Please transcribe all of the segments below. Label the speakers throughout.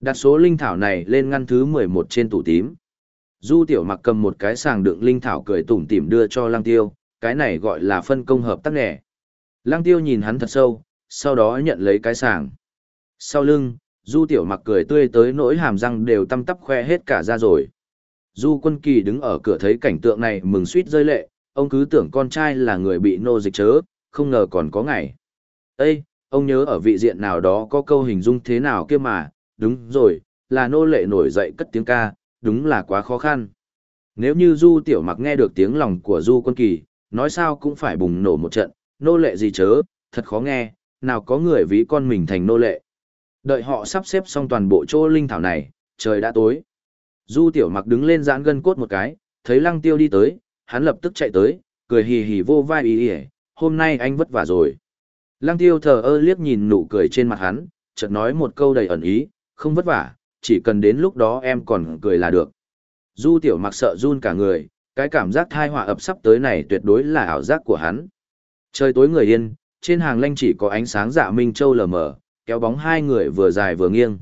Speaker 1: Đặt số linh thảo này lên ngăn thứ 11 trên tủ tím. Du tiểu mặc cầm một cái sàng đựng linh thảo cười tủm tỉm đưa cho lăng tiêu, cái này gọi là phân công hợp tác nghề. Lăng tiêu nhìn hắn thật sâu, sau đó nhận lấy cái sàng. Sau lưng, du tiểu mặc cười tươi tới nỗi hàm răng đều tăm tắp khoe hết cả ra rồi. Du quân kỳ đứng ở cửa thấy cảnh tượng này mừng suýt rơi lệ, ông cứ tưởng con trai là người bị nô dịch chớ, không ngờ còn có ngày. Ê, ông nhớ ở vị diện nào đó có câu hình dung thế nào kia mà, đúng rồi, là nô lệ nổi dậy cất tiếng ca, đúng là quá khó khăn. Nếu như Du Tiểu Mặc nghe được tiếng lòng của Du Quân Kỳ, nói sao cũng phải bùng nổ một trận, nô lệ gì chớ, thật khó nghe, nào có người ví con mình thành nô lệ. Đợi họ sắp xếp xong toàn bộ chỗ linh thảo này, trời đã tối. Du Tiểu Mặc đứng lên giãn gân cốt một cái, thấy Lăng Tiêu đi tới, hắn lập tức chạy tới, cười hì hì vô vai ý ý, hôm nay anh vất vả rồi. Lăng Tiêu thờ ơ liếc nhìn nụ cười trên mặt hắn, chợt nói một câu đầy ẩn ý, không vất vả, chỉ cần đến lúc đó em còn cười là được. Du Tiểu Mặc sợ run cả người, cái cảm giác thai họa ập sắp tới này tuyệt đối là ảo giác của hắn. Trời tối người yên, trên hàng lanh chỉ có ánh sáng dạ minh châu lờ mờ, kéo bóng hai người vừa dài vừa nghiêng.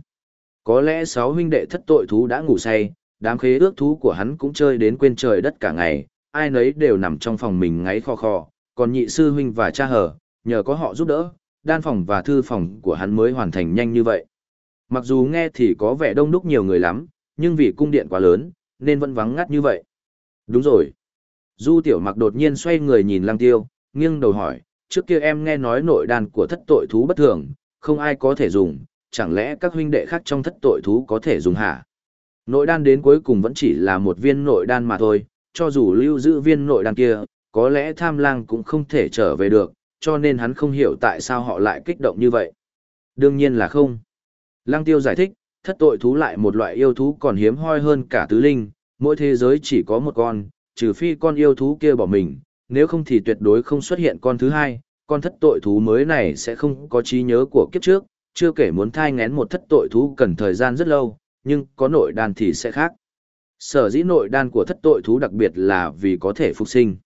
Speaker 1: Có lẽ sáu huynh đệ thất tội thú đã ngủ say, đám khế ước thú của hắn cũng chơi đến quên trời đất cả ngày, ai nấy đều nằm trong phòng mình ngáy kho kho, còn nhị sư huynh và cha hờ, nhờ có họ giúp đỡ, đan phòng và thư phòng của hắn mới hoàn thành nhanh như vậy. Mặc dù nghe thì có vẻ đông đúc nhiều người lắm, nhưng vì cung điện quá lớn, nên vẫn vắng ngắt như vậy. Đúng rồi. Du tiểu mặc đột nhiên xoay người nhìn lăng tiêu, nghiêng đầu hỏi, trước kia em nghe nói nội đan của thất tội thú bất thường, không ai có thể dùng, chẳng lẽ các huynh đệ khác trong thất tội thú có thể dùng hả? Nội đan đến cuối cùng vẫn chỉ là một viên nội đan mà thôi, cho dù lưu giữ viên nội đan kia, có lẽ tham lang cũng không thể trở về được, cho nên hắn không hiểu tại sao họ lại kích động như vậy. Đương nhiên là không. Lăng tiêu giải thích, thất tội thú lại một loại yêu thú còn hiếm hoi hơn cả tứ linh, mỗi thế giới chỉ có một con, trừ phi con yêu thú kia bỏ mình, nếu không thì tuyệt đối không xuất hiện con thứ hai, con thất tội thú mới này sẽ không có trí nhớ của kiếp trước, chưa kể muốn thai ngén một thất tội thú cần thời gian rất lâu, nhưng có nội đan thì sẽ khác. Sở dĩ nội đan của thất tội thú đặc biệt là vì có thể phục sinh.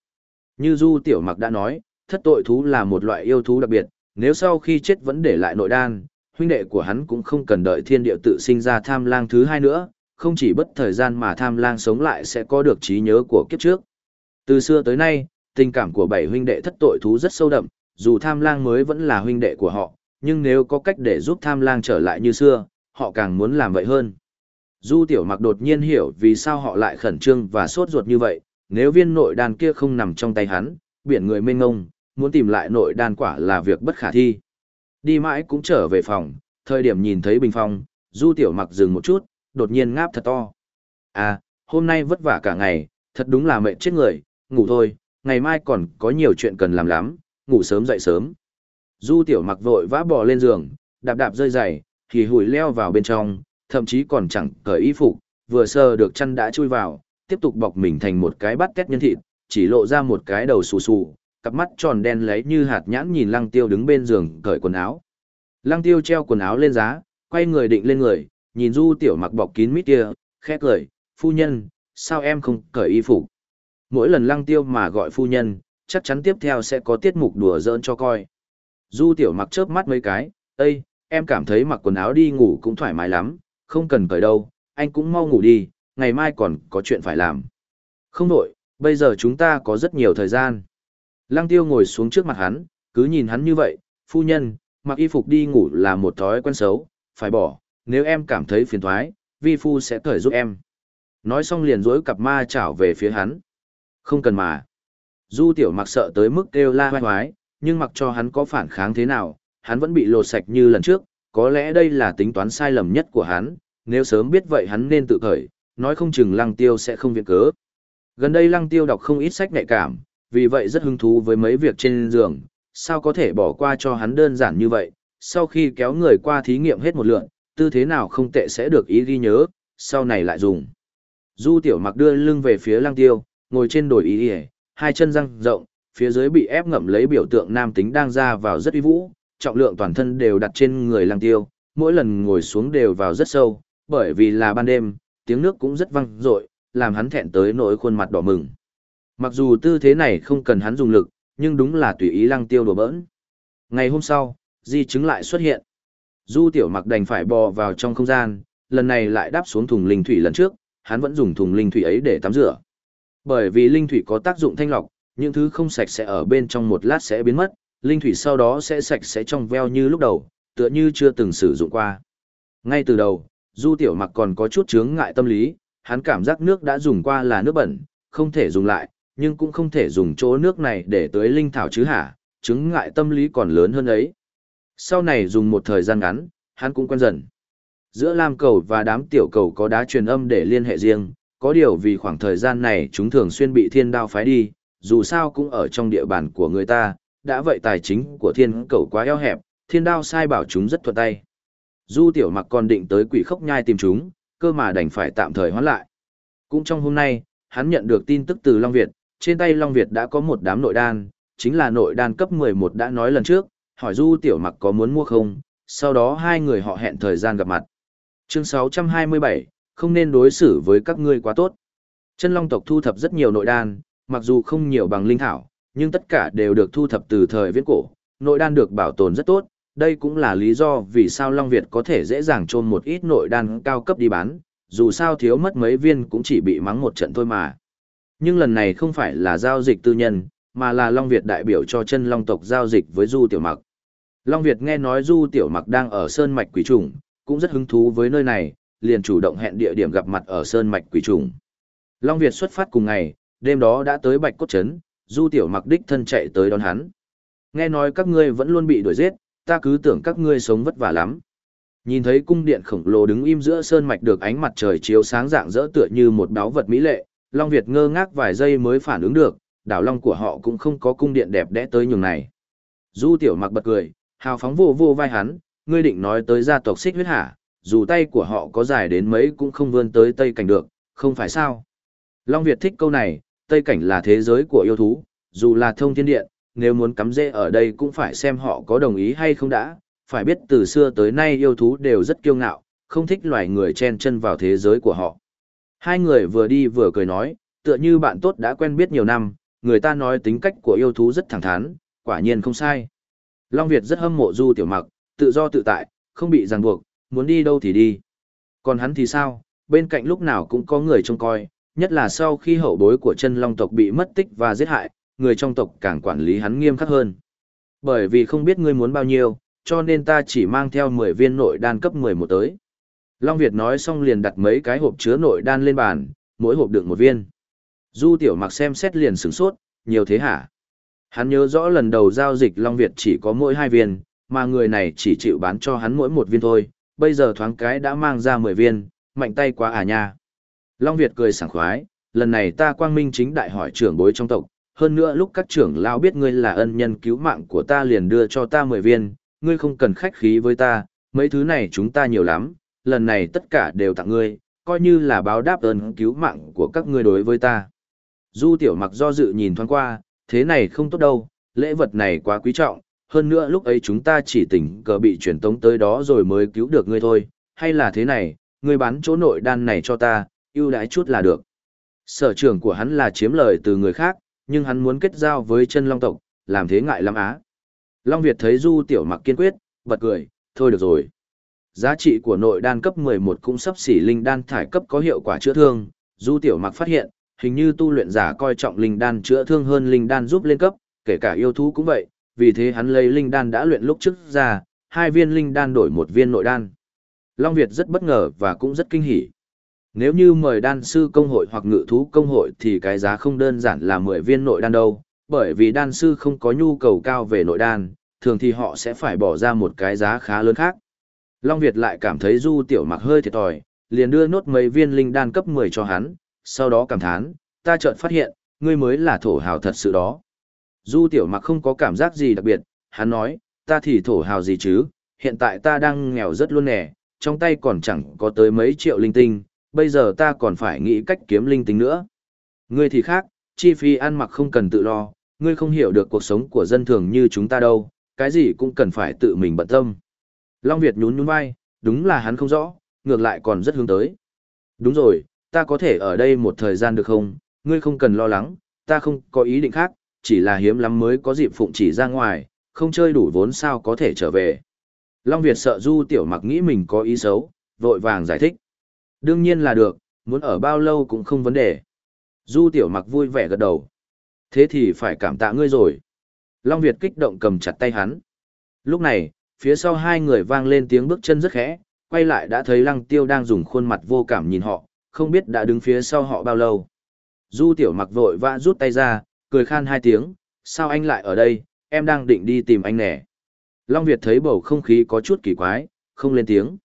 Speaker 1: Như Du Tiểu Mặc đã nói, thất tội thú là một loại yêu thú đặc biệt, nếu sau khi chết vẫn để lại nội đan, huynh đệ của hắn cũng không cần đợi thiên địa tự sinh ra tham lang thứ hai nữa, không chỉ bất thời gian mà tham lang sống lại sẽ có được trí nhớ của kiếp trước. Từ xưa tới nay, tình cảm của bảy huynh đệ thất tội thú rất sâu đậm, dù tham lang mới vẫn là huynh đệ của họ, nhưng nếu có cách để giúp tham lang trở lại như xưa, họ càng muốn làm vậy hơn. Du tiểu mặc đột nhiên hiểu vì sao họ lại khẩn trương và sốt ruột như vậy, nếu viên nội đan kia không nằm trong tay hắn, biển người mênh ngông, muốn tìm lại nội đan quả là việc bất khả thi. Đi mãi cũng trở về phòng, thời điểm nhìn thấy bình phong, du tiểu mặc dừng một chút, đột nhiên ngáp thật to. À, hôm nay vất vả cả ngày, thật đúng là mệt chết người, ngủ thôi, ngày mai còn có nhiều chuyện cần làm lắm, ngủ sớm dậy sớm. Du tiểu mặc vội vã bò lên giường, đạp đạp rơi dày, thì hùi leo vào bên trong, thậm chí còn chẳng cởi y phục, vừa sờ được chân đã chui vào, tiếp tục bọc mình thành một cái bát tét nhân thịt, chỉ lộ ra một cái đầu xù xù, cặp mắt tròn đen lấy như hạt nhãn nhìn lăng tiêu đứng bên giường cởi quần áo. Lăng tiêu treo quần áo lên giá, quay người định lên người, nhìn du tiểu mặc bọc kín mít kia, khẽ cười, phu nhân, sao em không cởi y phục? Mỗi lần lăng tiêu mà gọi phu nhân, chắc chắn tiếp theo sẽ có tiết mục đùa giỡn cho coi. Du tiểu mặc chớp mắt mấy cái, Ây, em cảm thấy mặc quần áo đi ngủ cũng thoải mái lắm, không cần cởi đâu, anh cũng mau ngủ đi, ngày mai còn có chuyện phải làm. Không đổi, bây giờ chúng ta có rất nhiều thời gian. Lăng tiêu ngồi xuống trước mặt hắn, cứ nhìn hắn như vậy, phu nhân, mặc y phục đi ngủ là một thói quen xấu, phải bỏ, nếu em cảm thấy phiền thoái, vi phu sẽ cởi giúp em. Nói xong liền dối cặp ma chảo về phía hắn. Không cần mà. Du tiểu mặc sợ tới mức kêu la hoài hoái, nhưng mặc cho hắn có phản kháng thế nào, hắn vẫn bị lột sạch như lần trước, có lẽ đây là tính toán sai lầm nhất của hắn, nếu sớm biết vậy hắn nên tự cởi, nói không chừng lăng tiêu sẽ không viện cớ. Gần đây lăng tiêu đọc không ít sách nhạy cảm, vì vậy rất hứng thú với mấy việc trên giường, sao có thể bỏ qua cho hắn đơn giản như vậy, sau khi kéo người qua thí nghiệm hết một lượn, tư thế nào không tệ sẽ được ý ghi nhớ, sau này lại dùng. Du tiểu mặc đưa lưng về phía lăng tiêu, ngồi trên đồi ý ỉa, hai chân răng rộng, phía dưới bị ép ngậm lấy biểu tượng nam tính đang ra vào rất uy vũ, trọng lượng toàn thân đều đặt trên người lăng tiêu, mỗi lần ngồi xuống đều vào rất sâu, bởi vì là ban đêm, tiếng nước cũng rất vang dội, làm hắn thẹn tới nỗi khuôn mặt đỏ mừng. Mặc dù tư thế này không cần hắn dùng lực, nhưng đúng là tùy ý lăng tiêu đùa bỡn. Ngày hôm sau, di chứng lại xuất hiện. Du tiểu mặc đành phải bò vào trong không gian, lần này lại đáp xuống thùng linh thủy lần trước, hắn vẫn dùng thùng linh thủy ấy để tắm rửa. Bởi vì linh thủy có tác dụng thanh lọc, những thứ không sạch sẽ ở bên trong một lát sẽ biến mất, linh thủy sau đó sẽ sạch sẽ trong veo như lúc đầu, tựa như chưa từng sử dụng qua. Ngay từ đầu, Du Tiểu Mặc còn có chút chướng ngại tâm lý, hắn cảm giác nước đã dùng qua là nước bẩn, không thể dùng lại, nhưng cũng không thể dùng chỗ nước này để tưới linh thảo chứ hả, chứng ngại tâm lý còn lớn hơn ấy. Sau này dùng một thời gian ngắn, hắn cũng quen dần. Giữa Lam cầu và đám tiểu cầu có đá truyền âm để liên hệ riêng, có điều vì khoảng thời gian này chúng thường xuyên bị thiên đao phái đi, dù sao cũng ở trong địa bàn của người ta, đã vậy tài chính của thiên cầu quá eo hẹp, thiên đao sai bảo chúng rất thuận tay. Du tiểu mặc còn định tới quỷ khốc nhai tìm chúng, cơ mà đành phải tạm thời hoãn lại. Cũng trong hôm nay, hắn nhận được tin tức từ Long Việt, trên tay Long Việt đã có một đám nội đan, chính là nội đan cấp 11 đã nói lần trước, hỏi Du Tiểu Mặc có muốn mua không, sau đó hai người họ hẹn thời gian gặp mặt. Chương 627, không nên đối xử với các ngươi quá tốt. Chân Long tộc thu thập rất nhiều nội đan, mặc dù không nhiều bằng linh thảo, nhưng tất cả đều được thu thập từ thời viễn cổ, nội đan được bảo tồn rất tốt, đây cũng là lý do vì sao Long Việt có thể dễ dàng trôn một ít nội đan cao cấp đi bán, dù sao thiếu mất mấy viên cũng chỉ bị mắng một trận thôi mà. Nhưng lần này không phải là giao dịch tư nhân, mà là Long Việt đại biểu cho chân Long tộc giao dịch với Du Tiểu Mặc. Long Việt nghe nói Du Tiểu Mặc đang ở Sơn Mạch Quỷ Trùng, cũng rất hứng thú với nơi này, liền chủ động hẹn địa điểm gặp mặt ở Sơn Mạch Quỷ Trùng. Long Việt xuất phát cùng ngày, đêm đó đã tới Bạch Cốt Trấn, Du Tiểu Mặc đích thân chạy tới đón hắn. Nghe nói các ngươi vẫn luôn bị đuổi giết, ta cứ tưởng các ngươi sống vất vả lắm. Nhìn thấy cung điện khổng lồ đứng im giữa sơn mạch được ánh mặt trời chiếu sáng rạng rỡ tựa như một báu vật mỹ lệ, Long Việt ngơ ngác vài giây mới phản ứng được, đảo Long của họ cũng không có cung điện đẹp đẽ tới nhường này. Du Tiểu Mặc bật cười, hào phóng vô vô vai hắn, ngươi định nói tới gia tộc xích huyết hả, dù tay của họ có dài đến mấy cũng không vươn tới Tây Cảnh được, không phải sao. Long Việt thích câu này, Tây Cảnh là thế giới của yêu thú, dù là thông thiên điện, nếu muốn cắm rễ ở đây cũng phải xem họ có đồng ý hay không đã, phải biết từ xưa tới nay yêu thú đều rất kiêu ngạo, không thích loài người chen chân vào thế giới của họ. Hai người vừa đi vừa cười nói, tựa như bạn tốt đã quen biết nhiều năm, người ta nói tính cách của yêu thú rất thẳng thắn, quả nhiên không sai. Long Việt rất hâm mộ Du Tiểu Mặc, tự do tự tại, không bị ràng buộc, muốn đi đâu thì đi. Còn hắn thì sao, bên cạnh lúc nào cũng có người trông coi, nhất là sau khi hậu bối của chân long tộc bị mất tích và giết hại, người trong tộc càng quản lý hắn nghiêm khắc hơn. Bởi vì không biết ngươi muốn bao nhiêu, cho nên ta chỉ mang theo 10 viên nội đan cấp 11 tới. Long Việt nói xong liền đặt mấy cái hộp chứa nội đan lên bàn, mỗi hộp đựng một viên. Du tiểu mặc xem xét liền sửng sốt, nhiều thế hả? Hắn nhớ rõ lần đầu giao dịch Long Việt chỉ có mỗi hai viên, mà người này chỉ chịu bán cho hắn mỗi một viên thôi, bây giờ thoáng cái đã mang ra 10 viên, mạnh tay quá à nha. Long Việt cười sảng khoái, lần này ta quang minh chính đại hỏi trưởng bối trong tộc, hơn nữa lúc các trưởng lão biết ngươi là ân nhân cứu mạng của ta liền đưa cho ta 10 viên, ngươi không cần khách khí với ta, mấy thứ này chúng ta nhiều lắm, lần này tất cả đều tặng ngươi, coi như là báo đáp ơn cứu mạng của các ngươi đối với ta. Du tiểu mặc do dự nhìn thoáng qua, thế này không tốt đâu, lễ vật này quá quý trọng, hơn nữa lúc ấy chúng ta chỉ tỉnh cờ bị truyền tống tới đó rồi mới cứu được ngươi thôi, hay là thế này, ngươi bán chỗ nội đan này cho ta, ưu đãi chút là được. Sở trường của hắn là chiếm lời từ người khác, nhưng hắn muốn kết giao với chân long tộc, làm thế ngại lắm á. Long Việt thấy Du Tiểu Mặc kiên quyết, bật cười, thôi được rồi. Giá trị của nội đan cấp 11 cũng sắp xỉ linh đan thải cấp có hiệu quả chữa thương, Du Tiểu Mặc phát hiện, hình như tu luyện giả coi trọng linh đan chữa thương hơn linh đan giúp lên cấp, kể cả yêu thú cũng vậy, vì thế hắn lấy linh đan đã luyện lúc trước ra, hai viên linh đan đổi một viên nội đan. Long Việt rất bất ngờ và cũng rất kinh hỉ. Nếu như mời đan sư công hội hoặc ngự thú công hội thì cái giá không đơn giản là 10 viên nội đan đâu, bởi vì đan sư không có nhu cầu cao về nội đan, thường thì họ sẽ phải bỏ ra một cái giá khá lớn khác. Long Việt lại cảm thấy Du Tiểu Mặc hơi thiệt thòi, liền đưa nốt mấy viên linh đan cấp 10 cho hắn, sau đó cảm thán, ta chợt phát hiện, ngươi mới là thổ hào thật sự đó. Du Tiểu Mặc không có cảm giác gì đặc biệt, hắn nói, ta thì thổ hào gì chứ, hiện tại ta đang nghèo rất luôn nè, trong tay còn chẳng có tới mấy triệu linh tinh, bây giờ ta còn phải nghĩ cách kiếm linh tinh nữa. Ngươi thì khác, chi phí ăn mặc không cần tự lo, ngươi không hiểu được cuộc sống của dân thường như chúng ta đâu, cái gì cũng cần phải tự mình bận tâm. Long Việt nhún nhún vai, đúng là hắn không rõ, ngược lại còn rất hướng tới. Đúng rồi, ta có thể ở đây một thời gian được không, ngươi không cần lo lắng, ta không có ý định khác, chỉ là hiếm lắm mới có dịp phụng chỉ ra ngoài, không chơi đủ vốn sao có thể trở về. Long Việt sợ Du Tiểu Mặc nghĩ mình có ý xấu, vội vàng giải thích. Đương nhiên là được, muốn ở bao lâu cũng không vấn đề. Du tiểu mặc vui vẻ gật đầu. Thế thì phải cảm tạ ngươi rồi. Long Việt kích động cầm chặt tay hắn. Lúc này, phía sau hai người vang lên tiếng bước chân rất khẽ, quay lại đã thấy lăng tiêu đang dùng khuôn mặt vô cảm nhìn họ, không biết đã đứng phía sau họ bao lâu. Du tiểu mặc vội vã rút tay ra, cười khan hai tiếng, sao anh lại ở đây, em đang định đi tìm anh nè. Long Việt thấy bầu không khí có chút kỳ quái, không lên tiếng.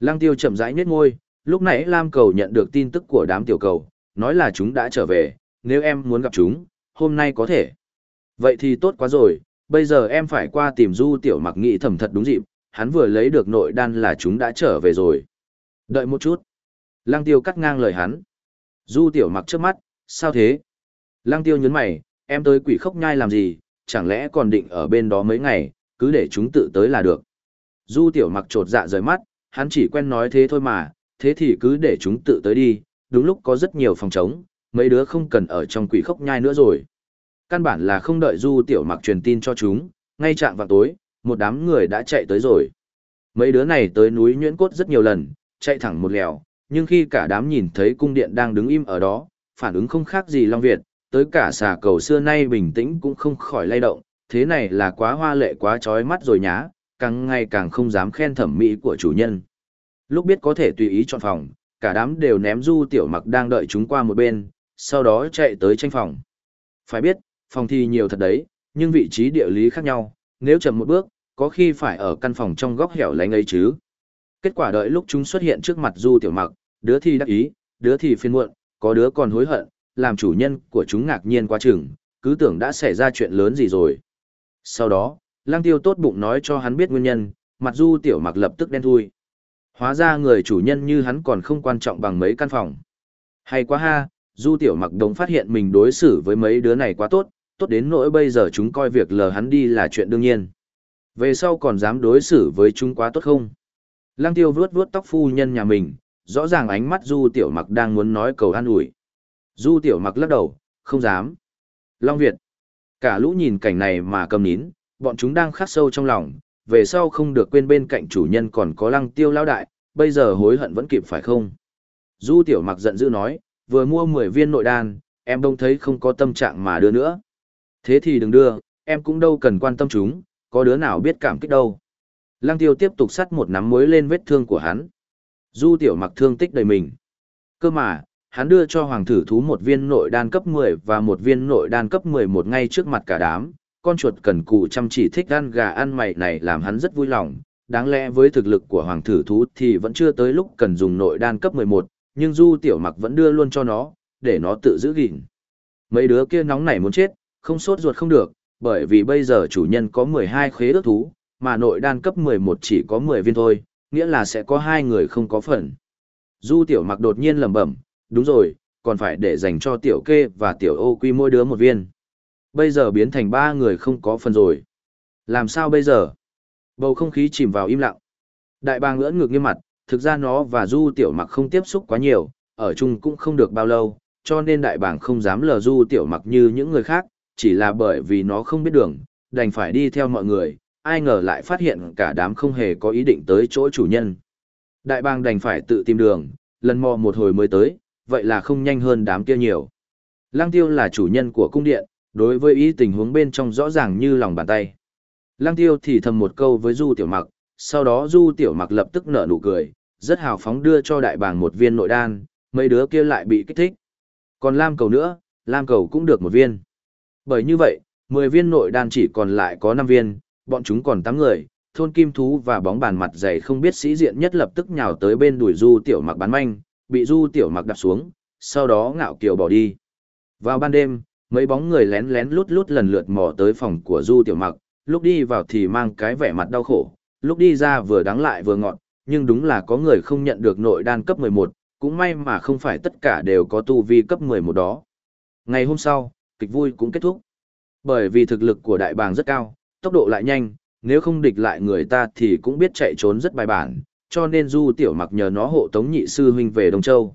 Speaker 1: Lăng tiêu chậm rãi nhếch ngôi, lúc nãy Lam cầu nhận được tin tức của đám tiểu cầu, nói là chúng đã trở về, nếu em muốn gặp chúng, hôm nay có thể. Vậy thì tốt quá rồi, bây giờ em phải qua tìm du tiểu mặc nghĩ thầm thật đúng dịp, hắn vừa lấy được nội đan là chúng đã trở về rồi. Đợi một chút. Lăng tiêu cắt ngang lời hắn. Du tiểu mặc trước mắt, sao thế? Lăng tiêu nhấn mày, em tới quỷ khốc nhai làm gì, chẳng lẽ còn định ở bên đó mấy ngày, cứ để chúng tự tới là được. Du tiểu mặc trột dạ rời mắt, hắn chỉ quen nói thế thôi mà, thế thì cứ để chúng tự tới đi, đúng lúc có rất nhiều phòng trống, mấy đứa không cần ở trong quỷ khốc nhai nữa rồi. Căn bản là không đợi du tiểu mặc truyền tin cho chúng, ngay trạng vào tối, một đám người đã chạy tới rồi. Mấy đứa này tới núi nhuyễn cốt rất nhiều lần, chạy thẳng một lèo, nhưng khi cả đám nhìn thấy cung điện đang đứng im ở đó, phản ứng không khác gì Long Việt, tới cả xà cầu xưa nay bình tĩnh cũng không khỏi lay động, thế này là quá hoa lệ quá trói mắt rồi nhá, càng ngày càng không dám khen thẩm mỹ của chủ nhân. Lúc biết có thể tùy ý chọn phòng, cả đám đều ném du tiểu mặc đang đợi chúng qua một bên, sau đó chạy tới tranh phòng. Phải biết, phòng thì nhiều thật đấy, nhưng vị trí địa lý khác nhau, nếu chậm một bước, có khi phải ở căn phòng trong góc hẻo lánh ấy chứ. Kết quả đợi lúc chúng xuất hiện trước mặt du tiểu mặc, đứa thì đắc ý, đứa thì phiền muộn, có đứa còn hối hận, làm chủ nhân của chúng ngạc nhiên quá chừng, cứ tưởng đã xảy ra chuyện lớn gì rồi. Sau đó, lang tiêu tốt bụng nói cho hắn biết nguyên nhân, mặt du tiểu mặc lập tức đen thui. Hóa ra người chủ nhân như hắn còn không quan trọng bằng mấy căn phòng. Hay quá ha, du tiểu mặc đồng phát hiện mình đối xử với mấy đứa này quá tốt, tốt đến nỗi bây giờ chúng coi việc lờ hắn đi là chuyện đương nhiên. Về sau còn dám đối xử với chúng quá tốt không? Lăng tiêu vuốt vuốt tóc phu nhân nhà mình, rõ ràng ánh mắt du tiểu mặc đang muốn nói cầu an ủi. Du tiểu mặc lắc đầu, không dám. Long Việt. Cả lũ nhìn cảnh này mà cầm nín, bọn chúng đang khắc sâu trong lòng, về sau không được quên bên cạnh chủ nhân còn có lăng tiêu lao đại, bây giờ hối hận vẫn kịp phải không? Du tiểu mặc giận dữ nói, vừa mua 10 viên nội đan, em đông thấy không có tâm trạng mà đưa nữa. Thế thì đừng đưa, em cũng đâu cần quan tâm chúng, có đứa nào biết cảm kích đâu. Lăng tiêu tiếp tục sắt một nắm muối lên vết thương của hắn. Du tiểu mặc thương tích đầy mình. Cơ mà, hắn đưa cho hoàng thử thú một viên nội đan cấp 10 và một viên nội đan cấp 11 ngay trước mặt cả đám. Con chuột cần cù chăm chỉ thích ăn gà ăn mày này làm hắn rất vui lòng. Đáng lẽ với thực lực của hoàng thử thú thì vẫn chưa tới lúc cần dùng nội đan cấp 11, nhưng du tiểu mặc vẫn đưa luôn cho nó, để nó tự giữ gìn. Mấy đứa kia nóng nảy muốn chết, không sốt ruột không được, bởi vì bây giờ chủ nhân có 12 khế ước thú, mà nội đan cấp 11 chỉ có 10 viên thôi, nghĩa là sẽ có hai người không có phần. Du tiểu mặc đột nhiên lẩm bẩm, đúng rồi, còn phải để dành cho tiểu kê và tiểu ô quy mỗi đứa một viên. Bây giờ biến thành ba người không có phần rồi. Làm sao bây giờ? Bầu không khí chìm vào im lặng. Đại bàng ngưỡng ngược nghiêm mặt, thực ra nó và du tiểu mặc không tiếp xúc quá nhiều, ở chung cũng không được bao lâu, cho nên đại bàng không dám lờ du tiểu mặc như những người khác, chỉ là bởi vì nó không biết đường, đành phải đi theo mọi người, ai ngờ lại phát hiện cả đám không hề có ý định tới chỗ chủ nhân. Đại bang đành phải tự tìm đường, lần mò một hồi mới tới, vậy là không nhanh hơn đám kia nhiều. Lăng tiêu là chủ nhân của cung điện, đối với ý tình huống bên trong rõ ràng như lòng bàn tay. Lăng tiêu thì thầm một câu với Du Tiểu Mặc, sau đó Du Tiểu Mặc lập tức nở nụ cười, rất hào phóng đưa cho đại bàng một viên nội đan, mấy đứa kia lại bị kích thích. Còn Lam cầu nữa, Lam cầu cũng được một viên. Bởi như vậy, 10 viên nội đan chỉ còn lại có 5 viên, bọn chúng còn 8 người, thôn kim thú và bóng bàn mặt dày không biết sĩ diện nhất lập tức nhào tới bên đuổi du tiểu mặc bán manh, bị du tiểu mặc đạp xuống, sau đó ngạo kiều bỏ đi. Vào ban đêm, mấy bóng người lén lén lút lút lần lượt mò tới phòng của du tiểu mặc, lúc đi vào thì mang cái vẻ mặt đau khổ, lúc đi ra vừa đắng lại vừa ngọt, nhưng đúng là có người không nhận được nội đan cấp 11, cũng may mà không phải tất cả đều có tu vi cấp 11 đó. Ngày hôm sau, kịch vui cũng kết thúc. Bởi vì thực lực của đại bàng rất cao, tốc độ lại nhanh, nếu không địch lại người ta thì cũng biết chạy trốn rất bài bản, cho nên Du Tiểu Mặc nhờ nó hộ tống nhị sư huynh về Đông Châu.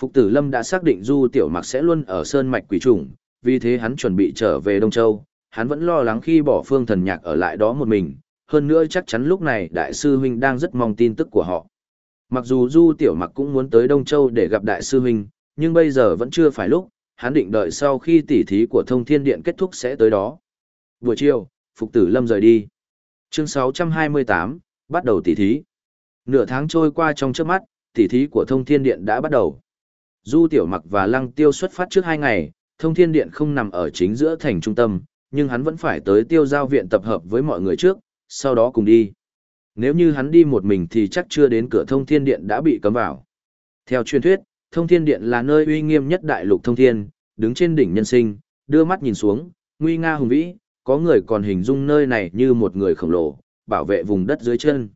Speaker 1: Phục tử Lâm đã xác định Du Tiểu Mặc sẽ luôn ở Sơn Mạch Quỷ Trùng, vì thế hắn chuẩn bị trở về Đông Châu, hắn vẫn lo lắng khi bỏ phương thần nhạc ở lại đó một mình, hơn nữa chắc chắn lúc này đại sư huynh đang rất mong tin tức của họ. Mặc dù Du Tiểu Mặc cũng muốn tới Đông Châu để gặp Đại sư huynh, nhưng bây giờ vẫn chưa phải lúc, hắn định đợi sau khi tỉ thí của Thông Thiên Điện kết thúc sẽ tới đó. Buổi chiều, Phục Tử Lâm rời đi. Chương 628, bắt đầu tỉ thí. Nửa tháng trôi qua trong trước mắt, tỉ thí của Thông Thiên Điện đã bắt đầu. Du Tiểu Mặc và Lăng Tiêu xuất phát trước hai ngày, Thông Thiên Điện không nằm ở chính giữa thành trung tâm, nhưng hắn vẫn phải tới Tiêu Giao Viện tập hợp với mọi người trước, sau đó cùng đi. Nếu như hắn đi một mình thì chắc chưa đến cửa Thông Thiên Điện đã bị cấm vào. Theo truyền thuyết, Thông Thiên Điện là nơi uy nghiêm nhất đại lục Thông Thiên, đứng trên đỉnh nhân sinh, đưa mắt nhìn xuống, nguy nga hùng vĩ, có người còn hình dung nơi này như một người khổng lồ, bảo vệ vùng đất dưới chân.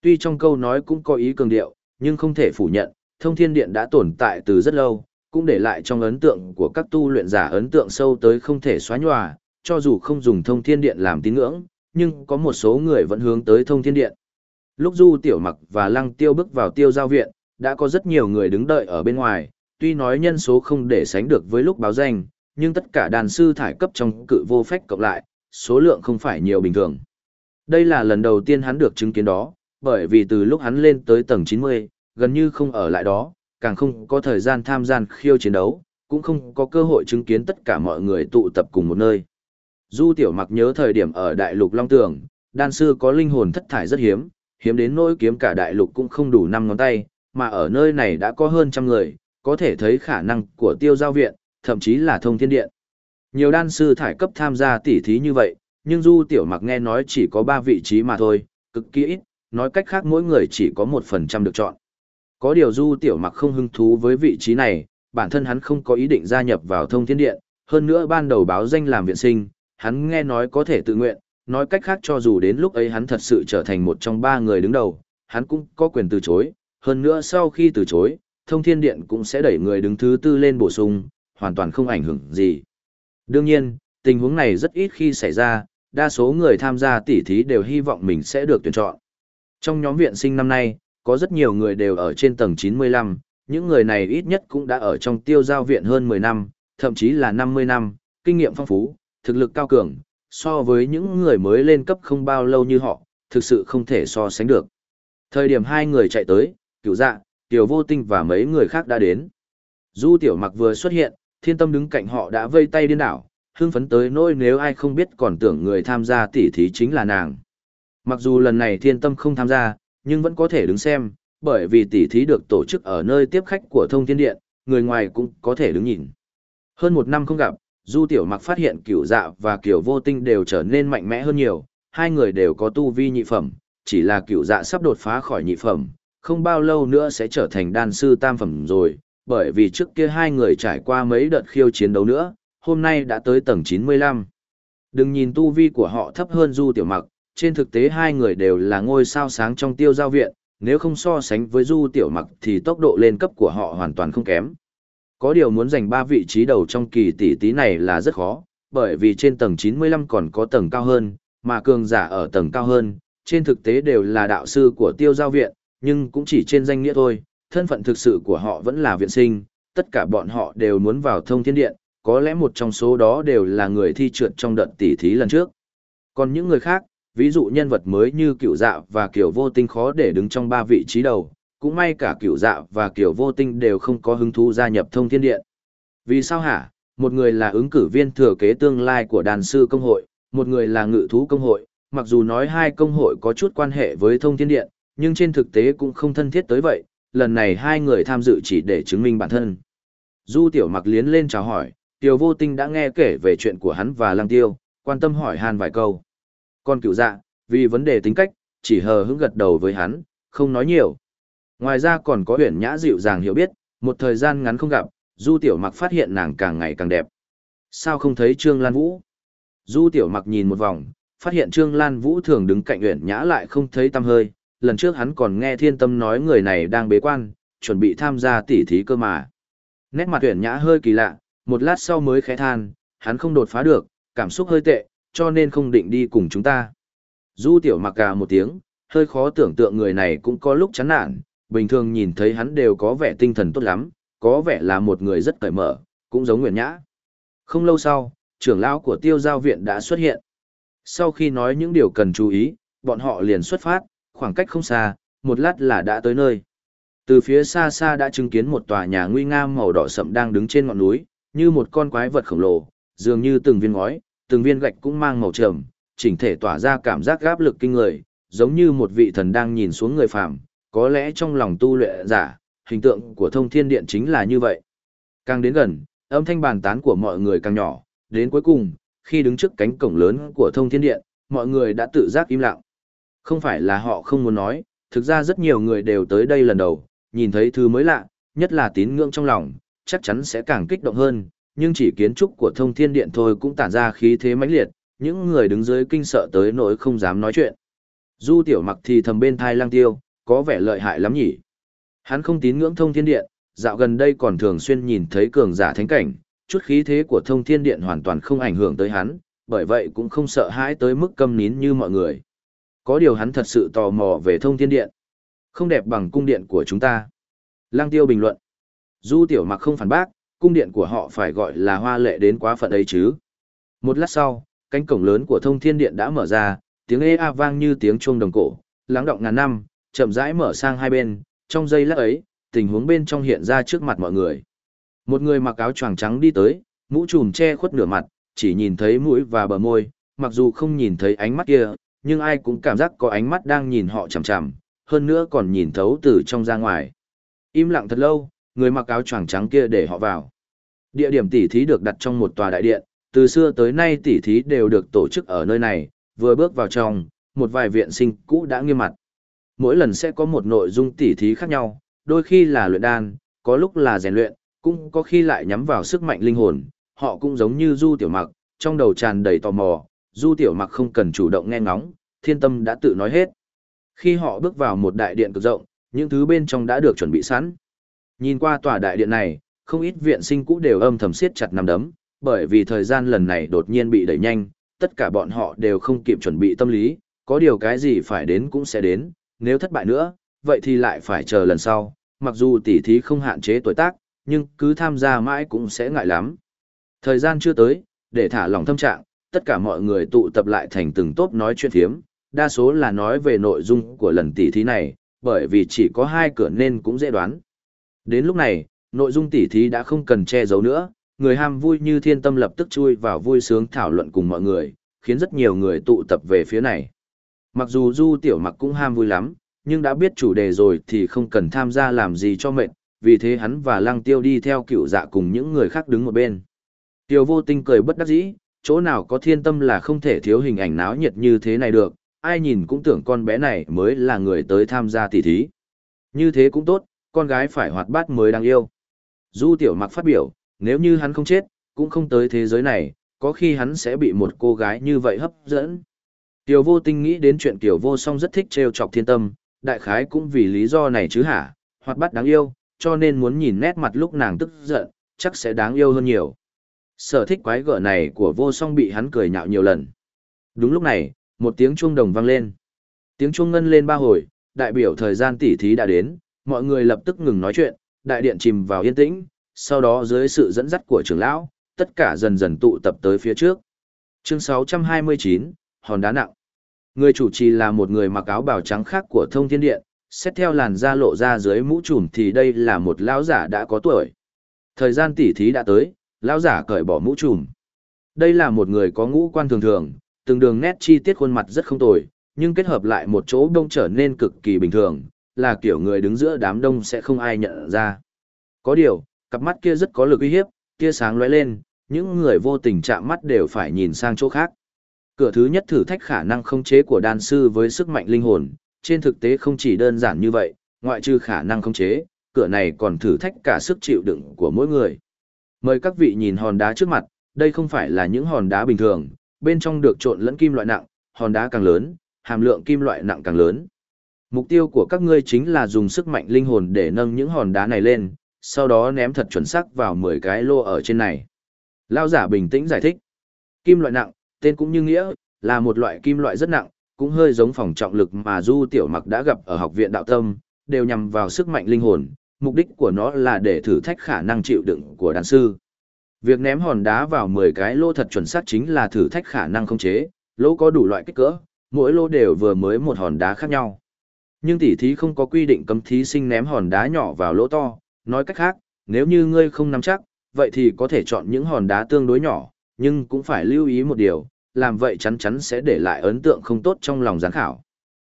Speaker 1: Tuy trong câu nói cũng có ý cường điệu, nhưng không thể phủ nhận, Thông Thiên Điện đã tồn tại từ rất lâu, cũng để lại trong ấn tượng của các tu luyện giả ấn tượng sâu tới không thể xóa nhòa, cho dù không dùng Thông Thiên Điện làm tín ngưỡng, nhưng có một số người vẫn hướng tới Thông Thiên Điện. Lúc Du Tiểu Mặc và Lăng Tiêu bước vào Tiêu Giao Viện, đã có rất nhiều người đứng đợi ở bên ngoài, tuy nói nhân số không để sánh được với lúc báo danh, nhưng tất cả đàn sư thải cấp trong cự vô phách cộng lại, số lượng không phải nhiều bình thường. Đây là lần đầu tiên hắn được chứng kiến đó, bởi vì từ lúc hắn lên tới tầng 90, gần như không ở lại đó, càng không có thời gian tham gian khiêu chiến đấu, cũng không có cơ hội chứng kiến tất cả mọi người tụ tập cùng một nơi. Du Tiểu Mặc nhớ thời điểm ở Đại Lục Long Tường, đan sư có linh hồn thất thải rất hiếm, hiếm đến nỗi kiếm cả Đại Lục cũng không đủ năm ngón tay, mà ở nơi này đã có hơn trăm người, có thể thấy khả năng của tiêu giao viện, thậm chí là thông thiên điện. Nhiều đan sư thải cấp tham gia tỉ thí như vậy, nhưng Du Tiểu Mặc nghe nói chỉ có 3 vị trí mà thôi, cực kỳ ít, nói cách khác mỗi người chỉ có 1% được chọn. Có điều Du Tiểu Mặc không hứng thú với vị trí này, bản thân hắn không có ý định gia nhập vào thông thiên điện, hơn nữa ban đầu báo danh làm viện sinh, hắn nghe nói có thể tự nguyện, nói cách khác cho dù đến lúc ấy hắn thật sự trở thành một trong ba người đứng đầu, hắn cũng có quyền từ chối, hơn nữa sau khi từ chối, thông thiên điện cũng sẽ đẩy người đứng thứ tư lên bổ sung, hoàn toàn không ảnh hưởng gì. Đương nhiên, tình huống này rất ít khi xảy ra, đa số người tham gia tỉ thí đều hy vọng mình sẽ được tuyển chọn. Trong nhóm viện sinh năm nay, có rất nhiều người đều ở trên tầng 95, những người này ít nhất cũng đã ở trong tiêu giao viện hơn 10 năm, thậm chí là 50 năm, kinh nghiệm phong phú, thực lực cao cường, so với những người mới lên cấp không bao lâu như họ, thực sự không thể so sánh được. Thời điểm hai người chạy tới, cửu dạ, tiểu vô tinh và mấy người khác đã đến. Du tiểu mặc vừa xuất hiện, thiên tâm đứng cạnh họ đã vây tay điên đảo, hưng phấn tới nỗi nếu ai không biết còn tưởng người tham gia tỉ thí chính là nàng. Mặc dù lần này thiên tâm không tham gia, nhưng vẫn có thể đứng xem, bởi vì tỉ thí được tổ chức ở nơi tiếp khách của thông thiên điện, người ngoài cũng có thể đứng nhìn. Hơn một năm không gặp, Du Tiểu Mặc phát hiện cửu dạ và kiểu vô tinh đều trở nên mạnh mẽ hơn nhiều, hai người đều có tu vi nhị phẩm, chỉ là cửu dạ sắp đột phá khỏi nhị phẩm, không bao lâu nữa sẽ trở thành đan sư tam phẩm rồi, bởi vì trước kia hai người trải qua mấy đợt khiêu chiến đấu nữa, hôm nay đã tới tầng 95. Đừng nhìn tu vi của họ thấp hơn Du Tiểu Mặc, trên thực tế hai người đều là ngôi sao sáng trong tiêu giao viện, nếu không so sánh với Du Tiểu Mặc thì tốc độ lên cấp của họ hoàn toàn không kém. Có điều muốn giành ba vị trí đầu trong kỳ tỷ tí này là rất khó, bởi vì trên tầng 95 còn có tầng cao hơn, mà cường giả ở tầng cao hơn, trên thực tế đều là đạo sư của tiêu giao viện, nhưng cũng chỉ trên danh nghĩa thôi, thân phận thực sự của họ vẫn là viện sinh, tất cả bọn họ đều muốn vào thông thiên điện, có lẽ một trong số đó đều là người thi trượt trong đợt tỷ thí lần trước. Còn những người khác, ví dụ nhân vật mới như cựu dạ và kiểu vô tinh khó để đứng trong ba vị trí đầu, cũng may cả cựu dạ và kiểu vô tinh đều không có hứng thú gia nhập thông thiên điện. Vì sao hả? Một người là ứng cử viên thừa kế tương lai của đàn sư công hội, một người là ngự thú công hội, mặc dù nói hai công hội có chút quan hệ với thông thiên điện, nhưng trên thực tế cũng không thân thiết tới vậy, lần này hai người tham dự chỉ để chứng minh bản thân. Du tiểu mặc liến lên chào hỏi, tiểu vô tinh đã nghe kể về chuyện của hắn và lăng tiêu, quan tâm hỏi han vài câu. Còn cựu dạ, vì vấn đề tính cách, chỉ hờ hững gật đầu với hắn, không nói nhiều. Ngoài ra còn có huyền nhã dịu dàng hiểu biết, một thời gian ngắn không gặp, Du Tiểu Mặc phát hiện nàng càng ngày càng đẹp. Sao không thấy Trương Lan Vũ? Du Tiểu Mặc nhìn một vòng, phát hiện Trương Lan Vũ thường đứng cạnh huyền nhã lại không thấy tăm hơi. Lần trước hắn còn nghe thiên tâm nói người này đang bế quan, chuẩn bị tham gia tỉ thí cơ mà. Nét mặt tuyển nhã hơi kỳ lạ, một lát sau mới khẽ than, hắn không đột phá được, cảm xúc hơi tệ, cho nên không định đi cùng chúng ta. Du Tiểu Mặc cả một tiếng, hơi khó tưởng tượng người này cũng có lúc chán nản, bình thường nhìn thấy hắn đều có vẻ tinh thần tốt lắm, có vẻ là một người rất cởi mở, cũng giống Nguyễn Nhã. Không lâu sau, trưởng lão của tiêu giao viện đã xuất hiện. Sau khi nói những điều cần chú ý, bọn họ liền xuất phát, khoảng cách không xa, một lát là đã tới nơi. Từ phía xa xa đã chứng kiến một tòa nhà nguy nga màu đỏ sậm đang đứng trên ngọn núi, như một con quái vật khổng lồ, dường như từng viên ngói, từng viên gạch cũng mang màu trầm, chỉnh thể tỏa ra cảm giác gáp lực kinh người, giống như một vị thần đang nhìn xuống người phàm, có lẽ trong lòng tu luyện giả, hình tượng của thông thiên điện chính là như vậy. Càng đến gần, âm thanh bàn tán của mọi người càng nhỏ, đến cuối cùng, khi đứng trước cánh cổng lớn của thông thiên điện, mọi người đã tự giác im lặng. Không phải là họ không muốn nói, thực ra rất nhiều người đều tới đây lần đầu, nhìn thấy thứ mới lạ, nhất là tín ngưỡng trong lòng, chắc chắn sẽ càng kích động hơn, nhưng chỉ kiến trúc của thông thiên điện thôi cũng tản ra khí thế mãnh liệt, những người đứng dưới kinh sợ tới nỗi không dám nói chuyện. Du tiểu mặc thì thầm bên thai lang tiêu, có vẻ lợi hại lắm nhỉ. Hắn không tín ngưỡng thông thiên điện, dạo gần đây còn thường xuyên nhìn thấy cường giả thánh cảnh, chút khí thế của thông thiên điện hoàn toàn không ảnh hưởng tới hắn, bởi vậy cũng không sợ hãi tới mức câm nín như mọi người. Có điều hắn thật sự tò mò về thông thiên điện. Không đẹp bằng cung điện của chúng ta. Lăng tiêu bình luận. Du tiểu mặc không phản bác, cung điện của họ phải gọi là hoa lệ đến quá phận ấy chứ. Một lát sau, cánh cổng lớn của thông thiên điện đã mở ra, tiếng ê a vang như tiếng chuông đồng cổ, lắng động ngàn năm, chậm rãi mở sang hai bên, trong giây lát ấy, tình huống bên trong hiện ra trước mặt mọi người. Một người mặc áo choàng trắng đi tới, mũ trùm che khuất nửa mặt, chỉ nhìn thấy mũi và bờ môi, mặc dù không nhìn thấy ánh mắt kia, nhưng ai cũng cảm giác có ánh mắt đang nhìn họ chằm chằm, hơn nữa còn nhìn thấu từ trong ra ngoài. Im lặng thật lâu, người mặc áo choàng trắng kia để họ vào. Địa điểm tỉ thí được đặt trong một tòa đại điện, từ xưa tới nay tỉ thí đều được tổ chức ở nơi này, vừa bước vào trong, một vài viện sinh cũ đã nghiêm mặt. Mỗi lần sẽ có một nội dung tỉ thí khác nhau, đôi khi là luyện đan, có lúc là rèn luyện, cũng có khi lại nhắm vào sức mạnh linh hồn, họ cũng giống như Du Tiểu Mặc, trong đầu tràn đầy tò mò, Du Tiểu Mặc không cần chủ động nghe ngóng, thiên tâm đã tự nói hết. Khi họ bước vào một đại điện cực rộng, những thứ bên trong đã được chuẩn bị sẵn. Nhìn qua tòa đại điện này, không ít viện sinh cũ đều âm thầm siết chặt nằm đấm, bởi vì thời gian lần này đột nhiên bị đẩy nhanh, tất cả bọn họ đều không kịp chuẩn bị tâm lý, có điều cái gì phải đến cũng sẽ đến, nếu thất bại nữa, vậy thì lại phải chờ lần sau, mặc dù tỉ thí không hạn chế tuổi tác, nhưng cứ tham gia mãi cũng sẽ ngại lắm. Thời gian chưa tới, để thả lòng tâm trạng, tất cả mọi người tụ tập lại thành từng tốp nói chuyện thiếm, đa số là nói về nội dung của lần tỉ thí này, bởi vì chỉ có hai cửa nên cũng dễ đoán. Đến lúc này, nội dung tỉ thí đã không cần che giấu nữa, người ham vui như thiên tâm lập tức chui vào vui sướng thảo luận cùng mọi người, khiến rất nhiều người tụ tập về phía này. Mặc dù Du Tiểu Mặc cũng ham vui lắm, nhưng đã biết chủ đề rồi thì không cần tham gia làm gì cho mệt, vì thế hắn và Lăng Tiêu đi theo cựu dạ cùng những người khác đứng một bên. Tiêu vô tinh cười bất đắc dĩ, chỗ nào có thiên tâm là không thể thiếu hình ảnh náo nhiệt như thế này được, ai nhìn cũng tưởng con bé này mới là người tới tham gia tỷ thí. Như thế cũng tốt, con gái phải hoạt bát mới đáng yêu. Du tiểu mặc phát biểu, nếu như hắn không chết, cũng không tới thế giới này, có khi hắn sẽ bị một cô gái như vậy hấp dẫn. Tiểu vô tinh nghĩ đến chuyện tiểu vô song rất thích trêu chọc thiên tâm, đại khái cũng vì lý do này chứ hả, hoạt bát đáng yêu, cho nên muốn nhìn nét mặt lúc nàng tức giận, chắc sẽ đáng yêu hơn nhiều. Sở thích quái gở này của vô song bị hắn cười nhạo nhiều lần. Đúng lúc này, một tiếng chuông đồng vang lên. Tiếng chuông ngân lên ba hồi, đại biểu thời gian tỉ thí đã đến, mọi người lập tức ngừng nói chuyện, đại điện chìm vào yên tĩnh, sau đó dưới sự dẫn dắt của trưởng lão, tất cả dần dần tụ tập tới phía trước. Chương 629, hòn đá nặng. Người chủ trì là một người mặc áo bào trắng khác của thông thiên điện, xét theo làn da lộ ra dưới mũ trùm thì đây là một lão giả đã có tuổi. Thời gian tỉ thí đã tới, lão giả cởi bỏ mũ trùm. Đây là một người có ngũ quan thường thường, từng đường nét chi tiết khuôn mặt rất không tồi, nhưng kết hợp lại một chỗ đông trở nên cực kỳ bình thường, là kiểu người đứng giữa đám đông sẽ không ai nhận ra. Có điều, cặp mắt kia rất có lực uy hiếp, tia sáng lóe lên, những người vô tình chạm mắt đều phải nhìn sang chỗ khác. Cửa thứ nhất thử thách khả năng khống chế của đan sư với sức mạnh linh hồn, trên thực tế không chỉ đơn giản như vậy, ngoại trừ khả năng khống chế, cửa này còn thử thách cả sức chịu đựng của mỗi người. Mời các vị nhìn hòn đá trước mặt, đây không phải là những hòn đá bình thường, bên trong được trộn lẫn kim loại nặng, hòn đá càng lớn, hàm lượng kim loại nặng càng lớn. Mục tiêu của các ngươi chính là dùng sức mạnh linh hồn để nâng những hòn đá này lên, sau đó ném thật chuẩn xác vào 10 cái lô ở trên này. Lao giả bình tĩnh giải thích. Kim loại nặng, tên cũng như nghĩa, là một loại kim loại rất nặng, cũng hơi giống phòng trọng lực mà Du Tiểu Mặc đã gặp ở học viện đạo tâm, đều nhằm vào sức mạnh linh hồn, mục đích của nó là để thử thách khả năng chịu đựng của đàn sư. Việc ném hòn đá vào 10 cái lô thật chuẩn xác chính là thử thách khả năng khống chế, lô có đủ loại kích cỡ, mỗi lô đều vừa mới một hòn đá khác nhau. Nhưng tỉ thí không có quy định cấm thí sinh ném hòn đá nhỏ vào lỗ to, nói cách khác, nếu như ngươi không nắm chắc, vậy thì có thể chọn những hòn đá tương đối nhỏ, nhưng cũng phải lưu ý một điều, làm vậy chắn chắn sẽ để lại ấn tượng không tốt trong lòng giám khảo.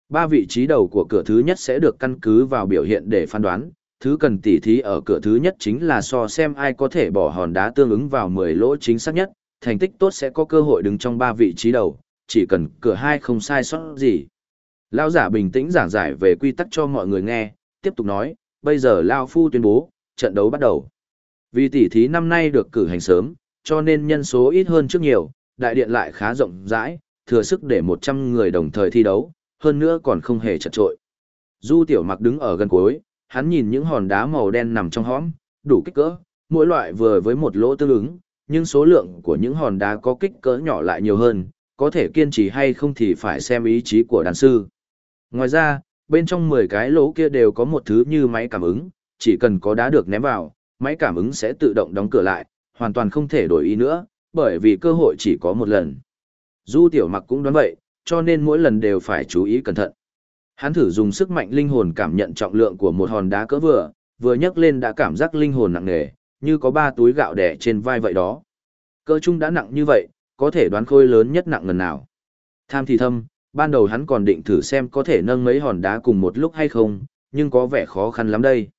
Speaker 1: Ba vị trí đầu của cửa thứ nhất sẽ được căn cứ vào biểu hiện để phán đoán, thứ cần tỉ thí ở cửa thứ nhất chính là so xem ai có thể bỏ hòn đá tương ứng vào 10 lỗ chính xác nhất, thành tích tốt sẽ có cơ hội đứng trong ba vị trí đầu, chỉ cần cửa hai không sai sót gì. Lao giả bình tĩnh giảng giải về quy tắc cho mọi người nghe, tiếp tục nói, bây giờ Lao Phu tuyên bố, trận đấu bắt đầu. Vì tỉ thí năm nay được cử hành sớm, cho nên nhân số ít hơn trước nhiều, đại điện lại khá rộng rãi, thừa sức để 100 người đồng thời thi đấu, hơn nữa còn không hề chật trội. Du tiểu mặc đứng ở gần cuối, hắn nhìn những hòn đá màu đen nằm trong hõm, đủ kích cỡ, mỗi loại vừa với một lỗ tương ứng, nhưng số lượng của những hòn đá có kích cỡ nhỏ lại nhiều hơn, có thể kiên trì hay không thì phải xem ý chí của đàn sư. Ngoài ra, bên trong 10 cái lỗ kia đều có một thứ như máy cảm ứng, chỉ cần có đá được ném vào, máy cảm ứng sẽ tự động đóng cửa lại, hoàn toàn không thể đổi ý nữa, bởi vì cơ hội chỉ có một lần. Du tiểu mặc cũng đoán vậy, cho nên mỗi lần đều phải chú ý cẩn thận. Hắn thử dùng sức mạnh linh hồn cảm nhận trọng lượng của một hòn đá cỡ vừa, vừa nhấc lên đã cảm giác linh hồn nặng nề, như có ba túi gạo đẻ trên vai vậy đó. Cơ trung đã nặng như vậy, có thể đoán khôi lớn nhất nặng lần nào. Tham thì thâm, ban đầu hắn còn định thử xem có thể nâng mấy hòn đá cùng một lúc hay không, nhưng có vẻ khó khăn lắm đây.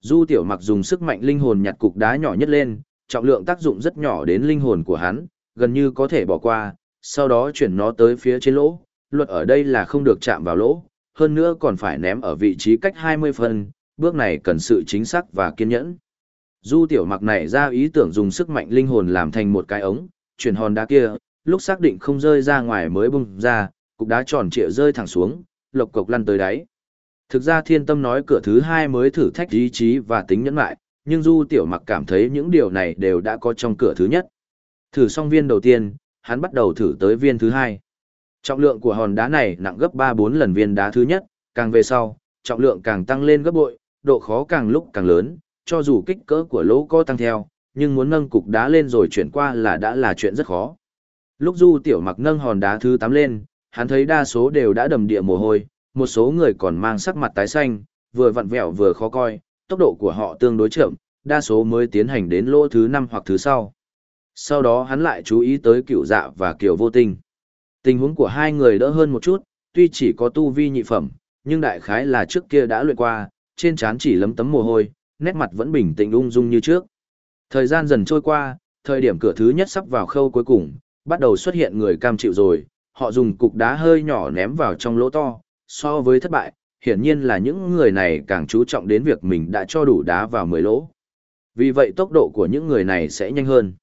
Speaker 1: Du tiểu mặc dùng sức mạnh linh hồn nhặt cục đá nhỏ nhất lên, trọng lượng tác dụng rất nhỏ đến linh hồn của hắn, gần như có thể bỏ qua, sau đó chuyển nó tới phía trên lỗ. Luật ở đây là không được chạm vào lỗ, hơn nữa còn phải ném ở vị trí cách 20 phân, bước này cần sự chính xác và kiên nhẫn. Du tiểu mặc này ra ý tưởng dùng sức mạnh linh hồn làm thành một cái ống, chuyển hòn đá kia, lúc xác định không rơi ra ngoài mới bung ra, cục đá tròn trịa rơi thẳng xuống, lộc cục lăn tới đáy. Thực ra thiên tâm nói cửa thứ hai mới thử thách ý chí và tính nhẫn lại, nhưng Du Tiểu Mặc cảm thấy những điều này đều đã có trong cửa thứ nhất. Thử xong viên đầu tiên, hắn bắt đầu thử tới viên thứ hai. Trọng lượng của hòn đá này nặng gấp 3-4 lần viên đá thứ nhất, càng về sau, trọng lượng càng tăng lên gấp bội, độ khó càng lúc càng lớn, cho dù kích cỡ của lỗ có tăng theo, nhưng muốn nâng cục đá lên rồi chuyển qua là đã là chuyện rất khó. Lúc Du Tiểu Mặc nâng hòn đá thứ 8 lên, hắn thấy đa số đều đã đầm địa mồ hôi, một số người còn mang sắc mặt tái xanh, vừa vặn vẹo vừa khó coi, tốc độ của họ tương đối chậm, đa số mới tiến hành đến lỗ thứ 5 hoặc thứ sau. Sau đó hắn lại chú ý tới cựu dạ và kiều vô tình. Tình huống của hai người đỡ hơn một chút, tuy chỉ có tu vi nhị phẩm, nhưng đại khái là trước kia đã luyện qua, trên trán chỉ lấm tấm mồ hôi, nét mặt vẫn bình tĩnh ung dung như trước. Thời gian dần trôi qua, thời điểm cửa thứ nhất sắp vào khâu cuối cùng, bắt đầu xuất hiện người cam chịu rồi, họ dùng cục đá hơi nhỏ ném vào trong lỗ to, so với thất bại, hiển nhiên là những người này càng chú trọng đến việc mình đã cho đủ đá vào 10 lỗ. Vì vậy tốc độ của những người này sẽ nhanh hơn.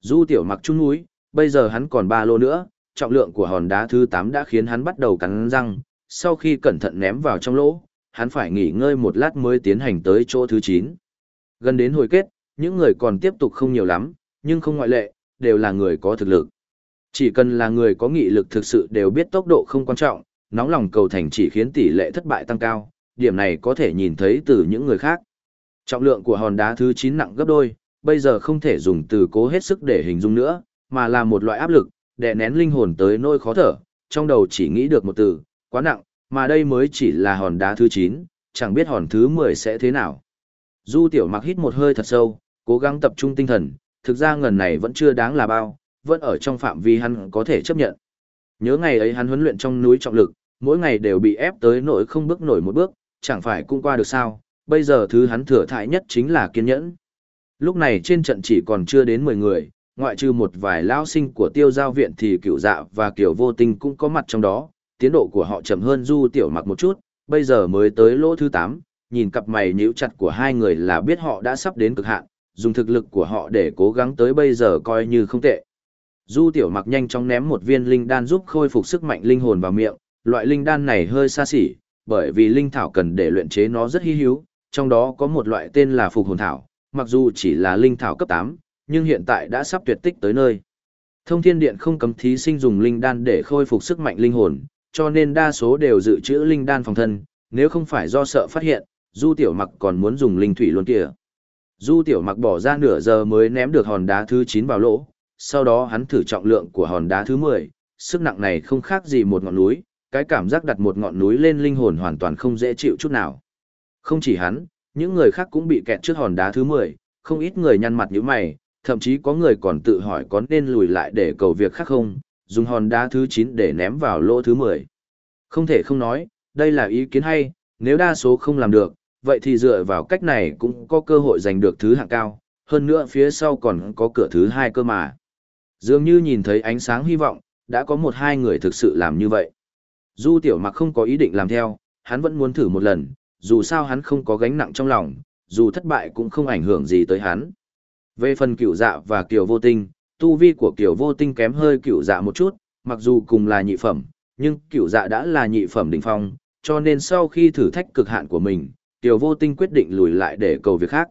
Speaker 1: Du tiểu mặc chung núi, bây giờ hắn còn ba lô nữa, trọng lượng của hòn đá thứ 8 đã khiến hắn bắt đầu cắn răng, sau khi cẩn thận ném vào trong lỗ, hắn phải nghỉ ngơi một lát mới tiến hành tới chỗ thứ 9. Gần đến hồi kết, những người còn tiếp tục không nhiều lắm, nhưng không ngoại lệ, đều là người có thực lực. Chỉ cần là người có nghị lực thực sự đều biết tốc độ không quan trọng, nóng lòng cầu thành chỉ khiến tỷ lệ thất bại tăng cao, điểm này có thể nhìn thấy từ những người khác. Trọng lượng của hòn đá thứ 9 nặng gấp đôi, bây giờ không thể dùng từ cố hết sức để hình dung nữa, mà là một loại áp lực, đè nén linh hồn tới nỗi khó thở, trong đầu chỉ nghĩ được một từ, quá nặng, mà đây mới chỉ là hòn đá thứ 9, chẳng biết hòn thứ 10 sẽ thế nào. Du tiểu mặc hít một hơi thật sâu, cố gắng tập trung tinh thần, thực ra ngần này vẫn chưa đáng là bao, vẫn ở trong phạm vi hắn có thể chấp nhận. Nhớ ngày ấy hắn huấn luyện trong núi trọng lực, mỗi ngày đều bị ép tới nỗi không bước nổi một bước, chẳng phải cũng qua được sao, bây giờ thứ hắn thừa thải nhất chính là kiên nhẫn. Lúc này trên trận chỉ còn chưa đến 10 người, ngoại trừ một vài lao sinh của tiêu giao viện thì cựu dạ và kiểu vô tình cũng có mặt trong đó, tiến độ của họ chậm hơn du tiểu mặc một chút, bây giờ mới tới lỗ thứ 8, nhìn cặp mày nhíu chặt của hai người là biết họ đã sắp đến cực hạn, dùng thực lực của họ để cố gắng tới bây giờ coi như không tệ. Du tiểu mặc nhanh chóng ném một viên linh đan giúp khôi phục sức mạnh linh hồn vào miệng, loại linh đan này hơi xa xỉ, bởi vì linh thảo cần để luyện chế nó rất hy hữu, trong đó có một loại tên là phục hồn thảo, mặc dù chỉ là linh thảo cấp 8, nhưng hiện tại đã sắp tuyệt tích tới nơi. Thông thiên điện không cấm thí sinh dùng linh đan để khôi phục sức mạnh linh hồn, cho nên đa số đều dự trữ linh đan phòng thân, nếu không phải do sợ phát hiện, Du Tiểu Mặc còn muốn dùng linh thủy luôn kìa. Du Tiểu Mặc bỏ ra nửa giờ mới ném được hòn đá thứ 9 vào lỗ, sau đó hắn thử trọng lượng của hòn đá thứ 10, sức nặng này không khác gì một ngọn núi, cái cảm giác đặt một ngọn núi lên linh hồn hoàn toàn không dễ chịu chút nào. Không chỉ hắn, những người khác cũng bị kẹt trước hòn đá thứ 10, không ít người nhăn mặt như mày, thậm chí có người còn tự hỏi có nên lùi lại để cầu việc khác không, dùng hòn đá thứ 9 để ném vào lỗ thứ 10. Không thể không nói, đây là ý kiến hay, nếu đa số không làm được, vậy thì dựa vào cách này cũng có cơ hội giành được thứ hạng cao, hơn nữa phía sau còn có cửa thứ hai cơ mà. Dường như nhìn thấy ánh sáng hy vọng, đã có một hai người thực sự làm như vậy. Du tiểu mặc không có ý định làm theo, hắn vẫn muốn thử một lần, dù sao hắn không có gánh nặng trong lòng, dù thất bại cũng không ảnh hưởng gì tới hắn. Về phần cửu dạ và kiều vô tinh, tu vi của kiều vô tinh kém hơi cửu dạ một chút, mặc dù cùng là nhị phẩm, nhưng cửu dạ đã là nhị phẩm đỉnh phong, cho nên sau khi thử thách cực hạn của mình, kiều vô tinh quyết định lùi lại để cầu việc khác.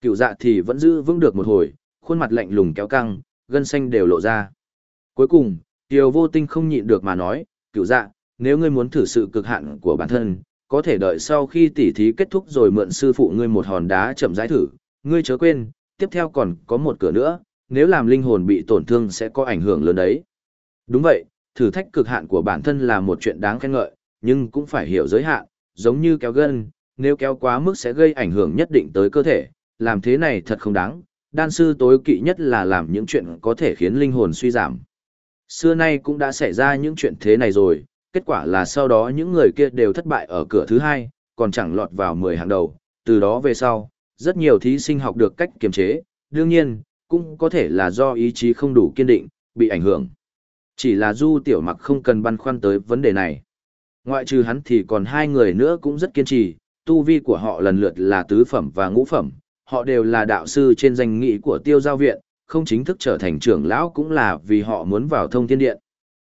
Speaker 1: Cửu dạ thì vẫn giữ vững được một hồi, khuôn mặt lạnh lùng kéo căng, gân xanh đều lộ ra. Cuối cùng, kiều vô tinh không nhịn được mà nói, cửu dạ, nếu ngươi muốn thử sự cực hạn của bản thân, có thể đợi sau khi tỉ thí kết thúc rồi mượn sư phụ ngươi một hòn đá chậm rãi thử, ngươi chớ quên, tiếp theo còn có một cửa nữa, nếu làm linh hồn bị tổn thương sẽ có ảnh hưởng lớn đấy. Đúng vậy, thử thách cực hạn của bản thân là một chuyện đáng khen ngợi, nhưng cũng phải hiểu giới hạn, giống như kéo gân, nếu kéo quá mức sẽ gây ảnh hưởng nhất định tới cơ thể, làm thế này thật không đáng, đan sư tối kỵ nhất là làm những chuyện có thể khiến linh hồn suy giảm. Xưa nay cũng đã xảy ra những chuyện thế này rồi, kết quả là sau đó những người kia đều thất bại ở cửa thứ hai, còn chẳng lọt vào 10 hàng đầu, từ đó về sau, rất nhiều thí sinh học được cách kiềm chế, đương nhiên, cũng có thể là do ý chí không đủ kiên định, bị ảnh hưởng. Chỉ là Du Tiểu Mặc không cần băn khoăn tới vấn đề này. Ngoại trừ hắn thì còn hai người nữa cũng rất kiên trì, tu vi của họ lần lượt là tứ phẩm và ngũ phẩm, họ đều là đạo sư trên danh nghị của tiêu giao viện, không chính thức trở thành trưởng lão cũng là vì họ muốn vào thông thiên điện.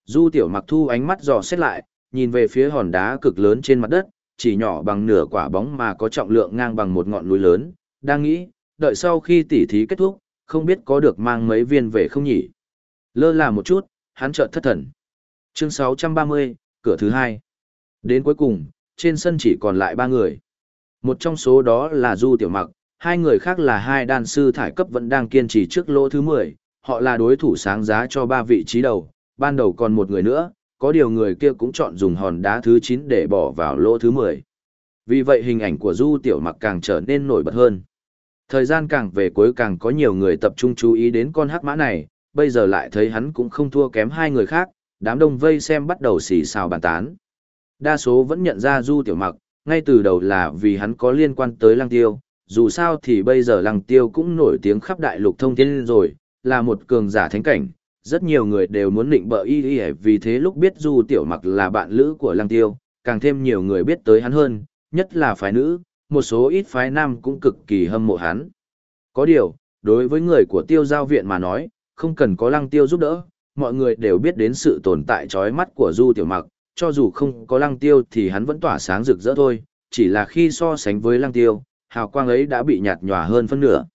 Speaker 1: Du tiểu mặc thu ánh mắt dò xét lại, nhìn về phía hòn đá cực lớn trên mặt đất, chỉ nhỏ bằng nửa quả bóng mà có trọng lượng ngang bằng một ngọn núi lớn, đang nghĩ, đợi sau khi tỉ thí kết thúc, không biết có được mang mấy viên về không nhỉ. Lơ là một chút, hắn chợt thất thần. Chương 630, cửa thứ hai. Đến cuối cùng, trên sân chỉ còn lại ba người. Một trong số đó là Du Tiểu Mặc, hai người khác là hai đan sư thải cấp vẫn đang kiên trì trước lỗ thứ 10, họ là đối thủ sáng giá cho ba vị trí đầu, ban đầu còn một người nữa, có điều người kia cũng chọn dùng hòn đá thứ 9 để bỏ vào lỗ thứ 10. Vì vậy hình ảnh của Du Tiểu Mặc càng trở nên nổi bật hơn. Thời gian càng về cuối càng có nhiều người tập trung chú ý đến con hắc mã này, bây giờ lại thấy hắn cũng không thua kém hai người khác, đám đông vây xem bắt đầu xì xào bàn tán. Đa số vẫn nhận ra Du Tiểu Mặc, ngay từ đầu là vì hắn có liên quan tới Lăng Tiêu, dù sao thì bây giờ Lăng Tiêu cũng nổi tiếng khắp đại lục thông thiên rồi, là một cường giả thánh cảnh, rất nhiều người đều muốn định bợ y y vì thế lúc biết Du Tiểu Mặc là bạn lữ của Lăng Tiêu, càng thêm nhiều người biết tới hắn hơn, nhất là phái nữ, một số ít phái nam cũng cực kỳ hâm mộ hắn. Có điều, đối với người của tiêu giao viện mà nói, không cần có Lăng Tiêu giúp đỡ, mọi người đều biết đến sự tồn tại chói mắt của Du Tiểu Mặc, cho dù không có Lăng Tiêu thì hắn vẫn tỏa sáng rực rỡ thôi, chỉ là khi so sánh với Lăng Tiêu, hào quang ấy đã bị nhạt nhòa hơn phân nửa.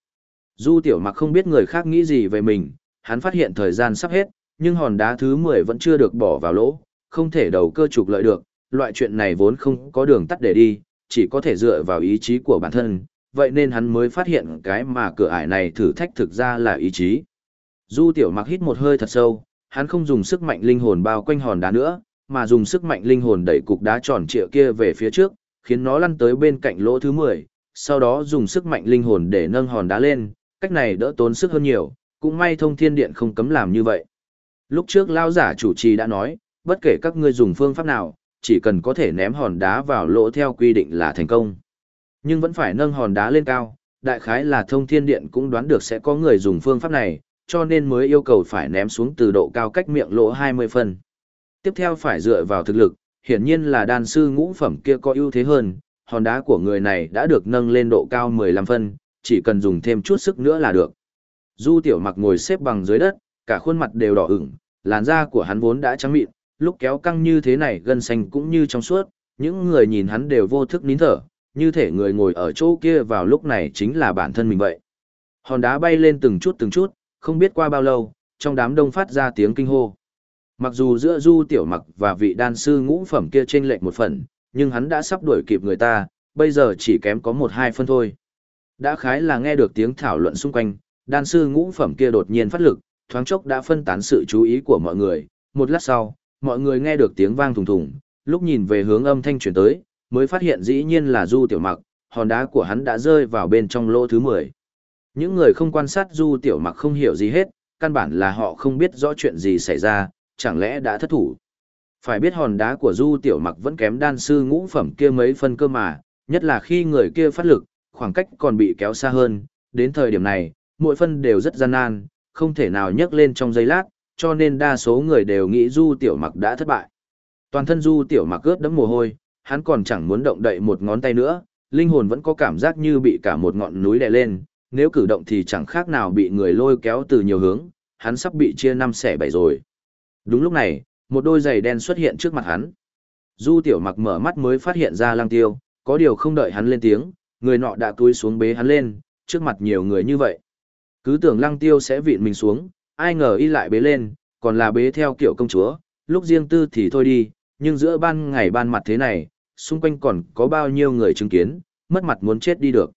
Speaker 1: Du Tiểu Mặc không biết người khác nghĩ gì về mình, hắn phát hiện thời gian sắp hết, nhưng hòn đá thứ 10 vẫn chưa được bỏ vào lỗ, không thể đầu cơ trục lợi được, loại chuyện này vốn không có đường tắt để đi, chỉ có thể dựa vào ý chí của bản thân, vậy nên hắn mới phát hiện cái mà cửa ải này thử thách thực ra là ý chí. Du tiểu mặc hít một hơi thật sâu, hắn không dùng sức mạnh linh hồn bao quanh hòn đá nữa, mà dùng sức mạnh linh hồn đẩy cục đá tròn trịa kia về phía trước, khiến nó lăn tới bên cạnh lỗ thứ 10, sau đó dùng sức mạnh linh hồn để nâng hòn đá lên, cách này đỡ tốn sức hơn nhiều, cũng may thông thiên điện không cấm làm như vậy. Lúc trước lao giả chủ trì đã nói, bất kể các ngươi dùng phương pháp nào, chỉ cần có thể ném hòn đá vào lỗ theo quy định là thành công. Nhưng vẫn phải nâng hòn đá lên cao, đại khái là thông thiên điện cũng đoán được sẽ có người dùng phương pháp này, cho nên mới yêu cầu phải ném xuống từ độ cao cách miệng lỗ 20 phân. Tiếp theo phải dựa vào thực lực, hiển nhiên là đan sư ngũ phẩm kia có ưu thế hơn, hòn đá của người này đã được nâng lên độ cao 15 phân, chỉ cần dùng thêm chút sức nữa là được. Du tiểu mặc ngồi xếp bằng dưới đất, cả khuôn mặt đều đỏ ửng, làn da của hắn vốn đã trắng mịn, lúc kéo căng như thế này gân xanh cũng như trong suốt, những người nhìn hắn đều vô thức nín thở, như thể người ngồi ở chỗ kia vào lúc này chính là bản thân mình vậy. Hòn đá bay lên từng chút từng chút, không biết qua bao lâu, trong đám đông phát ra tiếng kinh hô. Mặc dù giữa Du Tiểu Mặc và vị đan sư ngũ phẩm kia trên lệch một phần, nhưng hắn đã sắp đuổi kịp người ta, bây giờ chỉ kém có một hai phân thôi. Đã khái là nghe được tiếng thảo luận xung quanh, đan sư ngũ phẩm kia đột nhiên phát lực, thoáng chốc đã phân tán sự chú ý của mọi người, một lát sau, mọi người nghe được tiếng vang thùng thùng, Lúc nhìn về hướng âm thanh truyền tới, mới phát hiện dĩ nhiên là Du Tiểu Mặc, hòn đá của hắn đã rơi vào bên trong lỗ thứ 10. Những người không quan sát Du Tiểu Mặc không hiểu gì hết, căn bản là họ không biết rõ chuyện gì xảy ra, chẳng lẽ đã thất thủ. Phải biết hòn đá của Du Tiểu Mặc vẫn kém đan sư ngũ phẩm kia mấy phân cơ mà, nhất là khi người kia phát lực, khoảng cách còn bị kéo xa hơn, đến thời điểm này, mỗi phân đều rất gian nan, không thể nào nhấc lên trong giây lát, cho nên đa số người đều nghĩ Du Tiểu Mặc đã thất bại. Toàn thân Du Tiểu Mặc ướt đẫm mồ hôi, hắn còn chẳng muốn động đậy một ngón tay nữa, linh hồn vẫn có cảm giác như bị cả một ngọn núi đè lên, nếu cử động thì chẳng khác nào bị người lôi kéo từ nhiều hướng, hắn sắp bị chia năm xẻ bảy rồi. Đúng lúc này, một đôi giày đen xuất hiện trước mặt hắn. Du Tiểu Mặc mở mắt mới phát hiện ra Lăng Tiêu, có điều không đợi hắn lên tiếng, người nọ đã túi xuống bế hắn lên, trước mặt nhiều người như vậy. Cứ tưởng Lăng Tiêu sẽ vịn mình xuống, ai ngờ y lại bế lên, còn là bế theo kiểu công chúa, lúc riêng tư thì thôi đi, nhưng giữa ban ngày ban mặt thế này, xung quanh còn có bao nhiêu người chứng kiến, mất mặt muốn chết đi được.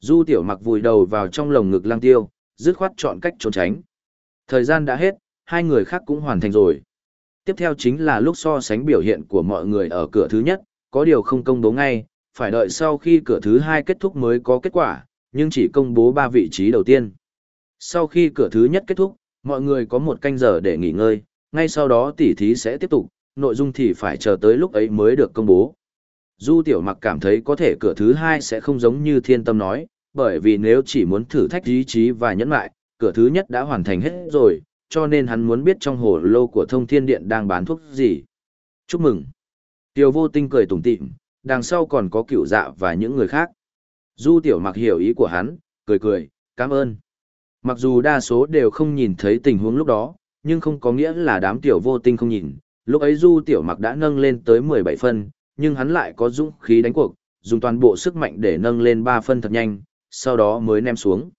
Speaker 1: Du tiểu mặc vùi đầu vào trong lồng ngực lăng tiêu, dứt khoát chọn cách trốn tránh. Thời gian đã hết, hai người khác cũng hoàn thành rồi. Tiếp theo chính là lúc so sánh biểu hiện của mọi người ở cửa thứ nhất, có điều không công bố ngay, phải đợi sau khi cửa thứ hai kết thúc mới có kết quả, nhưng chỉ công bố ba vị trí đầu tiên. Sau khi cửa thứ nhất kết thúc, mọi người có một canh giờ để nghỉ ngơi, ngay sau đó tỉ thí sẽ tiếp tục, nội dung thì phải chờ tới lúc ấy mới được công bố. Du Tiểu Mặc cảm thấy có thể cửa thứ hai sẽ không giống như thiên tâm nói, bởi vì nếu chỉ muốn thử thách ý chí và nhẫn lại, cửa thứ nhất đã hoàn thành hết rồi, cho nên hắn muốn biết trong hồ lô của thông thiên điện đang bán thuốc gì. Chúc mừng. Tiểu vô tinh cười tủm tỉm, đằng sau còn có cựu dạ và những người khác. Du Tiểu Mặc hiểu ý của hắn, cười cười, cảm ơn. Mặc dù đa số đều không nhìn thấy tình huống lúc đó, nhưng không có nghĩa là đám tiểu vô tinh không nhìn. Lúc ấy Du Tiểu Mặc đã nâng lên tới 17 phân, nhưng hắn lại có dũng khí đánh cuộc, dùng toàn bộ sức mạnh để nâng lên 3 phân thật nhanh, sau đó mới ném xuống.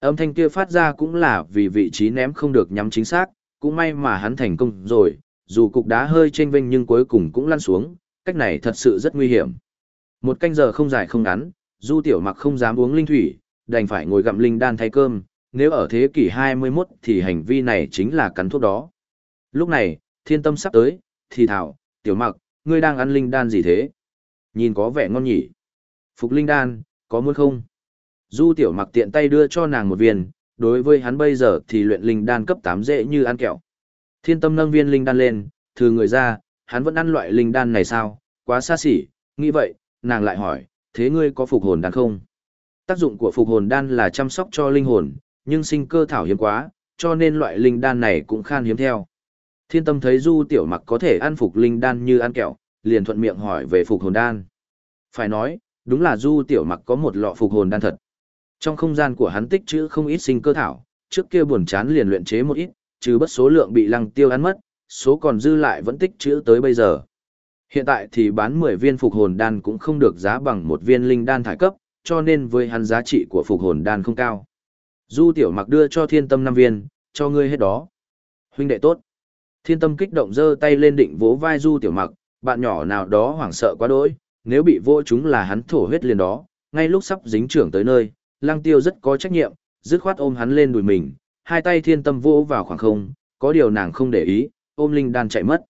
Speaker 1: Âm thanh kia phát ra cũng là vì vị trí ném không được nhắm chính xác, cũng may mà hắn thành công rồi, dù cục đá hơi chênh vênh nhưng cuối cùng cũng lăn xuống, cách này thật sự rất nguy hiểm. Một canh giờ không dài không ngắn, Du Tiểu Mặc không dám uống linh thủy, đành phải ngồi gặm linh đan thay cơm, nếu ở thế kỷ 21 thì hành vi này chính là cắn thuốc đó. Lúc này, thiên tâm sắp tới, thì thảo, Tiểu Mặc, ngươi đang ăn linh đan gì thế? Nhìn có vẻ ngon nhỉ. Phục linh đan, có muốn không? Du tiểu mặc tiện tay đưa cho nàng một viên, đối với hắn bây giờ thì luyện linh đan cấp 8 dễ như ăn kẹo. Thiên tâm nâng viên linh đan lên, thử người ra, hắn vẫn ăn loại linh đan này sao? Quá xa xỉ, nghĩ vậy, nàng lại hỏi, thế ngươi có phục hồn đan không? Tác dụng của phục hồn đan là chăm sóc cho linh hồn, nhưng sinh cơ thảo hiếm quá, cho nên loại linh đan này cũng khan hiếm theo. Thiên tâm thấy du tiểu mặc có thể ăn phục linh đan như ăn kẹo, liền thuận miệng hỏi về phục hồn đan. Phải nói, đúng là du tiểu mặc có một lọ phục hồn đan thật. Trong không gian của hắn tích trữ không ít sinh cơ thảo, trước kia buồn chán liền luyện chế một ít, trừ bất số lượng bị lăng tiêu ăn mất, số còn dư lại vẫn tích trữ tới bây giờ. Hiện tại thì bán 10 viên phục hồn đan cũng không được giá bằng một viên linh đan thải cấp, cho nên với hắn giá trị của phục hồn đan không cao. Du tiểu mặc đưa cho thiên tâm năm viên, cho ngươi hết đó. Huynh đệ tốt. Thiên tâm kích động giơ tay lên định vỗ vai du tiểu mặc, bạn nhỏ nào đó hoảng sợ quá đỗi, nếu bị vô chúng là hắn thổ huyết liền đó, ngay lúc sắp dính trưởng tới nơi, Lang tiêu rất có trách nhiệm, dứt khoát ôm hắn lên đùi mình, hai tay thiên tâm vỗ vào khoảng không, có điều nàng không để ý, ôm linh đan chạy mất.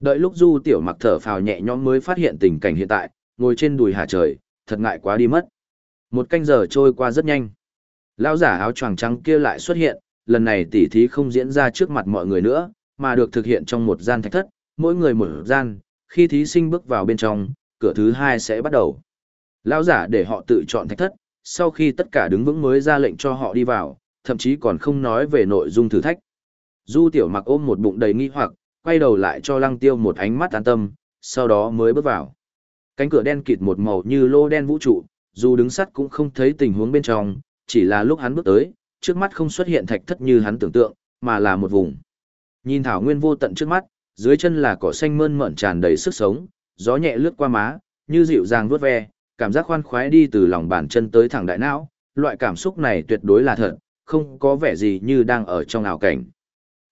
Speaker 1: Đợi lúc du tiểu mặc thở phào nhẹ nhõm mới phát hiện tình cảnh hiện tại, ngồi trên đùi hạ trời, thật ngại quá đi mất. Một canh giờ trôi qua rất nhanh. Lão giả áo choàng trắng kia lại xuất hiện, lần này tỉ thí không diễn ra trước mặt mọi người nữa, mà được thực hiện trong một gian thạch thất, mỗi người một gian, khi thí sinh bước vào bên trong, cửa thứ hai sẽ bắt đầu. Lão giả để họ tự chọn thạch thất, sau khi tất cả đứng vững mới ra lệnh cho họ đi vào, thậm chí còn không nói về nội dung thử thách. Du tiểu mặc ôm một bụng đầy nghi hoặc, quay đầu lại cho lăng tiêu một ánh mắt an tâm, sau đó mới bước vào. Cánh cửa đen kịt một màu như lô đen vũ trụ, dù đứng sắt cũng không thấy tình huống bên trong, chỉ là lúc hắn bước tới, trước mắt không xuất hiện thạch thất như hắn tưởng tượng, mà là một vùng. Nhìn thảo nguyên vô tận trước mắt, dưới chân là cỏ xanh mơn mởn tràn đầy sức sống, gió nhẹ lướt qua má, như dịu dàng vuốt ve, cảm giác khoan khoái đi từ lòng bàn chân tới thẳng đại não, loại cảm xúc này tuyệt đối là thật, không có vẻ gì như đang ở trong ảo cảnh.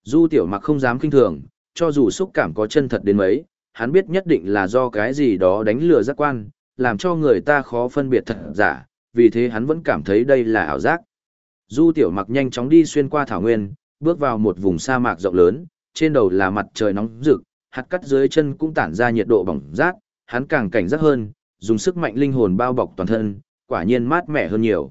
Speaker 1: Du tiểu mặc không dám kinh thường, cho dù xúc cảm có chân thật đến mấy, hắn biết nhất định là do cái gì đó đánh lừa giác quan, làm cho người ta khó phân biệt thật giả, vì thế hắn vẫn cảm thấy đây là ảo giác. Du tiểu mặc nhanh chóng đi xuyên qua thảo nguyên, bước vào một vùng sa mạc rộng lớn, trên đầu là mặt trời nóng rực, hạt cắt dưới chân cũng tản ra nhiệt độ bỏng rát, hắn càng cảnh giác hơn, dùng sức mạnh linh hồn bao bọc toàn thân, quả nhiên mát mẻ hơn nhiều.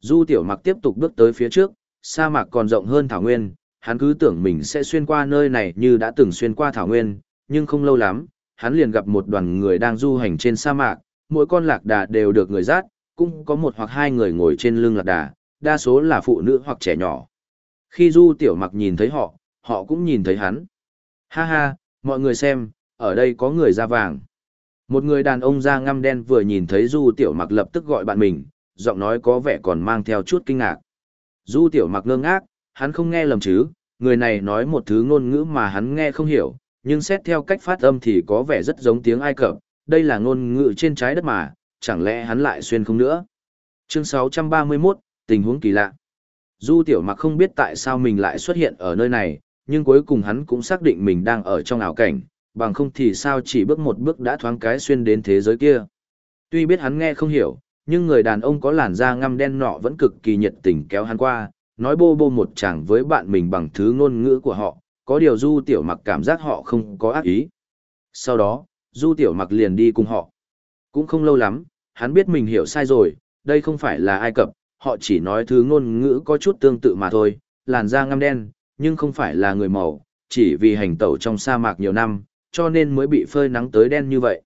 Speaker 1: Du tiểu mặc tiếp tục bước tới phía trước, sa mạc còn rộng hơn thảo nguyên, hắn cứ tưởng mình sẽ xuyên qua nơi này như đã từng xuyên qua thảo nguyên, nhưng không lâu lắm, hắn liền gặp một đoàn người đang du hành trên sa mạc, mỗi con lạc đà đều được người dắt, cũng có một hoặc hai người ngồi trên lưng lạc đà, đa số là phụ nữ hoặc trẻ nhỏ. Khi du tiểu mặc nhìn thấy họ, họ cũng nhìn thấy hắn. Ha ha, mọi người xem, ở đây có người da vàng. Một người đàn ông da ngăm đen vừa nhìn thấy du tiểu mặc lập tức gọi bạn mình, giọng nói có vẻ còn mang theo chút kinh ngạc. Du tiểu mặc ngơ ngác, hắn không nghe lầm chứ, người này nói một thứ ngôn ngữ mà hắn nghe không hiểu, nhưng xét theo cách phát âm thì có vẻ rất giống tiếng Ai Cập, đây là ngôn ngữ trên trái đất mà, chẳng lẽ hắn lại xuyên không nữa. Chương 631, tình huống kỳ lạ. Du tiểu mặc không biết tại sao mình lại xuất hiện ở nơi này, nhưng cuối cùng hắn cũng xác định mình đang ở trong ảo cảnh, bằng không thì sao chỉ bước một bước đã thoáng cái xuyên đến thế giới kia. Tuy biết hắn nghe không hiểu, nhưng người đàn ông có làn da ngăm đen nọ vẫn cực kỳ nhiệt tình kéo hắn qua, nói bô bô một chàng với bạn mình bằng thứ ngôn ngữ của họ, có điều Du Tiểu Mặc cảm giác họ không có ác ý. Sau đó, Du Tiểu Mặc liền đi cùng họ. Cũng không lâu lắm, hắn biết mình hiểu sai rồi, đây không phải là Ai Cập, họ chỉ nói thứ ngôn ngữ có chút tương tự mà thôi, làn da ngăm đen, nhưng không phải là người màu, chỉ vì hành tẩu trong sa mạc nhiều năm, cho nên mới bị phơi nắng tới đen như vậy.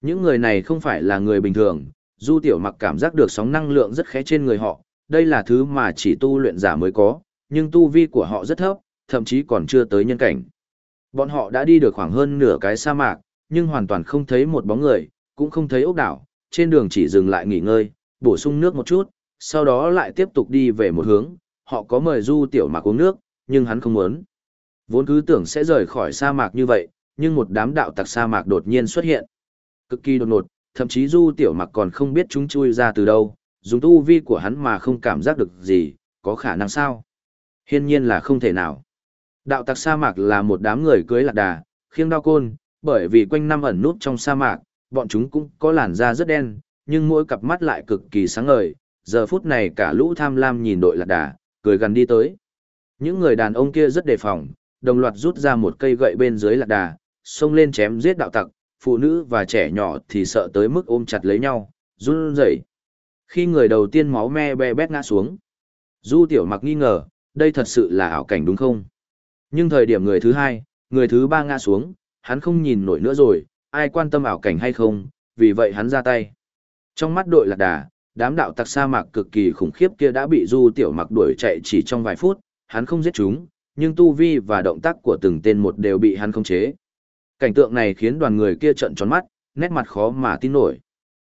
Speaker 1: Những người này không phải là người bình thường, Du Tiểu Mặc cảm giác được sóng năng lượng rất khẽ trên người họ, đây là thứ mà chỉ tu luyện giả mới có, nhưng tu vi của họ rất thấp, thậm chí còn chưa tới nhân cảnh. Bọn họ đã đi được khoảng hơn nửa cái sa mạc, nhưng hoàn toàn không thấy một bóng người, cũng không thấy ốc đảo, trên đường chỉ dừng lại nghỉ ngơi, bổ sung nước một chút, sau đó lại tiếp tục đi về một hướng, họ có mời Du Tiểu Mặc uống nước, nhưng hắn không muốn. Vốn cứ tưởng sẽ rời khỏi sa mạc như vậy, nhưng một đám đạo tặc sa mạc đột nhiên xuất hiện. Cực kỳ đột ngột, thậm chí Du Tiểu Mặc còn không biết chúng chui ra từ đâu, dùng tu vi của hắn mà không cảm giác được gì, có khả năng sao? Hiên nhiên là không thể nào. Đạo tặc sa mạc là một đám người cưới lạc đà, khiêng đao côn, bởi vì quanh năm ẩn nút trong sa mạc, bọn chúng cũng có làn da rất đen, nhưng mỗi cặp mắt lại cực kỳ sáng ngời. Giờ phút này cả lũ tham lam nhìn đội lạc đà, cười gần đi tới. Những người đàn ông kia rất đề phòng, đồng loạt rút ra một cây gậy bên dưới lạc đà, xông lên chém giết đạo tặc, phụ nữ và trẻ nhỏ thì sợ tới mức ôm chặt lấy nhau, run rẩy. Khi người đầu tiên máu me be bét ngã xuống, Du Tiểu Mặc nghi ngờ, đây thật sự là ảo cảnh đúng không? Nhưng thời điểm người thứ hai, người thứ ba ngã xuống, hắn không nhìn nổi nữa rồi, ai quan tâm ảo cảnh hay không, vì vậy hắn ra tay. Trong mắt đội lạc đà, đám đạo tặc sa mạc cực kỳ khủng khiếp kia đã bị Du Tiểu Mặc đuổi chạy chỉ trong vài phút, hắn không giết chúng, nhưng tu vi và động tác của từng tên một đều bị hắn khống chế. Cảnh tượng này khiến đoàn người kia trợn tròn mắt, nét mặt khó mà tin nổi.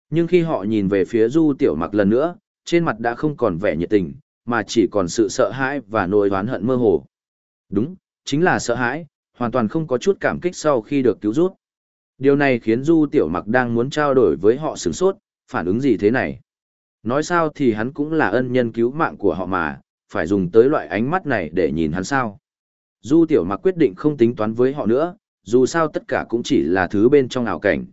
Speaker 1: Nhưng khi họ nhìn về phía Du Tiểu Mặc lần nữa, trên mặt đã không còn vẻ nhiệt tình, mà chỉ còn sự sợ hãi và nỗi oán hận mơ hồ. Đúng, chính là sợ hãi, hoàn toàn không có chút cảm kích sau khi được cứu rút. Điều này khiến Du Tiểu Mặc đang muốn trao đổi với họ sửng sốt, phản ứng gì thế này? Nói sao thì hắn cũng là ân nhân cứu mạng của họ mà, phải dùng tới loại ánh mắt này để nhìn hắn sao? Du Tiểu Mặc quyết định không tính toán với họ nữa, dù sao tất cả cũng chỉ là thứ bên trong ảo cảnh.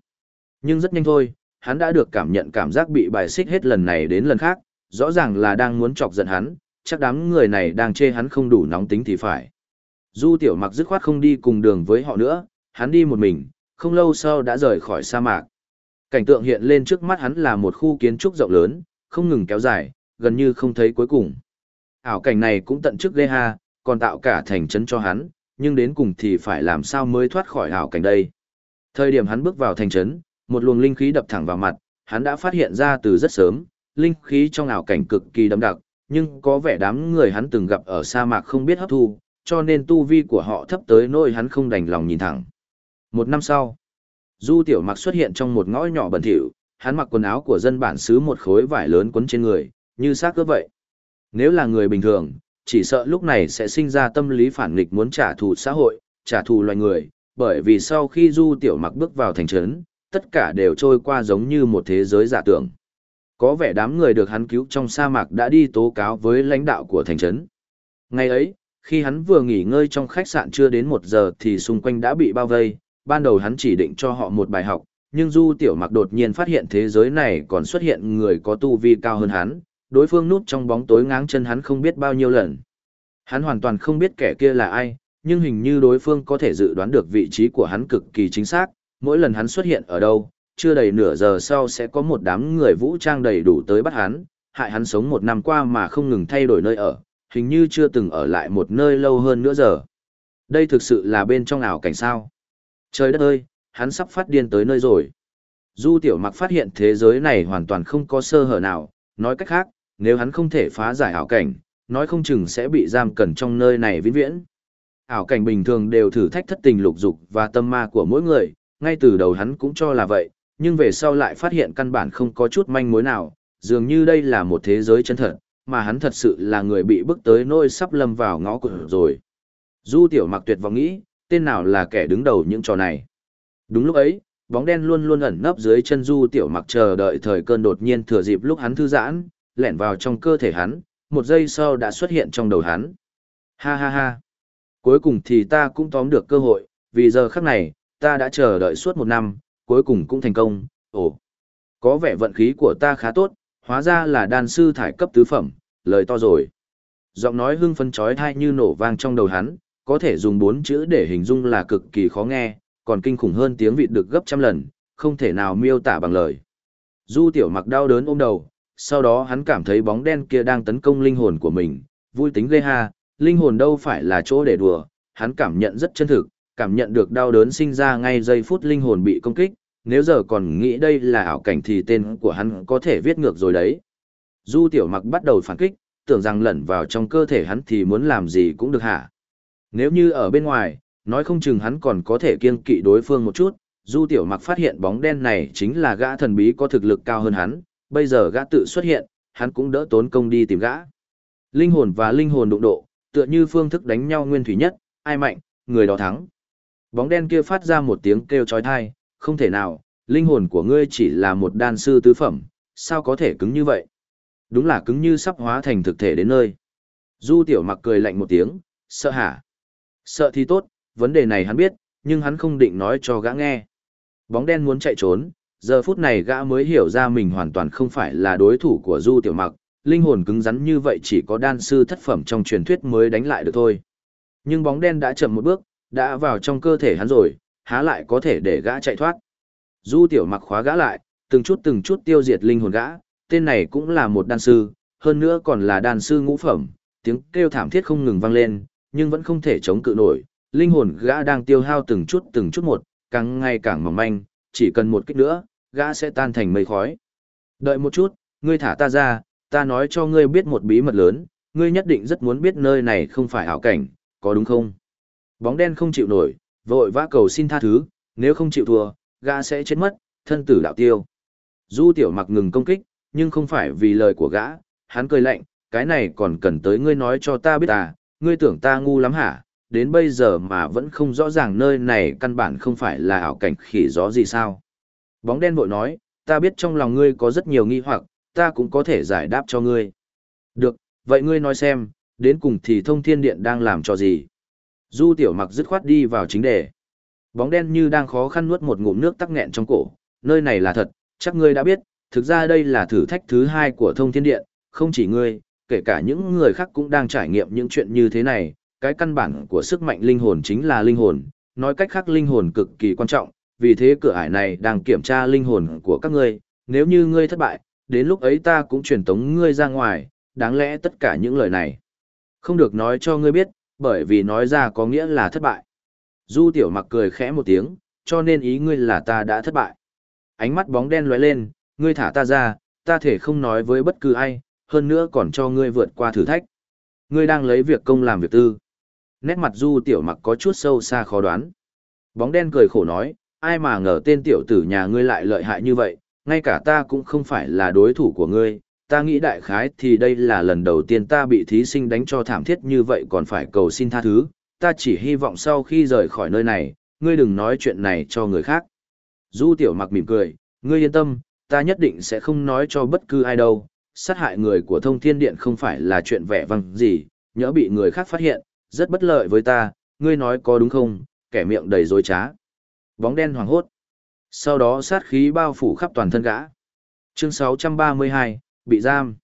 Speaker 1: Nhưng rất nhanh thôi, hắn đã được cảm nhận cảm giác bị bài xích hết lần này đến lần khác, rõ ràng là đang muốn chọc giận hắn, chắc đám người này đang chê hắn không đủ nóng tính thì phải. Du tiểu mặc dứt khoát không đi cùng đường với họ nữa, hắn đi một mình, không lâu sau đã rời khỏi sa mạc. Cảnh tượng hiện lên trước mắt hắn là một khu kiến trúc rộng lớn, không ngừng kéo dài, gần như không thấy cuối cùng. Ảo cảnh này cũng tận chức Lê ha, còn tạo cả thành trấn cho hắn, nhưng đến cùng thì phải làm sao mới thoát khỏi ảo cảnh đây. Thời điểm hắn bước vào thành trấn, một luồng linh khí đập thẳng vào mặt, hắn đã phát hiện ra từ rất sớm, linh khí trong ảo cảnh cực kỳ đậm đặc, nhưng có vẻ đám người hắn từng gặp ở sa mạc không biết hấp thu, cho nên tu vi của họ thấp tới nỗi hắn không đành lòng nhìn thẳng. Một năm sau, Du Tiểu Mặc xuất hiện trong một ngõ nhỏ bẩn thỉu, hắn mặc quần áo của dân bản xứ một khối vải lớn quấn trên người, như xác cướp vậy. Nếu là người bình thường, chỉ sợ lúc này sẽ sinh ra tâm lý phản nghịch muốn trả thù xã hội, trả thù loài người, bởi vì sau khi Du Tiểu Mặc bước vào thành trấn, tất cả đều trôi qua giống như một thế giới giả tưởng. Có vẻ đám người được hắn cứu trong sa mạc đã đi tố cáo với lãnh đạo của thành trấn. Ngày ấy, khi hắn vừa nghỉ ngơi trong khách sạn chưa đến một giờ thì xung quanh đã bị bao vây, ban đầu hắn chỉ định cho họ một bài học, nhưng Du Tiểu Mặc đột nhiên phát hiện thế giới này còn xuất hiện người có tu vi cao hơn hắn, đối phương núp trong bóng tối ngáng chân hắn không biết bao nhiêu lần. Hắn hoàn toàn không biết kẻ kia là ai, nhưng hình như đối phương có thể dự đoán được vị trí của hắn cực kỳ chính xác, mỗi lần hắn xuất hiện ở đâu, chưa đầy nửa giờ sau sẽ có một đám người vũ trang đầy đủ tới bắt hắn, hại hắn sống một năm qua mà không ngừng thay đổi nơi ở, hình như chưa từng ở lại một nơi lâu hơn nữa giờ. Đây thực sự là bên trong ảo cảnh sao. Trời đất ơi, hắn sắp phát điên tới nơi rồi. Du tiểu mặc phát hiện thế giới này hoàn toàn không có sơ hở nào, nói cách khác, nếu hắn không thể phá giải ảo cảnh, nói không chừng sẽ bị giam cẩn trong nơi này vĩnh viễn. Ảo cảnh bình thường đều thử thách thất tình lục dục và tâm ma của mỗi người, ngay từ đầu hắn cũng cho là vậy, nhưng về sau lại phát hiện căn bản không có chút manh mối nào, dường như đây là một thế giới chân thật, mà hắn thật sự là người bị bước tới nỗi sắp lâm vào ngõ cụt rồi. Du tiểu mặc tuyệt vọng nghĩ, tên nào là kẻ đứng đầu những trò này. Đúng lúc ấy, bóng đen luôn luôn ẩn nấp dưới chân du tiểu mặc chờ đợi thời cơn đột nhiên thừa dịp lúc hắn thư giãn, lẻn vào trong cơ thể hắn, một giây sau đã xuất hiện trong đầu hắn. Ha ha ha. Cuối cùng thì ta cũng tóm được cơ hội, vì giờ khắc này, ta đã chờ đợi suốt một năm, cuối cùng cũng thành công, ồ. Có vẻ vận khí của ta khá tốt, hóa ra là đan sư thải cấp tứ phẩm, lời to rồi. Giọng nói hưng phấn chói tai như nổ vang trong đầu hắn, có thể dùng bốn chữ để hình dung là cực kỳ khó nghe, còn kinh khủng hơn tiếng vịt được gấp trăm lần, không thể nào miêu tả bằng lời. Du tiểu mặc đau đớn ôm đầu, sau đó hắn cảm thấy bóng đen kia đang tấn công linh hồn của mình, vui tính ghê ha, linh hồn đâu phải là chỗ để đùa, hắn cảm nhận rất chân thực, cảm nhận được đau đớn sinh ra ngay giây phút linh hồn bị công kích, nếu giờ còn nghĩ đây là ảo cảnh thì tên của hắn có thể viết ngược rồi đấy. Du tiểu mặc bắt đầu phản kích, tưởng rằng lẩn vào trong cơ thể hắn thì muốn làm gì cũng được hả. Nếu như ở bên ngoài, nói không chừng hắn còn có thể kiêng kỵ đối phương một chút, du tiểu mặc phát hiện bóng đen này chính là gã thần bí có thực lực cao hơn hắn, bây giờ gã tự xuất hiện, hắn cũng đỡ tốn công đi tìm gã. Linh hồn và linh hồn đụng độ, tựa như phương thức đánh nhau nguyên thủy nhất, ai mạnh, người đó thắng. Bóng đen kia phát ra một tiếng kêu chói tai, không thể nào, linh hồn của ngươi chỉ là một đan sư tứ phẩm, sao có thể cứng như vậy? Đúng là cứng như sắp hóa thành thực thể đến nơi. Du tiểu mặc cười lạnh một tiếng, sợ hả? Sợ thì tốt, vấn đề này hắn biết, nhưng hắn không định nói cho gã nghe. Bóng đen muốn chạy trốn, giờ phút này gã mới hiểu ra mình hoàn toàn không phải là đối thủ của Du tiểu mặc, linh hồn cứng rắn như vậy chỉ có đan sư thất phẩm trong truyền thuyết mới đánh lại được thôi. Nhưng bóng đen đã chậm một bước, đã vào trong cơ thể hắn rồi, há lại có thể để gã chạy thoát. Du tiểu mặc khóa gã lại, từng chút từng chút tiêu diệt linh hồn gã, tên này cũng là một đan sư, hơn nữa còn là đan sư ngũ phẩm, tiếng kêu thảm thiết không ngừng vang lên, nhưng vẫn không thể chống cự nổi, linh hồn gã đang tiêu hao từng chút từng chút một, càng ngày càng mỏng manh, chỉ cần một kích nữa, gã sẽ tan thành mây khói. Đợi một chút, ngươi thả ta ra, ta nói cho ngươi biết một bí mật lớn, ngươi nhất định rất muốn biết nơi này không phải ảo cảnh, có đúng không? Bóng đen không chịu nổi, vội vã cầu xin tha thứ, nếu không chịu thua, gã sẽ chết mất, thân tử đạo tiêu. Du tiểu mặc ngừng công kích, nhưng không phải vì lời của gã, hắn cười lạnh, cái này còn cần tới ngươi nói cho ta biết à, ngươi tưởng ta ngu lắm hả, đến bây giờ mà vẫn không rõ ràng nơi này căn bản không phải là ảo cảnh khỉ gió gì sao. Bóng đen vội nói, ta biết trong lòng ngươi có rất nhiều nghi hoặc, ta cũng có thể giải đáp cho ngươi. Được, vậy ngươi nói xem, đến cùng thì thông thiên điện đang làm cho gì? Du tiểu mặc dứt khoát đi vào chính đề. Bóng đen như đang khó khăn nuốt một ngụm nước tắc nghẹn trong cổ, nơi này là thật, chắc ngươi đã biết, thực ra đây là thử thách thứ hai của thông thiên điện, không chỉ ngươi, kể cả những người khác cũng đang trải nghiệm những chuyện như thế này, cái căn bản của sức mạnh linh hồn chính là linh hồn, nói cách khác linh hồn cực kỳ quan trọng, vì thế cửa ải này đang kiểm tra linh hồn của các ngươi, nếu như ngươi thất bại, đến lúc ấy ta cũng truyền tống ngươi ra ngoài, đáng lẽ tất cả những lời này không được nói cho ngươi biết, bởi vì nói ra có nghĩa là thất bại. Du tiểu mặc cười khẽ một tiếng, cho nên ý ngươi là ta đã thất bại. Ánh mắt bóng đen lóe lên, ngươi thả ta ra, ta thể không nói với bất cứ ai, hơn nữa còn cho ngươi vượt qua thử thách. Ngươi đang lấy việc công làm việc tư. Nét mặt du tiểu mặc có chút sâu xa khó đoán. Bóng đen cười khổ nói, ai mà ngờ tên tiểu tử nhà ngươi lại lợi hại như vậy, ngay cả ta cũng không phải là đối thủ của ngươi, ta nghĩ đại khái thì đây là lần đầu tiên ta bị thí sinh đánh cho thảm thiết như vậy còn phải cầu xin tha thứ, ta chỉ hy vọng sau khi rời khỏi nơi này, ngươi đừng nói chuyện này cho người khác. Du tiểu mặc mỉm cười, ngươi yên tâm, ta nhất định sẽ không nói cho bất cứ ai đâu, sát hại người của thông thiên điện không phải là chuyện vẻ vang gì, nhỡ bị người khác phát hiện, rất bất lợi với ta, ngươi nói có đúng không, kẻ miệng đầy dối trá. Bóng đen hoàng hốt. Sau đó sát khí bao phủ khắp toàn thân gã. Chương 632, bị giam.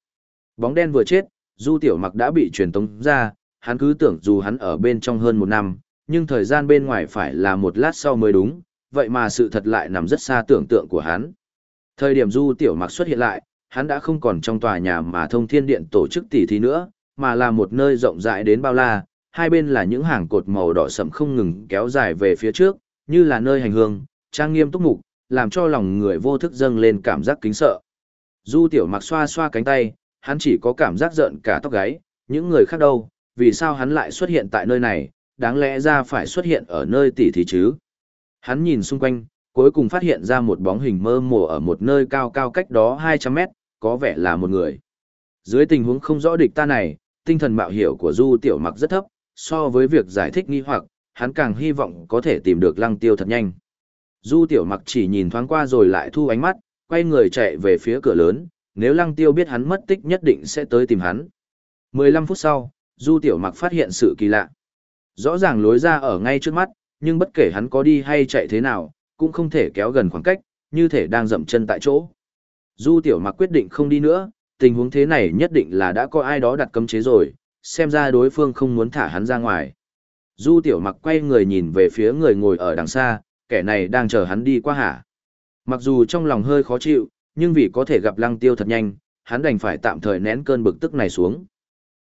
Speaker 1: Bóng đen vừa chết, Du Tiểu Mặc đã bị truyền tống ra, hắn cứ tưởng dù hắn ở bên trong hơn một năm, nhưng thời gian bên ngoài phải là một lát sau mới đúng, vậy mà sự thật lại nằm rất xa tưởng tượng của hắn. Thời điểm Du Tiểu Mặc xuất hiện lại, hắn đã không còn trong tòa nhà mà Thông Thiên Điện tổ chức tỉ thí nữa, mà là một nơi rộng rãi đến bao la, hai bên là những hàng cột màu đỏ sẫm không ngừng kéo dài về phía trước, như là nơi hành hương, trang nghiêm túc mục, làm cho lòng người vô thức dâng lên cảm giác kính sợ. Du Tiểu Mặc xoa xoa cánh tay, hắn chỉ có cảm giác giận cả tóc gáy, những người khác đâu, vì sao hắn lại xuất hiện tại nơi này, đáng lẽ ra phải xuất hiện ở nơi tỉ thí chứ. Hắn nhìn xung quanh, cuối cùng phát hiện ra một bóng hình mơ mồ ở một nơi cao cao cách đó 200 mét, có vẻ là một người. Dưới tình huống không rõ địch ta này, tinh thần mạo hiểu của Du Tiểu Mặc rất thấp, so với việc giải thích nghi hoặc, hắn càng hy vọng có thể tìm được lăng tiêu thật nhanh. Du Tiểu Mặc chỉ nhìn thoáng qua rồi lại thu ánh mắt, quay người chạy về phía cửa lớn, nếu lăng tiêu biết hắn mất tích nhất định sẽ tới tìm hắn. 15 phút sau, Du Tiểu Mặc phát hiện sự kỳ lạ. Rõ ràng lối ra ở ngay trước mắt, nhưng bất kể hắn có đi hay chạy thế nào, cũng không thể kéo gần khoảng cách, như thể đang dậm chân tại chỗ. Du Tiểu Mặc quyết định không đi nữa, tình huống thế này nhất định là đã có ai đó đặt cấm chế rồi, xem ra đối phương không muốn thả hắn ra ngoài. Du Tiểu Mặc quay người nhìn về phía người ngồi ở đằng xa, kẻ này đang chờ hắn đi qua hả. Mặc dù trong lòng hơi khó chịu, nhưng vì có thể gặp Lăng Tiêu thật nhanh, hắn đành phải tạm thời nén cơn bực tức này xuống.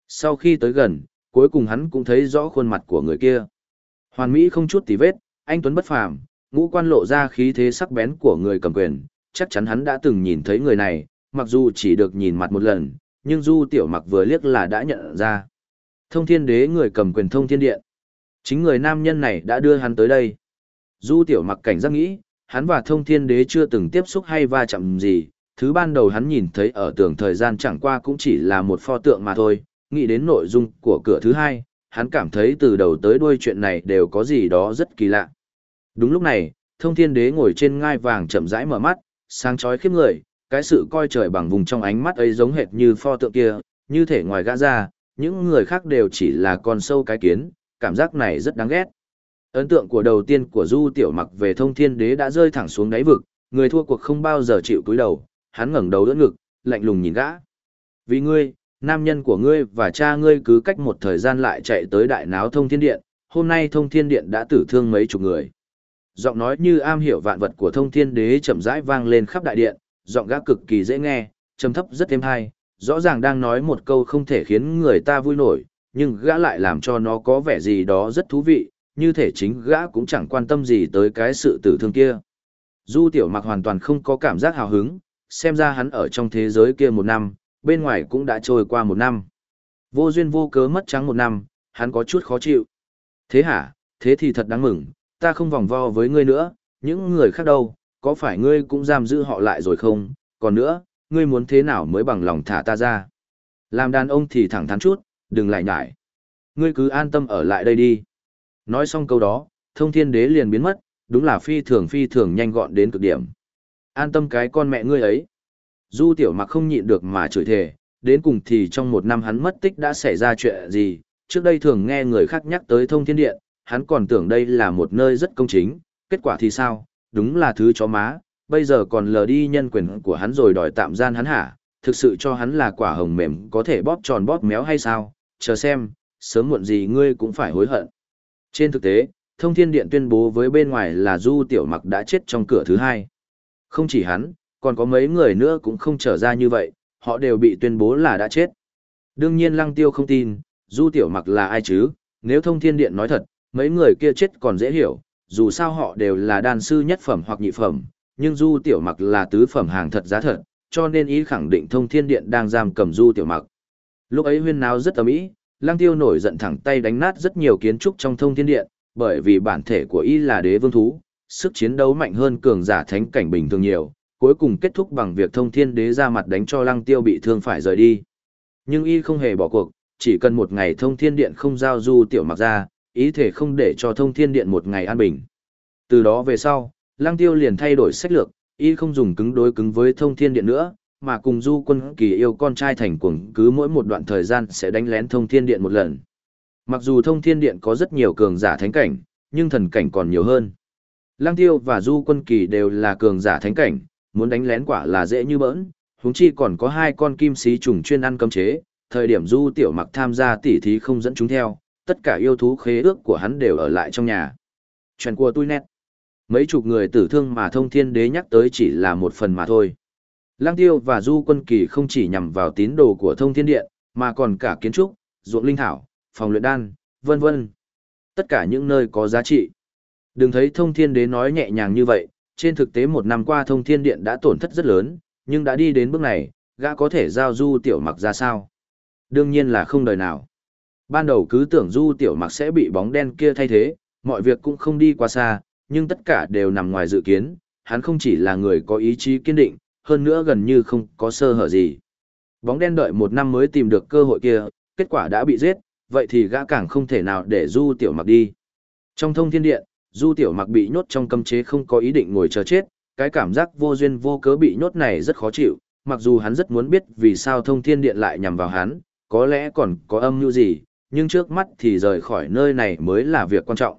Speaker 1: Sau khi tới gần, cuối cùng hắn cũng thấy rõ khuôn mặt của người kia. Hoàn Mỹ không chút tì vết, anh Tuấn bất phàm, ngũ quan lộ ra khí thế sắc bén của người cầm quyền, chắc chắn hắn đã từng nhìn thấy người này, mặc dù chỉ được nhìn mặt một lần, nhưng Du Tiểu Mặc vừa liếc là đã nhận ra. Thông Thiên Đế người cầm quyền Thông Thiên Điện. Chính người nam nhân này đã đưa hắn tới đây. Du Tiểu Mặc cảnh giác nghĩ, hắn và Thông Thiên Đế chưa từng tiếp xúc hay va chạm gì, thứ ban đầu hắn nhìn thấy ở tường thời gian chẳng qua cũng chỉ là một pho tượng mà thôi, nghĩ đến nội dung của cửa thứ hai, hắn cảm thấy từ đầu tới đuôi chuyện này đều có gì đó rất kỳ lạ. Đúng lúc này, thông thiên đế ngồi trên ngai vàng chậm rãi mở mắt, sáng chói khiếp người, cái sự coi trời bằng vùng trong ánh mắt ấy giống hệt như pho tượng kia, như thể ngoài gã ra, những người khác đều chỉ là con sâu cái kiến, cảm giác này rất đáng ghét. Ấn tượng của đầu tiên của Du Tiểu Mặc về thông thiên đế đã rơi thẳng xuống đáy vực, người thua cuộc không bao giờ chịu cúi đầu, hắn ngẩng đầu đỡ ngực, lạnh lùng nhìn gã. Vì ngươi, nam nhân của ngươi và cha ngươi cứ cách một thời gian lại chạy tới đại náo thông thiên điện, hôm nay thông thiên điện đã tử thương mấy chục người. Giọng nói như am hiểu vạn vật của thông thiên đế chậm rãi vang lên khắp đại điện, giọng gã cực kỳ dễ nghe, trầm thấp rất êm hay, rõ ràng đang nói một câu không thể khiến người ta vui nổi, nhưng gã lại làm cho nó có vẻ gì đó rất thú vị, như thể chính gã cũng chẳng quan tâm gì tới cái sự tử thương kia. Du tiểu mặc hoàn toàn không có cảm giác hào hứng, xem ra hắn ở trong thế giới kia một năm, bên ngoài cũng đã trôi qua một năm. Vô duyên vô cớ mất trắng một năm, hắn có chút khó chịu. Thế hả, thế thì thật đáng mừng, ta không vòng vo với ngươi nữa, những người khác đâu, có phải ngươi cũng giam giữ họ lại rồi không, còn nữa, ngươi muốn thế nào mới bằng lòng thả ta ra. Làm đàn ông thì thẳng thắn chút, đừng lại nhải. Ngươi cứ an tâm ở lại đây đi. Nói xong câu đó, thông thiên đế liền biến mất, đúng là phi thường phi thường nhanh gọn đến cực điểm. An tâm cái con mẹ ngươi ấy. Du tiểu mặc không nhịn được mà chửi thề, đến cùng thì trong một năm hắn mất tích đã xảy ra chuyện gì, trước đây thường nghe người khác nhắc tới thông thiên điện, hắn còn tưởng đây là một nơi rất công chính, kết quả thì sao, đúng là thứ chó má, bây giờ còn lờ đi nhân quyền của hắn rồi đòi tạm gian hắn hả, thực sự cho hắn là quả hồng mềm có thể bóp tròn bóp méo hay sao, chờ xem, sớm muộn gì ngươi cũng phải hối hận. Trên thực tế, thông thiên điện tuyên bố với bên ngoài là Du Tiểu Mặc đã chết trong cửa thứ hai. Không chỉ hắn, còn có mấy người nữa cũng không trở ra như vậy, họ đều bị tuyên bố là đã chết. Đương nhiên Lăng Tiêu không tin, Du Tiểu Mặc là ai chứ, nếu thông thiên điện nói thật, mấy người kia chết còn dễ hiểu, dù sao họ đều là đan sư nhất phẩm hoặc nhị phẩm, nhưng Du Tiểu Mặc là tứ phẩm hàng thật giá thật, cho nên ý khẳng định thông thiên điện đang giam cầm Du Tiểu Mặc. Lúc ấy huyên náo rất ầm ĩ, Lăng Tiêu nổi giận thẳng tay đánh nát rất nhiều kiến trúc trong thông thiên điện, bởi vì bản thể của y là đế vương thú, sức chiến đấu mạnh hơn cường giả thánh cảnh bình thường nhiều, cuối cùng kết thúc bằng việc thông thiên đế ra mặt đánh cho lăng tiêu bị thương phải rời đi. Nhưng y không hề bỏ cuộc, chỉ cần một ngày thông thiên điện không giao du tiểu mặc ra, ý thể không để cho thông thiên điện một ngày an bình. Từ đó về sau, lăng tiêu liền thay đổi sách lược, ý không dùng cứng đối cứng với thông thiên điện nữa, mà cùng du quân kỳ yêu con trai thành cuồng cứ mỗi một đoạn thời gian sẽ đánh lén thông thiên điện một lần. Mặc dù thông thiên điện có rất nhiều cường giả thánh cảnh, nhưng thần cảnh còn nhiều hơn. Lăng tiêu và du quân kỳ đều là cường giả thánh cảnh, muốn đánh lén quả là dễ như bỡn, huống chi còn có hai con kim sĩ trùng chuyên ăn cấm chế, thời điểm Du Tiểu Mặc tham gia tỉ thí không dẫn chúng theo, tất cả yêu thú khế ước của hắn đều ở lại trong nhà. Chuyện của tôi nét. Mấy chục người tử thương mà thông thiên đế nhắc tới chỉ là một phần mà thôi. Lang tiêu và du quân kỳ không chỉ nhằm vào tín đồ của thông thiên điện, mà còn cả kiến trúc, ruộng linh thảo, phòng luyện đan, vân vân. Tất cả những nơi có giá trị. Đừng thấy thông thiên đế nói nhẹ nhàng như vậy, trên thực tế một năm qua thông thiên điện đã tổn thất rất lớn, nhưng đã đi đến bước này, gã có thể giao du tiểu mặc ra sao? Đương nhiên là không đời nào. Ban đầu cứ tưởng du tiểu mặc sẽ bị bóng đen kia thay thế, mọi việc cũng không đi quá xa, nhưng tất cả đều nằm ngoài dự kiến, hắn không chỉ là người có ý chí kiên định, hơn nữa gần như không có sơ hở gì. Bóng đen đợi một năm mới tìm được cơ hội kia, kết quả đã bị giết, vậy thì gã càng không thể nào để du tiểu mặc đi. Trong thông thiên điện, du tiểu mặc bị nhốt trong cấm chế không có ý định ngồi chờ chết, cái cảm giác vô duyên vô cớ bị nhốt này rất khó chịu, mặc dù hắn rất muốn biết vì sao thông thiên điện lại nhằm vào hắn, có lẽ còn có âm mưu gì, nhưng trước mắt thì rời khỏi nơi này mới là việc quan trọng.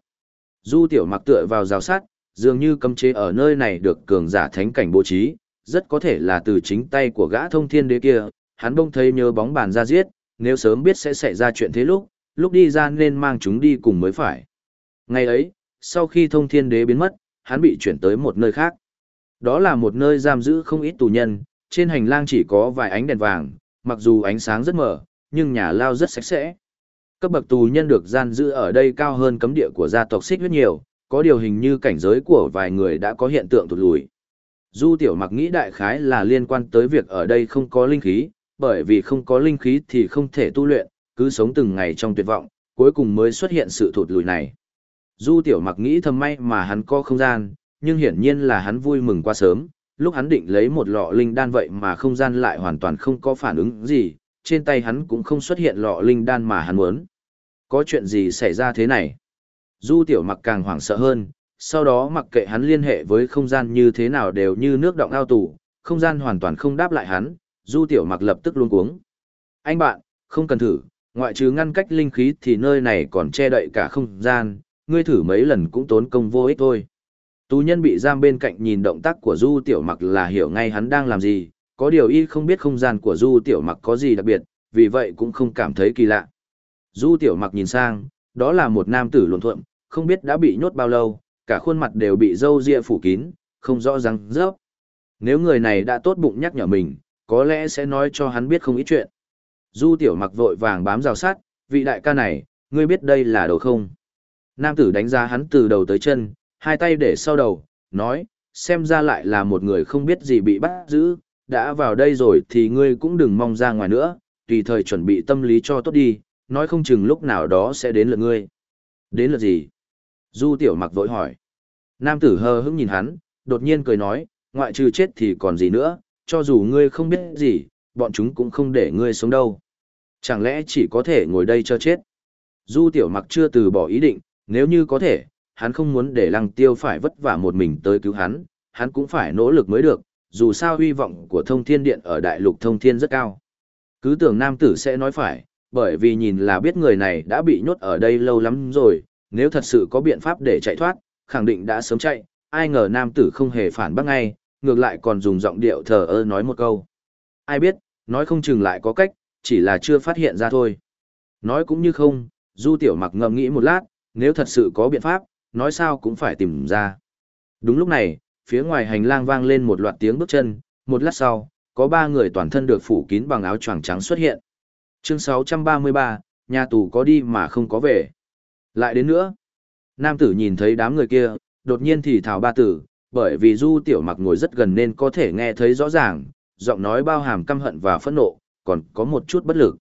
Speaker 1: Du tiểu mặc tựa vào rào sát, dường như cấm chế ở nơi này được cường giả thánh cảnh bố trí, rất có thể là từ chính tay của gã thông thiên đế kia, hắn bông thấy nhớ bóng bàn ra giết, nếu sớm biết sẽ xảy ra chuyện thế lúc, lúc đi ra nên mang chúng đi cùng mới phải. Ngày ấy, sau khi thông thiên đế biến mất, hắn bị chuyển tới một nơi khác. Đó là một nơi giam giữ không ít tù nhân, trên hành lang chỉ có vài ánh đèn vàng, mặc dù ánh sáng rất mờ, nhưng nhà lao rất sạch sẽ. Cấp bậc tù nhân được gian giữ ở đây cao hơn cấm địa của gia tộc xích rất nhiều, có điều hình như cảnh giới của vài người đã có hiện tượng tụt lùi. Du tiểu mặc nghĩ đại khái là liên quan tới việc ở đây không có linh khí, bởi vì không có linh khí thì không thể tu luyện, cứ sống từng ngày trong tuyệt vọng, cuối cùng mới xuất hiện sự thụt lùi này. Du tiểu mặc nghĩ thầm may mà hắn có không gian, nhưng hiển nhiên là hắn vui mừng quá sớm, lúc hắn định lấy một lọ linh đan vậy mà không gian lại hoàn toàn không có phản ứng gì, trên tay hắn cũng không xuất hiện lọ linh đan mà hắn muốn. Có chuyện gì xảy ra thế này? Du tiểu mặc càng hoảng sợ hơn, sau đó mặc kệ hắn liên hệ với không gian như thế nào đều như nước động ao tù, không gian hoàn toàn không đáp lại hắn, du tiểu mặc lập tức luôn cuống. Anh bạn, không cần thử, ngoại trừ ngăn cách linh khí thì nơi này còn che đậy cả không gian, ngươi thử mấy lần cũng tốn công vô ích thôi. Tù nhân bị giam bên cạnh nhìn động tác của du tiểu mặc là hiểu ngay hắn đang làm gì, có điều y không biết không gian của du tiểu mặc có gì đặc biệt, vì vậy cũng không cảm thấy kỳ lạ. Du tiểu mặc nhìn sang, đó là một nam tử luồn thuận, không biết đã bị nhốt bao lâu, cả khuôn mặt đều bị râu ria phủ kín, không rõ ràng rớp. Nếu người này đã tốt bụng nhắc nhở mình, có lẽ sẽ nói cho hắn biết không ít chuyện. Du tiểu mặc vội vàng bám rào sát, vị đại ca này, ngươi biết đây là đầu không? Nam tử đánh giá hắn từ đầu tới chân, hai tay để sau đầu, nói, xem ra lại là một người không biết gì bị bắt giữ, đã vào đây rồi thì ngươi cũng đừng mong ra ngoài nữa, tùy thời chuẩn bị tâm lý cho tốt đi, nói không chừng lúc nào đó sẽ đến lượt ngươi. Đến lượt gì? Du tiểu mặc vội hỏi. Nam tử hờ hững nhìn hắn, đột nhiên cười nói, ngoại trừ chết thì còn gì nữa, cho dù ngươi không biết gì, bọn chúng cũng không để ngươi sống đâu. Chẳng lẽ chỉ có thể ngồi đây cho chết? Du tiểu mặc chưa từ bỏ ý định, nếu như có thể, hắn không muốn để lăng tiêu phải vất vả một mình tới cứu hắn, hắn cũng phải nỗ lực mới được, dù sao hy vọng của thông thiên điện ở đại lục thông thiên rất cao. Cứ tưởng nam tử sẽ nói phải, bởi vì nhìn là biết người này đã bị nhốt ở đây lâu lắm rồi, nếu thật sự có biện pháp để chạy thoát, khẳng định đã sớm chạy, ai ngờ nam tử không hề phản bác ngay, ngược lại còn dùng giọng điệu thờ ơ nói một câu. Ai biết, nói không chừng lại có cách, chỉ là chưa phát hiện ra thôi. Nói cũng như không, Du Tiểu Mặc ngầm nghĩ một lát, nếu thật sự có biện pháp, nói sao cũng phải tìm ra. Đúng lúc này, phía ngoài hành lang vang lên một loạt tiếng bước chân, một lát sau, có ba người toàn thân được phủ kín bằng áo choàng trắng xuất hiện. Chương 633, nhà tù có đi mà không có về. Lại đến nữa. Nam tử nhìn thấy đám người kia, đột nhiên thì thảo ba tử, bởi vì Du Tiểu Mặc ngồi rất gần nên có thể nghe thấy rõ ràng, giọng nói bao hàm căm hận và phẫn nộ, còn có một chút bất lực.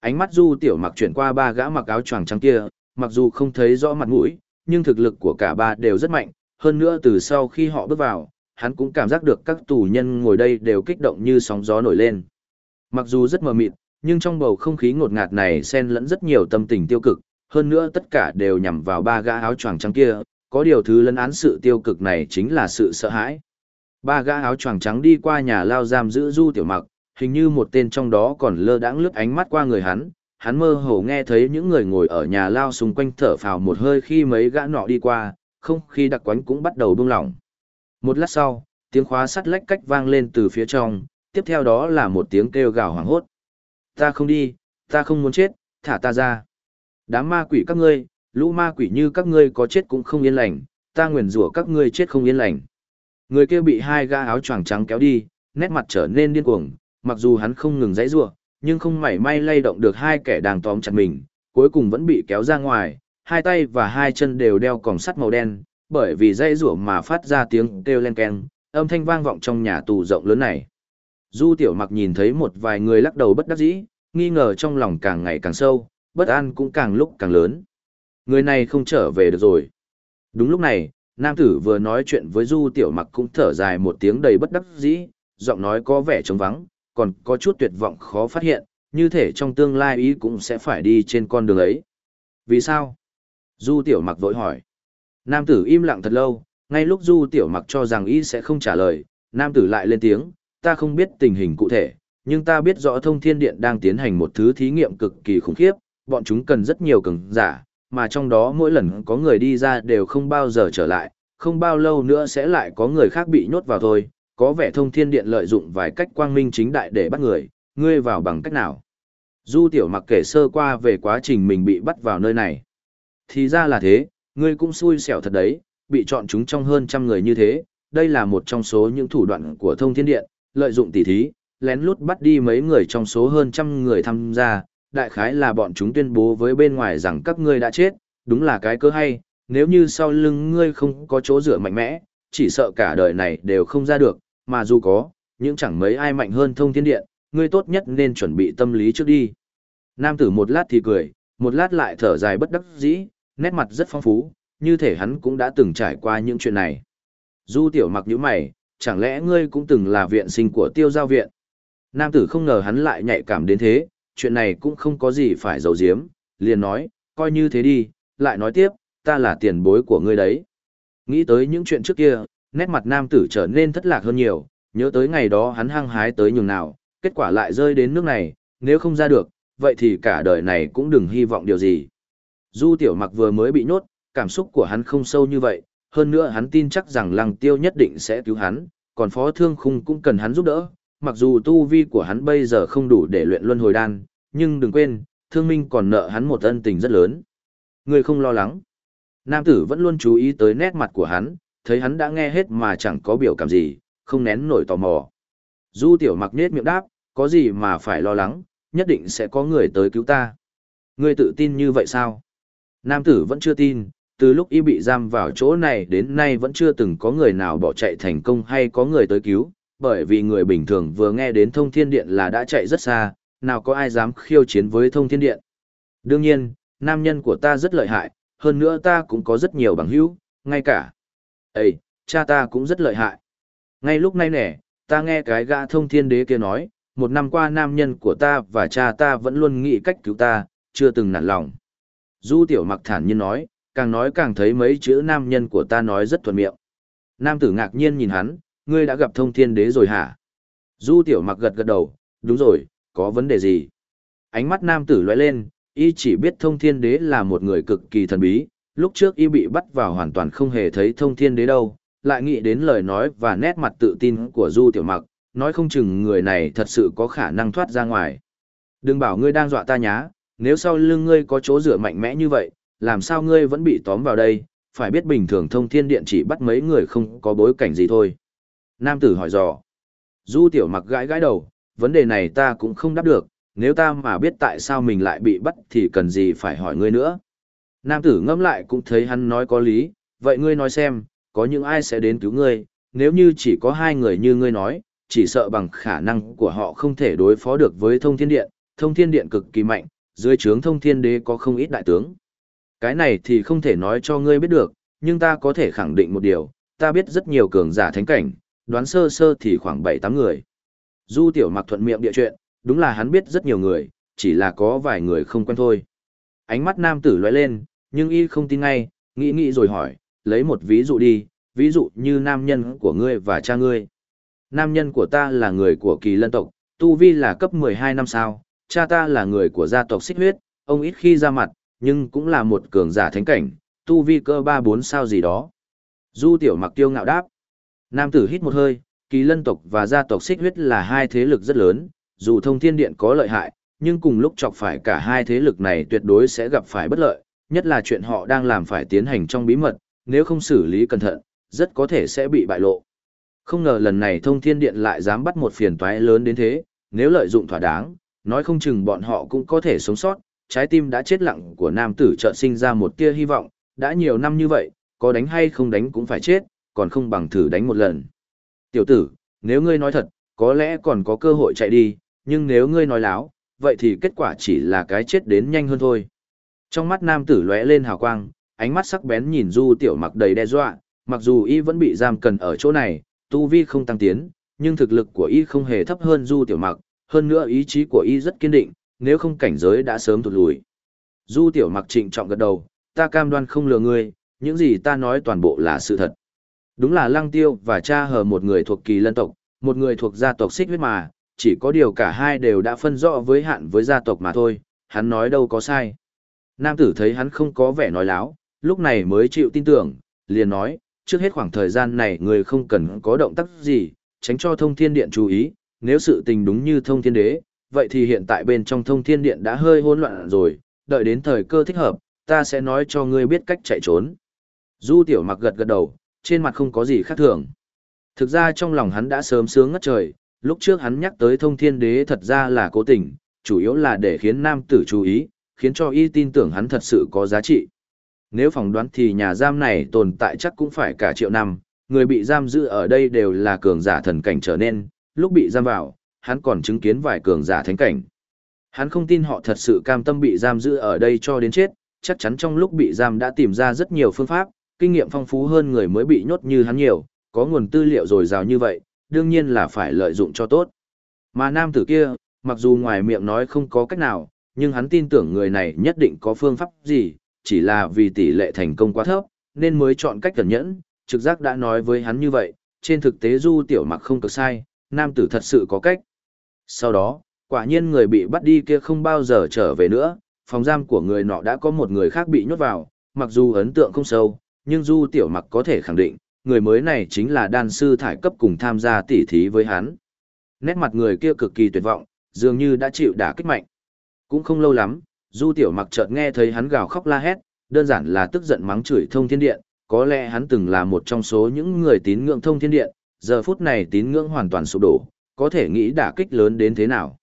Speaker 1: Ánh mắt Du Tiểu Mặc chuyển qua ba gã mặc áo choàng trắng kia, mặc dù không thấy rõ mặt mũi, nhưng thực lực của cả ba đều rất mạnh, hơn nữa từ sau khi họ bước vào, hắn cũng cảm giác được các tù nhân ngồi đây đều kích động như sóng gió nổi lên. Mặc dù rất mờ mịt, nhưng trong bầu không khí ngột ngạt này xen lẫn rất nhiều tâm tình tiêu cực, hơn nữa tất cả đều nhằm vào ba gã áo choàng trắng kia, có điều thứ lấn án sự tiêu cực này chính là sự sợ hãi. Ba gã áo choàng trắng đi qua nhà lao giam giữ Du Tiểu Mặc, hình như một tên trong đó còn lơ đãng lướt ánh mắt qua người hắn, hắn mơ hồ nghe thấy những người ngồi ở nhà lao xung quanh thở phào một hơi khi mấy gã nọ đi qua, không khí đặc quánh cũng bắt đầu buông lỏng. Một lát sau, tiếng khóa sắt lách cách vang lên từ phía trong, tiếp theo đó là một tiếng kêu gào hoảng hốt. Ta không đi, ta không muốn chết, thả ta ra. Đám ma quỷ các ngươi, lũ ma quỷ như các ngươi có chết cũng không yên lành, ta nguyền rủa các ngươi chết không yên lành. Người kia bị hai ga áo choàng trắng kéo đi, nét mặt trở nên điên cuồng, mặc dù hắn không ngừng giãy giụa, nhưng không mảy may lay động được hai kẻ đang tóm chặt mình, cuối cùng vẫn bị kéo ra ngoài, hai tay và hai chân đều đeo còng sắt màu đen, bởi vì dây rủa mà phát ra tiếng kêu len keng, âm thanh vang vọng trong nhà tù rộng lớn này. Du tiểu mặc nhìn thấy một vài người lắc đầu bất đắc dĩ, nghi ngờ trong lòng càng ngày càng sâu, bất an cũng càng lúc càng lớn. Người này không trở về được rồi. Đúng lúc này, nam tử vừa nói chuyện với du tiểu mặc cũng thở dài một tiếng đầy bất đắc dĩ, giọng nói có vẻ trống vắng, còn có chút tuyệt vọng khó phát hiện, như thể trong tương lai ý cũng sẽ phải đi trên con đường ấy. Vì sao? Du tiểu mặc vội hỏi. Nam tử im lặng thật lâu, ngay lúc du tiểu mặc cho rằng ý sẽ không trả lời, nam tử lại lên tiếng, ta không biết tình hình cụ thể, nhưng ta biết rõ thông thiên điện đang tiến hành một thứ thí nghiệm cực kỳ khủng khiếp, bọn chúng cần rất nhiều cường giả, mà trong đó mỗi lần có người đi ra đều không bao giờ trở lại, không bao lâu nữa sẽ lại có người khác bị nhốt vào thôi, có vẻ thông thiên điện lợi dụng vài cách quang minh chính đại để bắt người, ngươi vào bằng cách nào. Du tiểu mặc kể sơ qua về quá trình mình bị bắt vào nơi này. Thì ra là thế, ngươi cũng xui xẻo thật đấy, bị chọn chúng trong hơn trăm người như thế, đây là một trong số những thủ đoạn của thông thiên điện, lợi dụng tỉ thí, lén lút bắt đi mấy người trong số hơn trăm người tham gia, đại khái là bọn chúng tuyên bố với bên ngoài rằng các ngươi đã chết, đúng là cái cơ hay, nếu như sau lưng ngươi không có chỗ dựa mạnh mẽ, chỉ sợ cả đời này đều không ra được, mà dù có, những chẳng mấy ai mạnh hơn thông thiên điện, ngươi tốt nhất nên chuẩn bị tâm lý trước đi. Nam tử một lát thì cười, một lát lại thở dài bất đắc dĩ, nét mặt rất phong phú, như thể hắn cũng đã từng trải qua những chuyện này. Du tiểu mặc như mày, chẳng lẽ ngươi cũng từng là viện sinh của tiêu giao viện? Nam tử không ngờ hắn lại nhạy cảm đến thế, chuyện này cũng không có gì phải giấu giếm, liền nói, coi như thế đi, lại nói tiếp, ta là tiền bối của ngươi đấy. Nghĩ tới những chuyện trước kia, nét mặt nam tử trở nên thất lạc hơn nhiều, nhớ tới ngày đó hắn hăng hái tới nhường nào, kết quả lại rơi đến nước này, nếu không ra được, vậy thì cả đời này cũng đừng hy vọng điều gì. Du tiểu mặc vừa mới bị nhốt, cảm xúc của hắn không sâu như vậy, hơn nữa hắn tin chắc rằng lăng tiêu nhất định sẽ cứu hắn, còn phó thương khung cũng cần hắn giúp đỡ, mặc dù tu vi của hắn bây giờ không đủ để luyện luân hồi đan, nhưng đừng quên, thương minh còn nợ hắn một ân tình rất lớn. Người không lo lắng. Nam tử vẫn luôn chú ý tới nét mặt của hắn, thấy hắn đã nghe hết mà chẳng có biểu cảm gì, không nén nổi tò mò. Du tiểu mặc nết miệng đáp, có gì mà phải lo lắng, nhất định sẽ có người tới cứu ta. Ngươi tự tin như vậy sao? Nam tử vẫn chưa tin, từ lúc y bị giam vào chỗ này đến nay vẫn chưa từng có người nào bỏ chạy thành công hay có người tới cứu, bởi vì người bình thường vừa nghe đến thông thiên điện là đã chạy rất xa, nào có ai dám khiêu chiến với thông thiên điện. Đương nhiên, nam nhân của ta rất lợi hại, hơn nữa ta cũng có rất nhiều bằng hữu, ngay cả. Ê, cha ta cũng rất lợi hại. Ngay lúc này nè, ta nghe cái gã thông thiên đế kia nói, một năm qua nam nhân của ta và cha ta vẫn luôn nghĩ cách cứu ta, chưa từng nản lòng. Du tiểu mặc thản nhiên nói, càng nói càng thấy mấy chữ nam nhân của ta nói rất thuận miệng. Nam tử ngạc nhiên nhìn hắn, ngươi đã gặp thông thiên đế rồi hả? Du tiểu mặc gật gật đầu, đúng rồi, có vấn đề gì? Ánh mắt nam tử lóe lên, y chỉ biết thông thiên đế là một người cực kỳ thần bí, lúc trước y bị bắt vào hoàn toàn không hề thấy thông thiên đế đâu, lại nghĩ đến lời nói và nét mặt tự tin của du tiểu mặc, nói không chừng người này thật sự có khả năng thoát ra ngoài. Đừng bảo ngươi đang dọa ta nhá, nếu sau lưng ngươi có chỗ dựa mạnh mẽ như vậy, làm sao ngươi vẫn bị tóm vào đây, phải biết bình thường thông thiên điện chỉ bắt mấy người không có bối cảnh gì thôi. Nam tử hỏi dò. Du tiểu mặc gãi gãi đầu, vấn đề này ta cũng không đáp được, nếu ta mà biết tại sao mình lại bị bắt thì cần gì phải hỏi ngươi nữa. Nam tử ngẫm lại cũng thấy hắn nói có lý, vậy ngươi nói xem, có những ai sẽ đến cứu ngươi, nếu như chỉ có hai người như ngươi nói, chỉ sợ bằng khả năng của họ không thể đối phó được với thông thiên điện, thông thiên điện cực kỳ mạnh, dưới trướng thông thiên đế có không ít đại tướng. Cái này thì không thể nói cho ngươi biết được, nhưng ta có thể khẳng định một điều, ta biết rất nhiều cường giả thánh cảnh, đoán sơ sơ thì khoảng 7-8 người. Du tiểu mặc thuận miệng địa chuyện, đúng là hắn biết rất nhiều người, chỉ là có vài người không quen thôi. Ánh mắt nam tử lóe lên, nhưng y không tin ngay, nghĩ nghĩ rồi hỏi, lấy một ví dụ đi, ví dụ như nam nhân của ngươi và cha ngươi. Nam nhân của ta là người của kỳ lân tộc, tu vi là cấp 12 năm sao, cha ta là người của gia tộc xích huyết, ông ít khi ra mặt, nhưng cũng là một cường giả thánh cảnh, tu vi cơ 3-4 sao gì đó. Du tiểu mặc tiêu ngạo đáp. Nam tử hít một hơi, kỳ lân tộc và gia tộc xích huyết là hai thế lực rất lớn, dù thông thiên điện có lợi hại, nhưng cùng lúc chọc phải cả hai thế lực này tuyệt đối sẽ gặp phải bất lợi, nhất là chuyện họ đang làm phải tiến hành trong bí mật, nếu không xử lý cẩn thận, rất có thể sẽ bị bại lộ. Không ngờ lần này thông thiên điện lại dám bắt một phiền toái lớn đến thế, nếu lợi dụng thỏa đáng, nói không chừng bọn họ cũng có thể sống sót, trái tim đã chết lặng của nam tử chợt sinh ra một tia hy vọng, đã nhiều năm như vậy, có đánh hay không đánh cũng phải chết, còn không bằng thử đánh một lần. Tiểu tử, nếu ngươi nói thật, có lẽ còn có cơ hội chạy đi, nhưng nếu ngươi nói láo, vậy thì kết quả chỉ là cái chết đến nhanh hơn thôi. Trong mắt nam tử lóe lên hào quang, ánh mắt sắc bén nhìn Du Tiểu Mặc đầy đe dọa, mặc dù y vẫn bị giam cần ở chỗ này, tu vi không tăng tiến, nhưng thực lực của y không hề thấp hơn Du Tiểu Mặc, hơn nữa ý chí của y rất kiên định, nếu không cảnh giới đã sớm tụt lùi. Du Tiểu Mặc trịnh trọng gật đầu, ta cam đoan không lừa ngươi, những gì ta nói toàn bộ là sự thật. Đúng là Lăng Tiêu và cha hờ một người thuộc kỳ lân tộc, một người thuộc gia tộc xích huyết mà, chỉ có điều cả hai đều đã phân rõ với hạn với gia tộc mà thôi, hắn nói đâu có sai. Nam tử thấy hắn không có vẻ nói láo, lúc này mới chịu tin tưởng, liền nói, trước hết khoảng thời gian này người không cần có động tác gì, tránh cho thông thiên điện chú ý, nếu sự tình đúng như thông thiên đế, vậy thì hiện tại bên trong thông thiên điện đã hơi hỗn loạn rồi, đợi đến thời cơ thích hợp, ta sẽ nói cho ngươi biết cách chạy trốn. Du tiểu mặc gật gật đầu, trên mặt không có gì khác thường. Thực ra trong lòng hắn đã sớm sướng ngất trời, lúc trước hắn nhắc tới thông thiên đế thật ra là cố tình, chủ yếu là để khiến nam tử chú ý, khiến cho y tin tưởng hắn thật sự có giá trị. Nếu phỏng đoán thì nhà giam này tồn tại chắc cũng phải cả triệu năm, người bị giam giữ ở đây đều là cường giả thần cảnh trở nên, lúc bị giam vào, hắn còn chứng kiến vài cường giả thánh cảnh. Hắn không tin họ thật sự cam tâm bị giam giữ ở đây cho đến chết, chắc chắn trong lúc bị giam đã tìm ra rất nhiều phương pháp, kinh nghiệm phong phú hơn người mới bị nhốt như hắn nhiều, có nguồn tư liệu dồi dào như vậy, đương nhiên là phải lợi dụng cho tốt. Mà nam tử kia, mặc dù ngoài miệng nói không có cách nào, nhưng hắn tin tưởng người này nhất định có phương pháp gì, chỉ là vì tỷ lệ thành công quá thấp, nên mới chọn cách cẩn nhẫn, trực giác đã nói với hắn như vậy, trên thực tế du tiểu mặc không cực sai, nam tử thật sự có cách. Sau đó, quả nhiên người bị bắt đi kia không bao giờ trở về nữa, phòng giam của người nọ đã có một người khác bị nhốt vào, mặc dù ấn tượng không sâu, nhưng du tiểu mặc có thể khẳng định, người mới này chính là đan sư thải cấp cùng tham gia tỉ thí với hắn. Nét mặt người kia cực kỳ tuyệt vọng, dường như đã chịu đả kích mạnh. Cũng không lâu lắm, Du Tiểu Mặc chợt nghe thấy hắn gào khóc la hét, đơn giản là tức giận mắng chửi Thông Thiên Điện, có lẽ hắn từng là một trong số những người tín ngưỡng Thông Thiên Điện, giờ phút này tín ngưỡng hoàn toàn sụp đổ, có thể nghĩ đả kích lớn đến thế nào.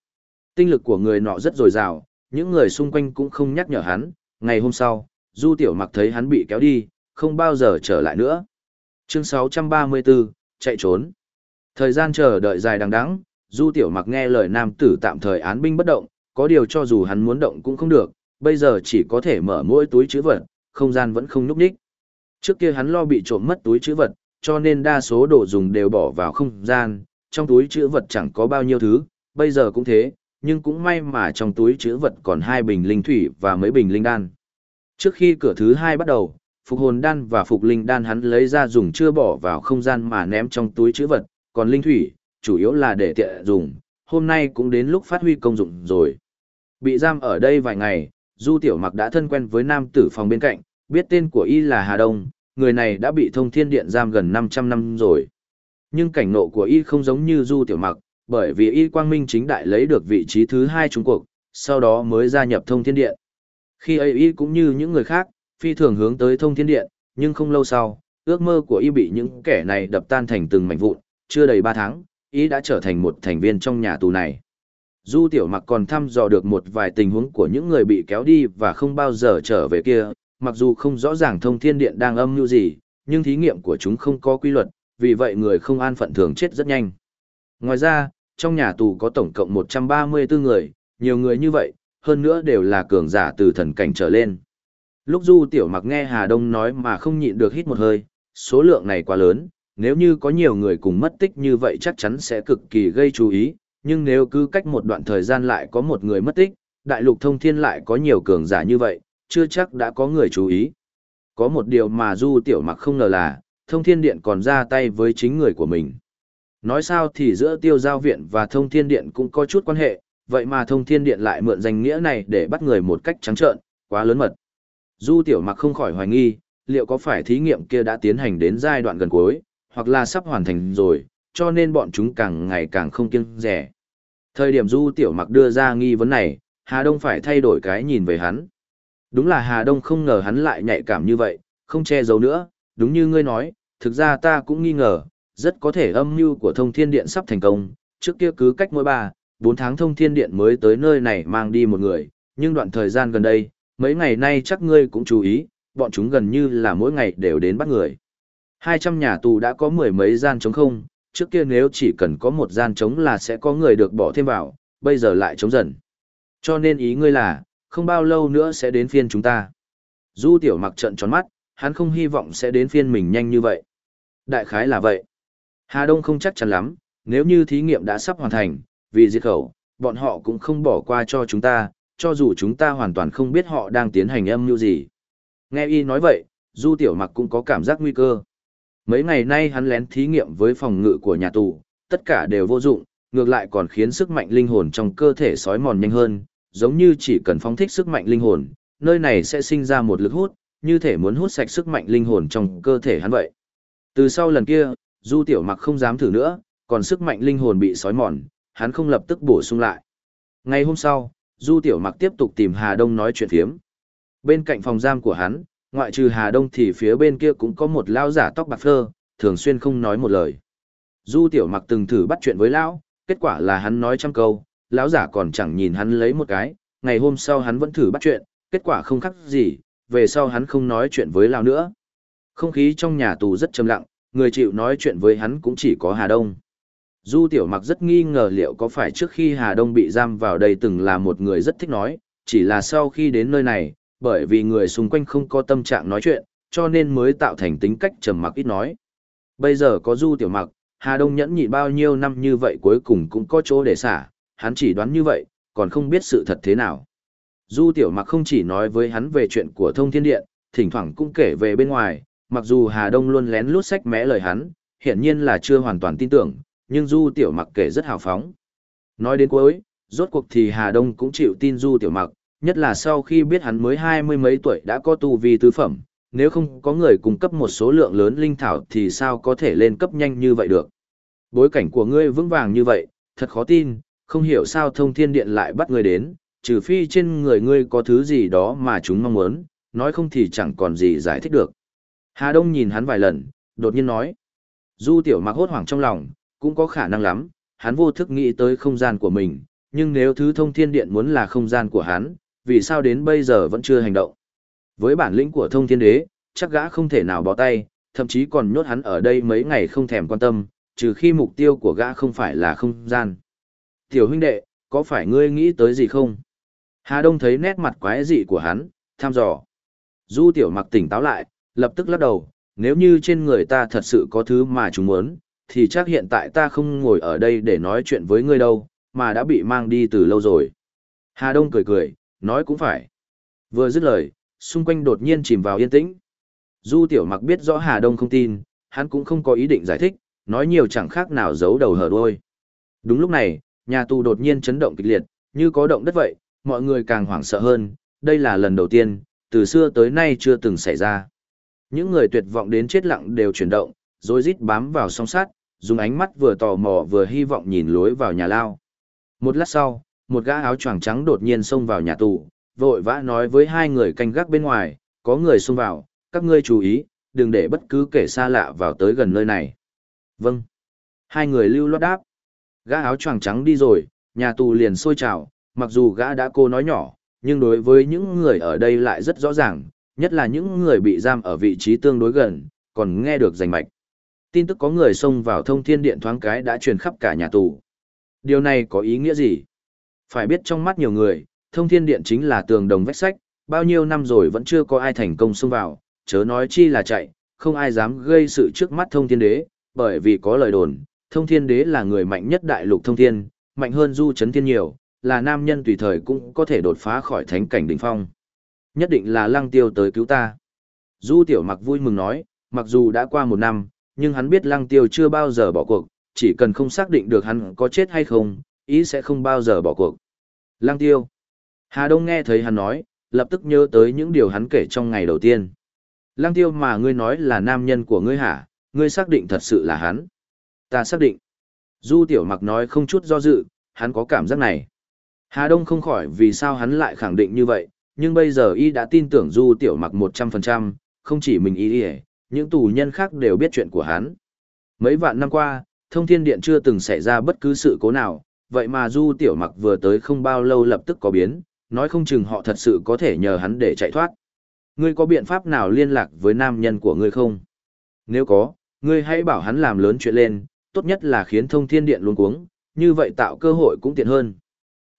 Speaker 1: Tinh lực của người nọ rất dồi dào, những người xung quanh cũng không nhắc nhở hắn, ngày hôm sau, Du Tiểu Mặc thấy hắn bị kéo đi, không bao giờ trở lại nữa. Chương 634, chạy trốn. Thời gian chờ đợi dài đằng đẵng, Du Tiểu Mặc nghe lời nam tử tạm thời án binh bất động, có điều cho dù hắn muốn động cũng không được, bây giờ chỉ có thể mở mỗi túi chữ vật, không gian vẫn không núp ních. Trước kia hắn lo bị trộm mất túi chữ vật, cho nên đa số đồ dùng đều bỏ vào không gian, trong túi chữ vật chẳng có bao nhiêu thứ, bây giờ cũng thế, nhưng cũng may mà trong túi chữ vật còn hai bình linh thủy và mấy bình linh đan. Trước khi cửa thứ hai bắt đầu, phục hồn đan và phục linh đan hắn lấy ra dùng chưa bỏ vào không gian mà ném trong túi chữ vật, còn linh thủy, chủ yếu là để tiện dùng, hôm nay cũng đến lúc phát huy công dụng rồi. Bị giam ở đây vài ngày, Du Tiểu Mặc đã thân quen với nam tử phòng bên cạnh, biết tên của y là Hà Đông, người này đã bị thông thiên điện giam gần 500 năm rồi. Nhưng cảnh nộ của y không giống như Du Tiểu Mặc, bởi vì y quang minh chính đại lấy được vị trí thứ hai Trung cuộc, sau đó mới gia nhập thông thiên điện. Khi ấy y cũng như những người khác, phi thường hướng tới thông thiên điện, nhưng không lâu sau, ước mơ của y bị những kẻ này đập tan thành từng mảnh vụn, chưa đầy 3 tháng, y đã trở thành một thành viên trong nhà tù này. Du Tiểu Mặc còn thăm dò được một vài tình huống của những người bị kéo đi và không bao giờ trở về kia, mặc dù không rõ ràng thông thiên điện đang âm mưu gì, nhưng thí nghiệm của chúng không có quy luật, vì vậy người không an phận thường chết rất nhanh. Ngoài ra, trong nhà tù có tổng cộng 134 người, nhiều người như vậy, hơn nữa đều là cường giả từ thần cảnh trở lên. Lúc Du Tiểu Mặc nghe Hà Đông nói mà không nhịn được hít một hơi, số lượng này quá lớn, nếu như có nhiều người cùng mất tích như vậy chắc chắn sẽ cực kỳ gây chú ý, nhưng nếu cứ cách một đoạn thời gian lại có một người mất tích, đại lục thông thiên lại có nhiều cường giả như vậy, chưa chắc đã có người chú ý. Có một điều mà Du Tiểu Mặc không ngờ là, thông thiên điện còn ra tay với chính người của mình. Nói sao thì giữa tiêu giao viện và thông thiên điện cũng có chút quan hệ, vậy mà thông thiên điện lại mượn danh nghĩa này để bắt người một cách trắng trợn, quá lớn mật. Du Tiểu Mặc không khỏi hoài nghi, liệu có phải thí nghiệm kia đã tiến hành đến giai đoạn gần cuối, hoặc là sắp hoàn thành rồi, cho nên bọn chúng càng ngày càng không kiêng rẻ. Thời điểm Du Tiểu Mặc đưa ra nghi vấn này, Hà Đông phải thay đổi cái nhìn về hắn. Đúng là Hà Đông không ngờ hắn lại nhạy cảm như vậy, không che giấu nữa, đúng như ngươi nói, thực ra ta cũng nghi ngờ, rất có thể âm mưu của thông thiên điện sắp thành công, trước kia cứ cách mỗi ba, bốn tháng thông thiên điện mới tới nơi này mang đi một người, nhưng đoạn thời gian gần đây, mấy ngày nay chắc ngươi cũng chú ý, bọn chúng gần như là mỗi ngày đều đến bắt người. 200 nhà tù đã có mười mấy gian trống không, trước kia nếu chỉ cần có một gian trống là sẽ có người được bỏ thêm vào, bây giờ lại trống dần. Cho nên ý ngươi là, không bao lâu nữa sẽ đến phiên chúng ta. Du tiểu mặc trận tròn mắt, hắn không hy vọng sẽ đến phiên mình nhanh như vậy. Đại khái là vậy. Hà Đông không chắc chắn lắm, nếu như thí nghiệm đã sắp hoàn thành, vì diệt khẩu, bọn họ cũng không bỏ qua cho chúng ta, cho dù chúng ta hoàn toàn không biết họ đang tiến hành âm mưu gì. Nghe y nói vậy, Du Tiểu Mặc cũng có cảm giác nguy cơ. Mấy ngày nay hắn lén thí nghiệm với phòng ngự của nhà tù, tất cả đều vô dụng, ngược lại còn khiến sức mạnh linh hồn trong cơ thể sói mòn nhanh hơn, giống như chỉ cần phóng thích sức mạnh linh hồn, nơi này sẽ sinh ra một lực hút, như thể muốn hút sạch sức mạnh linh hồn trong cơ thể hắn vậy. Từ sau lần kia, Du Tiểu Mặc không dám thử nữa, còn sức mạnh linh hồn bị sói mòn, hắn không lập tức bổ sung lại. Ngày hôm sau, Du Tiểu Mặc tiếp tục tìm Hà Đông nói chuyện phiếm. Bên cạnh phòng giam của hắn, ngoại trừ Hà Đông thì phía bên kia cũng có một lao giả tóc bạc phơ, thường xuyên không nói một lời. Du Tiểu Mặc từng thử bắt chuyện với lão, kết quả là hắn nói trăm câu, lão giả còn chẳng nhìn hắn lấy một cái, ngày hôm sau hắn vẫn thử bắt chuyện, kết quả không khác gì, về sau hắn không nói chuyện với lão nữa. Không khí trong nhà tù rất trầm lặng, người chịu nói chuyện với hắn cũng chỉ có Hà Đông. Du Tiểu Mặc rất nghi ngờ liệu có phải trước khi Hà Đông bị giam vào đây từng là một người rất thích nói, chỉ là sau khi đến nơi này, bởi vì người xung quanh không có tâm trạng nói chuyện, cho nên mới tạo thành tính cách trầm mặc ít nói. Bây giờ có Du Tiểu Mặc, Hà Đông nhẫn nhịn bao nhiêu năm như vậy cuối cùng cũng có chỗ để xả, hắn chỉ đoán như vậy, còn không biết sự thật thế nào. Du Tiểu Mặc không chỉ nói với hắn về chuyện của Thông Thiên Điện, thỉnh thoảng cũng kể về bên ngoài, mặc dù Hà Đông luôn lén lút sách mẽ lời hắn, hiển nhiên là chưa hoàn toàn tin tưởng, nhưng Du Tiểu Mặc kể rất hào phóng. Nói đến cuối, rốt cuộc thì Hà Đông cũng chịu tin Du Tiểu Mặc, nhất là sau khi biết hắn mới hai mươi mấy tuổi đã có tu vi tứ phẩm, nếu không có người cung cấp một số lượng lớn linh thảo thì sao có thể lên cấp nhanh như vậy được. Bối cảnh của ngươi vững vàng như vậy, thật khó tin, không hiểu sao thông thiên điện lại bắt ngươi đến, trừ phi trên người ngươi có thứ gì đó mà chúng mong muốn, nói không thì chẳng còn gì giải thích được. Hà Đông nhìn hắn vài lần, đột nhiên nói. Du tiểu mặc hốt hoảng trong lòng, cũng có khả năng lắm, hắn vô thức nghĩ tới không gian của mình, nhưng nếu thứ thông thiên điện muốn là không gian của hắn, vì sao đến bây giờ vẫn chưa hành động. Với bản lĩnh của thông thiên đế, chắc gã không thể nào bỏ tay, thậm chí còn nhốt hắn ở đây mấy ngày không thèm quan tâm, trừ khi mục tiêu của gã không phải là không gian. Tiểu huynh đệ, có phải ngươi nghĩ tới gì không? Hà Đông thấy nét mặt quái dị của hắn, tham dò. Du tiểu mặc tỉnh táo lại, lập tức lắc đầu, nếu như trên người ta thật sự có thứ mà chúng muốn, thì chắc hiện tại ta không ngồi ở đây để nói chuyện với ngươi đâu, mà đã bị mang đi từ lâu rồi. Hà Đông cười cười, nói cũng phải. Vừa dứt lời, xung quanh đột nhiên chìm vào yên tĩnh. Du Tiểu Mặc biết rõ Hà Đông không tin, hắn cũng không có ý định giải thích, nói nhiều chẳng khác nào giấu đầu hở đuôi. Đúng lúc này, nhà tù đột nhiên chấn động kịch liệt, như có động đất vậy, mọi người càng hoảng sợ hơn, đây là lần đầu tiên, từ xưa tới nay chưa từng xảy ra. Những người tuyệt vọng đến chết lặng đều chuyển động, rồi rít bám vào song sát, dùng ánh mắt vừa tò mò vừa hy vọng nhìn lối vào nhà lao. Một lát sau, một gã áo choàng trắng đột nhiên xông vào nhà tù, vội vã nói với hai người canh gác bên ngoài, có người xông vào, các ngươi chú ý, đừng để bất cứ kẻ xa lạ vào tới gần nơi này. Vâng. Hai người lưu loát đáp. Gã áo choàng trắng đi rồi, nhà tù liền sôi trào, mặc dù gã đã cô nói nhỏ, nhưng đối với những người ở đây lại rất rõ ràng, nhất là những người bị giam ở vị trí tương đối gần, còn nghe được rành mạch. Tin tức có người xông vào thông thiên điện thoáng cái đã truyền khắp cả nhà tù. Điều này có ý nghĩa gì? Phải biết trong mắt nhiều người, thông thiên điện chính là tường đồng vách sách, bao nhiêu năm rồi vẫn chưa có ai thành công xông vào, chớ nói chi là chạy, không ai dám gây sự trước mắt thông thiên đế, bởi vì có lời đồn, thông thiên đế là người mạnh nhất đại lục thông thiên, mạnh hơn du chấn thiên nhiều, là nam nhân tùy thời cũng có thể đột phá khỏi thánh cảnh đỉnh phong. Nhất định là lăng tiêu tới cứu ta. Du tiểu mặc vui mừng nói, mặc dù đã qua một năm, nhưng hắn biết lăng tiêu chưa bao giờ bỏ cuộc, chỉ cần không xác định được hắn có chết hay không, ý sẽ không bao giờ bỏ cuộc. Lăng tiêu. Hà Đông nghe thấy hắn nói, lập tức nhớ tới những điều hắn kể trong ngày đầu tiên. Lăng tiêu mà ngươi nói là nam nhân của ngươi hả, ngươi xác định thật sự là hắn. Ta xác định. Du tiểu mặc nói không chút do dự, hắn có cảm giác này. Hà Đông không khỏi vì sao hắn lại khẳng định như vậy, nhưng bây giờ y đã tin tưởng Du Tiểu Mặc 100%, không chỉ mình y y, những tù nhân khác đều biết chuyện của hắn. Mấy vạn năm qua, thông thiên điện chưa từng xảy ra bất cứ sự cố nào, vậy mà Du Tiểu Mặc vừa tới không bao lâu lập tức có biến, nói không chừng họ thật sự có thể nhờ hắn để chạy thoát. Ngươi có biện pháp nào liên lạc với nam nhân của ngươi không? Nếu có, ngươi hãy bảo hắn làm lớn chuyện lên, tốt nhất là khiến thông thiên điện luôn cuống, như vậy tạo cơ hội cũng tiện hơn.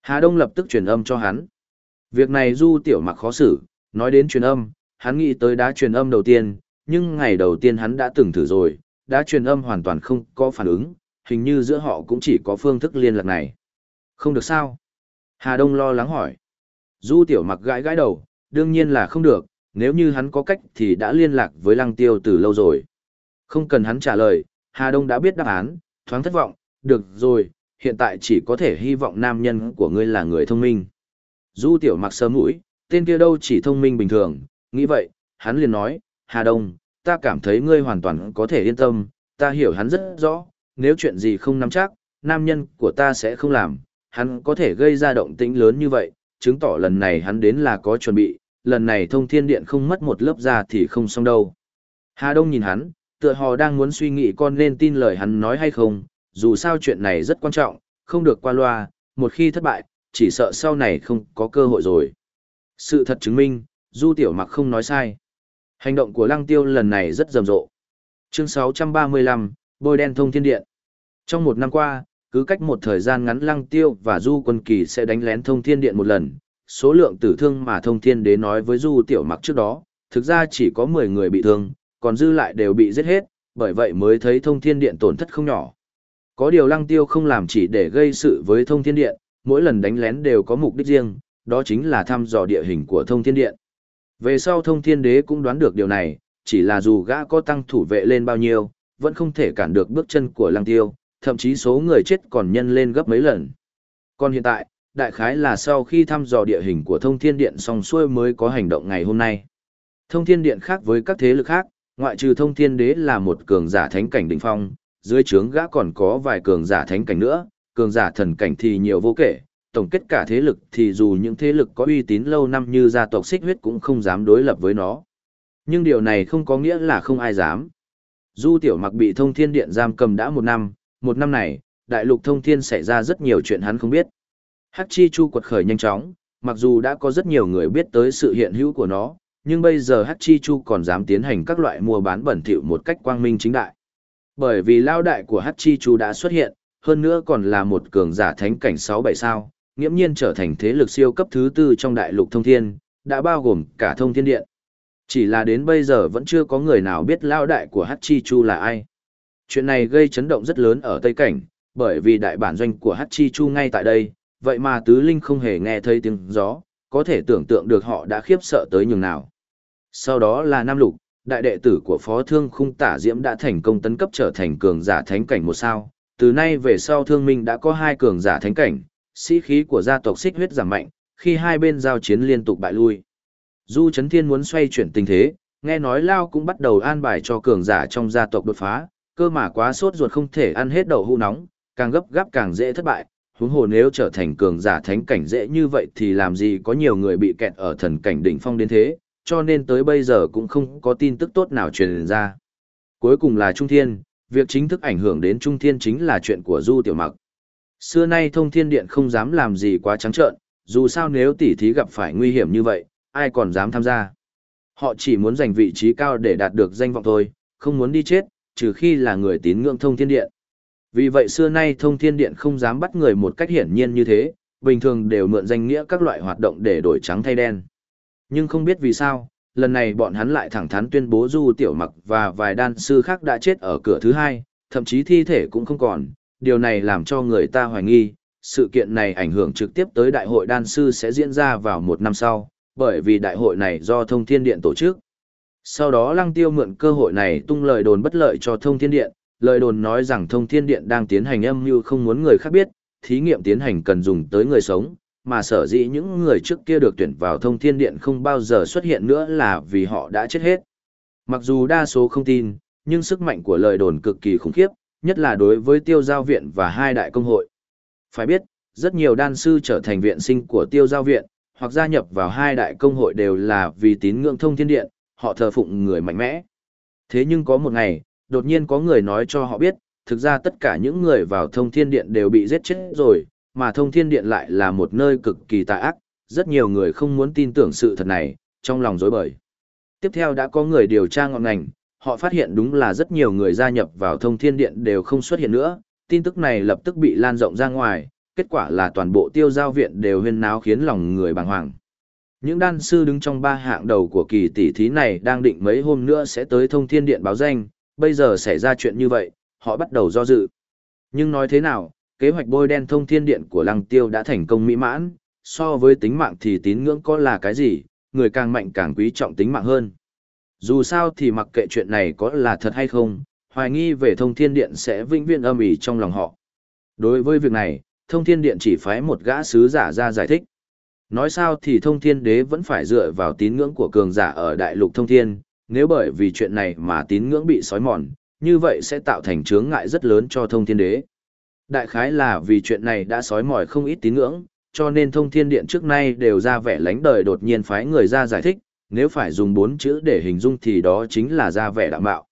Speaker 1: Hà Đông lập tức truyền âm cho hắn. Việc này Du Tiểu Mặc khó xử, nói đến truyền âm, hắn nghĩ tới đá truyền âm đầu tiên, nhưng ngày đầu tiên hắn đã từng thử rồi, đã truyền âm hoàn toàn không có phản ứng, hình như giữa họ cũng chỉ có phương thức liên lạc này. Không được sao? Hà Đông lo lắng hỏi. Du Tiểu Mặc gãi gãi đầu, đương nhiên là không được, nếu như hắn có cách thì đã liên lạc với Lăng Tiêu từ lâu rồi. Không cần hắn trả lời, Hà Đông đã biết đáp án, thoáng thất vọng, được rồi, hiện tại chỉ có thể hy vọng nam nhân của ngươi là người thông minh. Du Tiểu Mặc sớm mũi, tên kia đâu chỉ thông minh bình thường, nghĩ vậy, hắn liền nói, Hà Đông, ta cảm thấy ngươi hoàn toàn có thể yên tâm, ta hiểu hắn rất rõ, nếu chuyện gì không nắm chắc, nam nhân của ta sẽ không làm, hắn có thể gây ra động tĩnh lớn như vậy, chứng tỏ lần này hắn đến là có chuẩn bị, lần này thông thiên điện không mất một lớp ra thì không xong đâu. Hà Đông nhìn hắn, tựa hồ đang muốn suy nghĩ con nên tin lời hắn nói hay không, dù sao chuyện này rất quan trọng, không được qua loa, một khi thất bại, chỉ sợ sau này không có cơ hội rồi. Sự thật chứng minh, Du Tiểu Mặc không nói sai. Hành động của Lăng Tiêu lần này rất rầm rộ. Chương 635, Bôi đen thông thiên điện. Trong một năm qua, cứ cách một thời gian ngắn Lăng Tiêu và Du Quân Kỳ sẽ đánh lén thông thiên điện một lần. Số lượng tử thương mà thông thiên đế nói với Du Tiểu Mặc trước đó, thực ra chỉ có 10 người bị thương, còn dư lại đều bị giết hết, bởi vậy mới thấy thông thiên điện tổn thất không nhỏ. Có điều Lăng Tiêu không làm chỉ để gây sự với thông thiên điện, mỗi lần đánh lén đều có mục đích riêng, đó chính là thăm dò địa hình của thông thiên điện. Về sau thông thiên đế cũng đoán được điều này, chỉ là dù gã có tăng thủ vệ lên bao nhiêu, vẫn không thể cản được bước chân của lăng tiêu, thậm chí số người chết còn nhân lên gấp mấy lần. Còn hiện tại, đại khái là sau khi thăm dò địa hình của thông thiên điện xong xuôi mới có hành động ngày hôm nay. Thông thiên điện khác với các thế lực khác, ngoại trừ thông thiên đế là một cường giả thánh cảnh đỉnh phong, dưới trướng gã còn có vài cường giả thánh cảnh nữa, cường giả thần cảnh thì nhiều vô kể, tổng kết cả thế lực thì dù những thế lực có uy tín lâu năm như gia tộc xích huyết cũng không dám đối lập với nó. Nhưng điều này không có nghĩa là không ai dám. Du tiểu mặc bị thông thiên điện giam cầm đã một năm, một năm này, đại lục thông thiên xảy ra rất nhiều chuyện hắn không biết. Hắc chi chu quật khởi nhanh chóng, mặc dù đã có rất nhiều người biết tới sự hiện hữu của nó, nhưng bây giờ Hắc chi chu còn dám tiến hành các loại mua bán bẩn thỉu một cách quang minh chính đại. Bởi vì lao đại của Hắc chi chu đã xuất hiện, hơn nữa còn là một cường giả thánh cảnh 6-7 sao, nghiễm nhiên trở thành thế lực siêu cấp thứ tư trong đại lục thông thiên, đã bao gồm cả thông thiên điện. Chỉ là đến bây giờ vẫn chưa có người nào biết lao đại của Hachi Chu là ai. Chuyện này gây chấn động rất lớn ở Tây Cảnh, bởi vì đại bản doanh của Hachi Chu ngay tại đây, vậy mà Tứ Linh không hề nghe thấy tiếng gió, có thể tưởng tượng được họ đã khiếp sợ tới nhường nào. Sau đó là Nam Lục, đại đệ tử của Phó Thương Khung Tả Diễm đã thành công tấn cấp trở thành cường giả thánh cảnh một sao. Từ nay về sau Thương Minh đã có hai cường giả thánh cảnh, sĩ khí của gia tộc xích huyết giảm mạnh, khi hai bên giao chiến liên tục bại lui. Du Trấn Thiên muốn xoay chuyển tình thế, nghe nói Lao cũng bắt đầu an bài cho cường giả trong gia tộc đột phá, cơ mà quá sốt ruột không thể ăn hết đậu hũ nóng, càng gấp gáp càng dễ thất bại. Huống hồ nếu trở thành cường giả thánh cảnh dễ như vậy thì làm gì có nhiều người bị kẹt ở thần cảnh đỉnh phong đến thế, cho nên tới bây giờ cũng không có tin tức tốt nào truyền ra. Cuối cùng là Trung Thiên, việc chính thức ảnh hưởng đến Trung Thiên chính là chuyện của Du Tiểu Mặc. Xưa nay thông thiên điện không dám làm gì quá trắng trợn, dù sao nếu tỷ thí gặp phải nguy hiểm như vậy, ai còn dám tham gia. Họ chỉ muốn giành vị trí cao để đạt được danh vọng thôi, không muốn đi chết, trừ khi là người tín ngưỡng thông thiên điện. Vì vậy xưa nay thông thiên điện không dám bắt người một cách hiển nhiên như thế, bình thường đều mượn danh nghĩa các loại hoạt động để đổi trắng thay đen. Nhưng không biết vì sao, lần này bọn hắn lại thẳng thắn tuyên bố Du Tiểu Mặc và vài đan sư khác đã chết ở cửa thứ hai, thậm chí thi thể cũng không còn, điều này làm cho người ta hoài nghi, sự kiện này ảnh hưởng trực tiếp tới đại hội đan sư sẽ diễn ra vào một năm sau, bởi vì đại hội này do thông thiên điện tổ chức. Sau đó lăng tiêu mượn cơ hội này tung lời đồn bất lợi cho thông thiên điện, lời đồn nói rằng thông thiên điện đang tiến hành âm mưu không muốn người khác biết, thí nghiệm tiến hành cần dùng tới người sống, mà sở dĩ những người trước kia được tuyển vào thông thiên điện không bao giờ xuất hiện nữa là vì họ đã chết hết. Mặc dù đa số không tin, nhưng sức mạnh của lời đồn cực kỳ khủng khiếp, nhất là đối với tiêu giao viện và hai đại công hội. Phải biết, Rất nhiều đan sư trở thành viện sinh của tiêu giao viện, hoặc gia nhập vào hai đại công hội đều là vì tín ngưỡng thông thiên điện, họ thờ phụng người mạnh mẽ. Thế nhưng có một ngày, đột nhiên có người nói cho họ biết, thực ra tất cả những người vào thông thiên điện đều bị giết chết rồi, mà thông thiên điện lại là một nơi cực kỳ tà ác, rất nhiều người không muốn tin tưởng sự thật này, trong lòng dối bời. Tiếp theo đã có người điều tra ngọn ngành, họ phát hiện đúng là rất nhiều người gia nhập vào thông thiên điện đều không xuất hiện nữa, tin tức này lập tức bị lan rộng ra ngoài, kết quả là toàn bộ tiêu giao viện đều huyên náo khiến lòng người bàng hoàng. Những đan sư đứng trong ba hạng đầu của kỳ tỷ thí này đang định mấy hôm nữa sẽ tới thông thiên điện báo danh, bây giờ xảy ra chuyện như vậy, họ bắt đầu do dự. Nhưng nói thế nào, kế hoạch bôi đen thông thiên điện của lăng tiêu đã thành công mỹ mãn, so với tính mạng thì tín ngưỡng có là cái gì, người càng mạnh càng quý trọng tính mạng hơn. Dù sao thì mặc kệ chuyện này có là thật hay không, hoài nghi về thông thiên điện sẽ vĩnh viễn âm ỉ trong lòng họ. Đối với việc này, thông thiên điện chỉ phái một gã sứ giả ra giải thích. Nói sao thì thông thiên đế vẫn phải dựa vào tín ngưỡng của cường giả ở đại lục thông thiên, nếu bởi vì chuyện này mà tín ngưỡng bị xói mòn, như vậy sẽ tạo thành chướng ngại rất lớn cho thông thiên đế. Đại khái là vì chuyện này đã xói mỏi không ít tín ngưỡng, cho nên thông thiên điện trước nay đều ra vẻ lánh đời đột nhiên phái người ra giải thích, nếu phải dùng bốn chữ để hình dung thì đó chính là ra vẻ đạm bạo.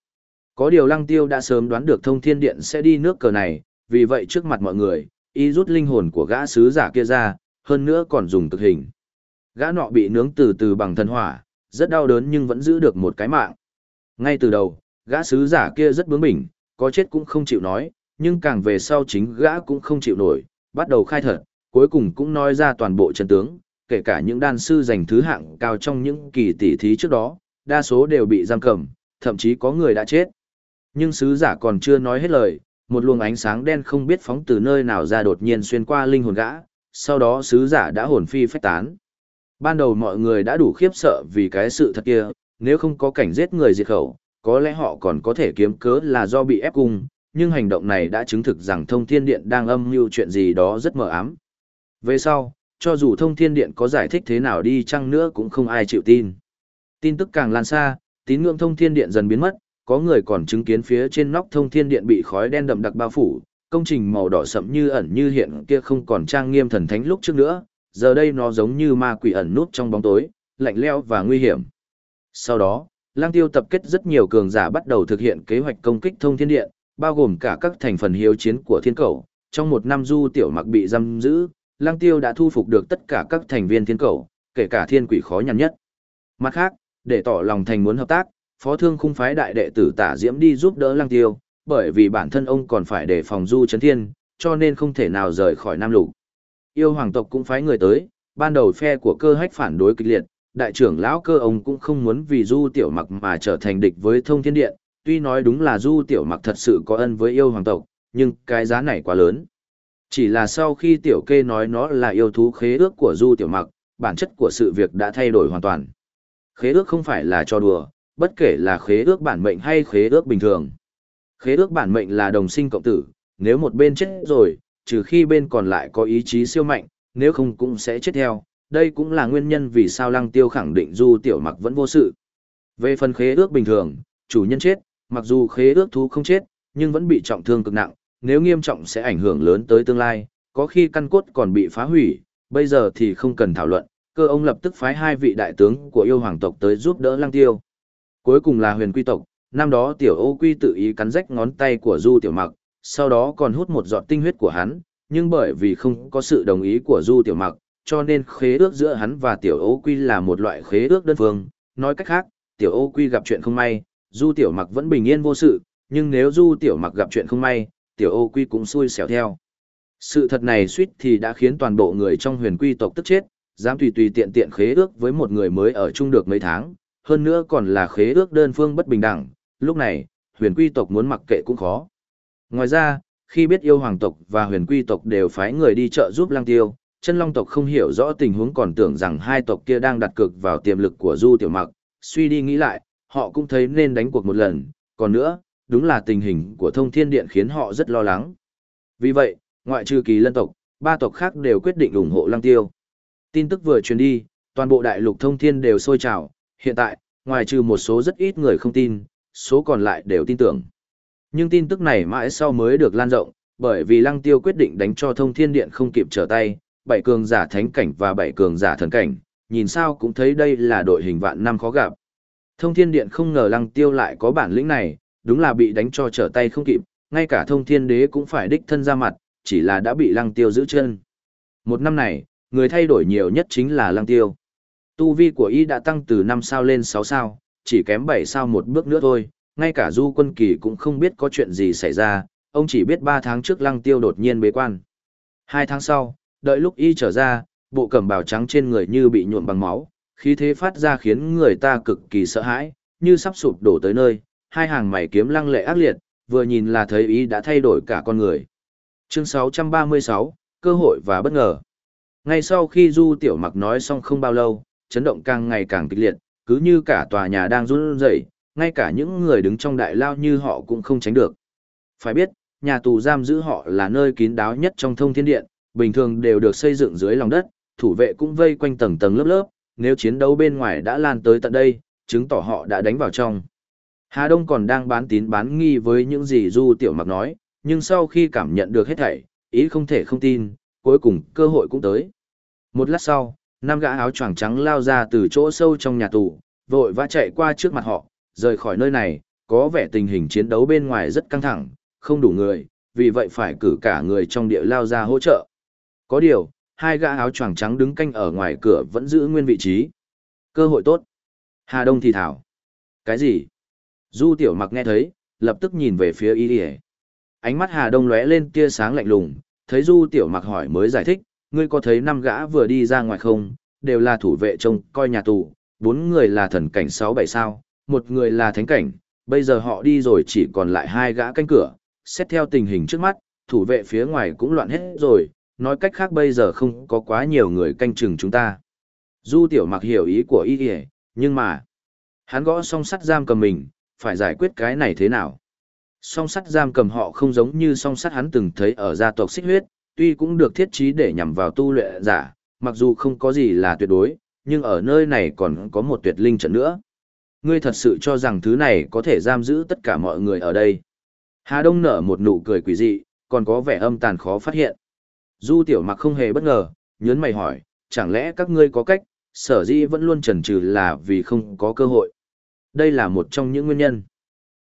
Speaker 1: Có điều lăng tiêu đã sớm đoán được thông thiên điện sẽ đi nước cờ này, vì vậy trước mặt mọi người, y rút linh hồn của gã sứ giả kia ra, hơn nữa còn dùng thực hình. Gã nọ bị nướng từ từ bằng thân hỏa, rất đau đớn nhưng vẫn giữ được một cái mạng. Ngay từ đầu, gã sứ giả kia rất bướng bỉnh, có chết cũng không chịu nói, nhưng càng về sau chính gã cũng không chịu nổi, bắt đầu khai thật, cuối cùng cũng nói ra toàn bộ chân tướng, kể cả những đan sư giành thứ hạng cao trong những kỳ tỷ thí trước đó, đa số đều bị giam cầm, thậm chí có người đã chết. Nhưng sứ giả còn chưa nói hết lời, một luồng ánh sáng đen không biết phóng từ nơi nào ra đột nhiên xuyên qua linh hồn gã, sau đó sứ giả đã hồn phi phách tán. Ban đầu mọi người đã đủ khiếp sợ vì cái sự thật kia, nếu không có cảnh giết người diệt khẩu, có lẽ họ còn có thể kiếm cớ là do bị ép cung, nhưng hành động này đã chứng thực rằng thông thiên điện đang âm mưu chuyện gì đó rất mờ ám. Về sau, cho dù thông thiên điện có giải thích thế nào đi chăng nữa cũng không ai chịu tin. Tin tức càng lan xa, tín ngưỡng thông thiên điện dần biến mất, có người còn chứng kiến phía trên nóc thông thiên điện bị khói đen đậm đặc bao phủ, công trình màu đỏ sậm như ẩn như hiện kia không còn trang nghiêm thần thánh lúc trước nữa, giờ đây nó giống như ma quỷ ẩn nút trong bóng tối, lạnh lẽo và nguy hiểm. Sau đó, Lang Tiêu tập kết rất nhiều cường giả bắt đầu thực hiện kế hoạch công kích thông thiên điện, bao gồm cả các thành phần hiếu chiến của thiên cầu. Trong một năm du tiểu mặc bị giam giữ, Lang Tiêu đã thu phục được tất cả các thành viên thiên cầu, kể cả thiên quỷ khó nhằn nhất. Mặt khác, để tỏ lòng thành muốn hợp tác, phó thương khung phái đại đệ tử tả diễm đi giúp đỡ Lang Tiêu, bởi vì bản thân ông còn phải đề phòng du chấn thiên, cho nên không thể nào rời khỏi Nam Lục. Yêu hoàng tộc cũng phái người tới, ban đầu phe của cơ hách phản đối kịch liệt, đại trưởng lão cơ ông cũng không muốn vì du tiểu mặc mà trở thành địch với thông thiên điện, tuy nói đúng là du tiểu mặc thật sự có ân với yêu hoàng tộc, nhưng cái giá này quá lớn. Chỉ là sau khi tiểu kê nói nó là yêu thú khế ước của du tiểu mặc, bản chất của sự việc đã thay đổi hoàn toàn. Khế ước không phải là cho đùa, bất kể là khế ước bản mệnh hay khế ước bình thường. Khế ước bản mệnh là đồng sinh cộng tử, nếu một bên chết rồi, trừ khi bên còn lại có ý chí siêu mạnh, nếu không cũng sẽ chết theo. Đây cũng là nguyên nhân vì sao lăng tiêu khẳng định du tiểu mặc vẫn vô sự. Về phần khế ước bình thường, chủ nhân chết, mặc dù khế ước thú không chết, nhưng vẫn bị trọng thương cực nặng, nếu nghiêm trọng sẽ ảnh hưởng lớn tới tương lai, có khi căn cốt còn bị phá hủy, bây giờ thì không cần thảo luận, cơ ông lập tức phái hai vị đại tướng của yêu hoàng tộc tới giúp đỡ lăng tiêu. Cuối cùng là huyền quy tộc, năm đó tiểu ô quy tự ý cắn rách ngón tay của du tiểu mặc, sau đó còn hút một giọt tinh huyết của hắn, nhưng bởi vì không có sự đồng ý của du tiểu mặc, cho nên khế ước giữa hắn và tiểu ô quy là một loại khế ước đơn phương. Nói cách khác, tiểu ô quy gặp chuyện không may, du tiểu mặc vẫn bình yên vô sự, nhưng nếu du tiểu mặc gặp chuyện không may, tiểu ô quy cũng xui xẻo theo. Sự thật này suýt thì đã khiến toàn bộ người trong huyền quy tộc tức chết, dám tùy tùy tiện tiện khế ước với một người mới ở chung được mấy tháng, hơn nữa còn là khế ước đơn phương bất bình đẳng, lúc này, huyền quy tộc muốn mặc kệ cũng khó. Ngoài ra, khi biết yêu hoàng tộc và huyền quy tộc đều phái người đi chợ giúp lang tiêu, chân long tộc không hiểu rõ tình huống còn tưởng rằng hai tộc kia đang đặt cược vào tiềm lực của du tiểu mặc, suy đi nghĩ lại, họ cũng thấy nên đánh cuộc một lần, còn nữa, đúng là tình hình của thông thiên điện khiến họ rất lo lắng. Vì vậy, ngoại trừ kỳ lân tộc, ba tộc khác đều quyết định ủng hộ lang tiêu. Tin tức vừa truyền đi, toàn bộ đại lục thông thiên đều sôi trào, hiện tại, ngoài trừ một số rất ít người không tin, số còn lại đều tin tưởng. Nhưng tin tức này mãi sau mới được lan rộng, bởi vì lăng tiêu quyết định đánh cho thông thiên điện không kịp trở tay, bảy cường giả thánh cảnh và bảy cường giả thần cảnh, nhìn sao cũng thấy đây là đội hình vạn năm khó gặp. Thông thiên điện không ngờ lăng tiêu lại có bản lĩnh này, đúng là bị đánh cho trở tay không kịp, ngay cả thông thiên đế cũng phải đích thân ra mặt, chỉ là đã bị lăng tiêu giữ chân. Một năm này, người thay đổi nhiều nhất chính là lăng tiêu. Tu vi của y đã tăng từ 5 sao lên 6 sao, chỉ kém 7 sao một bước nữa thôi, ngay cả du quân kỳ cũng không biết có chuyện gì xảy ra, ông chỉ biết 3 tháng trước lăng tiêu đột nhiên bế quan. 2 tháng sau, đợi lúc y trở ra, bộ cẩm bào trắng trên người như bị nhuộm bằng máu, khí thế phát ra khiến người ta cực kỳ sợ hãi, như sắp sụp đổ tới nơi, hai hàng mày kiếm lăng lệ ác liệt, vừa nhìn là thấy ý đã thay đổi cả con người. Chương 636, cơ hội và bất ngờ. Ngay sau khi Du Tiểu Mặc nói xong không bao lâu, chấn động càng ngày càng kịch liệt, cứ như cả tòa nhà đang run rẩy, ngay cả những người đứng trong đại lao như họ cũng không tránh được. Phải biết, nhà tù giam giữ họ là nơi kín đáo nhất trong thông thiên điện, bình thường đều được xây dựng dưới lòng đất, thủ vệ cũng vây quanh tầng tầng lớp lớp, nếu chiến đấu bên ngoài đã lan tới tận đây, chứng tỏ họ đã đánh vào trong. Hà Đông còn đang bán tín bán nghi với những gì Du Tiểu Mặc nói, nhưng sau khi cảm nhận được hết thảy, ý không thể không tin, cuối cùng cơ hội cũng tới. Một lát sau, năm gã áo choàng trắng lao ra từ chỗ sâu trong nhà tù, vội vã chạy qua trước mặt họ, rời khỏi nơi này, có vẻ tình hình chiến đấu bên ngoài rất căng thẳng, không đủ người, vì vậy phải cử cả người trong địa lao ra hỗ trợ. Có điều, hai gã áo choàng trắng đứng canh ở ngoài cửa vẫn giữ nguyên vị trí. Cơ hội tốt. Hà Đông thì thảo. Cái gì? Du Tiểu Mặc nghe thấy, lập tức nhìn về phía y y Ánh mắt Hà Đông lóe lên tia sáng lạnh lùng, thấy Du Tiểu Mặc hỏi mới giải thích, ngươi có thấy năm gã vừa đi ra ngoài không, đều là thủ vệ trông coi nhà tù, bốn người là thần cảnh sáu bảy sao, một người là thánh cảnh, bây giờ họ đi rồi chỉ còn lại hai gã canh cửa, xét theo tình hình trước mắt, thủ vệ phía ngoài cũng loạn hết rồi, nói cách khác bây giờ không có quá nhiều người canh chừng chúng ta. Du Tiểu Mặc hiểu ý của y y, nhưng mà, hắn gõ song sắt giam cầm mình, phải giải quyết cái này thế nào. Song sắt giam cầm họ không giống như song sắt hắn từng thấy ở gia tộc xích huyết, tuy cũng được thiết trí để nhằm vào tu luyện giả, mặc dù không có gì là tuyệt đối, nhưng ở nơi này còn có một tuyệt linh trận nữa. Ngươi thật sự cho rằng thứ này có thể giam giữ tất cả mọi người ở đây. Hà Đông nở một nụ cười quỷ dị, còn có vẻ âm tàn khó phát hiện. Du tiểu mặc không hề bất ngờ, nhớn mày hỏi, chẳng lẽ các ngươi có cách, sở dĩ vẫn luôn chần chừ là vì không có cơ hội. Đây là một trong những nguyên nhân.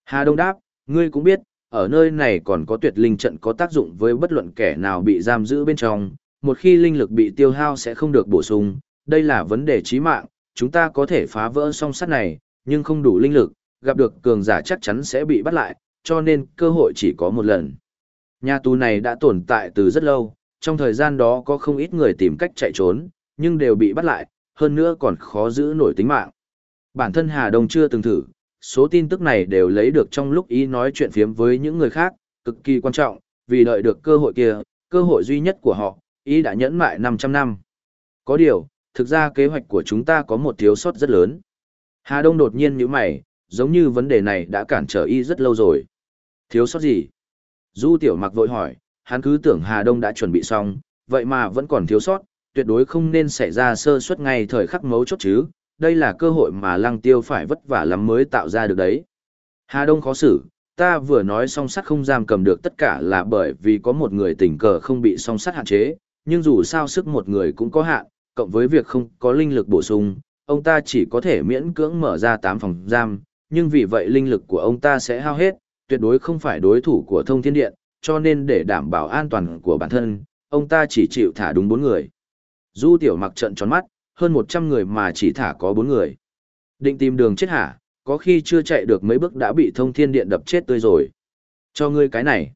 Speaker 1: Hà Đông đáp, ngươi cũng biết, ở nơi này còn có tuyệt linh trận có tác dụng với bất luận kẻ nào bị giam giữ bên trong, một khi linh lực bị tiêu hao sẽ không được bổ sung, đây là vấn đề chí mạng, chúng ta có thể phá vỡ song sắt này, nhưng không đủ linh lực, gặp được cường giả chắc chắn sẽ bị bắt lại, cho nên cơ hội chỉ có một lần. Nhà tù này đã tồn tại từ rất lâu, trong thời gian đó có không ít người tìm cách chạy trốn, nhưng đều bị bắt lại, hơn nữa còn khó giữ nổi tính mạng. Bản thân Hà Đông chưa từng thử, số tin tức này đều lấy được trong lúc ý nói chuyện phiếm với những người khác, cực kỳ quan trọng, vì đợi được cơ hội kia, cơ hội duy nhất của họ, ý đã nhẫn mại 500 năm. Có điều, thực ra kế hoạch của chúng ta có một thiếu sót rất lớn. Hà Đông đột nhiên nhíu mày, giống như vấn đề này đã cản trở y rất lâu rồi. Thiếu sót gì? Du Tiểu Mặc vội hỏi, hắn cứ tưởng Hà Đông đã chuẩn bị xong, vậy mà vẫn còn thiếu sót, tuyệt đối không nên xảy ra sơ suất ngay thời khắc mấu chốt chứ, đây là cơ hội mà lăng tiêu phải vất vả lắm mới tạo ra được đấy. Hà Đông khó xử, ta vừa nói song sắt không giam cầm được tất cả là bởi vì có một người tình cờ không bị song sắt hạn chế, nhưng dù sao sức một người cũng có hạn, cộng với việc không có linh lực bổ sung, ông ta chỉ có thể miễn cưỡng mở ra 8 phòng giam, nhưng vì vậy linh lực của ông ta sẽ hao hết, tuyệt đối không phải đối thủ của thông thiên điện, cho nên để đảm bảo an toàn của bản thân, ông ta chỉ chịu thả đúng 4 người. Du tiểu mặc trận tròn mắt, hơn 100 người mà chỉ thả có 4 người. Định tìm đường chết hả, có khi chưa chạy được mấy bước đã bị thông thiên điện đập chết tươi rồi. Cho ngươi cái này.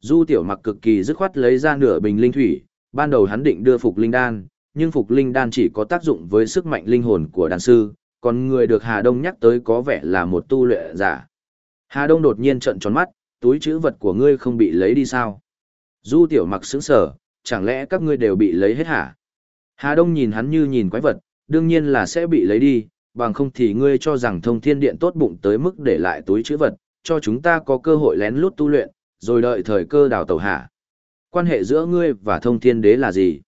Speaker 1: Du tiểu mặc cực kỳ dứt khoát lấy ra nửa bình linh thủy, ban đầu hắn định đưa phục linh đan, nhưng phục linh đan chỉ có tác dụng với sức mạnh linh hồn của đàn sư, còn người được Hà Đông nhắc tới có vẻ là một tu luyện giả. Hà Đông đột nhiên trợn tròn mắt, túi chữ vật của ngươi không bị lấy đi sao? Du tiểu mặc sững sờ, chẳng lẽ các ngươi đều bị lấy hết hả? Hà Đông nhìn hắn như nhìn quái vật, đương nhiên là sẽ bị lấy đi, bằng không thì ngươi cho rằng thông thiên điện tốt bụng tới mức để lại túi chữ vật, cho chúng ta có cơ hội lén lút tu luyện, rồi đợi thời cơ đào tẩu hạ? Quan hệ giữa ngươi và thông thiên đế là gì?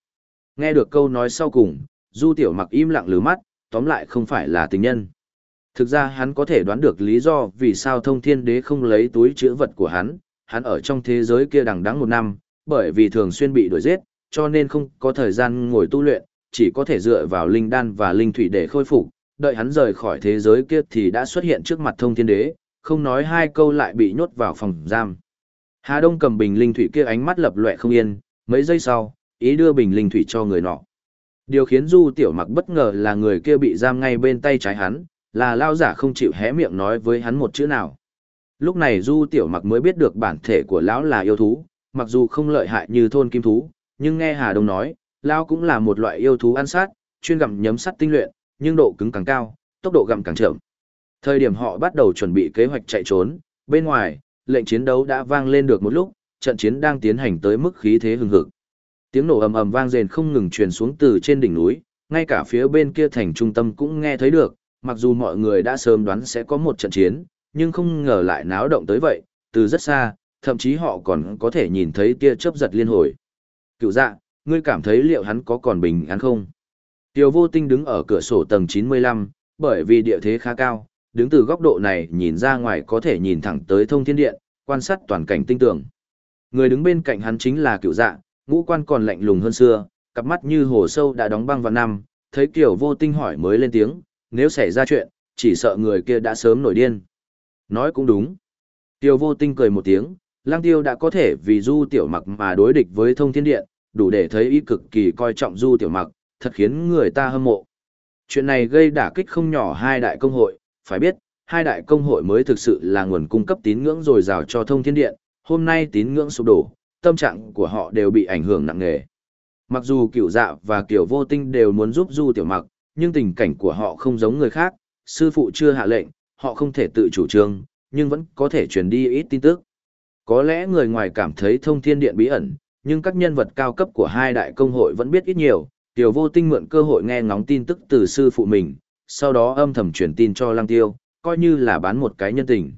Speaker 1: Nghe được câu nói sau cùng, Du Tiểu mặc im lặng lứa mắt, tóm lại không phải là tình nhân. Thực ra hắn có thể đoán được lý do vì sao thông thiên đế không lấy túi chữ vật của hắn, hắn ở trong thế giới kia đằng đẵng một năm, bởi vì thường xuyên bị đuổi giết, cho nên không có thời gian ngồi tu luyện, chỉ có thể dựa vào linh đan và linh thủy để khôi phục, đợi hắn rời khỏi thế giới kia thì đã xuất hiện trước mặt thông thiên đế, không nói hai câu lại bị nhốt vào phòng giam. Hà Đông cầm bình linh thủy kia ánh mắt lập lệ không yên, mấy giây sau, ý đưa bình linh thủy cho người nọ. Điều khiến Du Tiểu Mặc bất ngờ là người kia bị giam ngay bên tay trái hắn, là lao giả không chịu hé miệng nói với hắn một chữ nào. Lúc này Du Tiểu Mặc mới biết được bản thể của lão là yêu thú, mặc dù không lợi hại như thôn kim thú, nhưng nghe Hà Đông nói, lão cũng là một loại yêu thú ăn sát, chuyên gặm nhấm sắt tinh luyện, nhưng độ cứng càng cao, tốc độ gặm càng chậm. Thời điểm họ bắt đầu chuẩn bị kế hoạch chạy trốn, bên ngoài, lệnh chiến đấu đã vang lên được một lúc, trận chiến đang tiến hành tới mức khí thế hừng hực. Tiếng nổ ầm ầm vang rền không ngừng truyền xuống từ trên đỉnh núi, ngay cả phía bên kia thành trung tâm cũng nghe thấy được, mặc dù mọi người đã sớm đoán sẽ có một trận chiến, nhưng không ngờ lại náo động tới vậy, từ rất xa, thậm chí họ còn có thể nhìn thấy tia chớp giật liên hồi. Cựu dạ, ngươi cảm thấy liệu hắn có còn bình an không? Tiêu vô tinh đứng ở cửa sổ tầng 95, bởi vì địa thế khá cao, đứng từ góc độ này nhìn ra ngoài có thể nhìn thẳng tới thông thiên điện, quan sát toàn cảnh tinh tường. Người đứng bên cạnh hắn chính là cựu dạ, ngũ quan còn lạnh lùng hơn xưa, cặp mắt như hồ sâu đã đóng băng vào năm, thấy kiểu vô tinh hỏi mới lên tiếng, nếu xảy ra chuyện, chỉ sợ người kia đã sớm nổi điên. Nói cũng đúng. Tiêu vô tinh cười một tiếng, lang tiêu đã có thể vì du tiểu mặc mà đối địch với thông thiên điện, đủ để thấy y cực kỳ coi trọng du tiểu mặc, thật khiến người ta hâm mộ. Chuyện này gây đả kích không nhỏ hai đại công hội, phải biết, hai đại công hội mới thực sự là nguồn cung cấp tín ngưỡng dồi dào cho thông thiên điện, hôm nay tín ngưỡng sụp đổ, tâm trạng của họ đều bị ảnh hưởng nặng nề. Mặc dù cửu dạ và kiểu vô tinh đều muốn giúp du tiểu mặc, nhưng tình cảnh của họ không giống người khác, sư phụ chưa hạ lệnh, họ không thể tự chủ trương, nhưng vẫn có thể truyền đi ít tin tức. Có lẽ người ngoài cảm thấy thông thiên điện bí ẩn, nhưng các nhân vật cao cấp của hai đại công hội vẫn biết ít nhiều, tiểu vô tinh mượn cơ hội nghe ngóng tin tức từ sư phụ mình, sau đó âm thầm truyền tin cho lăng tiêu, coi như là bán một cái nhân tình.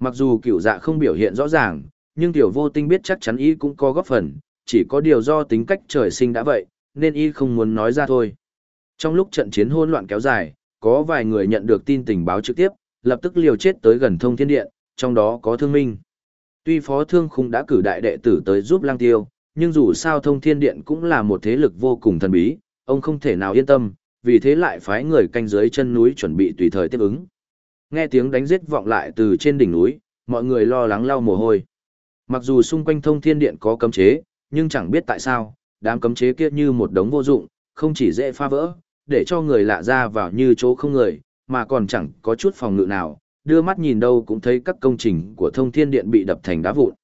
Speaker 1: Mặc dù cựu dạ không biểu hiện rõ ràng, nhưng tiểu vô tinh biết chắc chắn y cũng có góp phần, chỉ có điều do tính cách trời sinh đã vậy, nên y không muốn nói ra thôi. Trong lúc trận chiến hỗn loạn kéo dài, có vài người nhận được tin tình báo trực tiếp, lập tức liều chết tới gần thông thiên điện, trong đó có thương minh. Tuy phó thương khung đã cử đại đệ tử tới giúp lang tiêu, nhưng dù sao thông thiên điện cũng là một thế lực vô cùng thần bí, ông không thể nào yên tâm, vì thế lại phái người canh dưới chân núi chuẩn bị tùy thời tiếp ứng. Nghe tiếng đánh giết vọng lại từ trên đỉnh núi, mọi người lo lắng lau mồ hôi. Mặc dù xung quanh thông thiên điện có cấm chế, nhưng chẳng biết tại sao, đám cấm chế kia như một đống vô dụng, không chỉ dễ phá vỡ, để cho người lạ ra vào như chỗ không người, mà còn chẳng có chút phòng ngự nào, đưa mắt nhìn đâu cũng thấy các công trình của thông thiên điện bị đập thành đá vụn.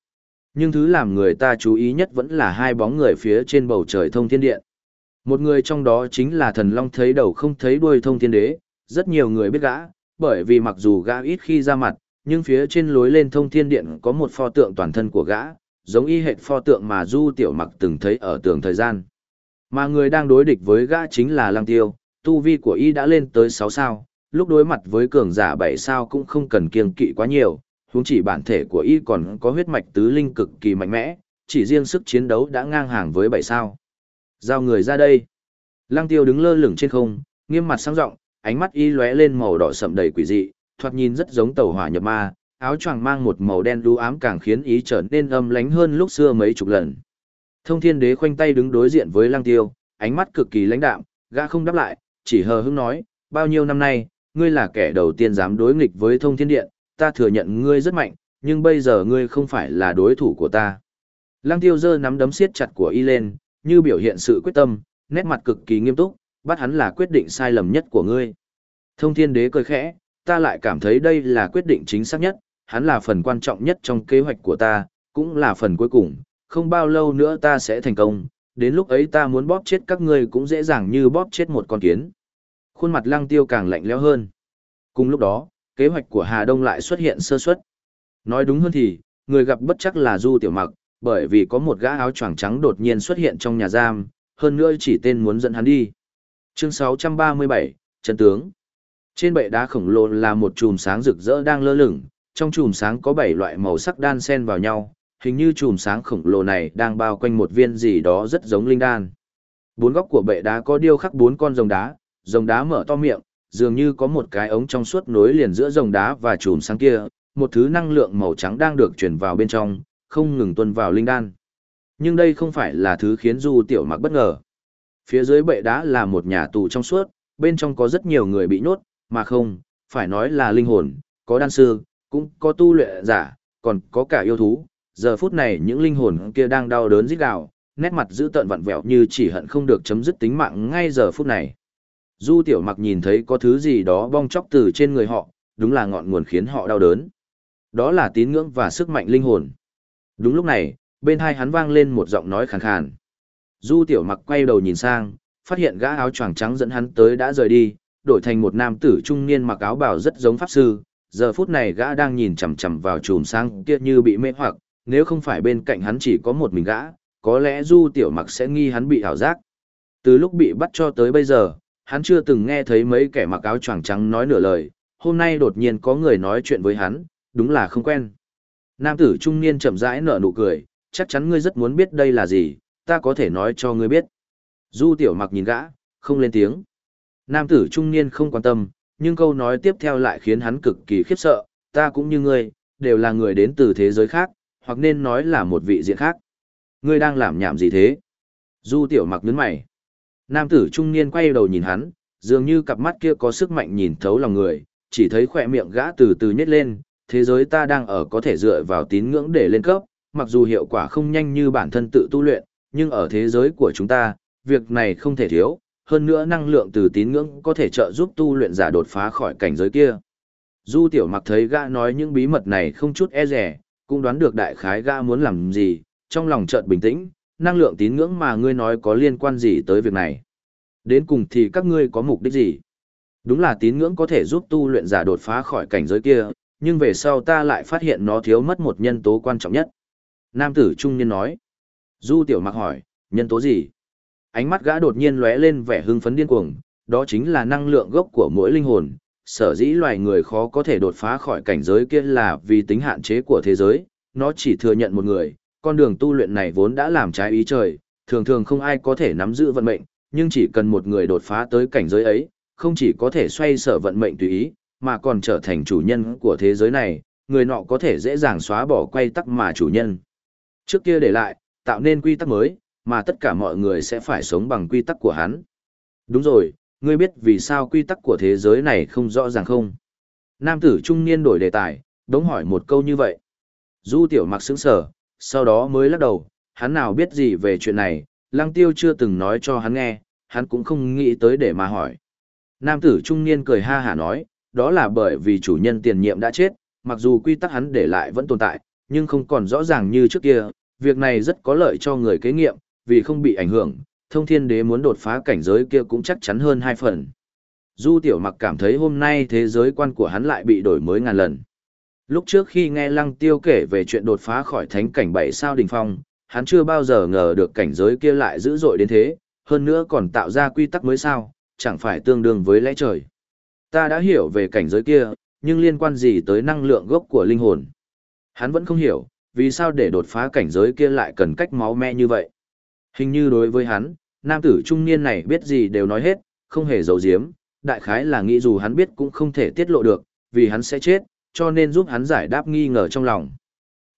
Speaker 1: Nhưng thứ làm người ta chú ý nhất vẫn là hai bóng người phía trên bầu trời thông thiên điện. Một người trong đó chính là thần long thấy đầu không thấy đuôi thông thiên đế, rất nhiều người biết gã, bởi vì mặc dù gã ít khi ra mặt, nhưng phía trên lối lên thông thiên điện có một pho tượng toàn thân của gã, giống y hệt pho tượng mà Du Tiểu Mặc từng thấy ở tường thời gian. Mà người đang đối địch với gã chính là Lăng Tiêu, tu vi của y đã lên tới 6 sao, lúc đối mặt với cường giả bảy sao cũng không cần kiêng kỵ quá nhiều, huống chỉ bản thể của y còn có huyết mạch tứ linh cực kỳ mạnh mẽ, chỉ riêng sức chiến đấu đã ngang hàng với bảy sao. Giao người ra đây. Lăng Tiêu đứng lơ lửng trên không, nghiêm mặt sang rộng, ánh mắt y lóe lên màu đỏ sậm đầy quỷ dị, thoạt nhìn rất giống tàu hỏa nhập ma, áo choàng mang một màu đen đu ám càng khiến ý trở nên âm lánh hơn lúc xưa mấy chục lần. Thông Thiên Đế khoanh tay đứng đối diện với Lăng Tiêu, ánh mắt cực kỳ lãnh đạm, gã không đáp lại, chỉ hờ hững nói, bao nhiêu năm nay, ngươi là kẻ đầu tiên dám đối nghịch với Thông Thiên Điện, ta thừa nhận ngươi rất mạnh, nhưng bây giờ ngươi không phải là đối thủ của ta. Lăng Tiêu giơ nắm đấm siết chặt của y lên, như biểu hiện sự quyết tâm, nét mặt cực kỳ nghiêm túc, bắt hắn là quyết định sai lầm nhất của ngươi. Thông Thiên Đế cười khẽ, ta lại cảm thấy đây là quyết định chính xác nhất, hắn là phần quan trọng nhất trong kế hoạch của ta, cũng là phần cuối cùng, không bao lâu nữa ta sẽ thành công, đến lúc ấy ta muốn bóp chết các ngươi cũng dễ dàng như bóp chết một con kiến. Khuôn mặt lăng tiêu càng lạnh lẽo hơn. Cùng lúc đó, kế hoạch của Hà Đông lại xuất hiện sơ suất. Nói đúng hơn thì, người gặp bất chắc là Du Tiểu Mặc, bởi vì có một gã áo choàng trắng đột nhiên xuất hiện trong nhà giam, hơn nữa chỉ tên muốn dẫn hắn đi. Chương 637, Trần Tướng Trên bệ đá khổng lồ là một chùm sáng rực rỡ đang lơ lửng, trong chùm sáng có 7 loại màu sắc đan xen vào nhau, hình như chùm sáng khổng lồ này đang bao quanh một viên gì đó rất giống linh đan. Bốn góc của bệ đá có điêu khắc bốn con rồng đá, rồng đá mở to miệng, dường như có một cái ống trong suốt nối liền giữa rồng đá và chùm sáng kia, một thứ năng lượng màu trắng đang được truyền vào bên trong, không ngừng tuân vào linh đan. Nhưng đây không phải là thứ khiến Du Tiểu Mặc bất ngờ. Phía dưới bệ đá là một nhà tù trong suốt, bên trong có rất nhiều người bị nhốt, mà không, phải nói là linh hồn, có đan sư, cũng có tu luyện giả, còn có cả yêu thú. Giờ phút này những linh hồn kia đang đau đớn rít gào, nét mặt dữ tợn vặn vẹo như chỉ hận không được chấm dứt tính mạng ngay giờ phút này. Du Tiểu Mặc nhìn thấy có thứ gì đó bong chóc từ trên người họ, đúng là ngọn nguồn khiến họ đau đớn. Đó là tín ngưỡng và sức mạnh linh hồn. Đúng lúc này, bên hai hắn vang lên một giọng nói khàn khàn. Du Tiểu Mặc quay đầu nhìn sang, phát hiện gã áo choàng trắng dẫn hắn tới đã rời đi, đổi thành một nam tử trung niên mặc áo bào rất giống pháp sư. Giờ phút này gã đang nhìn chằm chằm vào chùm sang kia như bị mê hoặc, nếu không phải bên cạnh hắn chỉ có một mình gã, có lẽ Du Tiểu Mặc sẽ nghi hắn bị ảo giác. Từ lúc bị bắt cho tới bây giờ, hắn chưa từng nghe thấy mấy kẻ mặc áo choàng trắng nói nửa lời, hôm nay đột nhiên có người nói chuyện với hắn, đúng là không quen. Nam tử trung niên chậm rãi nở nụ cười, chắc chắn ngươi rất muốn biết đây là gì, ta có thể nói cho ngươi biết. Du tiểu mặc nhìn gã, không lên tiếng. Nam tử trung niên không quan tâm, nhưng câu nói tiếp theo lại khiến hắn cực kỳ khiếp sợ, ta cũng như ngươi, đều là người đến từ thế giới khác, hoặc nên nói là một vị diện khác. Ngươi đang làm nhảm gì thế? Du tiểu mặc nhấn mày. Nam tử trung niên quay đầu nhìn hắn, dường như cặp mắt kia có sức mạnh nhìn thấu lòng người, chỉ thấy khỏe miệng gã từ từ nhếch lên, thế giới ta đang ở có thể dựa vào tín ngưỡng để lên cấp, mặc dù hiệu quả không nhanh như bản thân tự tu luyện, nhưng ở thế giới của chúng ta, việc này không thể thiếu, hơn nữa năng lượng từ tín ngưỡng có thể trợ giúp tu luyện giả đột phá khỏi cảnh giới kia. Du tiểu mặc thấy gã nói những bí mật này không chút e rẻ, cũng đoán được đại khái gã muốn làm gì, trong lòng chợt bình tĩnh, năng lượng tín ngưỡng mà ngươi nói có liên quan gì tới việc này. Đến cùng thì các ngươi có mục đích gì? Đúng là tín ngưỡng có thể giúp tu luyện giả đột phá khỏi cảnh giới kia, nhưng về sau ta lại phát hiện nó thiếu mất một nhân tố quan trọng nhất. Nam tử trung niên nói. Du tiểu mặc hỏi, nhân tố gì? Ánh mắt gã đột nhiên lóe lên vẻ hưng phấn điên cuồng, đó chính là năng lượng gốc của mỗi linh hồn. Sở dĩ loài người khó có thể đột phá khỏi cảnh giới kia là vì tính hạn chế của thế giới, nó chỉ thừa nhận một người, con đường tu luyện này vốn đã làm trái ý trời, thường thường không ai có thể nắm giữ vận mệnh, nhưng chỉ cần một người đột phá tới cảnh giới ấy, không chỉ có thể xoay sở vận mệnh tùy ý, mà còn trở thành chủ nhân của thế giới này, người nọ có thể dễ dàng xóa bỏ quay tắc mà chủ nhân. Trước kia để lại, tạo nên quy tắc mới, mà tất cả mọi người sẽ phải sống bằng quy tắc của hắn. Đúng rồi, ngươi biết vì sao quy tắc của thế giới này không rõ ràng không? Nam tử trung niên đổi đề tài, đống hỏi một câu như vậy. Du tiểu mặc sững sờ, sau đó mới lắc đầu, hắn nào biết gì về chuyện này, lăng tiêu chưa từng nói cho hắn nghe, hắn cũng không nghĩ tới để mà hỏi. Nam tử trung niên cười ha hả nói, đó là bởi vì chủ nhân tiền nhiệm đã chết, mặc dù quy tắc hắn để lại vẫn tồn tại, nhưng không còn rõ ràng như trước kia, việc này rất có lợi cho người kế nghiệm, vì không bị ảnh hưởng, thông thiên đế muốn đột phá cảnh giới kia cũng chắc chắn hơn hai phần. Du tiểu mặc cảm thấy hôm nay thế giới quan của hắn lại bị đổi mới ngàn lần. Lúc trước khi nghe lăng tiêu kể về chuyện đột phá khỏi thánh cảnh bảy sao đỉnh phong, hắn chưa bao giờ ngờ được cảnh giới kia lại dữ dội đến thế, hơn nữa còn tạo ra quy tắc mới sao, chẳng phải tương đương với lẽ trời. Ta đã hiểu về cảnh giới kia, nhưng liên quan gì tới năng lượng gốc của linh hồn? Hắn vẫn không hiểu, vì sao để đột phá cảnh giới kia lại cần cách máu me như vậy? Hình như đối với hắn, nam tử trung niên này biết gì đều nói hết, không hề giấu giếm, đại khái là nghĩ dù hắn biết cũng không thể tiết lộ được, vì hắn sẽ chết, cho nên giúp hắn giải đáp nghi ngờ trong lòng.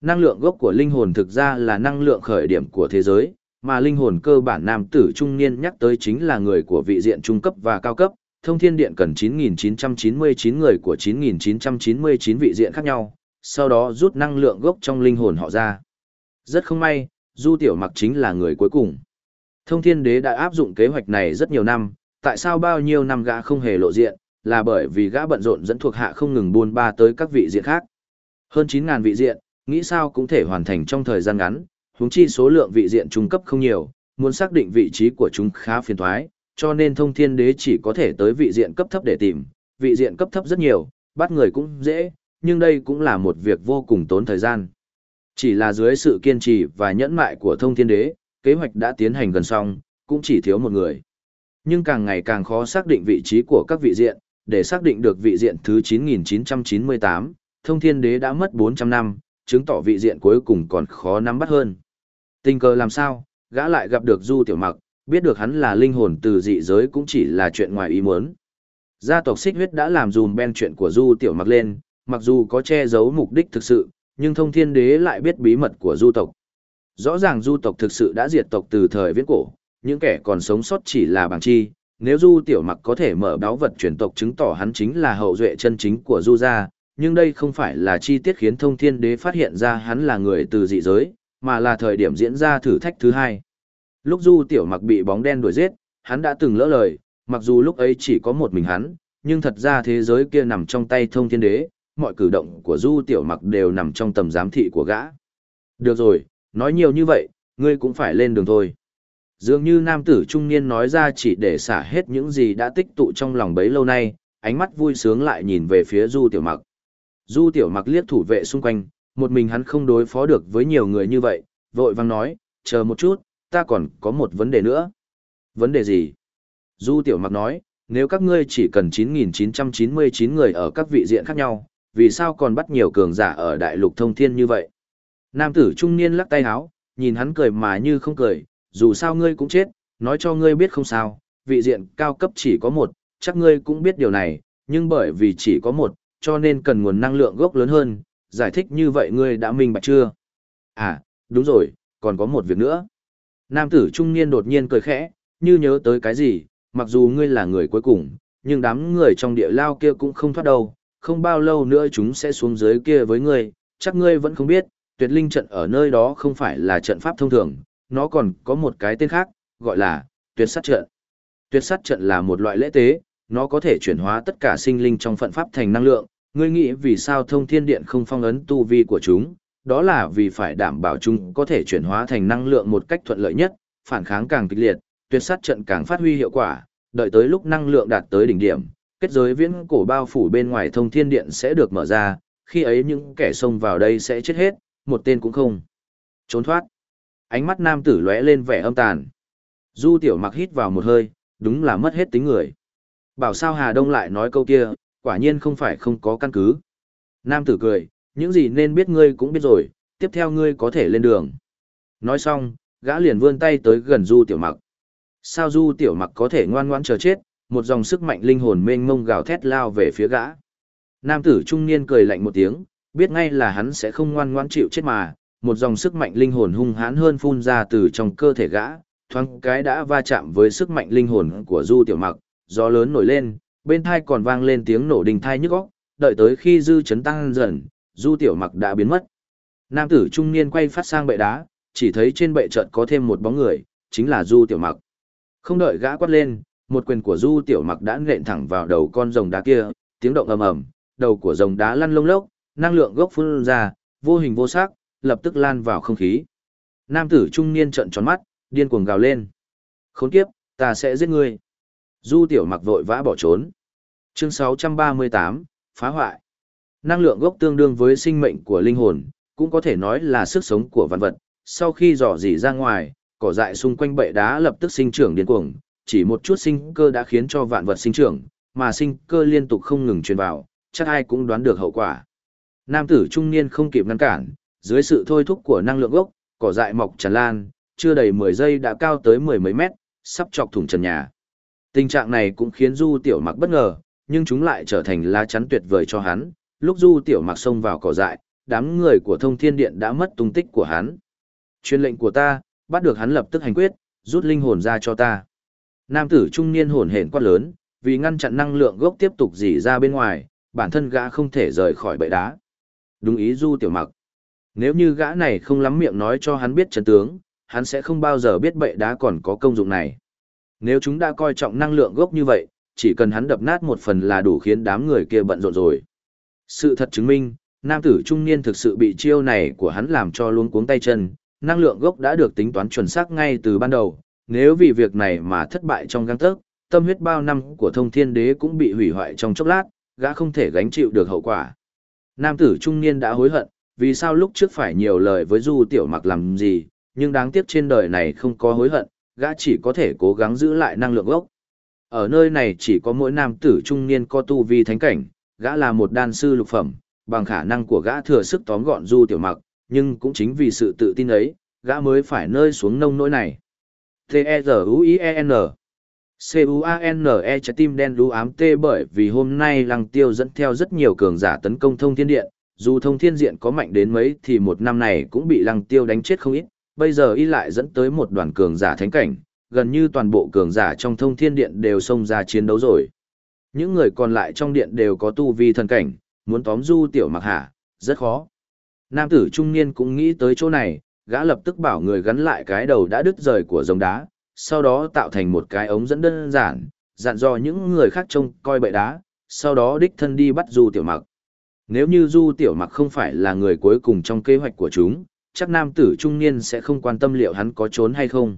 Speaker 1: Năng lượng gốc của linh hồn thực ra là năng lượng khởi điểm của thế giới, mà linh hồn cơ bản nam tử trung niên nhắc tới chính là người của vị diện trung cấp và cao cấp, thông thiên điện cần 9.999 người của 9.999 vị diện khác nhau, sau đó rút năng lượng gốc trong linh hồn họ ra. Rất không may, Du Tiểu Mặc chính là người cuối cùng. Thông thiên đế đã áp dụng kế hoạch này rất nhiều năm, tại sao bao nhiêu năm gã không hề lộ diện, là bởi vì gã bận rộn dẫn thuộc hạ không ngừng buôn ba tới các vị diện khác. Hơn 9.000 vị diện, nghĩ sao cũng thể hoàn thành trong thời gian ngắn, huống chi số lượng vị diện trung cấp không nhiều, muốn xác định vị trí của chúng khá phiền toái, cho nên thông thiên đế chỉ có thể tới vị diện cấp thấp để tìm, vị diện cấp thấp rất nhiều, bắt người cũng dễ, nhưng đây cũng là một việc vô cùng tốn thời gian. Chỉ là dưới sự kiên trì và nhẫn mại của thông thiên đế, kế hoạch đã tiến hành gần xong, cũng chỉ thiếu một người. Nhưng càng ngày càng khó xác định vị trí của các vị diện, để xác định được vị diện thứ 9998, thông thiên đế đã mất 400 năm, chứng tỏ vị diện cuối cùng còn khó nắm bắt hơn. Tình cờ làm sao, gã lại gặp được Du Tiểu Mặc, biết được hắn là linh hồn từ dị giới cũng chỉ là chuyện ngoài ý muốn. Gia tộc xích huyết đã làm dùm ben chuyện của Du Tiểu Mặc lên, mặc dù có che giấu mục đích thực sự, nhưng thông thiên đế lại biết bí mật của du tộc. Rõ ràng du tộc thực sự đã diệt tộc từ thời viễn cổ, những kẻ còn sống sót chỉ là bằng chi, nếu du tiểu mặc có thể mở đáo vật truyền tộc chứng tỏ hắn chính là hậu duệ chân chính của du gia, nhưng đây không phải là chi tiết khiến thông thiên đế phát hiện ra hắn là người từ dị giới, mà là thời điểm diễn ra thử thách thứ hai. Lúc du tiểu mặc bị bóng đen đuổi giết, hắn đã từng lỡ lời, mặc dù lúc ấy chỉ có một mình hắn, nhưng thật ra thế giới kia nằm trong tay thông thiên đế, mọi cử động của du tiểu mặc đều nằm trong tầm giám thị của gã. Được rồi, nói nhiều như vậy, ngươi cũng phải lên đường thôi. Dường như nam tử trung niên nói ra chỉ để xả hết những gì đã tích tụ trong lòng bấy lâu nay, ánh mắt vui sướng lại nhìn về phía du tiểu mặc. Du tiểu mặc liếc thủ vệ xung quanh, một mình hắn không đối phó được với nhiều người như vậy, vội vang nói, chờ một chút, ta còn có một vấn đề nữa. Vấn đề gì? Du tiểu mặc nói, nếu các ngươi chỉ cần 9.999 người ở các vị diện khác nhau, vì sao còn bắt nhiều cường giả ở đại lục thông thiên như vậy? Nam tử trung niên lắc tay háo, nhìn hắn cười mà như không cười, dù sao ngươi cũng chết, nói cho ngươi biết không sao, vị diện cao cấp chỉ có một, chắc ngươi cũng biết điều này, nhưng bởi vì chỉ có một, cho nên cần nguồn năng lượng gốc lớn hơn, giải thích như vậy ngươi đã minh bạch chưa? À, đúng rồi, còn có một việc nữa. Nam tử trung niên đột nhiên cười khẽ, như nhớ tới cái gì, mặc dù ngươi là người cuối cùng, nhưng đám người trong địa lao kia cũng không thoát đâu, không bao lâu nữa chúng sẽ xuống dưới kia với ngươi, chắc ngươi vẫn không biết, tuyệt linh trận ở nơi đó không phải là trận pháp thông thường, nó còn có một cái tên khác, gọi là tuyệt sát trận. Tuyệt sát trận là một loại lễ tế, nó có thể chuyển hóa tất cả sinh linh trong phận pháp thành năng lượng, ngươi nghĩ vì sao thông thiên điện không phong ấn tu vi của chúng, đó là vì phải đảm bảo chúng có thể chuyển hóa thành năng lượng một cách thuận lợi nhất, phản kháng càng kịch liệt, tuyệt sát trận càng phát huy hiệu quả, đợi tới lúc năng lượng đạt tới đỉnh điểm, kết giới viễn cổ bao phủ bên ngoài thông thiên điện sẽ được mở ra, khi ấy những kẻ xông vào đây sẽ chết hết, một tên cũng không. Trốn thoát. Ánh mắt nam tử lóe lên vẻ âm tàn. Du tiểu mặc hít vào một hơi, đúng là mất hết tính người. Bảo sao Hà Đông lại nói câu kia, quả nhiên không phải không có căn cứ. Nam tử cười, những gì nên biết ngươi cũng biết rồi, tiếp theo ngươi có thể lên đường. Nói xong, gã liền vươn tay tới gần Du Tiểu Mặc. Sao Du Tiểu Mặc có thể ngoan ngoãn chờ chết, một dòng sức mạnh linh hồn mênh mông gào thét lao về phía gã. Nam tử trung niên cười lạnh một tiếng, biết ngay là hắn sẽ không ngoan ngoãn chịu chết mà, một dòng sức mạnh linh hồn hung hãn hơn phun ra từ trong cơ thể gã, thoáng cái đã va chạm với sức mạnh linh hồn của Du Tiểu Mặc, gió lớn nổi lên, bên thai còn vang lên tiếng nổ đình thai nhức óc, đợi tới khi dư chấn tăng dần, Du Tiểu Mặc đã biến mất. Nam tử trung niên quay phát sang bệ đá, chỉ thấy trên bệ trận có thêm một bóng người, chính là Du Tiểu Mặc. Không đợi gã quát lên, một quyền của Du Tiểu Mặc đã nện thẳng vào đầu con rồng đá kia, tiếng động ầm ầm, đầu của rồng đá lăn lông lốc, năng lượng gốc phun ra, vô hình vô sắc, lập tức lan vào không khí. Nam tử trung niên trợn tròn mắt, điên cuồng gào lên. Khốn kiếp, ta sẽ giết ngươi. Du Tiểu Mặc vội vã bỏ trốn. Chương 638, phá hoại. Năng lượng gốc tương đương với sinh mệnh của linh hồn, cũng có thể nói là sức sống của vạn vật. Sau khi dò dỉ ra ngoài, cỏ dại xung quanh bệ đá lập tức sinh trưởng điên cuồng, chỉ một chút sinh cơ đã khiến cho vạn vật sinh trưởng, mà sinh cơ liên tục không ngừng truyền vào, chắc ai cũng đoán được hậu quả. Nam tử trung niên không kịp ngăn cản, dưới sự thôi thúc của năng lượng gốc, cỏ dại mọc tràn lan, chưa đầy 10 giây đã cao tới mười mấy mét, sắp chọc thủng trần nhà. Tình trạng này cũng khiến Du Tiểu Mặc bất ngờ, nhưng chúng lại trở thành lá chắn tuyệt vời cho hắn. Lúc Du Tiểu Mặc xông vào cỏ dại, đám người của Thông Thiên Điện đã mất tung tích của hắn. Truyền lệnh của ta, bắt được hắn lập tức hành quyết, rút linh hồn ra cho ta. Nam tử trung niên hồn hển quát lớn, vì ngăn chặn năng lượng gốc tiếp tục dỉ ra bên ngoài, bản thân gã không thể rời khỏi bệ đá. Đúng ý Du Tiểu Mặc. Nếu như gã này không lắm miệng nói cho hắn biết chân tướng, hắn sẽ không bao giờ biết bệ đá còn có công dụng này. Nếu chúng đã coi trọng năng lượng gốc như vậy, chỉ cần hắn đập nát một phần là đủ khiến đám người kia bận rộn rồi. Sự thật chứng minh, nam tử trung niên thực sự bị chiêu này của hắn làm cho luống cuống tay chân, năng lượng gốc đã được tính toán chuẩn xác ngay từ ban đầu, nếu vì việc này mà thất bại trong găng tấc, tâm huyết bao năm của thông thiên đế cũng bị hủy hoại trong chốc lát, gã không thể gánh chịu được hậu quả. Nam tử trung niên đã hối hận, vì sao lúc trước phải nhiều lời với du tiểu mặc làm gì, nhưng đáng tiếc trên đời này không có hối hận, gã chỉ có thể cố gắng giữ lại năng lượng gốc. Ở nơi này chỉ có mỗi nam tử trung niên có tu vi thánh cảnh, gã là một đan sư lục phẩm, bằng khả năng của gã thừa sức tóm gọn du tiểu mặc, nhưng cũng chính vì sự tự tin ấy, gã mới phải nơi xuống nông nỗi này. T-E-Z-U-I-E-N C-U-A-N-E trái tim đen đú ám tê bởi vì hôm nay lăng tiêu dẫn theo rất nhiều cường giả tấn công thông thiên điện, dù thông thiên diện có mạnh đến mấy thì một năm này cũng bị lăng tiêu đánh chết không ít, bây giờ y lại dẫn tới một đoàn cường giả thánh cảnh, gần như toàn bộ cường giả trong thông thiên điện đều xông ra chiến đấu rồi. Những người còn lại trong điện đều có tu vi thần cảnh, muốn tóm du tiểu mặc hạ, rất khó. Nam tử trung niên cũng nghĩ tới chỗ này, gã lập tức bảo người gắn lại cái đầu đã đứt rời của giống đá, sau đó tạo thành một cái ống dẫn đơn giản, dặn dò những người khác trông coi bậy đá, sau đó đích thân đi bắt du tiểu mặc. Nếu như du tiểu mặc không phải là người cuối cùng trong kế hoạch của chúng, chắc nam tử trung niên sẽ không quan tâm liệu hắn có trốn hay không.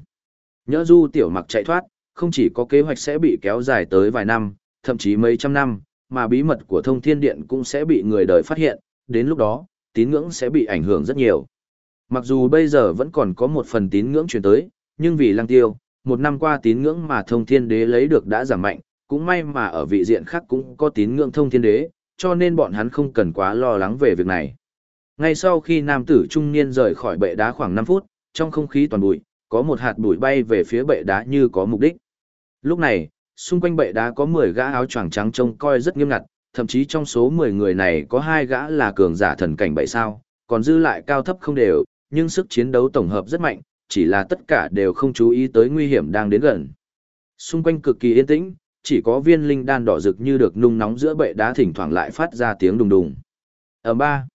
Speaker 1: Nhỡ du tiểu mặc chạy thoát, không chỉ có kế hoạch sẽ bị kéo dài tới vài năm, thậm chí mấy trăm năm, mà bí mật của thông thiên điện cũng sẽ bị người đời phát hiện, đến lúc đó, tín ngưỡng sẽ bị ảnh hưởng rất nhiều. Mặc dù bây giờ vẫn còn có một phần tín ngưỡng truyền tới, nhưng vì lăng tiêu, một năm qua tín ngưỡng mà thông thiên đế lấy được đã giảm mạnh, cũng may mà ở vị diện khác cũng có tín ngưỡng thông thiên đế, cho nên bọn hắn không cần quá lo lắng về việc này. Ngay sau khi nam tử trung niên rời khỏi bệ đá khoảng 5 phút, trong không khí toàn bụi, có một hạt bụi bay về phía bệ đá như có mục đích. Lúc này, xung quanh bệ đá có 10 gã áo choàng trắng trông coi rất nghiêm ngặt, thậm chí trong số 10 người này có hai gã là cường giả thần cảnh bảy sao, còn dư lại cao thấp không đều, nhưng sức chiến đấu tổng hợp rất mạnh, chỉ là tất cả đều không chú ý tới nguy hiểm đang đến gần. Xung quanh cực kỳ yên tĩnh, chỉ có viên linh đan đỏ rực như được nung nóng giữa bệ đá thỉnh thoảng lại phát ra tiếng đùng đùng. Ở ba,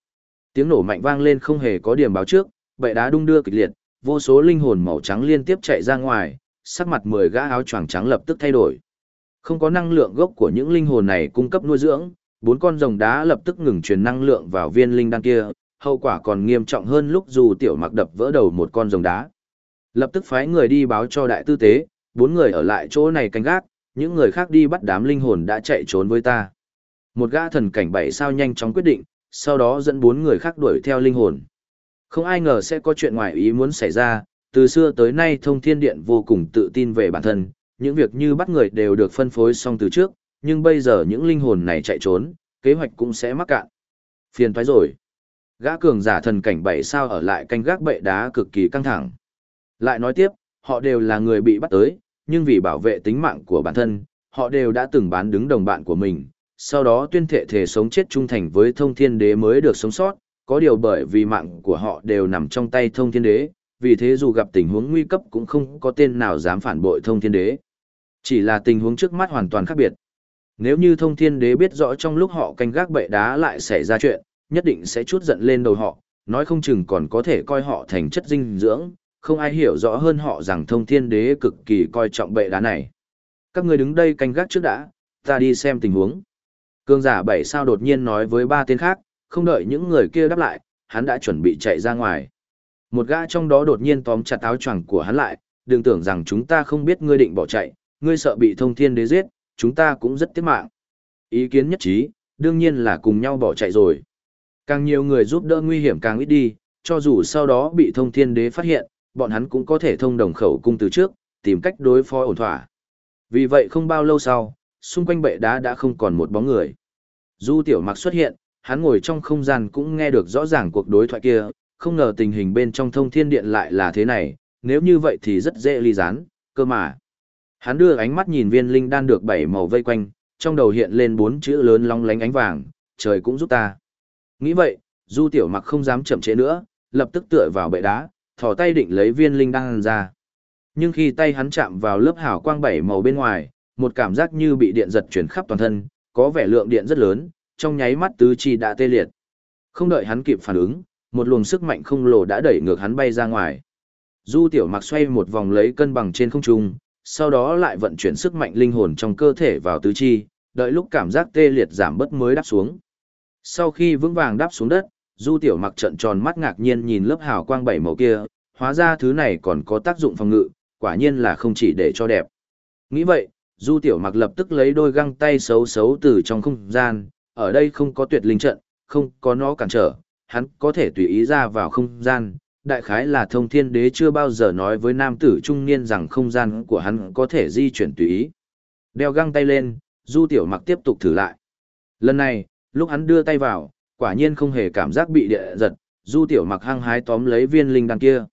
Speaker 1: tiếng nổ mạnh vang lên không hề có điểm báo trước, bệ đá đung đưa kịch liệt, vô số linh hồn màu trắng liên tiếp chạy ra ngoài, sắc mặt mười gã áo choàng trắng lập tức thay đổi. Không có năng lượng gốc của những linh hồn này cung cấp nuôi dưỡng, bốn con rồng đá lập tức ngừng truyền năng lượng vào viên linh đan kia, hậu quả còn nghiêm trọng hơn lúc dù tiểu mặc đập vỡ đầu một con rồng đá. Lập tức phái người đi báo cho đại tư tế, bốn người ở lại chỗ này canh gác, những người khác đi bắt đám linh hồn đã chạy trốn với ta. Một gã thần cảnh bảy sao nhanh chóng quyết định, sau đó dẫn bốn người khác đuổi theo linh hồn. Không ai ngờ sẽ có chuyện ngoài ý muốn xảy ra, từ xưa tới nay thông thiên điện vô cùng tự tin về bản thân, những việc như bắt người đều được phân phối xong từ trước, nhưng bây giờ những linh hồn này chạy trốn, kế hoạch cũng sẽ mắc cạn. Phiền thoái rồi. Gã cường giả thần cảnh bảy sao ở lại canh gác bệ đá cực kỳ căng thẳng. Lại nói tiếp, họ đều là người bị bắt tới, nhưng vì bảo vệ tính mạng của bản thân, họ đều đã từng bán đứng đồng bạn của mình, sau đó tuyên thệ thể sống chết trung thành với thông thiên đế mới được sống sót, có điều bởi vì mạng của họ đều nằm trong tay thông thiên đế, vì thế dù gặp tình huống nguy cấp cũng không có tên nào dám phản bội thông thiên đế. Chỉ là tình huống trước mắt hoàn toàn khác biệt. Nếu như thông thiên đế biết rõ trong lúc họ canh gác bệ đá lại xảy ra chuyện, nhất định sẽ chút giận lên đầu họ, nói không chừng còn có thể coi họ thành chất dinh dưỡng, không ai hiểu rõ hơn họ rằng thông thiên đế cực kỳ coi trọng bệ đá này. Các người đứng đây canh gác trước đã, ta đi xem tình huống. Cương giả bảy sao đột nhiên nói với ba tên khác, không đợi những người kia đáp lại, hắn đã chuẩn bị chạy ra ngoài. Một gã trong đó đột nhiên tóm chặt áo choàng của hắn lại, đừng tưởng rằng chúng ta không biết ngươi định bỏ chạy, ngươi sợ bị thông thiên đế giết, chúng ta cũng rất tiếc mạng. Ý kiến nhất trí, đương nhiên là cùng nhau bỏ chạy rồi. Càng nhiều người giúp đỡ nguy hiểm càng ít đi, cho dù sau đó bị thông thiên đế phát hiện, bọn hắn cũng có thể thông đồng khẩu cung từ trước, tìm cách đối phó ổn thỏa. Vì vậy không bao lâu sau, xung quanh bệ đá đã không còn một bóng người. Du tiểu mặc xuất hiện, hắn ngồi trong không gian cũng nghe được rõ ràng cuộc đối thoại kia, không ngờ tình hình bên trong thông thiên điện lại là thế này, nếu như vậy thì rất dễ ly gián, cơ mà. Hắn đưa ánh mắt nhìn viên linh đan được bảy màu vây quanh, trong đầu hiện lên bốn chữ lớn long lánh ánh vàng, trời cũng giúp ta. Nghĩ vậy, du tiểu mặc không dám chậm trễ nữa, lập tức tựa vào bệ đá, thò tay định lấy viên linh đan ra. Nhưng khi tay hắn chạm vào lớp hào quang bảy màu bên ngoài, một cảm giác như bị điện giật chuyển khắp toàn thân, có vẻ lượng điện rất lớn, trong nháy mắt tứ chi đã tê liệt. Không đợi hắn kịp phản ứng, một luồng sức mạnh không lồ đã đẩy ngược hắn bay ra ngoài. Du tiểu mặc xoay một vòng lấy cân bằng trên không trung, sau đó lại vận chuyển sức mạnh linh hồn trong cơ thể vào tứ chi, đợi lúc cảm giác tê liệt giảm bớt mới đáp xuống. Sau khi vững vàng đáp xuống đất, Du Tiểu Mặc trợn tròn mắt ngạc nhiên nhìn lớp hào quang bảy màu kia, hóa ra thứ này còn có tác dụng phòng ngự, quả nhiên là không chỉ để cho đẹp. Nghĩ vậy, Du Tiểu Mặc lập tức lấy đôi găng tay xấu xấu từ trong không gian, ở đây không có tuyệt linh trận, không có nó cản trở, hắn có thể tùy ý ra vào không gian. Đại khái là thông thiên đế chưa bao giờ nói với nam tử trung niên rằng không gian của hắn có thể di chuyển tùy ý. Đeo găng tay lên, Du Tiểu Mặc tiếp tục thử lại. Lần này, lúc hắn đưa tay vào, quả nhiên không hề cảm giác bị địa giật, Du Tiểu Mặc hăng hái tóm lấy viên linh đan kia.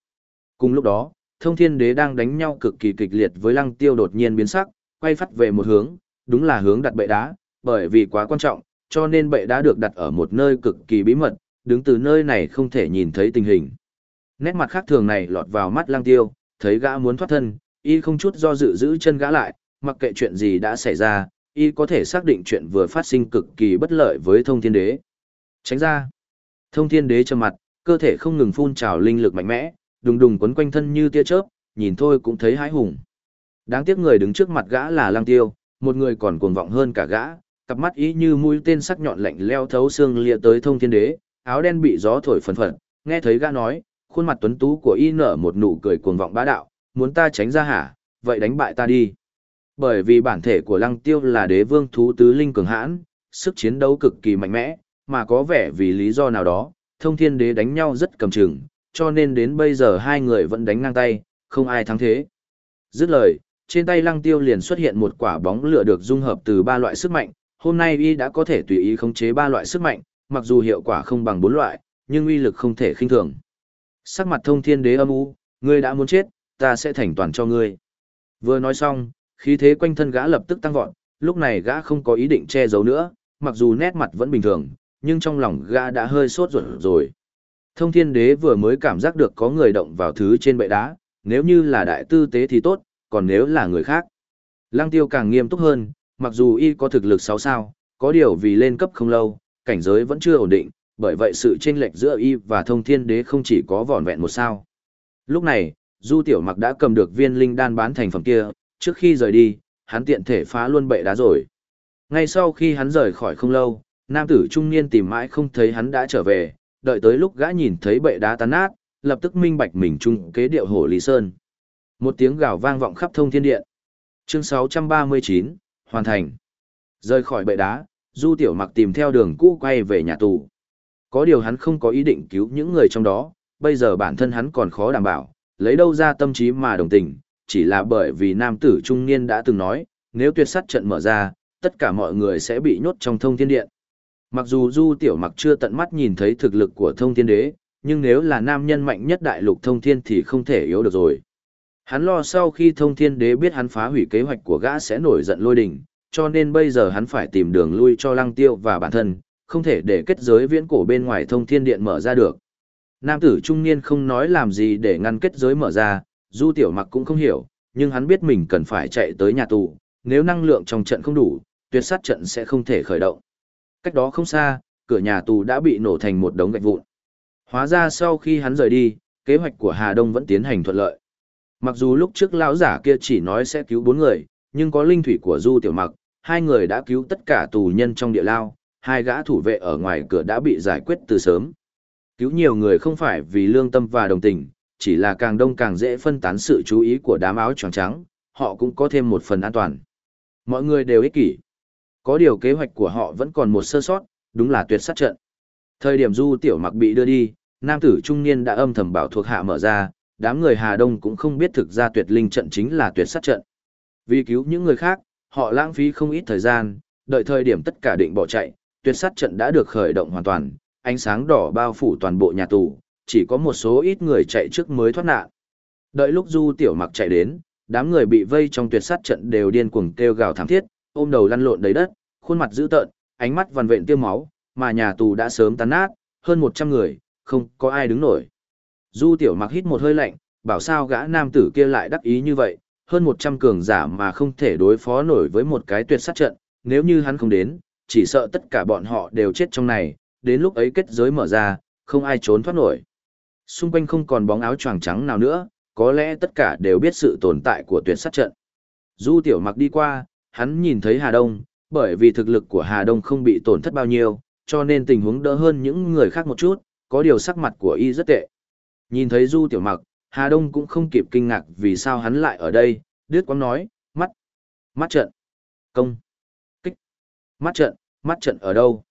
Speaker 1: Cùng lúc đó, Thông Thiên Đế đang đánh nhau cực kỳ kịch liệt với Lăng Tiêu đột nhiên biến sắc, quay phát về một hướng, đúng là hướng đặt bệ đá, bởi vì quá quan trọng, cho nên bệ đá được đặt ở một nơi cực kỳ bí mật, đứng từ nơi này không thể nhìn thấy tình hình. Nét mặt khác thường này lọt vào mắt lang tiêu, thấy gã muốn thoát thân, y không chút do dự giữ chân gã lại, mặc kệ chuyện gì đã xảy ra, y có thể xác định chuyện vừa phát sinh cực kỳ bất lợi với thông thiên đế. Tránh ra. Thông thiên đế trầm mặt, cơ thể không ngừng phun trào linh lực mạnh mẽ, đùng đùng quấn quanh thân như tia chớp, nhìn thôi cũng thấy hãi hùng. Đáng tiếc người đứng trước mặt gã là lang tiêu, một người còn cuồng vọng hơn cả gã, cặp mắt ý như mũi tên sắc nhọn lạnh leo thấu xương lìa tới thông thiên đế, áo đen bị gió thổi phần phật, nghe thấy gã nói, khuôn mặt tuấn tú của y nở một nụ cười cuồng vọng bá đạo, muốn ta tránh ra hả, vậy đánh bại ta đi. Bởi vì bản thể của lăng tiêu là đế vương thú tứ linh cường hãn, sức chiến đấu cực kỳ mạnh mẽ, mà có vẻ vì lý do nào đó, thông thiên đế đánh nhau rất cầm chừng, cho nên đến bây giờ hai người vẫn đánh ngang tay, không ai thắng thế. Dứt lời, trên tay lăng tiêu liền xuất hiện một quả bóng lửa được dung hợp từ ba loại sức mạnh, hôm nay y đã có thể tùy ý khống chế ba loại sức mạnh, mặc dù hiệu quả không bằng bốn loại, nhưng uy lực không thể khinh thường. Sắc mặt thông thiên đế âm u, ngươi đã muốn chết, ta sẽ thành toàn cho ngươi. Vừa nói xong, khí thế quanh thân gã lập tức tăng vọt, lúc này gã không có ý định che giấu nữa, mặc dù nét mặt vẫn bình thường, nhưng trong lòng gã đã hơi sốt ruột rồi. Thông thiên đế vừa mới cảm giác được có người động vào thứ trên bệ đá, nếu như là đại tư tế thì tốt, còn nếu là người khác. Lăng tiêu càng nghiêm túc hơn, mặc dù y có thực lực 6 sao, có điều vì lên cấp không lâu, cảnh giới vẫn chưa ổn định, bởi vậy sự chênh lệch giữa y và thông thiên đế không chỉ có vỏn vẹn một sao. Lúc này, Du Tiểu Mặc đã cầm được viên linh đan bán thành phẩm kia, trước khi rời đi, hắn tiện thể phá luôn bệ đá rồi. Ngay sau khi hắn rời khỏi không lâu, nam tử trung niên tìm mãi không thấy hắn đã trở về, đợi tới lúc gã nhìn thấy bệ đá tan nát, lập tức minh bạch mình trung kế điệu hổ Lý Sơn. Một tiếng gào vang vọng khắp thông thiên điện. Chương 639, hoàn thành. Rời khỏi bệ đá, Du Tiểu Mặc tìm theo đường cũ quay về nhà tù. Có điều hắn không có ý định cứu những người trong đó, bây giờ bản thân hắn còn khó đảm bảo, lấy đâu ra tâm trí mà đồng tình, chỉ là bởi vì nam tử trung niên đã từng nói, nếu tuyệt sắt trận mở ra, tất cả mọi người sẽ bị nhốt trong thông thiên điện. Mặc dù Du Tiểu Mặc chưa tận mắt nhìn thấy thực lực của thông thiên đế, nhưng nếu là nam nhân mạnh nhất đại lục thông thiên thì không thể yếu được rồi. Hắn lo sau khi thông thiên đế biết hắn phá hủy kế hoạch của gã sẽ nổi giận lôi đình, cho nên bây giờ hắn phải tìm đường lui cho lăng tiêu và bản thân, không thể để kết giới viễn cổ bên ngoài thông thiên điện mở ra được. Nam tử trung niên không nói làm gì để ngăn kết giới mở ra, du tiểu mặc cũng không hiểu, nhưng hắn biết mình cần phải chạy tới nhà tù, nếu năng lượng trong trận không đủ, tuyệt sát trận sẽ không thể khởi động. Cách đó không xa, cửa nhà tù đã bị nổ thành một đống gạch vụn. Hóa ra sau khi hắn rời đi, kế hoạch của Hà Đông vẫn tiến hành thuận lợi. Mặc dù lúc trước lão giả kia chỉ nói sẽ cứu bốn người, nhưng có linh thủy của Du Tiểu Mặc, hai người đã cứu tất cả tù nhân trong địa lao, hai gã thủ vệ ở ngoài cửa đã bị giải quyết từ sớm. Cứu nhiều người không phải vì lương tâm và đồng tình, chỉ là càng đông càng dễ phân tán sự chú ý của đám áo trắng trắng, họ cũng có thêm một phần an toàn. Mọi người đều ích kỷ. Có điều kế hoạch của họ vẫn còn một sơ sót, đúng là tuyệt sát trận. Thời điểm Du Tiểu Mặc bị đưa đi, nam tử trung niên đã âm thầm bảo thuộc hạ mở ra, đám người Hà Đông cũng không biết thực ra tuyệt linh trận chính là tuyệt sát trận. Vì cứu những người khác, họ lãng phí không ít thời gian, đợi thời điểm tất cả định bỏ chạy, tuyệt sát trận đã được khởi động hoàn toàn, ánh sáng đỏ bao phủ toàn bộ nhà tù, chỉ có một số ít người chạy trước mới thoát nạn. Đợi lúc Du Tiểu Mặc chạy đến, đám người bị vây trong tuyệt sát trận đều điên cuồng kêu gào thảm thiết, ôm đầu lăn lộn đầy đất, khuôn mặt dữ tợn, ánh mắt vằn vện tiêm máu, mà nhà tù đã sớm tan nát, hơn 100 người, không có ai đứng nổi. Du Tiểu Mặc hít một hơi lạnh, bảo sao gã nam tử kia lại đắc ý như vậy, hơn 100 cường giả mà không thể đối phó nổi với một cái tuyệt sát trận, nếu như hắn không đến, chỉ sợ tất cả bọn họ đều chết trong này, đến lúc ấy kết giới mở ra, không ai trốn thoát nổi. Xung quanh không còn bóng áo choàng trắng nào nữa, có lẽ tất cả đều biết sự tồn tại của tuyệt sát trận. Du Tiểu Mặc đi qua, hắn nhìn thấy Hà Đông, bởi vì thực lực của Hà Đông không bị tổn thất bao nhiêu, cho nên tình huống đỡ hơn những người khác một chút, có điều sắc mặt của y rất tệ. Nhìn thấy Du Tiểu Mặc, Hà Đông cũng không kịp kinh ngạc vì sao hắn lại ở đây, đứt quãng nói, mắt, mắt trận, công, kích, mắt trận, mắt trận ở đâu?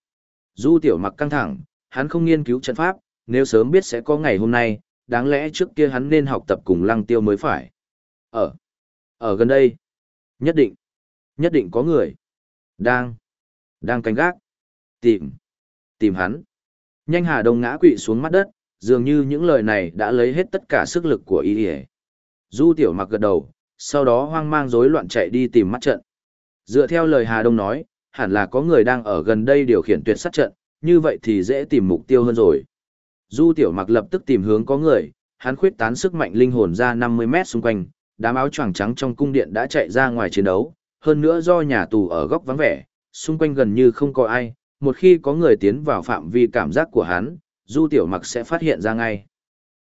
Speaker 1: Du Tiểu Mặc căng thẳng, hắn không nghiên cứu trận pháp, nếu sớm biết sẽ có ngày hôm nay, đáng lẽ trước kia hắn nên học tập cùng Lăng Tiêu mới phải. Ở, ở gần đây, nhất định, nhất định có người, đang, đang canh gác, tìm, tìm hắn. Nhanh Hà Đông ngã quỵ xuống mắt đất, dường như những lời này đã lấy hết tất cả sức lực của y ỉa du tiểu mặc gật đầu sau đó hoang mang rối loạn chạy đi tìm mắt trận. Dựa theo lời hà đông nói hẳn là có người đang ở gần đây điều khiển tuyệt sát trận, như vậy thì dễ tìm mục tiêu hơn rồi. Du tiểu mặc lập tức tìm hướng có người, hắn khuyết tán sức mạnh linh hồn ra 50 mét xung quanh, đám áo choàng trắng trong cung điện đã chạy ra ngoài chiến đấu, hơn nữa do nhà tù ở góc vắng vẻ, xung quanh gần như không có ai, một khi có người tiến vào phạm vi cảm giác của hắn, Du Tiểu Mặc sẽ phát hiện ra ngay.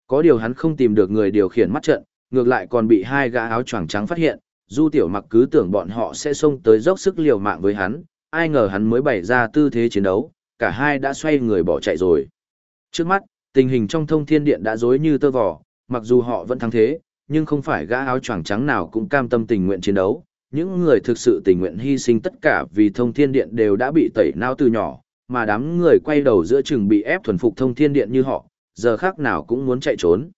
Speaker 1: Có điều hắn không tìm được người điều khiển mắt trận, ngược lại còn bị hai gã áo choàng trắng phát hiện, Du Tiểu Mặc cứ tưởng bọn họ sẽ xông tới dốc sức liều mạng với hắn, ai ngờ hắn mới bày ra tư thế chiến đấu, cả hai đã xoay người bỏ chạy rồi. Trước mắt, tình hình trong thông thiên điện đã rối như tơ vò, mặc dù họ vẫn thắng thế, nhưng không phải gã áo choàng trắng nào cũng cam tâm tình nguyện chiến đấu. Những người thực sự tình nguyện hy sinh tất cả vì thông thiên điện đều đã bị tẩy não từ nhỏ, mà đám người quay đầu giữa chừng bị ép thuần phục thông thiên điện như họ, giờ khác nào cũng muốn chạy trốn.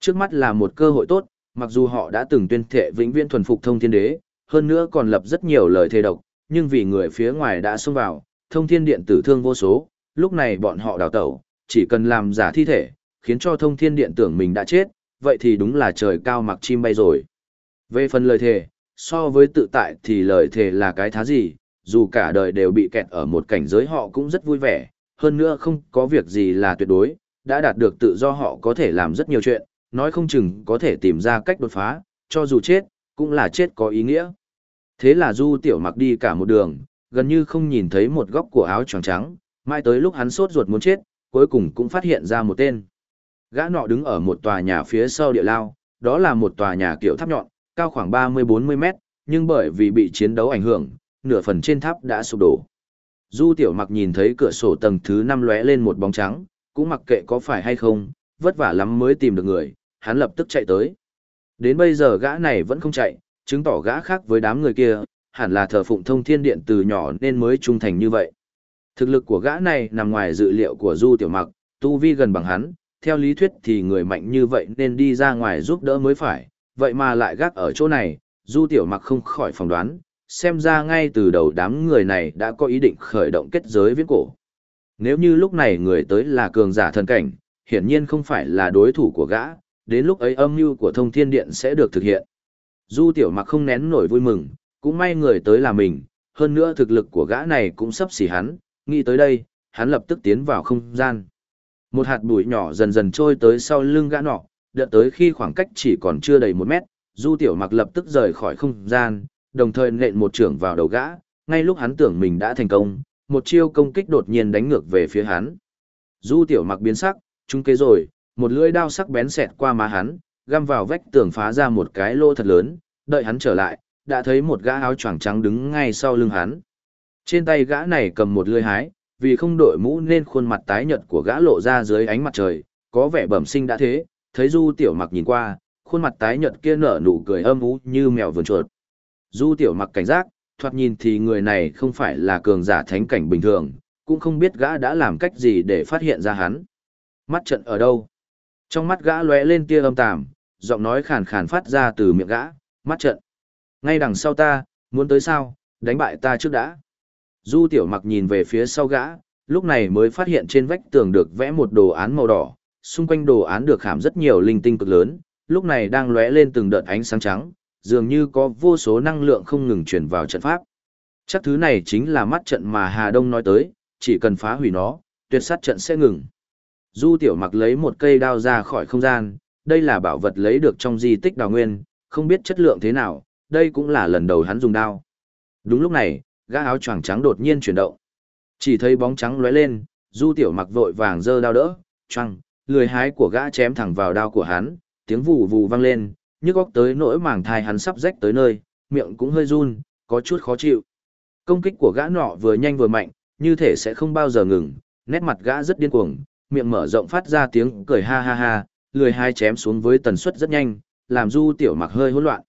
Speaker 1: Trước mắt là một cơ hội tốt, mặc dù họ đã từng tuyên thệ vĩnh viễn thuần phục thông thiên đế, hơn nữa còn lập rất nhiều lời thề độc, nhưng vì người phía ngoài đã xông vào, thông thiên điện tử thương vô số, lúc này bọn họ đào tẩu, chỉ cần làm giả thi thể, khiến cho thông thiên điện tưởng mình đã chết, vậy thì đúng là trời cao mặc chim bay rồi. Về phần lời thề, so với tự tại thì lời thề là cái thá gì, dù cả đời đều bị kẹt ở một cảnh giới họ cũng rất vui vẻ, hơn nữa không có việc gì là tuyệt đối, đã đạt được tự do họ có thể làm rất nhiều chuyện, nói không chừng có thể tìm ra cách đột phá, cho dù chết, cũng là chết có ý nghĩa. Thế là Du Tiểu Mặc đi cả một đường, gần như không nhìn thấy một góc của áo tròn trắng, mai tới lúc hắn sốt ruột muốn chết, cuối cùng cũng phát hiện ra một tên. Gã nọ đứng ở một tòa nhà phía sau địa lao, đó là một tòa nhà kiểu tháp nhọn, cao khoảng 30-40 mét, nhưng bởi vì bị chiến đấu ảnh hưởng, nửa phần trên tháp đã sụp đổ. Du tiểu mặc nhìn thấy cửa sổ tầng thứ 5 lóe lên một bóng trắng, cũng mặc kệ có phải hay không, vất vả lắm mới tìm được người, hắn lập tức chạy tới. Đến bây giờ gã này vẫn không chạy, chứng tỏ gã khác với đám người kia, hẳn là thờ phụng thông thiên điện từ nhỏ nên mới trung thành như vậy. Thực lực của gã này nằm ngoài dự liệu của Du Tiểu Mặc, tu vi gần bằng hắn, theo lý thuyết thì người mạnh như vậy nên đi ra ngoài giúp đỡ mới phải, vậy mà lại gác ở chỗ này, Du Tiểu Mặc không khỏi phỏng đoán, xem ra ngay từ đầu đám người này đã có ý định khởi động kết giới viễn cổ. Nếu như lúc này người tới là cường giả thần cảnh, hiển nhiên không phải là đối thủ của gã, đến lúc ấy âm mưu của thông thiên điện sẽ được thực hiện. Du Tiểu Mặc không nén nổi vui mừng, cũng may người tới là mình, hơn nữa thực lực của gã này cũng sắp xỉ hắn, nghĩ tới đây, hắn lập tức tiến vào không gian. Một hạt bụi nhỏ dần dần trôi tới sau lưng gã nọ, đợi tới khi khoảng cách chỉ còn chưa đầy một mét, Du Tiểu Mặc lập tức rời khỏi không gian, đồng thời nện một trưởng vào đầu gã, ngay lúc hắn tưởng mình đã thành công, một chiêu công kích đột nhiên đánh ngược về phía hắn. Du Tiểu Mặc biến sắc, trung kế rồi, một lưỡi đao sắc bén xẹt qua má hắn, găm vào vách tường phá ra một cái lỗ thật lớn, đợi hắn trở lại, đã thấy một gã áo choàng trắng đứng ngay sau lưng hắn. Trên tay gã này cầm một lưỡi hái, vì không đội mũ nên khuôn mặt tái nhợt của gã lộ ra dưới ánh mặt trời, có vẻ bẩm sinh đã thế, thấy Du Tiểu Mặc nhìn qua, khuôn mặt tái nhợt kia nở nụ cười âm u như mèo vườn chuột. Du Tiểu Mặc cảnh giác, thoạt nhìn thì người này không phải là cường giả thánh cảnh bình thường, cũng không biết gã đã làm cách gì để phát hiện ra hắn. Mắt trận ở đâu? Trong mắt gã lóe lên tia âm tàm, giọng nói khàn khàn phát ra từ miệng gã, mắt trận. Ngay đằng sau ta, muốn tới sao, đánh bại ta trước đã. Du tiểu mặc nhìn về phía sau gã, lúc này mới phát hiện trên vách tường được vẽ một đồ án màu đỏ, xung quanh đồ án được khảm rất nhiều linh tinh cực lớn, lúc này đang lóe lên từng đợt ánh sáng trắng, dường như có vô số năng lượng không ngừng truyền vào trận pháp. Chắc thứ này chính là mắt trận mà Hà Đông nói tới, chỉ cần phá hủy nó, tuyệt sát trận sẽ ngừng. Du tiểu mặc lấy một cây đao ra khỏi không gian, đây là bảo vật lấy được trong di tích đào nguyên, không biết chất lượng thế nào, đây cũng là lần đầu hắn dùng đao. Đúng lúc này, gã áo choàng trắng đột nhiên chuyển động. Chỉ thấy bóng trắng lóe lên, Du Tiểu Mặc vội vàng giơ đao đỡ, choang, lười hái của gã chém thẳng vào đao của hắn, tiếng vù vù vang lên, nhức óc tới nỗi màng thai hắn sắp rách tới nơi, miệng cũng hơi run, có chút khó chịu. Công kích của gã nọ vừa nhanh vừa mạnh, như thể sẽ không bao giờ ngừng, nét mặt gã rất điên cuồng, miệng mở rộng phát ra tiếng cười ha ha ha, lười hai chém xuống với tần suất rất nhanh, làm Du Tiểu Mặc hơi hỗn loạn.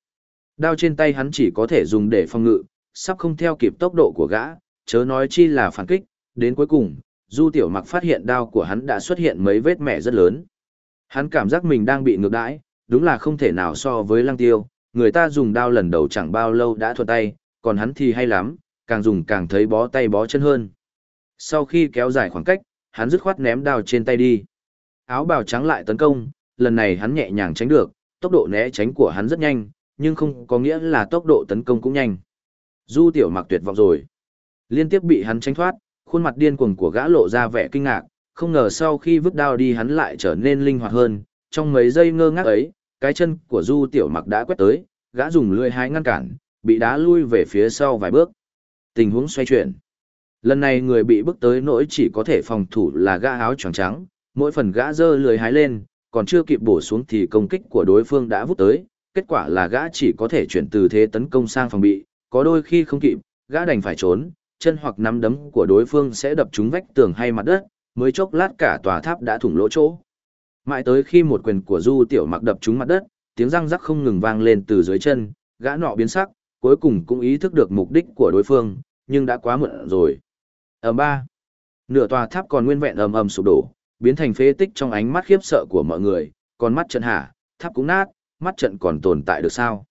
Speaker 1: Đao trên tay hắn chỉ có thể dùng để phòng ngự, sắp không theo kịp tốc độ của gã, chớ nói chi là phản kích, đến cuối cùng, Du Tiểu Mặc phát hiện đao của hắn đã xuất hiện mấy vết mẻ rất lớn. Hắn cảm giác mình đang bị ngược đãi, đúng là không thể nào so với Lăng Tiêu, người ta dùng đao lần đầu chẳng bao lâu đã thuận tay, còn hắn thì hay lắm, càng dùng càng thấy bó tay bó chân hơn. Sau khi kéo dài khoảng cách, hắn dứt khoát ném đao trên tay đi. Áo bào trắng lại tấn công, lần này hắn nhẹ nhàng tránh được, tốc độ né tránh của hắn rất nhanh, nhưng không có nghĩa là tốc độ tấn công cũng nhanh. Du tiểu mặc tuyệt vọng rồi. Liên tiếp bị hắn tránh thoát, khuôn mặt điên cuồng của gã lộ ra vẻ kinh ngạc, không ngờ sau khi vứt đao đi hắn lại trở nên linh hoạt hơn, trong mấy giây ngơ ngác ấy, cái chân của Du Tiểu Mặc đã quét tới, gã dùng lưỡi hái ngăn cản, bị đá lui về phía sau vài bước. Tình huống xoay chuyển. Lần này người bị bước tới nỗi chỉ có thể phòng thủ là gã áo trắng trắng, mỗi phần gã giơ lưỡi hái lên, còn chưa kịp bổ xuống thì công kích của đối phương đã vút tới, kết quả là gã chỉ có thể chuyển từ thế tấn công sang phòng bị, có đôi khi không kịp, gã đành phải trốn, chân hoặc nắm đấm của đối phương sẽ đập trúng vách tường hay mặt đất, mới chốc lát cả tòa tháp đã thủng lỗ chỗ. Mãi tới khi một quyền của Du Tiểu Mặc đập trúng mặt đất, tiếng răng rắc không ngừng vang lên từ dưới chân, gã nọ biến sắc, cuối cùng cũng ý thức được mục đích của đối phương, nhưng đã quá muộn rồi. Ở ba, nửa tòa tháp còn nguyên vẹn ầm ầm sụp đổ, biến thành phế tích trong ánh mắt khiếp sợ của mọi người, còn mắt trận hả, tháp cũng nát, mắt trận còn tồn tại được sao?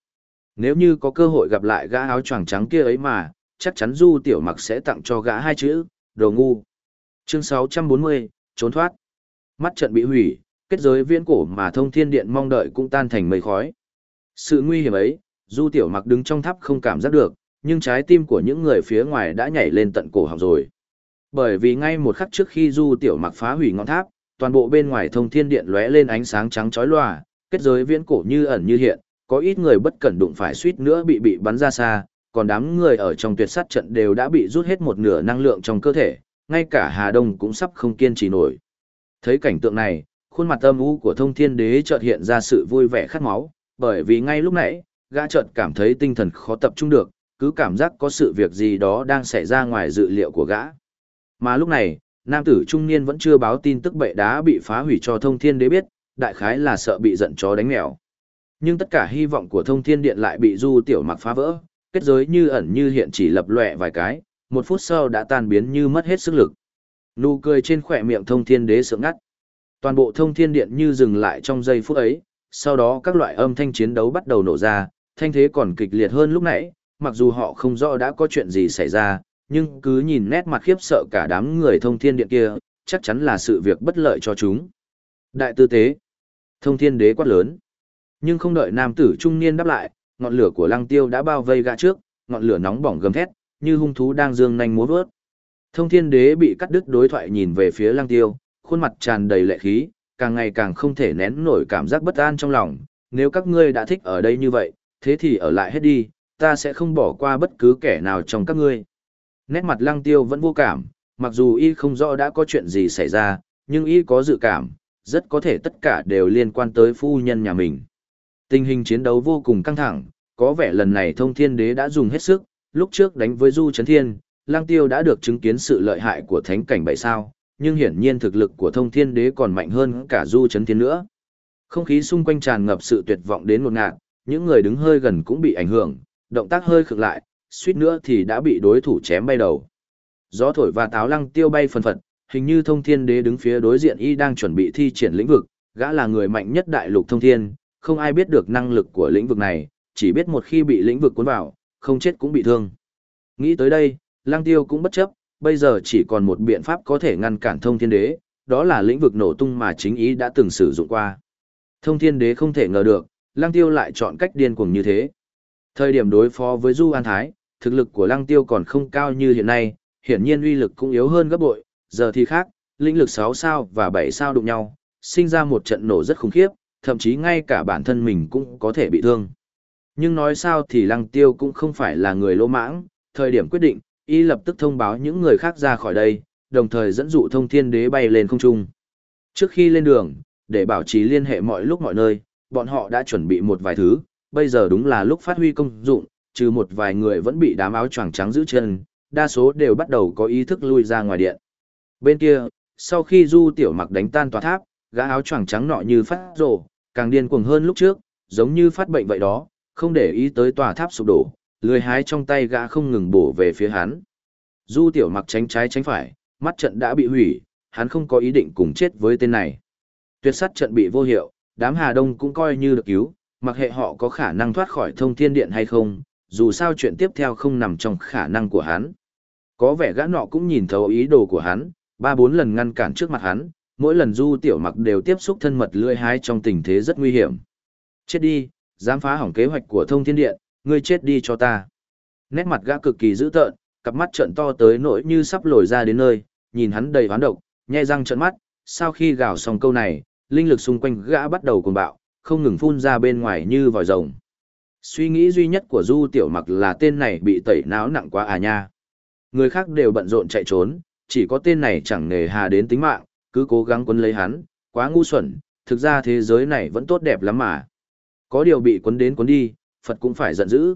Speaker 1: Nếu như có cơ hội gặp lại gã áo choàng trắng kia ấy mà, chắc chắn Du Tiểu Mặc sẽ tặng cho gã hai chữ, đồ ngu. Chương 640, trốn thoát. Mắt trận bị hủy, kết giới viễn cổ mà thông thiên điện mong đợi cũng tan thành mây khói. Sự nguy hiểm ấy, Du Tiểu Mặc đứng trong tháp không cảm giác được, nhưng trái tim của những người phía ngoài đã nhảy lên tận cổ họng rồi. Bởi vì ngay một khắc trước khi Du Tiểu Mặc phá hủy ngọn tháp, toàn bộ bên ngoài thông thiên điện lóe lên ánh sáng trắng chói lòa, kết giới viễn cổ như ẩn như hiện, có ít người bất cẩn đụng phải suýt nữa bị bị bắn ra xa, còn đám người ở trong tuyệt sát trận đều đã bị rút hết một nửa năng lượng trong cơ thể, ngay cả Hà Đông cũng sắp không kiên trì nổi. Thấy cảnh tượng này, khuôn mặt âm u của thông thiên đế chợt hiện ra sự vui vẻ khát máu, bởi vì ngay lúc nãy, gã chợt cảm thấy tinh thần khó tập trung được, cứ cảm giác có sự việc gì đó đang xảy ra ngoài dự liệu của gã. Mà lúc này, nam tử trung niên vẫn chưa báo tin tức bệ đá bị phá hủy cho thông thiên đế biết, đại khái là sợ bị giận chó đánh mèo. Nhưng tất cả hy vọng của thông thiên điện lại bị du tiểu mặc phá vỡ, kết giới như ẩn như hiện chỉ lập lòe vài cái, một phút sau đã tan biến như mất hết sức lực. Nụ cười trên khỏe miệng thông thiên đế sượng ngắt. Toàn bộ thông thiên điện như dừng lại trong giây phút ấy, sau đó các loại âm thanh chiến đấu bắt đầu nổ ra, thanh thế còn kịch liệt hơn lúc nãy, mặc dù họ không rõ đã có chuyện gì xảy ra, nhưng cứ nhìn nét mặt khiếp sợ cả đám người thông thiên điện kia, chắc chắn là sự việc bất lợi cho chúng. Đại tư tế, thông thiên đế quát lớn. Nhưng không đợi nam tử trung niên đáp lại, ngọn lửa của lăng tiêu đã bao vây gã trước, ngọn lửa nóng bỏng gầm thét, như hung thú đang dương nhanh múa vớt. Thông thiên đế bị cắt đứt đối thoại nhìn về phía lăng tiêu, khuôn mặt tràn đầy lệ khí, càng ngày càng không thể nén nổi cảm giác bất an trong lòng. Nếu các ngươi đã thích ở đây như vậy, thế thì ở lại hết đi, ta sẽ không bỏ qua bất cứ kẻ nào trong các ngươi. Nét mặt lăng tiêu vẫn vô cảm, mặc dù y không rõ đã có chuyện gì xảy ra, nhưng y có dự cảm, rất có thể tất cả đều liên quan tới phu nhân nhà mình. Tình hình chiến đấu vô cùng căng thẳng, có vẻ lần này thông thiên đế đã dùng hết sức, lúc trước đánh với Du Trấn Thiên, Lang Tiêu đã được chứng kiến sự lợi hại của thánh cảnh bảy sao, nhưng hiển nhiên thực lực của thông thiên đế còn mạnh hơn cả Du Trấn Thiên nữa. Không khí xung quanh tràn ngập sự tuyệt vọng đến ngột ngạt, những người đứng hơi gần cũng bị ảnh hưởng, động tác hơi khựng lại, suýt nữa thì đã bị đối thủ chém bay đầu. Gió thổi và táo lăng tiêu bay phần phật, hình như thông thiên đế đứng phía đối diện y đang chuẩn bị thi triển lĩnh vực, gã là người mạnh nhất đại lục thông thiên, không ai biết được năng lực của lĩnh vực này, chỉ biết một khi bị lĩnh vực cuốn vào, không chết cũng bị thương. Nghĩ tới đây, lăng tiêu cũng bất chấp, bây giờ chỉ còn một biện pháp có thể ngăn cản thông thiên đế, đó là lĩnh vực nổ tung mà chính ý đã từng sử dụng qua. Thông thiên đế không thể ngờ được, lăng tiêu lại chọn cách điên cuồng như thế. Thời điểm đối phó với Du An Thái, thực lực của lăng tiêu còn không cao như hiện nay, hiển nhiên uy lực cũng yếu hơn gấp bội, giờ thì khác, lĩnh lực 6 sao và 7 sao đụng nhau, sinh ra một trận nổ rất khủng khiếp, thậm chí ngay cả bản thân mình cũng có thể bị thương. Nhưng nói sao thì lăng tiêu cũng không phải là người lỗ mãng, thời điểm quyết định, y lập tức thông báo những người khác ra khỏi đây, đồng thời dẫn dụ thông thiên đế bay lên không trung. Trước khi lên đường, để bảo trì liên hệ mọi lúc mọi nơi, bọn họ đã chuẩn bị một vài thứ, bây giờ đúng là lúc phát huy công dụng, trừ một vài người vẫn bị đám áo choàng trắng giữ chân, đa số đều bắt đầu có ý thức lui ra ngoài điện. Bên kia, sau khi Du Tiểu Mặc đánh tan tòa tháp, gã áo choàng trắng nọ như phát rồ, càng điên cuồng hơn lúc trước, giống như phát bệnh vậy đó, không để ý tới tòa tháp sụp đổ, lười hái trong tay gã không ngừng bổ về phía hắn. Du tiểu mặc tránh trái tránh phải, mắt trận đã bị hủy, hắn không có ý định cùng chết với tên này. Tuyệt sát trận bị vô hiệu, đám Hà Đông cũng coi như được cứu, mặc hệ họ có khả năng thoát khỏi thông thiên điện hay không, dù sao chuyện tiếp theo không nằm trong khả năng của hắn. Có vẻ gã nọ cũng nhìn thấu ý đồ của hắn, ba bốn lần ngăn cản trước mặt hắn, mỗi lần du tiểu mặc đều tiếp xúc thân mật lưỡi hái trong tình thế rất nguy hiểm. Chết đi, dám phá hỏng kế hoạch của thông thiên điện, ngươi chết đi cho ta. Nét mặt gã cực kỳ dữ tợn, cặp mắt trợn to tới nỗi như sắp lồi ra đến nơi, nhìn hắn đầy hoán độc, nhe răng trợn mắt, sau khi gào xong câu này, linh lực xung quanh gã bắt đầu cuồng bạo, không ngừng phun ra bên ngoài như vòi rồng. Suy nghĩ duy nhất của Du Tiểu Mặc là tên này bị tẩy não nặng quá à nha. Người khác đều bận rộn chạy trốn, chỉ có tên này chẳng nề hà đến tính mạng, cứ cố gắng quấn lấy hắn, quá ngu xuẩn, thực ra thế giới này vẫn tốt đẹp lắm mà. Có điều bị quấn đến quấn đi, Phật cũng phải giận dữ.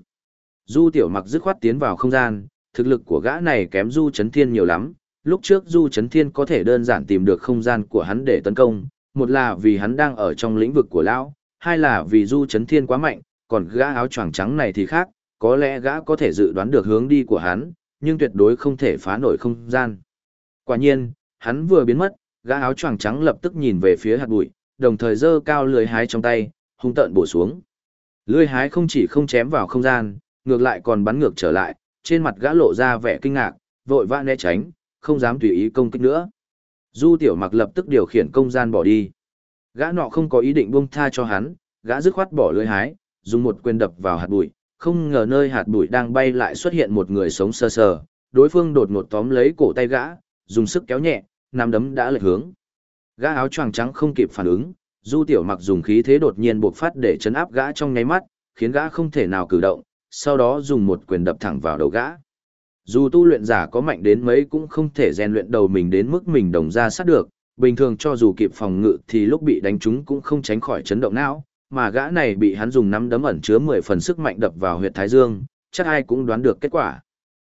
Speaker 1: Du Tiểu Mặc dứt khoát tiến vào không gian, thực lực của gã này kém Du Chấn Thiên nhiều lắm. Lúc trước Du Chấn Thiên có thể đơn giản tìm được không gian của hắn để tấn công, một là vì hắn đang ở trong lĩnh vực của lão, hai là vì Du Chấn Thiên quá mạnh, còn gã áo choàng trắng này thì khác, có lẽ gã có thể dự đoán được hướng đi của hắn, nhưng tuyệt đối không thể phá nổi không gian. Quả nhiên, hắn vừa biến mất, gã áo choàng trắng lập tức nhìn về phía hạt bụi, đồng thời giơ cao lưỡi hái trong tay, hung tợn bổ xuống. Lưỡi hái không chỉ không chém vào không gian, ngược lại còn bắn ngược trở lại, trên mặt gã lộ ra vẻ kinh ngạc, vội vã né tránh, không dám tùy ý công kích nữa. Du Tiểu Mặc lập tức điều khiển công gian bỏ đi. Gã nọ không có ý định buông tha cho hắn, gã dứt khoát bỏ lưỡi hái, dùng một quyền đập vào hạt bụi, không ngờ nơi hạt bụi đang bay lại xuất hiện một người sống sờ sờ, đối phương đột ngột tóm lấy cổ tay gã, dùng sức kéo nhẹ, nắm đấm đã lệch hướng. Gã áo choàng trắng không kịp phản ứng, Du Tiểu Mặc dùng khí thế đột nhiên bộc phát để chấn áp gã trong nháy mắt, khiến gã không thể nào cử động, sau đó dùng một quyền đập thẳng vào đầu gã. Dù tu luyện giả có mạnh đến mấy cũng không thể rèn luyện đầu mình đến mức mình đồng ra sát được, bình thường cho dù kịp phòng ngự thì lúc bị đánh trúng cũng không tránh khỏi chấn động não, mà gã này bị hắn dùng nắm đấm ẩn chứa 10 phần sức mạnh đập vào huyệt thái dương, chắc ai cũng đoán được kết quả.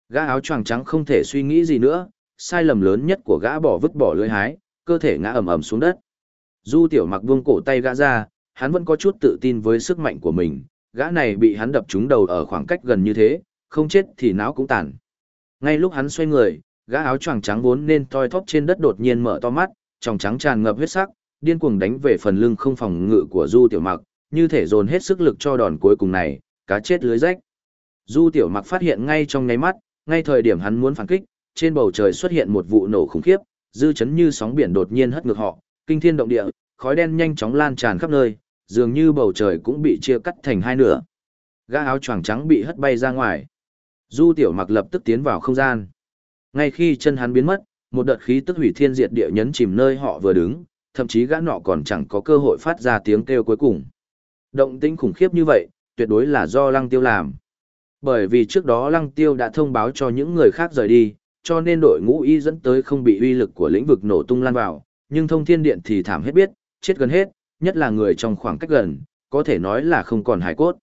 Speaker 1: Gã áo choàng trắng không thể suy nghĩ gì nữa, sai lầm lớn nhất của gã bỏ vứt bỏ lưỡi hái, cơ thể ngã ầm ầm xuống đất. Du tiểu mặc buông cổ tay gã ra, hắn vẫn có chút tự tin với sức mạnh của mình, gã này bị hắn đập trúng đầu ở khoảng cách gần như thế, không chết thì não cũng tàn. Ngay lúc hắn xoay người, gã áo choàng trắng vốn nên toi thóp trên đất đột nhiên mở to mắt, tròng trắng tràn ngập huyết sắc, điên cuồng đánh về phần lưng không phòng ngự của Du Tiểu Mặc, như thể dồn hết sức lực cho đòn cuối cùng này, cá chết lưới rách. Du Tiểu Mặc phát hiện ngay trong nháy mắt, ngay thời điểm hắn muốn phản kích, trên bầu trời xuất hiện một vụ nổ khủng khiếp, dư chấn như sóng biển đột nhiên hất ngược họ, kinh thiên động địa, khói đen nhanh chóng lan tràn khắp nơi, dường như bầu trời cũng bị chia cắt thành hai nửa. Gã áo choàng trắng bị hất bay ra ngoài. Du Tiểu Mặc lập tức tiến vào không gian. Ngay khi chân hắn biến mất, một đợt khí tức hủy thiên diệt địa nhấn chìm nơi họ vừa đứng, thậm chí gã nọ còn chẳng có cơ hội phát ra tiếng kêu cuối cùng. Động tĩnh khủng khiếp như vậy, tuyệt đối là do Lăng Tiêu làm. Bởi vì trước đó Lăng Tiêu đã thông báo cho những người khác rời đi, cho nên đội ngũ y dẫn tới không bị uy lực của lĩnh vực nổ tung lan vào, nhưng thông thiên điện thì thảm hết biết, chết gần hết, nhất là người trong khoảng cách gần, có thể nói là không còn hài cốt.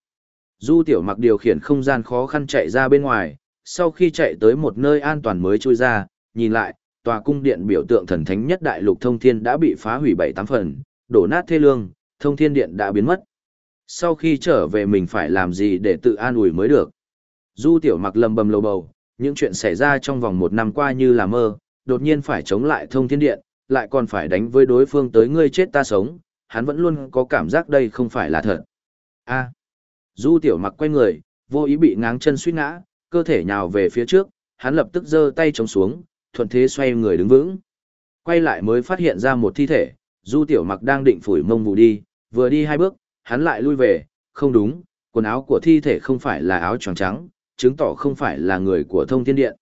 Speaker 1: Du tiểu mặc điều khiển không gian khó khăn chạy ra bên ngoài, sau khi chạy tới một nơi an toàn mới chui ra, nhìn lại, tòa cung điện biểu tượng thần thánh nhất đại lục thông thiên đã bị phá hủy bảy tám phần, đổ nát thê lương, thông thiên điện đã biến mất. Sau khi trở về mình phải làm gì để tự an ủi mới được. Du tiểu mặc lầm bầm lầu bầu, những chuyện xảy ra trong vòng một năm qua như là mơ, đột nhiên phải chống lại thông thiên điện, lại còn phải đánh với đối phương tới ngươi chết ta sống, hắn vẫn luôn có cảm giác đây không phải là thật. A. du tiểu mặc quay người, vô ý bị ngáng chân suýt ngã, cơ thể nhào về phía trước, hắn lập tức giơ tay chống xuống, thuận thế xoay người đứng vững. Quay lại mới phát hiện ra một thi thể, du tiểu mặc đang định phủi mông vụ đi, vừa đi hai bước, hắn lại lui về, không đúng, quần áo của thi thể không phải là áo tròn trắng, chứng tỏ không phải là người của thông thiên điện.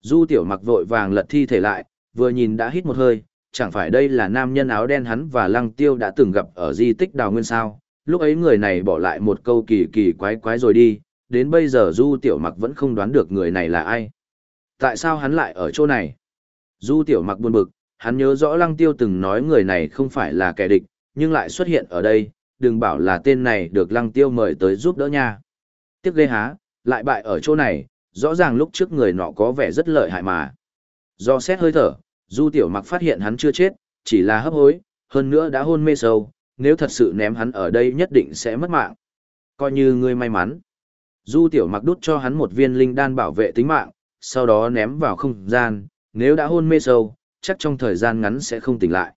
Speaker 1: Du tiểu mặc vội vàng lật thi thể lại, vừa nhìn đã hít một hơi, chẳng phải đây là nam nhân áo đen hắn và lăng tiêu đã từng gặp ở di tích đào nguyên sao. Lúc ấy người này bỏ lại một câu kỳ kỳ quái quái rồi đi, đến bây giờ du tiểu mặc vẫn không đoán được người này là ai. Tại sao hắn lại ở chỗ này? Du tiểu mặc buồn bực, hắn nhớ rõ lăng tiêu từng nói người này không phải là kẻ địch, nhưng lại xuất hiện ở đây, đừng bảo là tên này được lăng tiêu mời tới giúp đỡ nha. Tiếc ghê há, lại bại ở chỗ này, rõ ràng lúc trước người nọ có vẻ rất lợi hại mà. Do xét hơi thở, Du Tiểu Mặc phát hiện hắn chưa chết, chỉ là hấp hối, hơn nữa đã hôn mê sâu, nếu thật sự ném hắn ở đây nhất định sẽ mất mạng. Coi như ngươi may mắn. Du Tiểu Mặc đút cho hắn một viên linh đan bảo vệ tính mạng, sau đó ném vào không gian, nếu đã hôn mê sâu, chắc trong thời gian ngắn sẽ không tỉnh lại.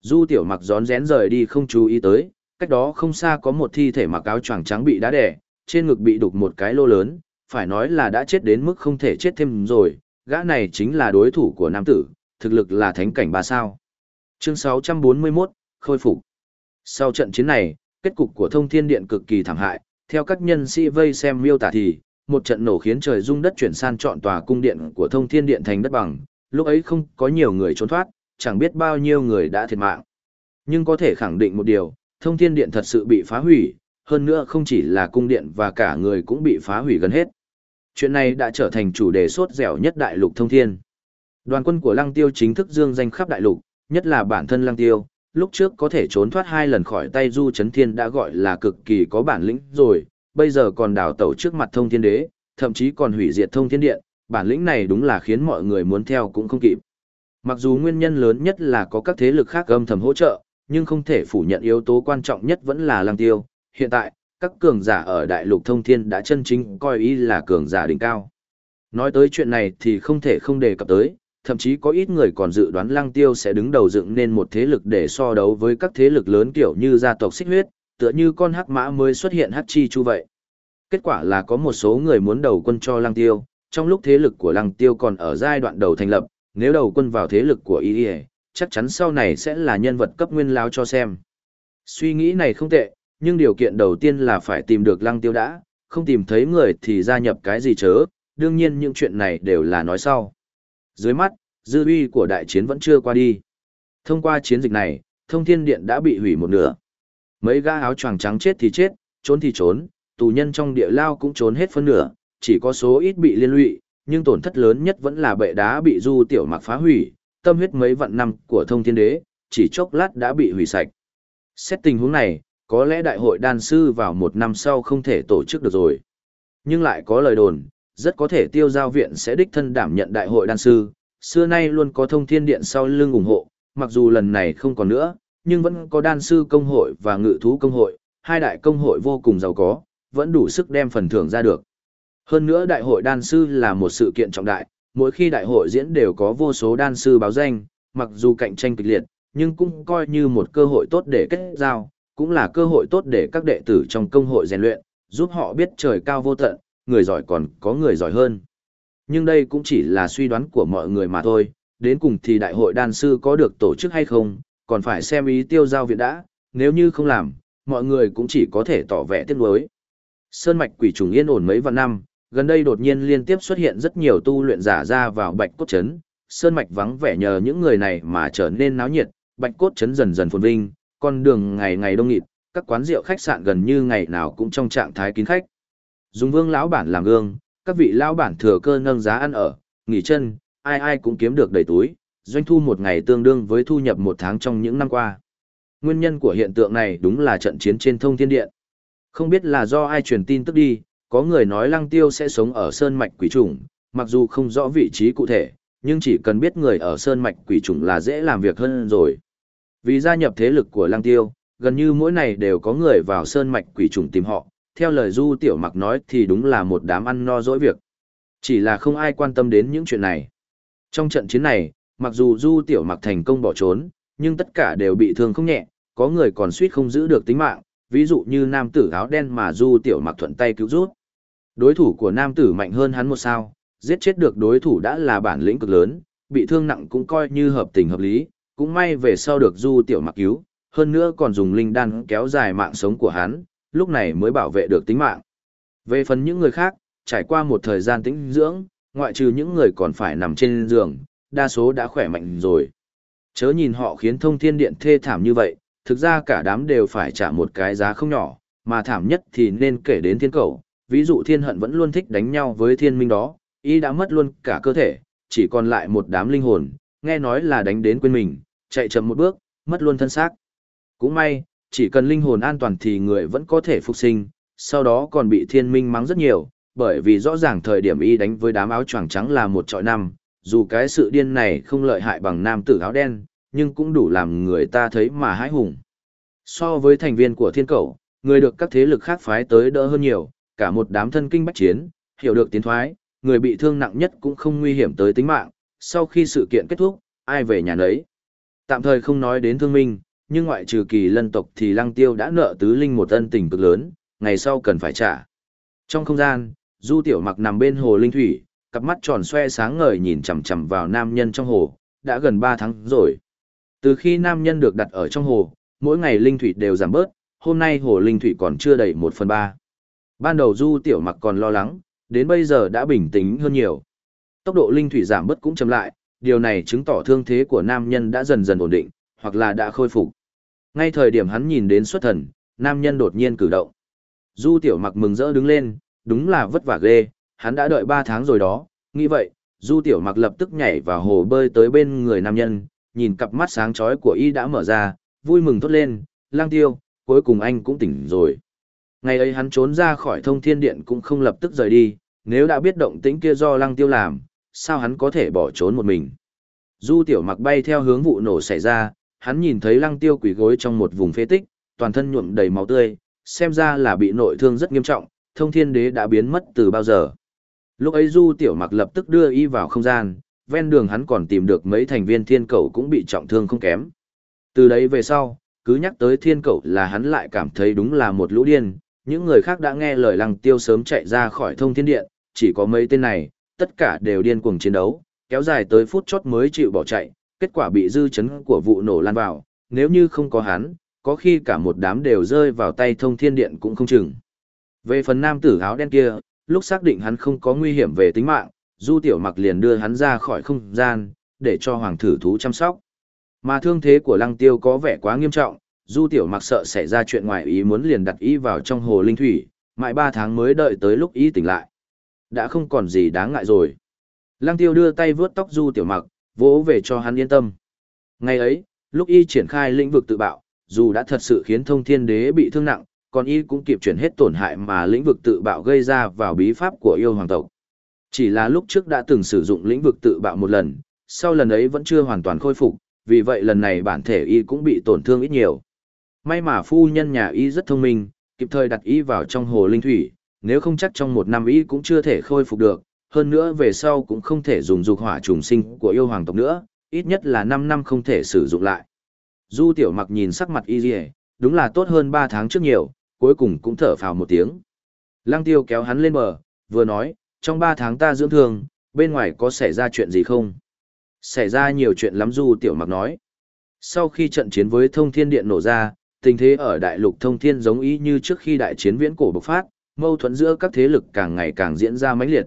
Speaker 1: Du Tiểu Mặc rón rén rời đi không chú ý tới, cách đó không xa có một thi thể mặc áo choàng trắng bị đá đẻ, trên ngực bị đục một cái lô lớn, phải nói là đã chết đến mức không thể chết thêm rồi, gã này chính là đối thủ của nam tử, thực lực là thánh cảnh ba sao. Chương 641, khôi phục. Sau trận chiến này, kết cục của thông thiên điện cực kỳ thảm hại, theo các nhân sĩ vây xem miêu tả thì, một trận nổ khiến trời rung đất chuyển san trọn tòa cung điện của thông thiên điện thành đất bằng, lúc ấy không có nhiều người trốn thoát, chẳng biết bao nhiêu người đã thiệt mạng. Nhưng có thể khẳng định một điều, thông thiên điện thật sự bị phá hủy, hơn nữa không chỉ là cung điện và cả người cũng bị phá hủy gần hết. Chuyện này đã trở thành chủ đề sốt dẻo nhất đại lục thông thiên. Đoàn quân của Lăng Tiêu chính thức dương danh khắp đại lục, nhất là bản thân Lăng Tiêu, lúc trước có thể trốn thoát hai lần khỏi tay Du Chấn Thiên đã gọi là cực kỳ có bản lĩnh rồi, bây giờ còn đào tẩu trước mặt thông thiên đế, thậm chí còn hủy diệt thông thiên điện, bản lĩnh này đúng là khiến mọi người muốn theo cũng không kịp. Mặc dù nguyên nhân lớn nhất là có các thế lực khác âm thầm hỗ trợ, nhưng không thể phủ nhận yếu tố quan trọng nhất vẫn là Lăng Tiêu. Hiện tại, các cường giả ở đại lục thông thiên đã chân chính coi y là cường giả đỉnh cao. Nói tới chuyện này thì không thể không đề cập tới, thậm chí có ít người còn dự đoán Lăng Tiêu sẽ đứng đầu dựng nên một thế lực để so đấu với các thế lực lớn kiểu như gia tộc xích huyết, tựa như con hắc mã mới xuất hiện hắc chi chu vậy. Kết quả là có một số người muốn đầu quân cho Lăng Tiêu, trong lúc thế lực của Lăng Tiêu còn ở giai đoạn đầu thành lập, nếu đầu quân vào thế lực của y chắc chắn sau này sẽ là nhân vật cấp nguyên lao cho xem. Suy nghĩ này không tệ, nhưng điều kiện đầu tiên là phải tìm được lăng tiêu đã, không tìm thấy người thì gia nhập cái gì chớ, đương nhiên những chuyện này đều là nói sau. Dưới mắt, dư uy của đại chiến vẫn chưa qua đi. Thông qua chiến dịch này, thông thiên điện đã bị hủy một nửa. Mấy gã áo choàng trắng chết thì chết, trốn thì trốn, tù nhân trong địa lao cũng trốn hết phân nửa, chỉ có số ít bị liên lụy, nhưng tổn thất lớn nhất vẫn là bệ đá bị du tiểu mặc phá hủy, tâm huyết mấy vạn năm của thông thiên đế, chỉ chốc lát đã bị hủy sạch. Xét tình huống này, có lẽ đại hội đan sư vào một năm sau không thể tổ chức được rồi. Nhưng lại có lời đồn, rất có thể tiêu giao viện sẽ đích thân đảm nhận đại hội đan sư, xưa nay luôn có thông thiên điện sau lưng ủng hộ, mặc dù lần này không còn nữa, nhưng vẫn có đan sư công hội và ngự thú công hội, hai đại công hội vô cùng giàu có, vẫn đủ sức đem phần thưởng ra được. Hơn nữa đại hội đan sư là một sự kiện trọng đại, mỗi khi đại hội diễn đều có vô số đan sư báo danh, mặc dù cạnh tranh kịch liệt, nhưng cũng coi như một cơ hội tốt để kết giao, cũng là cơ hội tốt để các đệ tử trong công hội rèn luyện, giúp họ biết trời cao vô tận, người giỏi còn có người giỏi hơn. Nhưng đây cũng chỉ là suy đoán của mọi người mà thôi, đến cùng thì đại hội đan sư có được tổ chức hay không, còn phải xem ý tiêu giao viện đã, nếu như không làm, mọi người cũng chỉ có thể tỏ vẻ tiếc nuối. Sơn mạch quỷ trùng yên ổn mấy vạn năm, gần đây đột nhiên liên tiếp xuất hiện rất nhiều tu luyện giả ra vào bạch cốt chấn, sơn mạch vắng vẻ nhờ những người này mà trở nên náo nhiệt, bạch cốt chấn dần dần phồn vinh, con đường ngày ngày đông nghịt, các quán rượu khách sạn gần như ngày nào cũng trong trạng thái kín khách. Dùng vương lão bản làm gương, các vị lão bản thừa cơ nâng giá ăn ở, nghỉ chân, ai ai cũng kiếm được đầy túi, doanh thu một ngày tương đương với thu nhập một tháng trong những năm qua. Nguyên nhân của hiện tượng này đúng là trận chiến trên thông thiên điện. Không biết là do ai truyền tin tức đi, có người nói lăng tiêu sẽ sống ở sơn mạch quỷ trùng, mặc dù không rõ vị trí cụ thể, nhưng chỉ cần biết người ở sơn mạch quỷ trùng là dễ làm việc hơn rồi. Vì gia nhập thế lực của lăng tiêu, gần như mỗi ngày đều có người vào sơn mạch quỷ trùng tìm họ, theo lời du tiểu mặc nói thì đúng là một đám ăn no dỗi việc. Chỉ là không ai quan tâm đến những chuyện này. Trong trận chiến này, mặc dù du tiểu mặc thành công bỏ trốn, nhưng tất cả đều bị thương không nhẹ, có người còn suýt không giữ được tính mạng, ví dụ như nam tử áo đen mà du tiểu mặc thuận tay cứu rút. Đối thủ của nam tử mạnh hơn hắn một sao, giết chết được đối thủ đã là bản lĩnh cực lớn, bị thương nặng cũng coi như hợp tình hợp lý, cũng may về sau được du tiểu mặc cứu, hơn nữa còn dùng linh đan kéo dài mạng sống của hắn, lúc này mới bảo vệ được tính mạng. Về phần những người khác, trải qua một thời gian tĩnh dưỡng, ngoại trừ những người còn phải nằm trên giường, đa số đã khỏe mạnh rồi. Chớ nhìn họ khiến thông thiên điện thê thảm như vậy, thực ra cả đám đều phải trả một cái giá không nhỏ, mà thảm nhất thì nên kể đến thiên cầu, ví dụ thiên hận vẫn luôn thích đánh nhau với thiên minh đó, y đã mất luôn cả cơ thể, chỉ còn lại một đám linh hồn, nghe nói là đánh đến quên mình, chạy chậm một bước, mất luôn thân xác. Cũng may, chỉ cần linh hồn an toàn thì người vẫn có thể phục sinh, sau đó còn bị thiên minh mắng rất nhiều, bởi vì rõ ràng thời điểm y đánh với đám áo choàng trắng là một trọi năm, dù cái sự điên này không lợi hại bằng nam tử áo đen, nhưng cũng đủ làm người ta thấy mà hãi hùng. So với thành viên của thiên cầu, người được các thế lực khác phái tới đỡ hơn nhiều, cả một đám thân kinh bách chiến, hiểu được tiến thoái, người bị thương nặng nhất cũng không nguy hiểm tới tính mạng, sau khi sự kiện kết thúc, ai về nhà nấy. Tạm thời không nói đến thương minh, nhưng ngoại trừ kỳ lân tộc thì lăng tiêu đã nợ tứ linh một ân tình cực lớn, ngày sau cần phải trả. Trong không gian, du tiểu mặc nằm bên hồ linh thủy, cặp mắt tròn xoe sáng ngời nhìn chằm chằm vào nam nhân trong hồ, đã gần 3 tháng rồi. Từ khi nam nhân được đặt ở trong hồ, mỗi ngày linh thủy đều giảm bớt, hôm nay hồ linh thủy còn chưa đầy 1 phần 3. Ban đầu du tiểu mặc còn lo lắng, đến bây giờ đã bình tĩnh hơn nhiều. Tốc độ linh thủy giảm bớt cũng chậm lại, điều này chứng tỏ thương thế của nam nhân đã dần dần ổn định, hoặc là đã khôi phục. Ngay thời điểm hắn nhìn đến xuất thần, nam nhân đột nhiên cử động. Du tiểu mặc mừng rỡ đứng lên, đúng là vất vả ghê, hắn đã đợi 3 tháng rồi đó, nghĩ vậy, du tiểu mặc lập tức nhảy vào hồ bơi tới bên người nam nhân, nhìn cặp mắt sáng chói của y đã mở ra, vui mừng thốt lên, lang tiêu, cuối cùng anh cũng tỉnh rồi. Ngày ấy hắn trốn ra khỏi thông thiên điện cũng không lập tức rời đi, nếu đã biết động tĩnh kia do lăng tiêu làm, sao hắn có thể bỏ trốn một mình. Du tiểu mặc bay theo hướng vụ nổ xảy ra, hắn nhìn thấy lăng tiêu quỷ gối trong một vùng phế tích, toàn thân nhuộm đầy máu tươi, xem ra là bị nội thương rất nghiêm trọng, thông thiên đế đã biến mất từ bao giờ. Lúc ấy du tiểu mặc lập tức đưa y vào không gian, ven đường hắn còn tìm được mấy thành viên thiên cầu cũng bị trọng thương không kém. Từ đấy về sau, cứ nhắc tới thiên cầu là hắn lại cảm thấy đúng là một lũ điên, những người khác đã nghe lời lăng tiêu sớm chạy ra khỏi thông thiên điện, chỉ có mấy tên này, tất cả đều điên cuồng chiến đấu, kéo dài tới phút chót mới chịu bỏ chạy, kết quả bị dư chấn của vụ nổ lan vào, nếu như không có hắn, có khi cả một đám đều rơi vào tay thông thiên điện cũng không chừng. Về phần nam tử áo đen kia, lúc xác định hắn không có nguy hiểm về tính mạng, Du Tiểu Mặc liền đưa hắn ra khỏi không gian, để cho hoàng thử thú chăm sóc. Mà thương thế của Lăng Tiêu có vẻ quá nghiêm trọng, Du Tiểu Mặc sợ xảy ra chuyện ngoài ý muốn liền đặt y vào trong hồ linh thủy, mãi ba tháng mới đợi tới lúc y tỉnh lại. Đã không còn gì đáng ngại rồi. Lăng Tiêu đưa tay vướt tóc Du Tiểu Mặc, vỗ về cho hắn yên tâm. Ngày ấy, lúc y triển khai lĩnh vực tự bạo, dù đã thật sự khiến thông thiên đế bị thương nặng, còn y cũng kịp chuyển hết tổn hại mà lĩnh vực tự bạo gây ra vào bí pháp của yêu hoàng tộc. Chỉ là lúc trước đã từng sử dụng lĩnh vực tự bạo một lần, sau lần ấy vẫn chưa hoàn toàn khôi phục, vì vậy lần này bản thể y cũng bị tổn thương ít nhiều. May mà phu nhân nhà y rất thông minh, kịp thời đặt y vào trong hồ linh thủy, nếu không chắc trong một năm y cũng chưa thể khôi phục được, hơn nữa về sau cũng không thể dùng dục hỏa trùng sinh của yêu hoàng tộc nữa, ít nhất là 5 năm không thể sử dụng lại. Du tiểu mặc nhìn sắc mặt y dì đúng là tốt hơn 3 tháng trước nhiều, cuối cùng cũng thở phào một tiếng. Lăng tiêu kéo hắn lên bờ, vừa nói, trong 3 tháng ta dưỡng thương, bên ngoài có xảy ra chuyện gì không? Xảy ra nhiều chuyện lắm Du tiểu mặc nói. Sau khi trận chiến với thông thiên điện nổ ra, tình thế ở đại lục thông thiên giống ý như trước khi đại chiến viễn cổ bộc phát, mâu thuẫn giữa các thế lực càng ngày càng diễn ra mãnh liệt.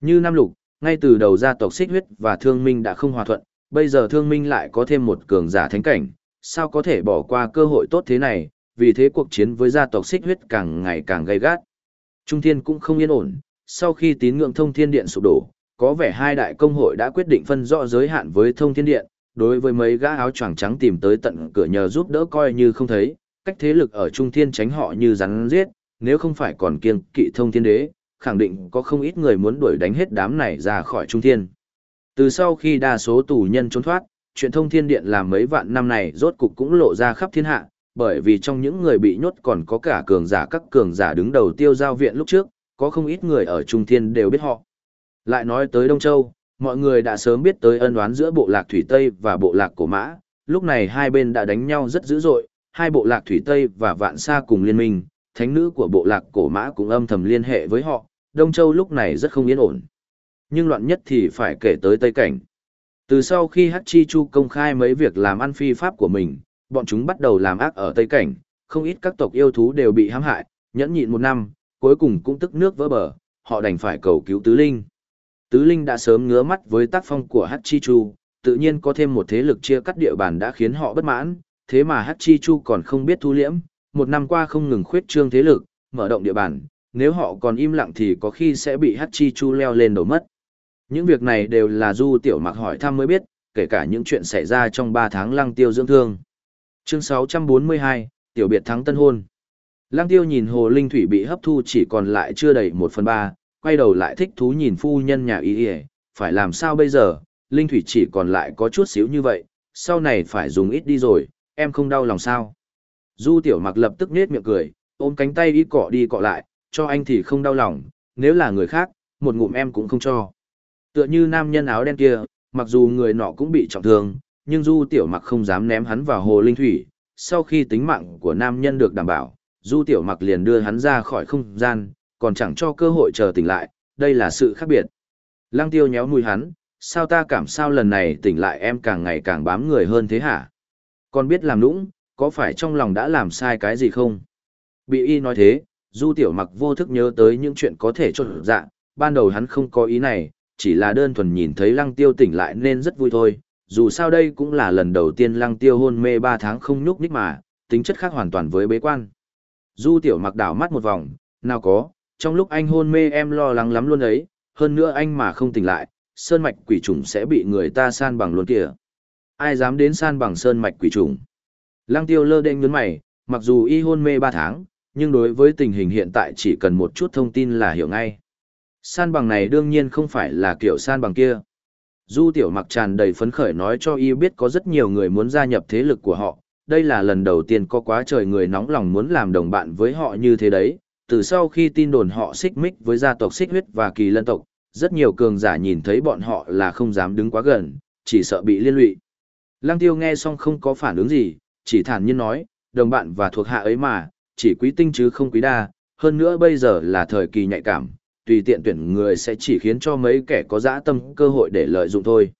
Speaker 1: Như Nam Lục, ngay từ đầu gia tộc xích huyết và thương minh đã không hòa thuận, bây giờ thương minh lại có thêm một cường giả thánh cảnh, sao có thể bỏ qua cơ hội tốt thế này, vì thế cuộc chiến với gia tộc xích huyết càng ngày càng gay gắt. Trung thiên cũng không yên ổn, sau khi tín ngưỡng thông thiên điện sụp đổ, có vẻ hai đại công hội đã quyết định phân rõ giới hạn với thông thiên điện, đối với mấy gã áo choàng trắng tìm tới tận cửa nhờ giúp đỡ coi như không thấy, cách thế lực ở trung thiên tránh họ như rắn giết, nếu không phải còn kiêng kỵ thông thiên đế, khẳng định có không ít người muốn đuổi đánh hết đám này ra khỏi trung thiên. Từ sau khi đa số tù nhân trốn thoát, chuyện thông thiên điện làm mấy vạn năm này rốt cục cũng lộ ra khắp thiên hạ, bởi vì trong những người bị nhốt còn có cả cường giả các cường giả đứng đầu tiêu giao viện lúc trước, có không ít người ở trung thiên đều biết họ. Lại nói tới Đông Châu, mọi người đã sớm biết tới ân oán giữa bộ lạc Thủy Tây và bộ lạc Cổ Mã, lúc này hai bên đã đánh nhau rất dữ dội, hai bộ lạc Thủy Tây và Vạn Sa cùng liên minh, thánh nữ của bộ lạc Cổ Mã cũng âm thầm liên hệ với họ, Đông Châu lúc này rất không yên ổn. Nhưng loạn nhất thì phải kể tới Tây Cảnh. Từ sau khi Hắc Chi Chu công khai mấy việc làm ăn phi pháp của mình, bọn chúng bắt đầu làm ác ở Tây Cảnh, không ít các tộc yêu thú đều bị hãm hại, nhẫn nhịn một năm, cuối cùng cũng tức nước vỡ bờ, họ đành phải cầu cứu Tứ Linh. Tứ Linh đã sớm ngứa mắt với tác phong của Hắc Chi Chu, tự nhiên có thêm một thế lực chia cắt địa bàn đã khiến họ bất mãn, thế mà Hắc Chi Chu còn không biết thu liễm, một năm qua không ngừng khuyết trương thế lực, mở rộng địa bàn, nếu họ còn im lặng thì có khi sẽ bị hát Chi Chu leo lên đầu mất. Những việc này đều là Du Tiểu Mặc hỏi thăm mới biết, kể cả những chuyện xảy ra trong 3 tháng lăng tiêu dưỡng thương. Chương 642, Tiểu biệt thắng tân hôn. Lăng tiêu nhìn hồ linh thủy bị hấp thu chỉ còn lại chưa đầy 1 phần 3, quay đầu lại thích thú nhìn phu nhân nhà y y, phải làm sao bây giờ, linh thủy chỉ còn lại có chút xíu như vậy, sau này phải dùng ít đi rồi, em không đau lòng sao. Du Tiểu Mặc lập tức nết miệng cười, ôm cánh tay y cọ đi cọ lại, cho anh thì không đau lòng, nếu là người khác, một ngụm em cũng không cho. Tựa như nam nhân áo đen kia, mặc dù người nọ cũng bị trọng thương, nhưng Du Tiểu Mặc không dám ném hắn vào hồ linh thủy. Sau khi tính mạng của nam nhân được đảm bảo, Du Tiểu Mặc liền đưa hắn ra khỏi không gian, còn chẳng cho cơ hội chờ tỉnh lại, đây là sự khác biệt. Lăng Tiêu nhéo mùi hắn, sao ta cảm sao lần này tỉnh lại em càng ngày càng bám người hơn thế hả? Còn biết làm nũng, có phải trong lòng đã làm sai cái gì không? Bị y nói thế, Du Tiểu Mặc vô thức nhớ tới những chuyện có thể trộn dạ, ban đầu hắn không có ý này, chỉ là đơn thuần nhìn thấy lăng tiêu tỉnh lại nên rất vui thôi, dù sao đây cũng là lần đầu tiên lăng tiêu hôn mê 3 tháng không nhúc nhích mà, tính chất khác hoàn toàn với bế quan. Du tiểu mặc đảo mắt một vòng, nào có, trong lúc anh hôn mê em lo lắng lắm luôn ấy, hơn nữa anh mà không tỉnh lại, sơn mạch quỷ trùng sẽ bị người ta san bằng luôn kìa. Ai dám đến san bằng sơn mạch quỷ trùng? Lăng tiêu lơ đễnh nhướng mày, mặc dù y hôn mê 3 tháng, nhưng đối với tình hình hiện tại chỉ cần một chút thông tin là hiểu ngay. San bằng này đương nhiên không phải là kiểu san bằng kia. Du tiểu mặc tràn đầy phấn khởi nói cho y biết có rất nhiều người muốn gia nhập thế lực của họ, đây là lần đầu tiên có quá trời người nóng lòng muốn làm đồng bạn với họ như thế đấy. Từ sau khi tin đồn họ xích mích với gia tộc xích huyết và kỳ lân tộc, rất nhiều cường giả nhìn thấy bọn họ là không dám đứng quá gần, chỉ sợ bị liên lụy. Lăng tiêu nghe xong không có phản ứng gì, chỉ thản nhiên nói, đồng bạn và thuộc hạ ấy mà, chỉ quý tinh chứ không quý đa, hơn nữa bây giờ là thời kỳ nhạy cảm, tùy tiện tuyển người sẽ chỉ khiến cho mấy kẻ có dã tâm cơ hội để lợi dụng thôi.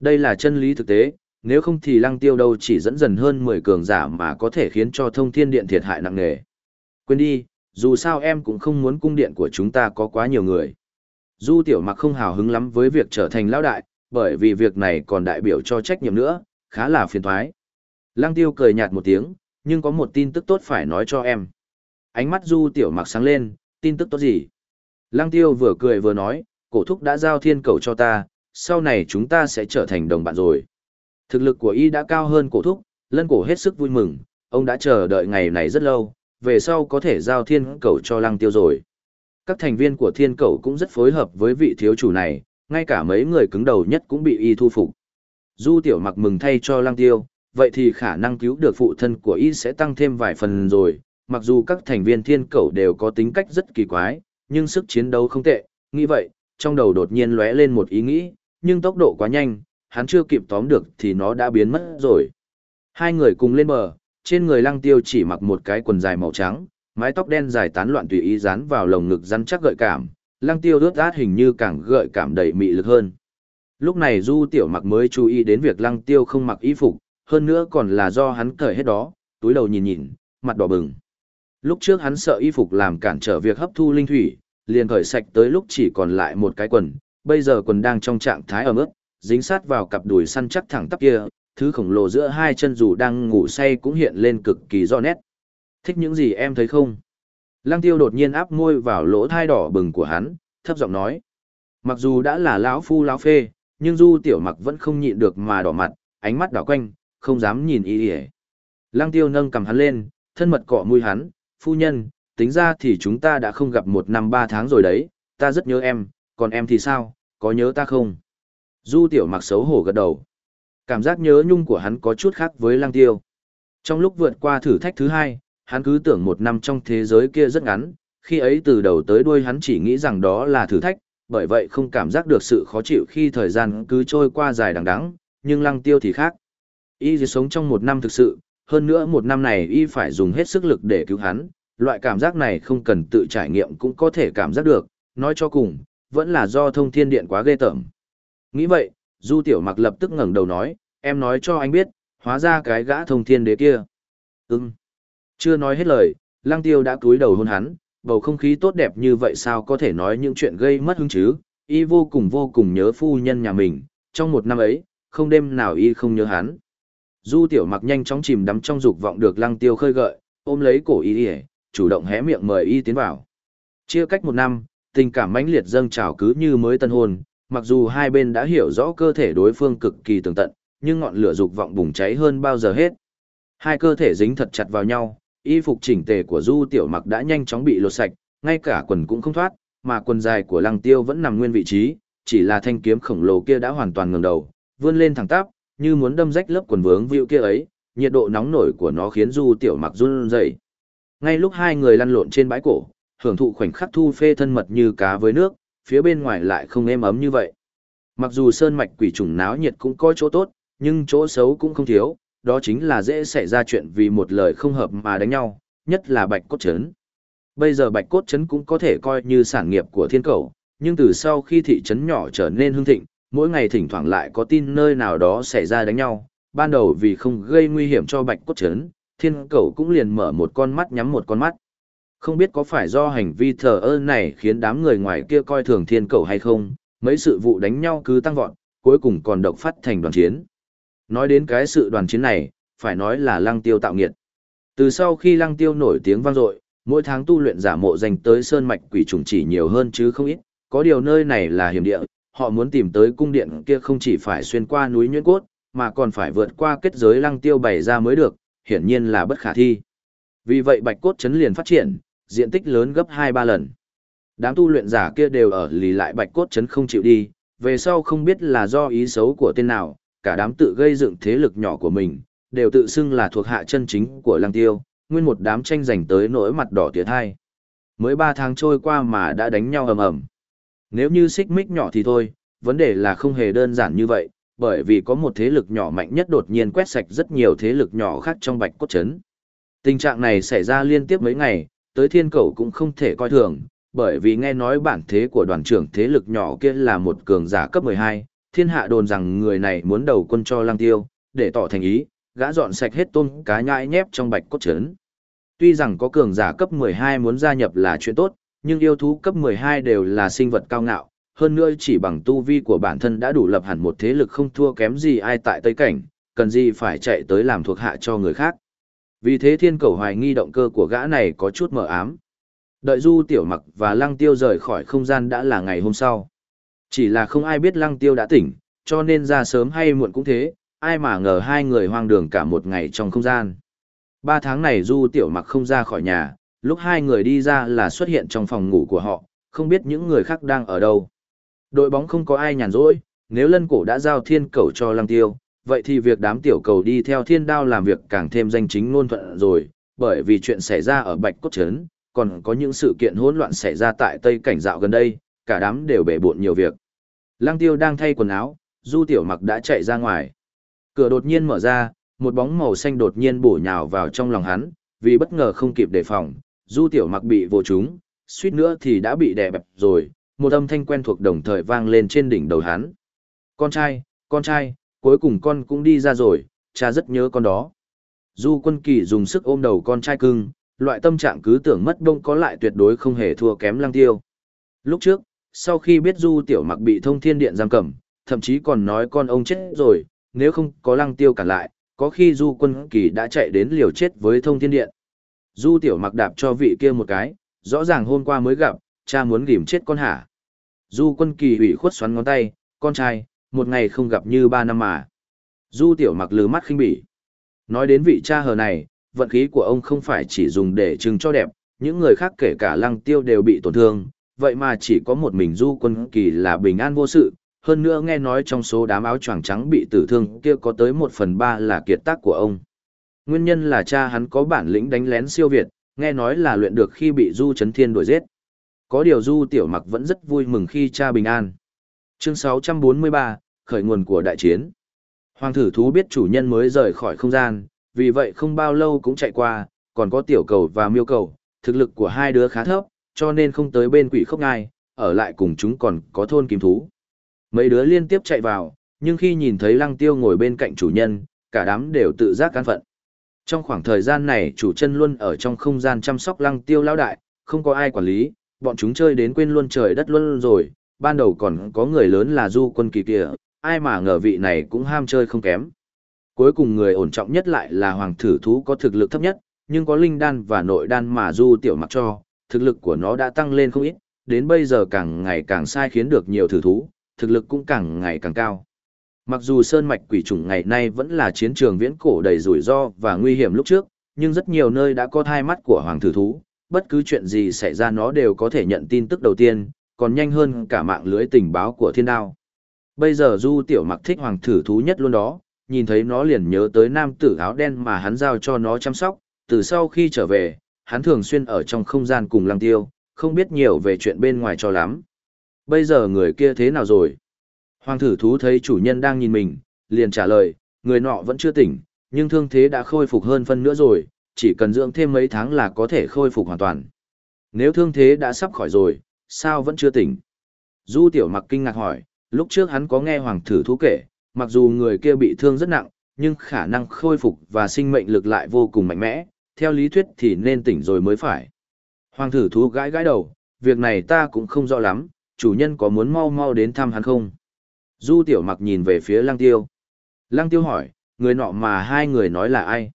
Speaker 1: Đây là chân lý thực tế, nếu không thì lăng tiêu đâu chỉ dẫn dần hơn 10 cường giả mà có thể khiến cho thông thiên điện thiệt hại nặng nề. Quên đi, dù sao em cũng không muốn cung điện của chúng ta có quá nhiều người. Du tiểu mặc không hào hứng lắm với việc trở thành lão đại, bởi vì việc này còn đại biểu cho trách nhiệm nữa, khá là phiền thoái. Lăng tiêu cười nhạt một tiếng, nhưng có một tin tức tốt phải nói cho em. Ánh mắt du tiểu mặc sáng lên, tin tức tốt gì? Lăng tiêu vừa cười vừa nói, cổ thúc đã giao thiên cầu cho ta, sau này chúng ta sẽ trở thành đồng bạn rồi. Thực lực của y đã cao hơn cổ thúc, lân cổ hết sức vui mừng, ông đã chờ đợi ngày này rất lâu, về sau có thể giao thiên cầu cho lăng tiêu rồi. Các thành viên của thiên cầu cũng rất phối hợp với vị thiếu chủ này, ngay cả mấy người cứng đầu nhất cũng bị y thu phục. Du tiểu mặc mừng thay cho lăng tiêu, vậy thì khả năng cứu được phụ thân của y sẽ tăng thêm vài phần rồi, mặc dù các thành viên thiên cầu đều có tính cách rất kỳ quái, nhưng sức chiến đấu không tệ, nghĩ vậy, trong đầu đột nhiên lóe lên một ý nghĩ, nhưng tốc độ quá nhanh, hắn chưa kịp tóm được thì nó đã biến mất rồi. Hai người cùng lên bờ, trên người lăng tiêu chỉ mặc một cái quần dài màu trắng, mái tóc đen dài tán loạn tùy ý dán vào lồng ngực rắn chắc gợi cảm, lăng tiêu đốt át hình như càng gợi cảm đầy mị lực hơn. Lúc này Du Tiểu Mặc mới chú ý đến việc lăng tiêu không mặc y phục, hơn nữa còn là do hắn cởi hết đó, túi đầu nhìn nhìn, mặt đỏ bừng. Lúc trước hắn sợ y phục làm cản trở việc hấp thu linh thủy, liền cởi sạch tới lúc chỉ còn lại một cái quần, bây giờ quần đang trong trạng thái ẩm ướt, dính sát vào cặp đùi săn chắc thẳng tắp kia, thứ khổng lồ giữa hai chân dù đang ngủ say cũng hiện lên cực kỳ rõ nét. Thích những gì em thấy không? Lăng tiêu đột nhiên áp môi vào lỗ thai đỏ bừng của hắn, thấp giọng nói. Mặc dù đã là lão phu lão phê, nhưng du tiểu mặc vẫn không nhịn được mà đỏ mặt, ánh mắt đỏ quanh, không dám nhìn y ỉa Lăng tiêu nâng cầm hắn lên, thân mật cọ mùi hắn, phu nhân, tính ra thì chúng ta đã không gặp một năm ba tháng rồi đấy, ta rất nhớ em, còn em thì sao, có nhớ ta không? Du tiểu mặc xấu hổ gật đầu. Cảm giác nhớ nhung của hắn có chút khác với lăng tiêu. Trong lúc vượt qua thử thách thứ hai, hắn cứ tưởng một năm trong thế giới kia rất ngắn, khi ấy từ đầu tới đuôi hắn chỉ nghĩ rằng đó là thử thách, bởi vậy không cảm giác được sự khó chịu khi thời gian cứ trôi qua dài đằng đẵng, nhưng lăng tiêu thì khác. Y sống trong một năm thực sự, hơn nữa một năm này y phải dùng hết sức lực để cứu hắn, loại cảm giác này không cần tự trải nghiệm cũng có thể cảm giác được, nói cho cùng, vẫn là do thông thiên điện quá ghê tởm. Nghĩ vậy, Du Tiểu Mặc lập tức ngẩng đầu nói, em nói cho anh biết, hóa ra cái gã thông thiên đế kia. Ừm. Chưa nói hết lời, Lăng Tiêu đã cúi đầu hôn hắn, bầu không khí tốt đẹp như vậy sao có thể nói những chuyện gây mất hứng chứ, y vô cùng vô cùng nhớ phu nhân nhà mình, trong một năm ấy, không đêm nào y không nhớ hắn. Du Tiểu Mặc nhanh chóng chìm đắm trong dục vọng được Lăng Tiêu khơi gợi, ôm lấy cổ y, y chủ động hé miệng mời y tiến vào. Chia cách một năm, tình cảm mãnh liệt dâng trào cứ như mới tân hôn, mặc dù hai bên đã hiểu rõ cơ thể đối phương cực kỳ tường tận, nhưng ngọn lửa dục vọng bùng cháy hơn bao giờ hết. Hai cơ thể dính thật chặt vào nhau, y phục chỉnh tề của Du Tiểu Mặc đã nhanh chóng bị lột sạch, ngay cả quần cũng không thoát, mà quần dài của Lăng Tiêu vẫn nằm nguyên vị trí, chỉ là thanh kiếm khổng lồ kia đã hoàn toàn ngẩng đầu, vươn lên thẳng tắp, như muốn đâm rách lớp quần vướng vĩu kia ấy, nhiệt độ nóng nổi của nó khiến Du Tiểu Mặc run rẩy. Ngay lúc hai người lăn lộn trên bãi cổ, hưởng thụ khoảnh khắc thu phê thân mật như cá với nước, phía bên ngoài lại không êm ấm như vậy. Mặc dù sơn mạch quỷ trùng náo nhiệt cũng có chỗ tốt, nhưng chỗ xấu cũng không thiếu, đó chính là dễ xảy ra chuyện vì một lời không hợp mà đánh nhau, nhất là bạch cốt trấn. Bây giờ bạch cốt trấn cũng có thể coi như sản nghiệp của thiên cầu, nhưng từ sau khi thị trấn nhỏ trở nên hưng thịnh, mỗi ngày thỉnh thoảng lại có tin nơi nào đó xảy ra đánh nhau, ban đầu vì không gây nguy hiểm cho bạch cốt trấn, thiên cầu cũng liền mở một con mắt nhắm một con mắt. Không biết có phải do hành vi thờ ơ này khiến đám người ngoài kia coi thường thiên cầu hay không, mấy sự vụ đánh nhau cứ tăng vọt, cuối cùng còn độc phát thành đoàn chiến. Nói đến cái sự đoàn chiến này, phải nói là lăng tiêu tạo nghiệt. Từ sau khi lăng tiêu nổi tiếng vang dội, mỗi tháng tu luyện giả mộ dành tới sơn mạch quỷ trùng chỉ nhiều hơn chứ không ít, có điều nơi này là hiểm địa, họ muốn tìm tới cung điện kia không chỉ phải xuyên qua núi nhuyễn cốt, mà còn phải vượt qua kết giới lăng tiêu bày ra mới được, hiển nhiên là bất khả thi. Vì vậy bạch cốt chấn liền phát triển, diện tích lớn gấp 2-3 lần. Đám tu luyện giả kia đều ở lì lại bạch cốt chấn không chịu đi, về sau không biết là do ý xấu của tên nào, cả đám tự gây dựng thế lực nhỏ của mình, đều tự xưng là thuộc hạ chân chính của lăng tiêu, nguyên một đám tranh giành tới nỗi mặt đỏ tiệt hai. Mới 3 tháng trôi qua mà đã đánh nhau ầm ầm. Nếu như xích mích nhỏ thì thôi, vấn đề là không hề đơn giản như vậy, bởi vì có một thế lực nhỏ mạnh nhất đột nhiên quét sạch rất nhiều thế lực nhỏ khác trong bạch cốt chấn. Tình trạng này xảy ra liên tiếp mấy ngày, tới thiên cầu cũng không thể coi thường, bởi vì nghe nói bản thế của đoàn trưởng thế lực nhỏ kia là một cường giả cấp 12, thiên hạ đồn rằng người này muốn đầu quân cho lang tiêu, để tỏ thành ý, gã dọn sạch hết tôm cá nhãi nhép trong bạch cốt trấn. Tuy rằng có cường giả cấp 12 muốn gia nhập là chuyện tốt, nhưng yêu thú cấp 12 đều là sinh vật cao ngạo, hơn nữa chỉ bằng tu vi của bản thân đã đủ lập hẳn một thế lực không thua kém gì ai tại Tây Cảnh, cần gì phải chạy tới làm thuộc hạ cho người khác. Vì thế thiên cầu hoài nghi động cơ của gã này có chút mờ ám. Đợi du tiểu mặc và lăng tiêu rời khỏi không gian đã là ngày hôm sau. Chỉ là không ai biết lăng tiêu đã tỉnh, cho nên ra sớm hay muộn cũng thế, ai mà ngờ hai người hoang đường cả một ngày trong không gian. Ba tháng này du tiểu mặc không ra khỏi nhà, lúc hai người đi ra là xuất hiện trong phòng ngủ của họ, không biết những người khác đang ở đâu. Đội bóng không có ai nhàn rỗi, nếu lân cổ đã giao thiên cầu cho lăng tiêu, vậy thì việc đám tiểu cầu đi theo thiên đao làm việc càng thêm danh chính ngôn thuận rồi, bởi vì chuyện xảy ra ở Bạch Cốt Trấn, còn có những sự kiện hỗn loạn xảy ra tại Tây Cảnh dạo gần đây, cả đám đều bể bộn nhiều việc. Lăng tiêu đang thay quần áo, Du Tiểu Mặc đã chạy ra ngoài. Cửa đột nhiên mở ra, một bóng màu xanh đột nhiên bổ nhào vào trong lòng hắn, vì bất ngờ không kịp đề phòng, Du Tiểu Mặc bị vô chúng, suýt nữa thì đã bị đè bẹp rồi, một âm thanh quen thuộc đồng thời vang lên trên đỉnh đầu hắn. Con trai, con trai, cuối cùng con cũng đi ra rồi, cha rất nhớ con đó. Du quân kỳ dùng sức ôm đầu con trai cưng, loại tâm trạng cứ tưởng mất đông có lại tuyệt đối không hề thua kém lăng tiêu. Lúc trước, sau khi biết Du tiểu mặc bị thông thiên điện giam cầm, thậm chí còn nói con ông chết rồi, nếu không có lăng tiêu cản lại, có khi Du quân kỳ đã chạy đến liều chết với thông thiên điện. Du tiểu mặc đạp cho vị kia một cái, rõ ràng hôm qua mới gặp, cha muốn ghim chết con hả. Du quân kỳ ủy khuất xoắn ngón tay, con trai, một ngày không gặp như ba năm mà. Du tiểu mặc lừ mắt khinh bỉ. Nói đến vị cha hờ này, vận khí của ông không phải chỉ dùng để trưng cho đẹp, những người khác kể cả lăng tiêu đều bị tổn thương, vậy mà chỉ có một mình du quân kỳ là bình an vô sự, hơn nữa nghe nói trong số đám áo choàng trắng bị tử thương kia có tới một phần ba là kiệt tác của ông. Nguyên nhân là cha hắn có bản lĩnh đánh lén siêu việt, nghe nói là luyện được khi bị du chấn thiên đuổi giết. Có điều du tiểu mặc vẫn rất vui mừng khi cha bình an. Chương 643, khởi nguồn của đại chiến. Hoàng thử thú biết chủ nhân mới rời khỏi không gian, vì vậy không bao lâu cũng chạy qua, còn có tiểu cầu và miêu cầu, thực lực của hai đứa khá thấp, cho nên không tới bên quỷ khốc ngai, ở lại cùng chúng còn có thôn kim thú. Mấy đứa liên tiếp chạy vào, nhưng khi nhìn thấy lăng tiêu ngồi bên cạnh chủ nhân, cả đám đều tự giác cán phận. Trong khoảng thời gian này chủ chân luôn ở trong không gian chăm sóc lăng tiêu lão đại, không có ai quản lý, bọn chúng chơi đến quên luôn trời đất luôn rồi, ban đầu còn có người lớn là du quân kỳ kìa, ai mà ngờ vị này cũng ham chơi không kém. Cuối cùng người ổn trọng nhất lại là hoàng thử thú có thực lực thấp nhất, nhưng có linh đan và nội đan mà du tiểu mặc cho, thực lực của nó đã tăng lên không ít, đến bây giờ càng ngày càng sai khiến được nhiều thử thú, thực lực cũng càng ngày càng cao. Mặc dù sơn mạch quỷ trùng ngày nay vẫn là chiến trường viễn cổ đầy rủi ro và nguy hiểm lúc trước, nhưng rất nhiều nơi đã có thai mắt của hoàng thử thú, bất cứ chuyện gì xảy ra nó đều có thể nhận tin tức đầu tiên, còn nhanh hơn cả mạng lưới tình báo của thiên đao. Bây giờ Du Tiểu Mặc thích hoàng thử thú nhất luôn đó, nhìn thấy nó liền nhớ tới nam tử áo đen mà hắn giao cho nó chăm sóc, từ sau khi trở về, hắn thường xuyên ở trong không gian cùng lăng tiêu, không biết nhiều về chuyện bên ngoài cho lắm. Bây giờ người kia thế nào rồi? Hoàng thử thú thấy chủ nhân đang nhìn mình, liền trả lời, người nọ vẫn chưa tỉnh, nhưng thương thế đã khôi phục hơn phân nữa rồi, chỉ cần dưỡng thêm mấy tháng là có thể khôi phục hoàn toàn. Nếu thương thế đã sắp khỏi rồi, sao vẫn chưa tỉnh? Du tiểu mặc kinh ngạc hỏi, lúc trước hắn có nghe hoàng thử thú kể, mặc dù người kia bị thương rất nặng, nhưng khả năng khôi phục và sinh mệnh lực lại vô cùng mạnh mẽ, theo lý thuyết thì nên tỉnh rồi mới phải. Hoàng thử thú gãi gãi đầu, việc này ta cũng không rõ lắm, chủ nhân có muốn mau mau đến thăm hắn không? Du tiểu mặc nhìn về phía lăng tiêu. Lăng tiêu hỏi, người nọ mà hai người nói là ai?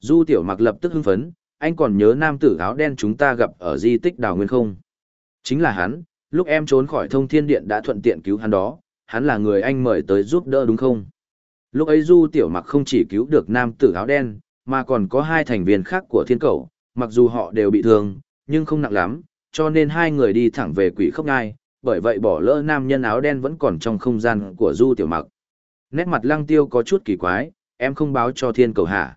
Speaker 1: Du tiểu mặc lập tức hưng phấn, anh còn nhớ nam tử áo đen chúng ta gặp ở di tích đào nguyên không? Chính là hắn, lúc em trốn khỏi thông thiên điện đã thuận tiện cứu hắn đó, hắn là người anh mời tới giúp đỡ đúng không? Lúc ấy du tiểu mặc không chỉ cứu được nam tử áo đen, mà còn có hai thành viên khác của thiên cầu, mặc dù họ đều bị thương, nhưng không nặng lắm, cho nên hai người đi thẳng về quỷ khốc ngai, bởi vậy bỏ lỡ nam nhân áo đen vẫn còn trong không gian của du tiểu mặc. Nét mặt lăng tiêu có chút kỳ quái, em không báo cho thiên cầu hả?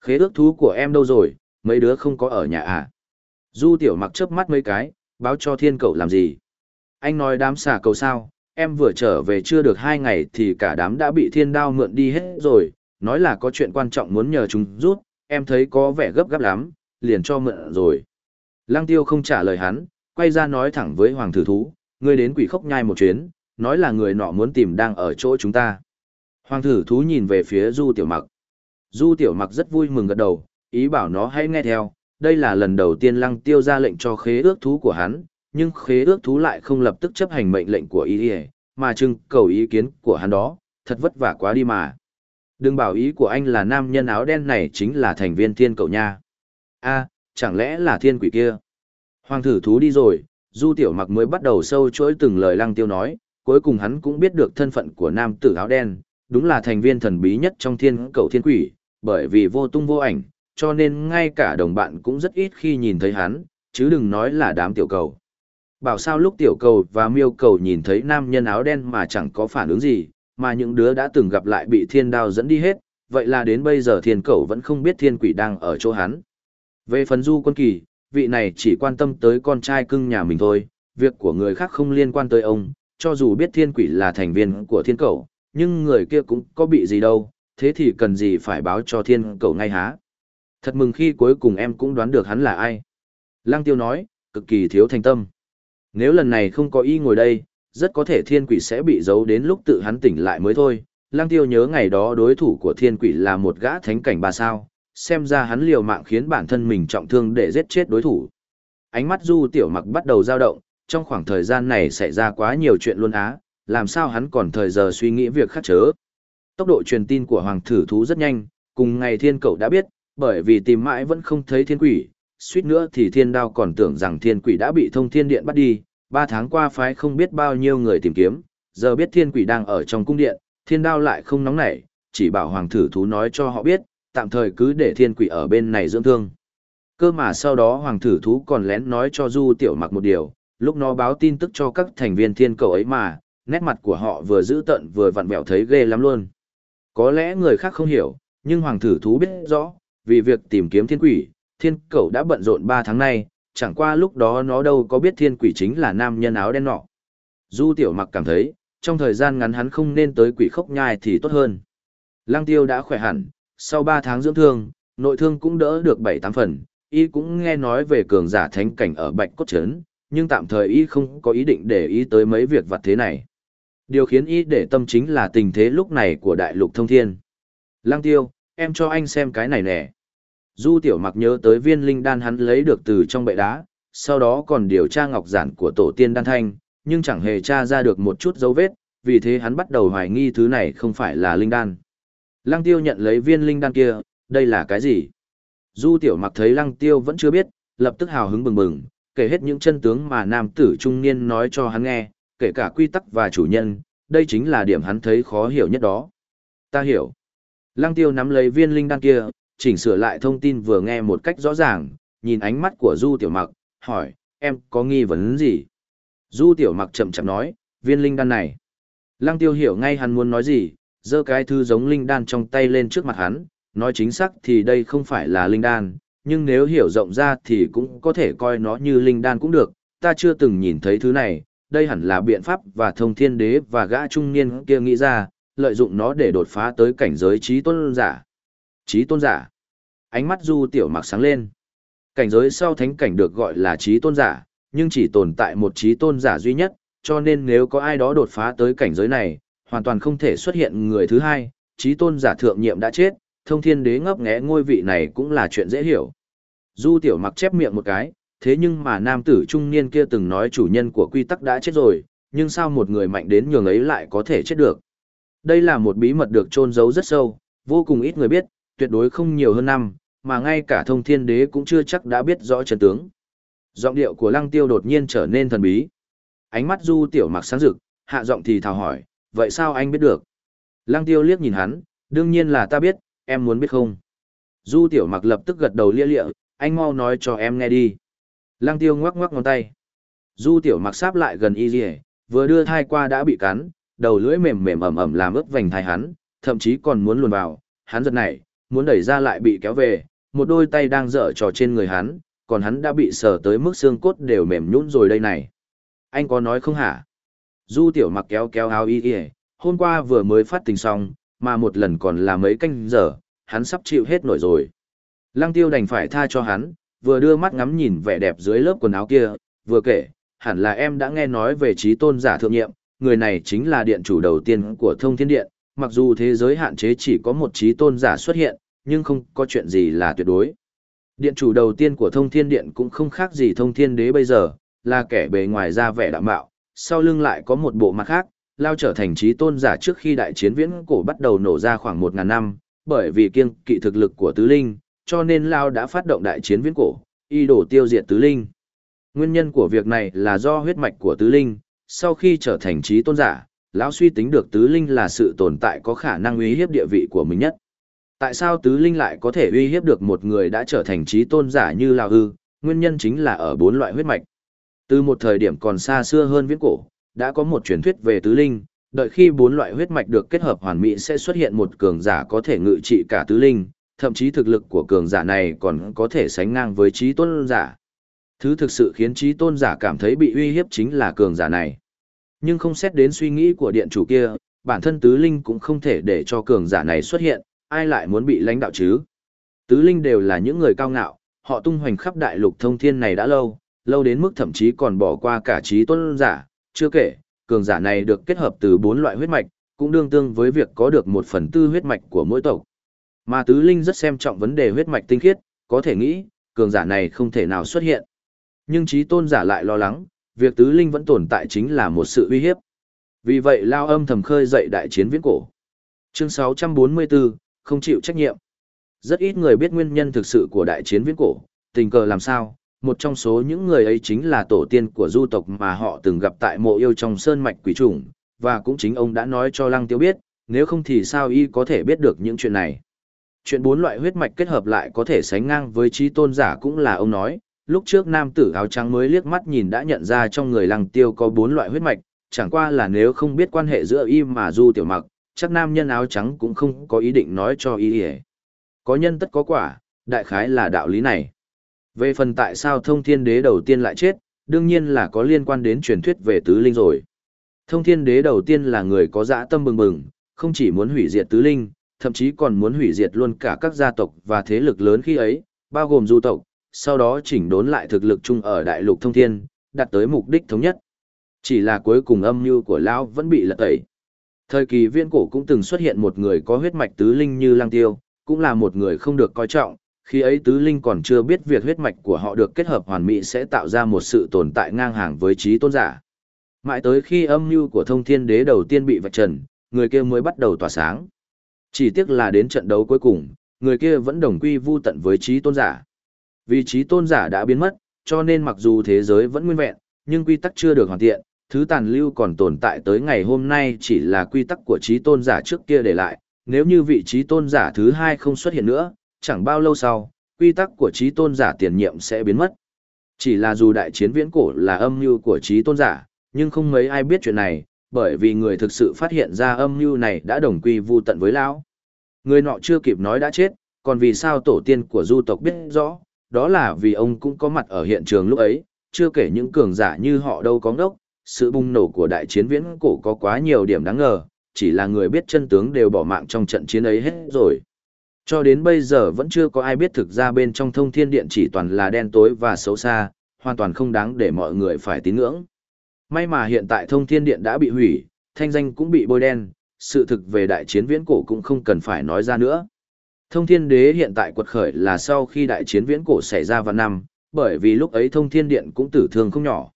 Speaker 1: Khế ước thú của em đâu rồi, mấy đứa không có ở nhà à? Du tiểu mặc chớp mắt mấy cái, báo cho thiên cầu làm gì? Anh nói đám xà cầu sao, em vừa trở về chưa được hai ngày thì cả đám đã bị thiên đao mượn đi hết rồi, nói là có chuyện quan trọng muốn nhờ chúng rút, em thấy có vẻ gấp gáp lắm, liền cho mượn rồi. Lăng tiêu không trả lời hắn, quay ra nói thẳng với hoàng thử thú, ngươi đến quỷ khốc nhai một chuyến, nói là người nọ muốn tìm đang ở chỗ chúng ta. Hoàng thử thú nhìn về phía du tiểu mặc. Du tiểu mặc rất vui mừng gật đầu, ý bảo nó hãy nghe theo, đây là lần đầu tiên lăng tiêu ra lệnh cho khế ước thú của hắn, nhưng khế ước thú lại không lập tức chấp hành mệnh lệnh của ý ý, mà trưng cầu ý kiến của hắn đó, thật vất vả quá đi mà. Đừng bảo ý của anh là nam nhân áo đen này chính là thành viên thiên cậu nha. a chẳng lẽ là thiên quỷ kia? Hoàng thử thú đi rồi, du tiểu mặc mới bắt đầu sâu chuỗi từng lời lăng tiêu nói, cuối cùng hắn cũng biết được thân phận của nam tử áo đen, đúng là thành viên thần bí nhất trong thiên Cầu thiên quỷ, bởi vì vô tung vô ảnh, cho nên ngay cả đồng bạn cũng rất ít khi nhìn thấy hắn, chứ đừng nói là đám tiểu cầu. Bảo sao lúc tiểu cầu và miêu cầu nhìn thấy nam nhân áo đen mà chẳng có phản ứng gì, mà những đứa đã từng gặp lại bị thiên đao dẫn đi hết, vậy là đến bây giờ thiên cầu vẫn không biết thiên quỷ đang ở chỗ hắn. Về phần du quân kỳ, vị này chỉ quan tâm tới con trai cưng nhà mình thôi, việc của người khác không liên quan tới ông, cho dù biết thiên quỷ là thành viên của thiên cầu, nhưng người kia cũng có bị gì đâu, thế thì cần gì phải báo cho thiên cầu ngay há. Thật mừng khi cuối cùng em cũng đoán được hắn là ai. Lăng tiêu nói, cực kỳ thiếu thành tâm. Nếu lần này không có y ngồi đây, rất có thể thiên quỷ sẽ bị giấu đến lúc tự hắn tỉnh lại mới thôi. Lăng tiêu nhớ ngày đó đối thủ của thiên quỷ là một gã thánh cảnh ba sao, xem ra hắn liều mạng khiến bản thân mình trọng thương để giết chết đối thủ. Ánh mắt du tiểu mặc bắt đầu dao động, trong khoảng thời gian này xảy ra quá nhiều chuyện luôn á, làm sao hắn còn thời giờ suy nghĩ việc khác chớ. Tốc độ truyền tin của hoàng thử thú rất nhanh, cùng ngày thiên cậu đã biết, bởi vì tìm mãi vẫn không thấy thiên quỷ, suýt nữa thì thiên đao còn tưởng rằng thiên quỷ đã bị thông thiên điện bắt đi, ba tháng qua phái không biết bao nhiêu người tìm kiếm, giờ biết thiên quỷ đang ở trong cung điện, thiên đao lại không nóng nảy, chỉ bảo hoàng thử thú nói cho họ biết, tạm thời cứ để thiên quỷ ở bên này dưỡng thương. Cơ mà sau đó hoàng thử thú còn lén nói cho Du Tiểu Mặc một điều, lúc nó báo tin tức cho các thành viên thiên cầu ấy mà, nét mặt của họ vừa dữ tợn vừa vặn vẹo thấy ghê lắm luôn. Có lẽ người khác không hiểu, nhưng hoàng thử thú biết rõ, vì việc tìm kiếm thiên quỷ, thiên cầu đã bận rộn 3 tháng nay, chẳng qua lúc đó nó đâu có biết thiên quỷ chính là nam nhân áo đen nọ. Du tiểu mặc cảm thấy, trong thời gian ngắn hắn không nên tới quỷ khốc nhai thì tốt hơn. Lăng tiêu đã khỏe hẳn, sau 3 tháng dưỡng thương, nội thương cũng đỡ được 7-8 phần, y cũng nghe nói về cường giả thánh cảnh ở bạch cốt trấn, nhưng tạm thời y không có ý định để ý tới mấy việc vặt thế này. Điều khiến y để tâm chính là tình thế lúc này của đại lục thông thiên. Lăng tiêu, em cho anh xem cái này nè. Du tiểu mặc nhớ tới viên linh đan hắn lấy được từ trong bệ đá, sau đó còn điều tra ngọc giản của tổ tiên đan thanh, nhưng chẳng hề tra ra được một chút dấu vết, vì thế hắn bắt đầu hoài nghi thứ này không phải là linh đan. Lăng tiêu nhận lấy viên linh đan kia, đây là cái gì? Du tiểu mặc thấy lăng tiêu vẫn chưa biết, lập tức hào hứng bừng bừng, kể hết những chân tướng mà nam tử trung niên nói cho hắn nghe, kể cả quy tắc và chủ nhân, đây chính là điểm hắn thấy khó hiểu nhất đó. Ta hiểu. Lăng tiêu nắm lấy viên linh đan kia, chỉnh sửa lại thông tin vừa nghe một cách rõ ràng, nhìn ánh mắt của Du Tiểu Mặc, hỏi, em có nghi vấn gì? Du Tiểu Mặc chậm chậm nói, viên linh đan này. Lăng tiêu hiểu ngay hắn muốn nói gì, giơ cái thư giống linh đan trong tay lên trước mặt hắn, nói chính xác thì đây không phải là linh đan, nhưng nếu hiểu rộng ra thì cũng có thể coi nó như linh đan cũng được, ta chưa từng nhìn thấy thứ này, đây hẳn là biện pháp và thông thiên đế và gã trung niên kia nghĩ ra, lợi dụng nó để đột phá tới cảnh giới trí tôn giả. Trí tôn giả. Ánh mắt du tiểu mặc sáng lên. Cảnh giới sau thánh cảnh được gọi là trí tôn giả, nhưng chỉ tồn tại một trí tôn giả duy nhất, cho nên nếu có ai đó đột phá tới cảnh giới này, hoàn toàn không thể xuất hiện người thứ hai, trí tôn giả thượng nhiệm đã chết, thông thiên đế ngấp nghé ngôi vị này cũng là chuyện dễ hiểu. Du tiểu mặc chép miệng một cái, thế nhưng mà nam tử trung niên kia từng nói chủ nhân của quy tắc đã chết rồi, nhưng sao một người mạnh đến nhường ấy lại có thể chết được. Đây là một bí mật được trôn giấu rất sâu, vô cùng ít người biết, tuyệt đối không nhiều hơn năm, mà ngay cả thông thiên đế cũng chưa chắc đã biết rõ chân tướng. Giọng điệu của lăng tiêu đột nhiên trở nên thần bí. Ánh mắt du tiểu mặc sáng rực, hạ giọng thì thào hỏi, vậy sao anh biết được? Lăng tiêu liếc nhìn hắn, đương nhiên là ta biết, em muốn biết không? Du tiểu mặc lập tức gật đầu lia lịa, anh mau nói cho em nghe đi. Lăng tiêu ngoắc ngoắc ngón tay. Du tiểu mặc sáp lại gần y dì vừa đưa thai qua đã bị cắn, đầu lưỡi mềm mềm ẩm ẩm làm ướt vành thai hắn, thậm chí còn muốn luồn vào, hắn giật nảy, muốn đẩy ra lại bị kéo về, một đôi tay đang dở trò trên người hắn, còn hắn đã bị sờ tới mức xương cốt đều mềm nhũn rồi đây này. Anh có nói không hả? Du tiểu mặc kéo kéo áo y y, hôm qua vừa mới phát tình xong, mà một lần còn là mấy canh giờ, hắn sắp chịu hết nổi rồi. Lăng tiêu đành phải tha cho hắn, vừa đưa mắt ngắm nhìn vẻ đẹp dưới lớp quần áo kia, vừa kể, hẳn là em đã nghe nói về trí tôn giả thượng nhiệm, người này chính là điện chủ đầu tiên của thông thiên điện, mặc dù thế giới hạn chế chỉ có một trí tôn giả xuất hiện, nhưng không có chuyện gì là tuyệt đối. Điện chủ đầu tiên của thông thiên điện cũng không khác gì thông thiên đế bây giờ, là kẻ bề ngoài ra vẻ đạm mạo, sau lưng lại có một bộ mặt khác, lao trở thành trí tôn giả trước khi đại chiến viễn cổ bắt đầu nổ ra khoảng 1.000 năm, bởi vì kiêng kỵ thực lực của tứ linh, cho nên Lao đã phát động đại chiến viễn cổ, y đổ tiêu diệt tứ linh. Nguyên nhân của việc này là do huyết mạch của tứ linh, sau khi trở thành trí tôn giả, lão suy tính được tứ linh là sự tồn tại có khả năng uy hiếp địa vị của mình nhất. Tại sao tứ linh lại có thể uy hiếp được một người đã trở thành trí tôn giả như Lão Hư? Nguyên nhân chính là ở bốn loại huyết mạch. Từ một thời điểm còn xa xưa hơn viễn cổ, đã có một truyền thuyết về tứ linh, đợi khi bốn loại huyết mạch được kết hợp hoàn mỹ sẽ xuất hiện một cường giả có thể ngự trị cả tứ linh, thậm chí thực lực của cường giả này còn có thể sánh ngang với trí tôn giả. Thứ thực sự khiến trí tôn giả cảm thấy bị uy hiếp chính là cường giả này. Nhưng không xét đến suy nghĩ của điện chủ kia, bản thân tứ linh cũng không thể để cho cường giả này xuất hiện, ai lại muốn bị lãnh đạo chứ? Tứ linh đều là những người cao ngạo, họ tung hoành khắp đại lục thông thiên này đã lâu, lâu đến mức thậm chí còn bỏ qua cả trí tôn giả, chưa kể, cường giả này được kết hợp từ bốn loại huyết mạch, cũng đương tương với việc có được một phần tư huyết mạch của mỗi tộc. Mà tứ linh rất xem trọng vấn đề huyết mạch tinh khiết, có thể nghĩ, cường giả này không thể nào xuất hiện. Nhưng trí tôn giả lại lo lắng, việc tứ linh vẫn tồn tại chính là một sự uy hiếp. Vì vậy lao âm thầm khơi dậy đại chiến viễn cổ. Chương 644, không chịu trách nhiệm. Rất ít người biết nguyên nhân thực sự của đại chiến viễn cổ, tình cờ làm sao, một trong số những người ấy chính là tổ tiên của du tộc mà họ từng gặp tại mộ yêu trong sơn mạch quỷ trùng, và cũng chính ông đã nói cho Lăng Tiêu biết, nếu không thì sao y có thể biết được những chuyện này. Chuyện bốn loại huyết mạch kết hợp lại có thể sánh ngang với trí tôn giả cũng là ông nói, lúc trước nam tử áo trắng mới liếc mắt nhìn đã nhận ra trong người Lăng Tiêu có bốn loại huyết mạch, chẳng qua là nếu không biết quan hệ giữa y mà du tiểu mặc, chắc nam nhân áo trắng cũng không có ý định nói cho y. Có nhân tất có quả, đại khái là đạo lý này. Về phần tại sao thông thiên đế đầu tiên lại chết, đương nhiên là có liên quan đến truyền thuyết về tứ linh rồi. Thông thiên đế đầu tiên là người có dã tâm bừng bừng, không chỉ muốn hủy diệt tứ linh, thậm chí còn muốn hủy diệt luôn cả các gia tộc và thế lực lớn khi ấy, bao gồm du tộc, sau đó chỉnh đốn lại thực lực chung ở đại lục thông thiên, đạt tới mục đích thống nhất. Chỉ là cuối cùng âm mưu của Lão vẫn bị lật tẩy. Thời kỳ viên cổ cũng từng xuất hiện một người có huyết mạch tứ linh như Lang Tiêu, cũng là một người không được coi trọng, khi ấy tứ linh còn chưa biết việc huyết mạch của họ được kết hợp hoàn mỹ sẽ tạo ra một sự tồn tại ngang hàng với trí tôn giả. Mãi tới khi âm mưu của thông thiên đế đầu tiên bị vạch trần, người kia mới bắt đầu tỏa sáng. Chỉ tiếc là đến trận đấu cuối cùng, người kia vẫn đồng quy vu tận với trí tôn giả. Vì trí tôn giả đã biến mất, cho nên mặc dù thế giới vẫn nguyên vẹn, nhưng quy tắc chưa được hoàn thiện, thứ tàn lưu còn tồn tại tới ngày hôm nay chỉ là quy tắc của trí tôn giả trước kia để lại, nếu như vị trí tôn giả thứ hai không xuất hiện nữa, chẳng bao lâu sau, quy tắc của trí tôn giả tiền nhiệm sẽ biến mất. Chỉ là dù đại chiến viễn cổ là âm mưu của trí tôn giả, nhưng không mấy ai biết chuyện này, bởi vì người thực sự phát hiện ra âm mưu này đã đồng quy vu tận với lão. Người nọ chưa kịp nói đã chết, còn vì sao tổ tiên của du tộc biết rõ, đó là vì ông cũng có mặt ở hiện trường lúc ấy, chưa kể những cường giả như họ đâu có ngốc, sự bùng nổ của đại chiến viễn cổ có quá nhiều điểm đáng ngờ, chỉ là người biết chân tướng đều bỏ mạng trong trận chiến ấy hết rồi. Cho đến bây giờ vẫn chưa có ai biết thực ra bên trong thông thiên điện chỉ toàn là đen tối và xấu xa, hoàn toàn không đáng để mọi người phải tín ngưỡng. May mà hiện tại thông thiên điện đã bị hủy, thanh danh cũng bị bôi đen, sự thực về đại chiến viễn cổ cũng không cần phải nói ra nữa. Thông thiên đế hiện tại quật khởi là sau khi đại chiến viễn cổ xảy ra vào năm, bởi vì lúc ấy thông thiên điện cũng tử thương không nhỏ.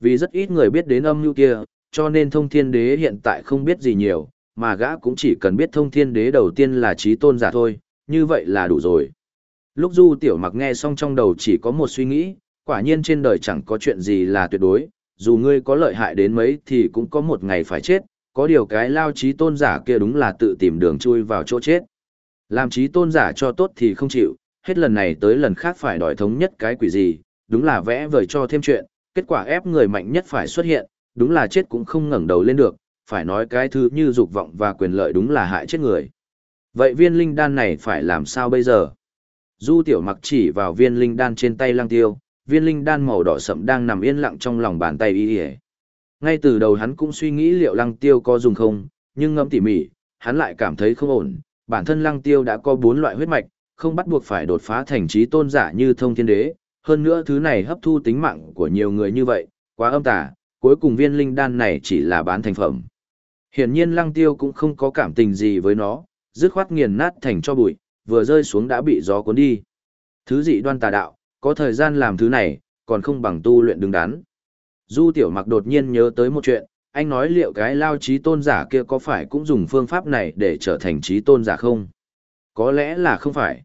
Speaker 1: Vì rất ít người biết đến âm mưu kia, cho nên thông thiên đế hiện tại không biết gì nhiều, mà gã cũng chỉ cần biết thông thiên đế đầu tiên là trí tôn giả thôi, như vậy là đủ rồi. Lúc du tiểu mặc nghe xong trong đầu chỉ có một suy nghĩ, quả nhiên trên đời chẳng có chuyện gì là tuyệt đối, dù ngươi có lợi hại đến mấy thì cũng có một ngày phải chết, có điều cái lao trí tôn giả kia đúng là tự tìm đường chui vào chỗ chết. Làm trí tôn giả cho tốt thì không chịu, hết lần này tới lần khác phải đòi thống nhất cái quỷ gì, đúng là vẽ vời cho thêm chuyện, kết quả ép người mạnh nhất phải xuất hiện, đúng là chết cũng không ngẩng đầu lên được, phải nói cái thứ như dục vọng và quyền lợi đúng là hại chết người. Vậy viên linh đan này phải làm sao bây giờ? Du tiểu mặc chỉ vào viên linh đan trên tay lăng tiêu, viên linh đan màu đỏ sậm đang nằm yên lặng trong lòng bàn tay y y. Ngay từ đầu hắn cũng suy nghĩ liệu lăng tiêu có dùng không, nhưng ngẫm tỉ mỉ, hắn lại cảm thấy không ổn, bản thân lăng tiêu đã có bốn loại huyết mạch, không bắt buộc phải đột phá thành trí tôn giả như thông thiên đế, hơn nữa thứ này hấp thu tính mạng của nhiều người như vậy, quá âm tà, cuối cùng viên linh đan này chỉ là bán thành phẩm. Hiển nhiên lăng tiêu cũng không có cảm tình gì với nó, dứt khoát nghiền nát thành cho bụi, vừa rơi xuống đã bị gió cuốn đi. Thứ dị đoan tà đạo, có thời gian làm thứ này, còn không bằng tu luyện đứng đắn. Du tiểu mặc đột nhiên nhớ tới một chuyện, anh nói liệu cái lao trí tôn giả kia có phải cũng dùng phương pháp này để trở thành trí tôn giả không? Có lẽ là không phải.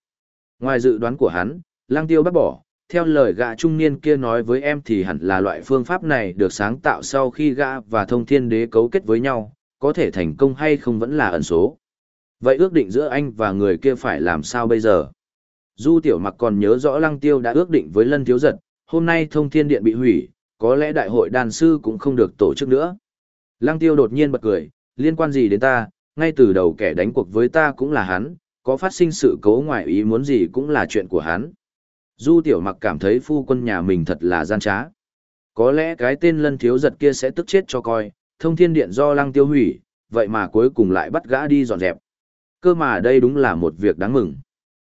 Speaker 1: Ngoài dự đoán của hắn, lang tiêu bác bỏ, theo lời gã trung niên kia nói với em thì hẳn là loại phương pháp này được sáng tạo sau khi gã và thông thiên đế cấu kết với nhau, có thể thành công hay không vẫn là ẩn số. Vậy ước định giữa anh và người kia phải làm sao bây giờ? Du tiểu mặc còn nhớ rõ lăng tiêu đã ước định với lân thiếu giật, hôm nay thông thiên điện bị hủy, có lẽ đại hội đàn sư cũng không được tổ chức nữa. Lăng tiêu đột nhiên bật cười, liên quan gì đến ta, ngay từ đầu kẻ đánh cuộc với ta cũng là hắn, có phát sinh sự cố ngoại ý muốn gì cũng là chuyện của hắn. Du tiểu mặc cảm thấy phu quân nhà mình thật là gian trá. Có lẽ cái tên lân thiếu giật kia sẽ tức chết cho coi, thông thiên điện do lăng tiêu hủy, vậy mà cuối cùng lại bắt gã đi dọn dẹp. Cơ mà đây đúng là một việc đáng mừng.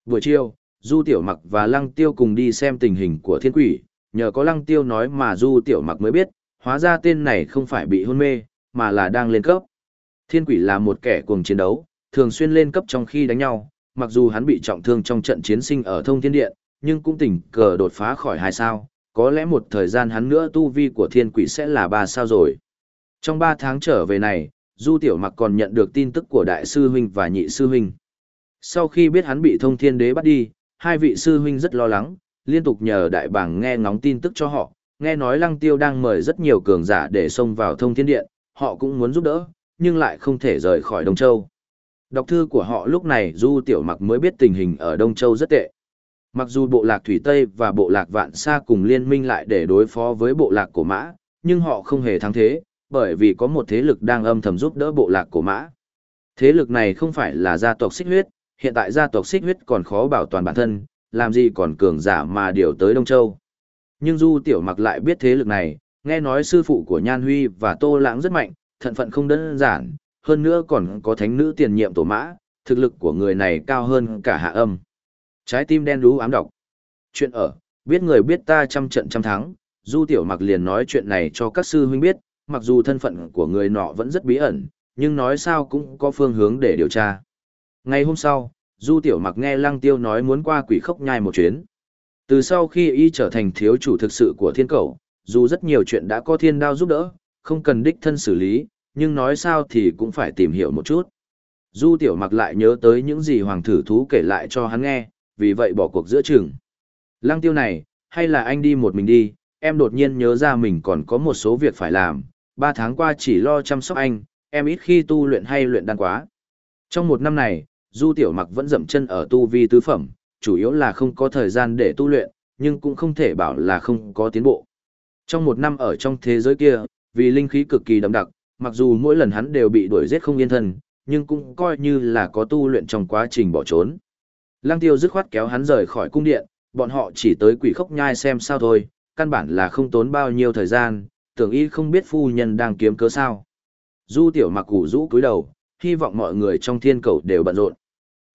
Speaker 1: Buổi chiều, Du Tiểu Mặc và Lăng Tiêu cùng đi xem tình hình của thiên quỷ, nhờ có Lăng Tiêu nói mà Du Tiểu Mặc mới biết, hóa ra tên này không phải bị hôn mê, mà là đang lên cấp. Thiên quỷ là một kẻ cuồng chiến đấu, thường xuyên lên cấp trong khi đánh nhau, mặc dù hắn bị trọng thương trong trận chiến sinh ở thông thiên điện, nhưng cũng tỉnh cờ đột phá khỏi hai sao, có lẽ một thời gian hắn nữa tu vi của thiên quỷ sẽ là ba sao rồi. Trong ba tháng trở về này, Du Tiểu Mặc còn nhận được tin tức của Đại sư Huynh và Nhị sư Huynh. Sau khi biết hắn bị thông thiên đế bắt đi, hai vị sư huynh rất lo lắng, liên tục nhờ đại bảng nghe ngóng tin tức cho họ, nghe nói lăng tiêu đang mời rất nhiều cường giả để xông vào thông thiên điện, họ cũng muốn giúp đỡ, nhưng lại không thể rời khỏi Đông Châu. Đọc thư của họ lúc này Du Tiểu Mặc mới biết tình hình ở Đông Châu rất tệ. Mặc dù bộ lạc Thủy Tây và bộ lạc Vạn Sa cùng liên minh lại để đối phó với bộ lạc của Mã, nhưng họ không hề thắng thế, bởi vì có một thế lực đang âm thầm giúp đỡ bộ lạc của Mã. Thế lực này không phải là gia tộc xích huyết, hiện tại gia tộc xích huyết còn khó bảo toàn bản thân, làm gì còn cường giả mà điều tới Đông Châu. Nhưng Du Tiểu Mặc lại biết thế lực này, nghe nói sư phụ của Nhan Huy và Tô Lãng rất mạnh, thận phận không đơn giản, hơn nữa còn có thánh nữ tiền nhiệm tổ mã, thực lực của người này cao hơn cả hạ âm. Trái tim đen đú ám độc. Chuyện ở, biết người biết ta trăm trận trăm thắng, Du Tiểu Mặc liền nói chuyện này cho các sư huynh biết, mặc dù thân phận của người nọ vẫn rất bí ẩn, nhưng nói sao cũng có phương hướng để điều tra. Ngày hôm sau, Du Tiểu Mặc nghe Lăng Tiêu nói muốn qua quỷ khốc nhai một chuyến. Từ sau khi y trở thành thiếu chủ thực sự của thiên cầu, dù rất nhiều chuyện đã có thiên đao giúp đỡ, không cần đích thân xử lý, nhưng nói sao thì cũng phải tìm hiểu một chút. Du Tiểu Mặc lại nhớ tới những gì Hoàng Thử Thú kể lại cho hắn nghe, vì vậy bỏ cuộc giữa chừng. Lăng Tiêu này, hay là anh đi một mình đi, em đột nhiên nhớ ra mình còn có một số việc phải làm, ba tháng qua chỉ lo chăm sóc anh, em ít khi tu luyện hay luyện đan quá. Trong một năm này, Du Tiểu Mặc vẫn dậm chân ở tu vi tứ phẩm, chủ yếu là không có thời gian để tu luyện, nhưng cũng không thể bảo là không có tiến bộ. Trong một năm ở trong thế giới kia, vì linh khí cực kỳ đậm đặc, mặc dù mỗi lần hắn đều bị đuổi giết không yên thân, nhưng cũng coi như là có tu luyện trong quá trình bỏ trốn. Lăng tiêu dứt khoát kéo hắn rời khỏi cung điện, bọn họ chỉ tới quỷ khốc nhai xem sao thôi, căn bản là không tốn bao nhiêu thời gian, tưởng y không biết phu nhân đang kiếm cớ sao. Du tiểu mặc củ rũ cúi đầu, hy vọng mọi người trong thiên cầu đều bận rộn.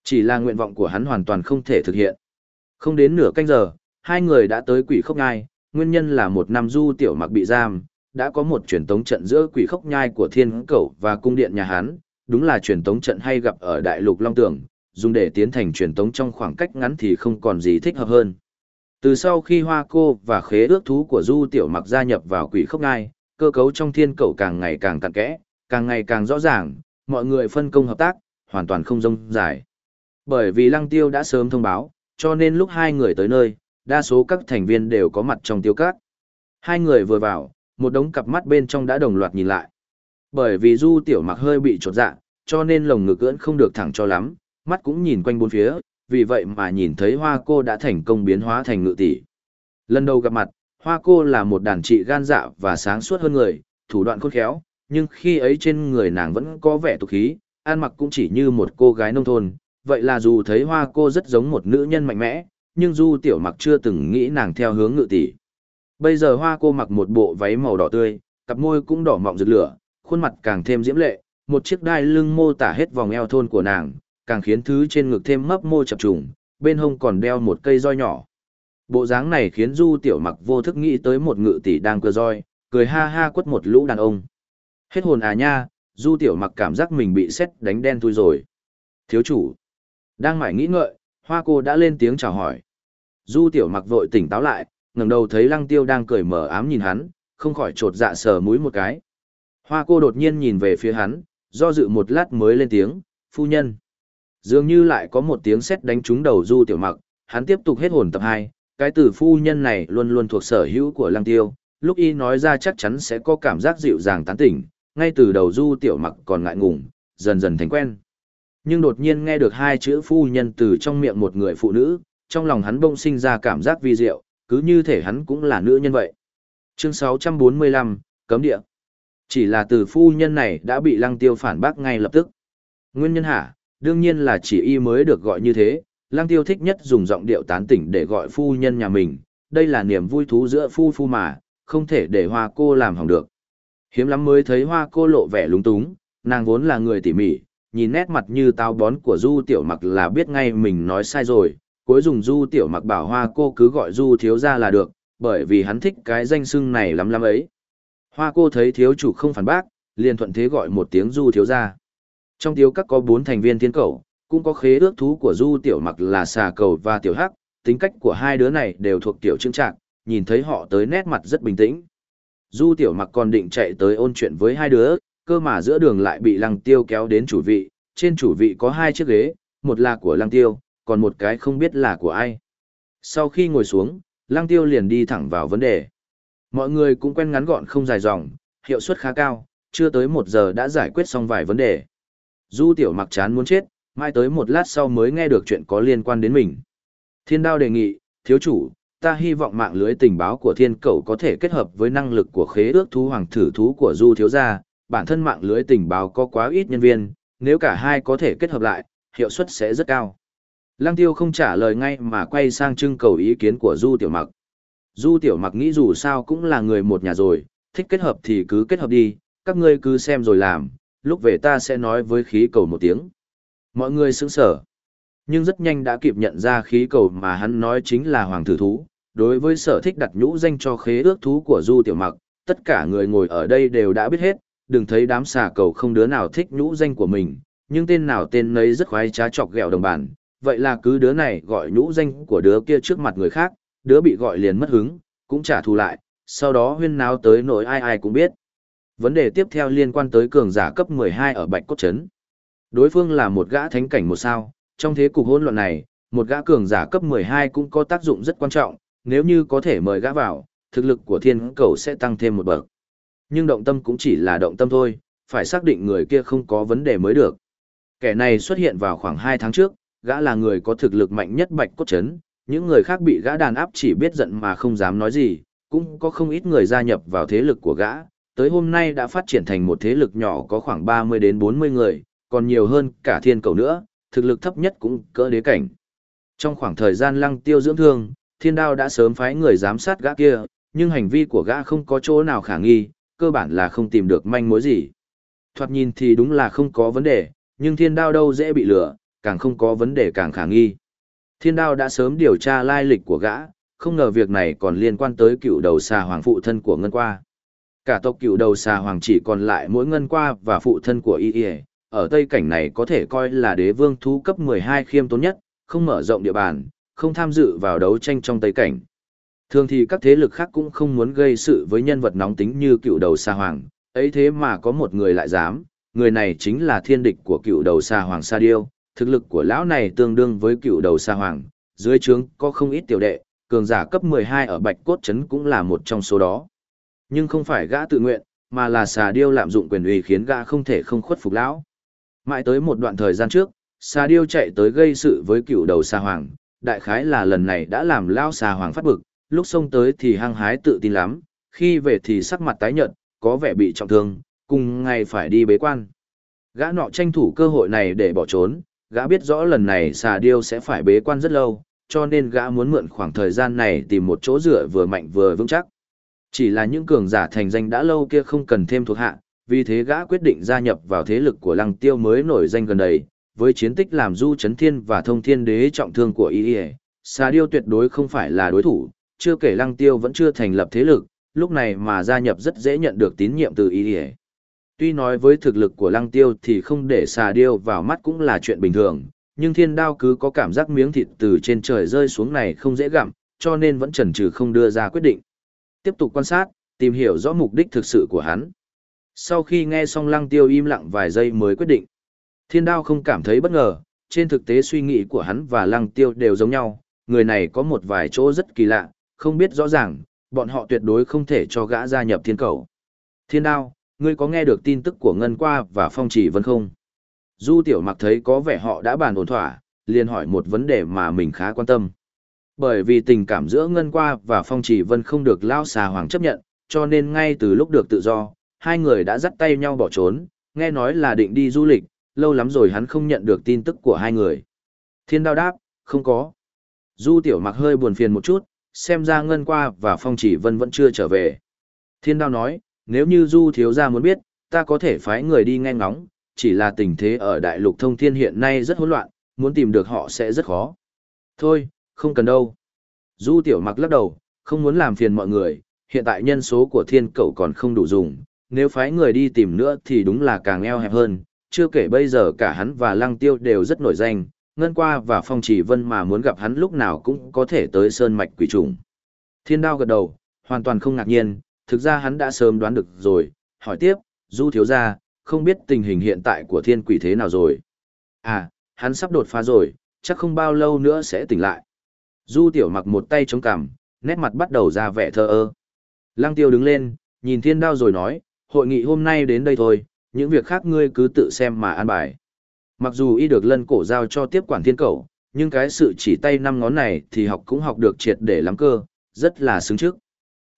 Speaker 1: Chỉ là nguyện vọng của hắn hoàn toàn không thể thực hiện. Không đến nửa canh giờ, hai người đã tới quỷ khốc ngai. nguyên nhân là một năm du tiểu mặc bị giam, đã có một truyền tống trận giữa quỷ khốc nhai của thiên cầu và cung điện nhà hắn, đúng là truyền tống trận hay gặp ở đại lục Long Tường, dùng để tiến thành truyền tống trong khoảng cách ngắn thì không còn gì thích hợp hơn. Từ sau khi hoa cô và khế ước thú của Du Tiểu Mặc gia nhập vào quỷ khốc ngai, cơ cấu trong thiên cầu càng ngày càng cặn kẽ, càng ngày càng rõ ràng, mọi người phân công hợp tác, hoàn toàn không rông dài. Bởi vì Lăng Tiêu đã sớm thông báo, cho nên lúc hai người tới nơi, đa số các thành viên đều có mặt trong tiêu cát. Hai người vừa vào, một đống cặp mắt bên trong đã đồng loạt nhìn lại. Bởi vì Du Tiểu Mặc hơi bị chột dạ, cho nên lồng ngực ưỡn không được thẳng cho lắm, mắt cũng nhìn quanh bốn phía, vì vậy mà nhìn thấy hoa cô đã thành công biến hóa thành ngự tỷ. Lần đầu gặp mặt, hoa cô là một đàn trị gan dạ và sáng suốt hơn người, thủ đoạn khôn khéo, nhưng khi ấy trên người nàng vẫn có vẻ tục khí, ăn mặc cũng chỉ như một cô gái nông thôn, vậy là dù thấy hoa cô rất giống một nữ nhân mạnh mẽ, nhưng du tiểu mặc chưa từng nghĩ nàng theo hướng ngự tỷ. Bây giờ hoa cô mặc một bộ váy màu đỏ tươi, cặp môi cũng đỏ mọng rực lửa, khuôn mặt càng thêm diễm lệ, một chiếc đai lưng mô tả hết vòng eo thôn của nàng, càng khiến thứ trên ngực thêm mấp mô chập trùng, bên hông còn đeo một cây roi nhỏ. Bộ dáng này khiến Du Tiểu Mặc vô thức nghĩ tới một ngự tỷ đang cưa roi, cười ha ha quất một lũ đàn ông. Hết hồn à nha, Du Tiểu Mặc cảm giác mình bị xét đánh đen thui rồi. Thiếu chủ. Đang mải nghĩ ngợi, hoa cô đã lên tiếng chào hỏi. Du Tiểu Mặc vội tỉnh táo lại, ngẩng đầu thấy Lăng Tiêu đang cười mở ám nhìn hắn, không khỏi trột dạ sờ mũi một cái. Hoa cô đột nhiên nhìn về phía hắn, do dự một lát mới lên tiếng, phu nhân. Dường như lại có một tiếng sét đánh trúng đầu Du Tiểu Mặc, hắn tiếp tục hết hồn tập 2, cái từ phu nhân này luôn luôn thuộc sở hữu của Lăng Tiêu, lúc y nói ra chắc chắn sẽ có cảm giác dịu dàng tán tỉnh, ngay từ đầu Du Tiểu Mặc còn ngại ngùng, dần dần thành quen. Nhưng đột nhiên nghe được hai chữ phu nhân từ trong miệng một người phụ nữ, trong lòng hắn bỗng sinh ra cảm giác vi diệu, cứ như thể hắn cũng là nữ nhân vậy. Chương 645, Cấm địa. Chỉ là từ phu nhân này đã bị Lăng Tiêu phản bác ngay lập tức. Nguyên nhân hả, đương nhiên là chỉ y mới được gọi như thế, Lăng Tiêu thích nhất dùng giọng điệu tán tỉnh để gọi phu nhân nhà mình, đây là niềm vui thú giữa phu phu mà, không thể để hoa cô làm hỏng được. Hiếm lắm mới thấy hoa cô lộ vẻ lúng túng, nàng vốn là người tỉ mỉ, nhìn nét mặt như tao bón của Du Tiểu Mặc là biết ngay mình nói sai rồi, cuối dùng Du Tiểu Mặc bảo hoa cô cứ gọi Du thiếu ra là được, bởi vì hắn thích cái danh xưng này lắm lắm ấy. Hoa cô thấy thiếu chủ không phản bác, liền thuận thế gọi một tiếng Du thiếu ra. Trong tiếu các có bốn thành viên thiên cầu, cũng có khế ước thú của Du Tiểu Mặc là xà cầu và Tiểu Hắc, tính cách của hai đứa này đều thuộc tiểu trưng trạng, nhìn thấy họ tới nét mặt rất bình tĩnh. Du Tiểu Mặc còn định chạy tới ôn chuyện với hai đứa, cơ mà giữa đường lại bị Lăng Tiêu kéo đến chủ vị, trên chủ vị có hai chiếc ghế, một là của Lăng Tiêu, còn một cái không biết là của ai. Sau khi ngồi xuống, Lăng Tiêu liền đi thẳng vào vấn đề. Mọi người cũng quen ngắn gọn không dài dòng, hiệu suất khá cao, chưa tới một giờ đã giải quyết xong vài vấn đề. Du Tiểu Mặc chán muốn chết, mai tới một lát sau mới nghe được chuyện có liên quan đến mình. Thiên đao đề nghị, thiếu chủ, ta hy vọng mạng lưới tình báo của thiên cầu có thể kết hợp với năng lực của khế ước thú hoàng thử thú của du thiếu gia, bản thân mạng lưới tình báo có quá ít nhân viên, nếu cả hai có thể kết hợp lại, hiệu suất sẽ rất cao. Lăng tiêu không trả lời ngay mà quay sang trưng cầu ý kiến của du tiểu mặc. Du tiểu mặc nghĩ dù sao cũng là người một nhà rồi, thích kết hợp thì cứ kết hợp đi, các ngươi cứ xem rồi làm, lúc về ta sẽ nói với khí cầu một tiếng. Mọi người sững sở. Nhưng rất nhanh đã kịp nhận ra khí cầu mà hắn nói chính là hoàng thử thú. Đối với sở thích đặt nhũ danh cho khế ước thú của Du Tiểu Mặc, tất cả người ngồi ở đây đều đã biết hết, đừng thấy đám xà cầu không đứa nào thích nhũ danh của mình, nhưng tên nào tên nấy rất khoái trá chọc ghẹo đồng bản. Vậy là cứ đứa này gọi nhũ danh của đứa kia trước mặt người khác, đứa bị gọi liền mất hứng, cũng trả thù lại, sau đó huyên náo tới nỗi ai ai cũng biết. Vấn đề tiếp theo liên quan tới cường giả cấp 12 ở Bạch Cốt Trấn. Đối phương là một gã thánh cảnh một sao, trong thế cục hỗn loạn này, một gã cường giả cấp 12 cũng có tác dụng rất quan trọng, nếu như có thể mời gã vào, thực lực của thiên cầu sẽ tăng thêm một bậc. Nhưng động tâm cũng chỉ là động tâm thôi, phải xác định người kia không có vấn đề mới được. Kẻ này xuất hiện vào khoảng 2 tháng trước, gã là người có thực lực mạnh nhất Bạch Cốt Trấn, những người khác bị gã đàn áp chỉ biết giận mà không dám nói gì, cũng có không ít người gia nhập vào thế lực của gã, tới hôm nay đã phát triển thành một thế lực nhỏ có khoảng 30 đến 40 người, còn nhiều hơn cả thiên cầu nữa, thực lực thấp nhất cũng cỡ đế cảnh. Trong khoảng thời gian lăng tiêu dưỡng thương, thiên đao đã sớm phái người giám sát gã kia, nhưng hành vi của gã không có chỗ nào khả nghi, cơ bản là không tìm được manh mối gì. Thoạt nhìn thì đúng là không có vấn đề, nhưng thiên đao đâu dễ bị lừa, càng không có vấn đề càng khả nghi. Thiên đao đã sớm điều tra lai lịch của gã, không ngờ việc này còn liên quan tới cựu đầu xà hoàng phụ thân của Ngân Qua. Cả tộc cựu đầu xà hoàng chỉ còn lại mỗi Ngân Qua và phụ thân của y y, ở Tây Cảnh này có thể coi là đế vương thú cấp 12 khiêm tốn nhất, không mở rộng địa bàn, không tham dự vào đấu tranh trong Tây Cảnh. Thường thì các thế lực khác cũng không muốn gây sự với nhân vật nóng tính như cựu đầu Sa Hoàng, ấy thế mà có một người lại dám, người này chính là thiên địch của cựu đầu Sa Hoàng Sa Điêu, thực lực của lão này tương đương với cựu đầu Sa Hoàng, dưới trướng có không ít tiểu đệ, cường giả cấp 12 ở Bạch Cốt Trấn cũng là một trong số đó. Nhưng không phải gã tự nguyện, mà là Sa Điêu lạm dụng quyền uy khiến gã không thể không khuất phục lão. Mãi tới một đoạn thời gian trước, Sa Điêu chạy tới gây sự với cựu đầu Sa Hoàng, đại khái là lần này đã làm lão Sa Hoàng phát bực, lúc xông tới thì hăng hái tự tin lắm, khi về thì sắc mặt tái nhợt, có vẻ bị trọng thương, cùng ngày phải đi bế quan. Gã nọ tranh thủ cơ hội này để bỏ trốn, gã biết rõ lần này xà điêu sẽ phải bế quan rất lâu, cho nên gã muốn mượn khoảng thời gian này tìm một chỗ dựa vừa mạnh vừa vững chắc. Chỉ là những cường giả thành danh đã lâu kia không cần thêm thuộc hạ, vì thế gã quyết định gia nhập vào thế lực của lăng tiêu mới nổi danh gần đây, với chiến tích làm du chấn thiên và thông thiên đế trọng thương của y xà điêu tuyệt đối không phải là đối thủ, chưa kể lăng tiêu vẫn chưa thành lập thế lực, lúc này mà gia nhập rất dễ nhận được tín nhiệm từ y Tuy nói với thực lực của lăng tiêu thì không để xà điêu vào mắt cũng là chuyện bình thường, nhưng thiên đao cứ có cảm giác miếng thịt từ trên trời rơi xuống này không dễ gặm, cho nên vẫn chần chừ không đưa ra quyết định. Tiếp tục quan sát, tìm hiểu rõ mục đích thực sự của hắn. Sau khi nghe xong lăng tiêu im lặng vài giây mới quyết định. Thiên đao không cảm thấy bất ngờ, trên thực tế suy nghĩ của hắn và lăng tiêu đều giống nhau, người này có một vài chỗ rất kỳ lạ, không biết rõ ràng, bọn họ tuyệt đối không thể cho gã gia nhập thiên cầu. Thiên đao, ngươi có nghe được tin tức của Ngân Qua và Phong Chỉ Vân không? Du Tiểu Mặc thấy có vẻ họ đã bàn ổn thỏa, liền hỏi một vấn đề mà mình khá quan tâm. Bởi vì tình cảm giữa Ngân Qua và Phong Chỉ Vân không được Lao Xà Hoàng chấp nhận, cho nên ngay từ lúc được tự do, hai người đã dắt tay nhau bỏ trốn, nghe nói là định đi du lịch, lâu lắm rồi hắn không nhận được tin tức của hai người. Thiên đao đáp, không có. Du Tiểu Mặc hơi buồn phiền một chút, xem ra Ngân Qua và Phong Chỉ Vân vẫn chưa trở về. Thiên đao nói, nếu như Du thiếu gia muốn biết, ta có thể phái người đi nghe ngóng, chỉ là tình thế ở đại lục thông thiên hiện nay rất hỗn loạn, muốn tìm được họ sẽ rất khó. Thôi, không cần đâu. Du tiểu mặc lắc đầu, không muốn làm phiền mọi người, hiện tại nhân số của thiên cậu còn không đủ dùng, nếu phái người đi tìm nữa thì đúng là càng eo hẹp hơn, chưa kể bây giờ cả hắn và lăng tiêu đều rất nổi danh, ngân qua và phong chỉ vân mà muốn gặp hắn lúc nào cũng có thể tới sơn mạch quỷ trùng. Thiên đao gật đầu, hoàn toàn không ngạc nhiên, thực ra hắn đã sớm đoán được rồi, hỏi tiếp, du thiếu gia, không biết tình hình hiện tại của thiên quỷ thế nào rồi. À, hắn sắp đột phá rồi, chắc không bao lâu nữa sẽ tỉnh lại. Du tiểu mặc một tay chống cằm, nét mặt bắt đầu ra vẻ thơ ơ. Lăng tiêu đứng lên, nhìn thiên đao rồi nói, hội nghị hôm nay đến đây thôi, những việc khác ngươi cứ tự xem mà an bài. Mặc dù y được lân cổ giao cho tiếp quản thiên cầu, nhưng cái sự chỉ tay năm ngón này thì học cũng học được triệt để lắm cơ, rất là xứng trước.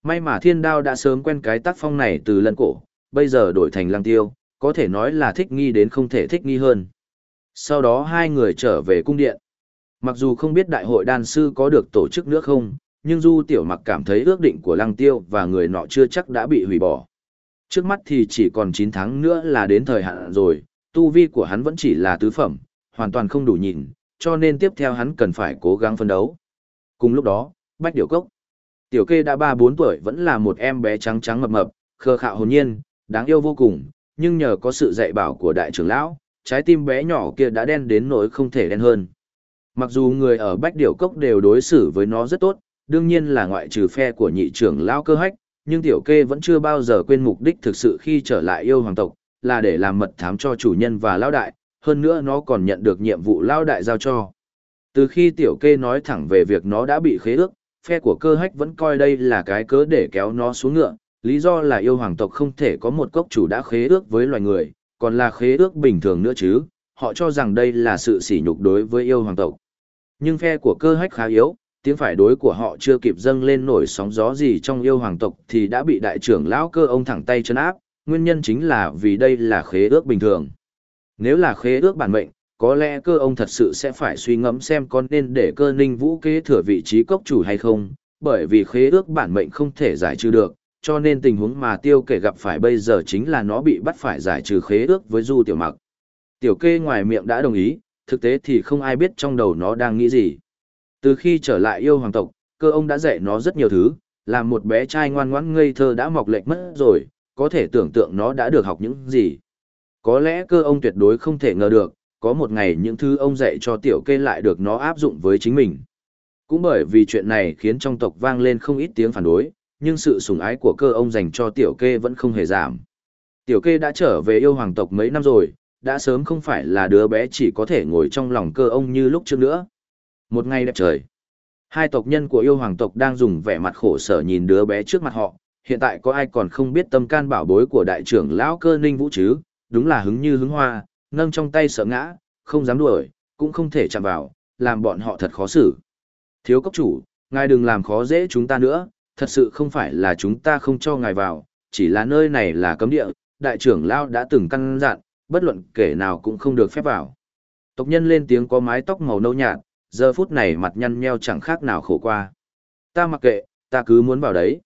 Speaker 1: May mà thiên đao đã sớm quen cái tác phong này từ lân cổ, bây giờ đổi thành lăng tiêu, có thể nói là thích nghi đến không thể thích nghi hơn. Sau đó hai người trở về cung điện. Mặc dù không biết đại hội đan sư có được tổ chức nữa không, nhưng Du Tiểu Mặc cảm thấy ước định của Lăng Tiêu và người nọ chưa chắc đã bị hủy bỏ. Trước mắt thì chỉ còn 9 tháng nữa là đến thời hạn rồi, tu vi của hắn vẫn chỉ là tứ phẩm, hoàn toàn không đủ nhìn, cho nên tiếp theo hắn cần phải cố gắng phân đấu. Cùng lúc đó, Bách Điểu Cốc. Tiểu kê đã 3-4 tuổi vẫn là một em bé trắng trắng mập mập, khờ khạo hồn nhiên, đáng yêu vô cùng, nhưng nhờ có sự dạy bảo của đại trưởng lão, trái tim bé nhỏ kia đã đen đến nỗi không thể đen hơn. Mặc dù người ở Bách Điểu Cốc đều đối xử với nó rất tốt, đương nhiên là ngoại trừ phe của nhị trưởng lão cơ hách, nhưng tiểu kê vẫn chưa bao giờ quên mục đích thực sự khi trở lại yêu hoàng tộc, là để làm mật thám cho chủ nhân và lão đại, hơn nữa nó còn nhận được nhiệm vụ lão đại giao cho. Từ khi tiểu kê nói thẳng về việc nó đã bị khế ước, phe của cơ hách vẫn coi đây là cái cớ để kéo nó xuống ngựa, lý do là yêu hoàng tộc không thể có một cốc chủ đã khế ước với loài người, còn là khế ước bình thường nữa chứ, họ cho rằng đây là sự sỉ nhục đối với yêu hoàng tộc. Nhưng phe của cơ hách khá yếu, tiếng phải đối của họ chưa kịp dâng lên nổi sóng gió gì trong yêu hoàng tộc thì đã bị đại trưởng lão cơ ông thẳng tay chân áp, nguyên nhân chính là vì đây là khế ước bình thường. Nếu là khế ước bản mệnh, có lẽ cơ ông thật sự sẽ phải suy ngẫm xem con nên để cơ ninh vũ kế thừa vị trí cốc chủ hay không, bởi vì khế ước bản mệnh không thể giải trừ được, cho nên tình huống mà tiêu kể gặp phải bây giờ chính là nó bị bắt phải giải trừ khế ước với du tiểu mặc. Tiểu kê ngoài miệng đã đồng ý, thực tế thì không ai biết trong đầu nó đang nghĩ gì. Từ khi trở lại yêu hoàng tộc, cơ ông đã dạy nó rất nhiều thứ, làm một bé trai ngoan ngoãn ngây thơ đã mọc lệch mất rồi, có thể tưởng tượng nó đã được học những gì. Có lẽ cơ ông tuyệt đối không thể ngờ được, có một ngày những thứ ông dạy cho tiểu kê lại được nó áp dụng với chính mình. Cũng bởi vì chuyện này khiến trong tộc vang lên không ít tiếng phản đối, nhưng sự sủng ái của cơ ông dành cho tiểu kê vẫn không hề giảm. Tiểu kê đã trở về yêu hoàng tộc mấy năm rồi, đã sớm không phải là đứa bé chỉ có thể ngồi trong lòng cơ ông như lúc trước nữa. Một ngày đẹp trời, hai tộc nhân của yêu hoàng tộc đang dùng vẻ mặt khổ sở nhìn đứa bé trước mặt họ, hiện tại có ai còn không biết tâm can bảo bối của đại trưởng lão cơ ninh vũ chứ, đúng là hứng như hứng hoa, nâng trong tay sợ ngã, không dám đuổi, cũng không thể chạm vào, làm bọn họ thật khó xử. Thiếu cốc chủ, ngài đừng làm khó dễ chúng ta nữa, thật sự không phải là chúng ta không cho ngài vào, chỉ là nơi này là cấm địa, đại trưởng lão đã từng căn dặn, bất luận kẻ nào cũng không được phép vào. Tộc nhân lên tiếng có mái tóc màu nâu nhạt, giờ phút này mặt nhăn nheo chẳng khác nào khổ qua. Ta mặc kệ, ta cứ muốn vào đấy.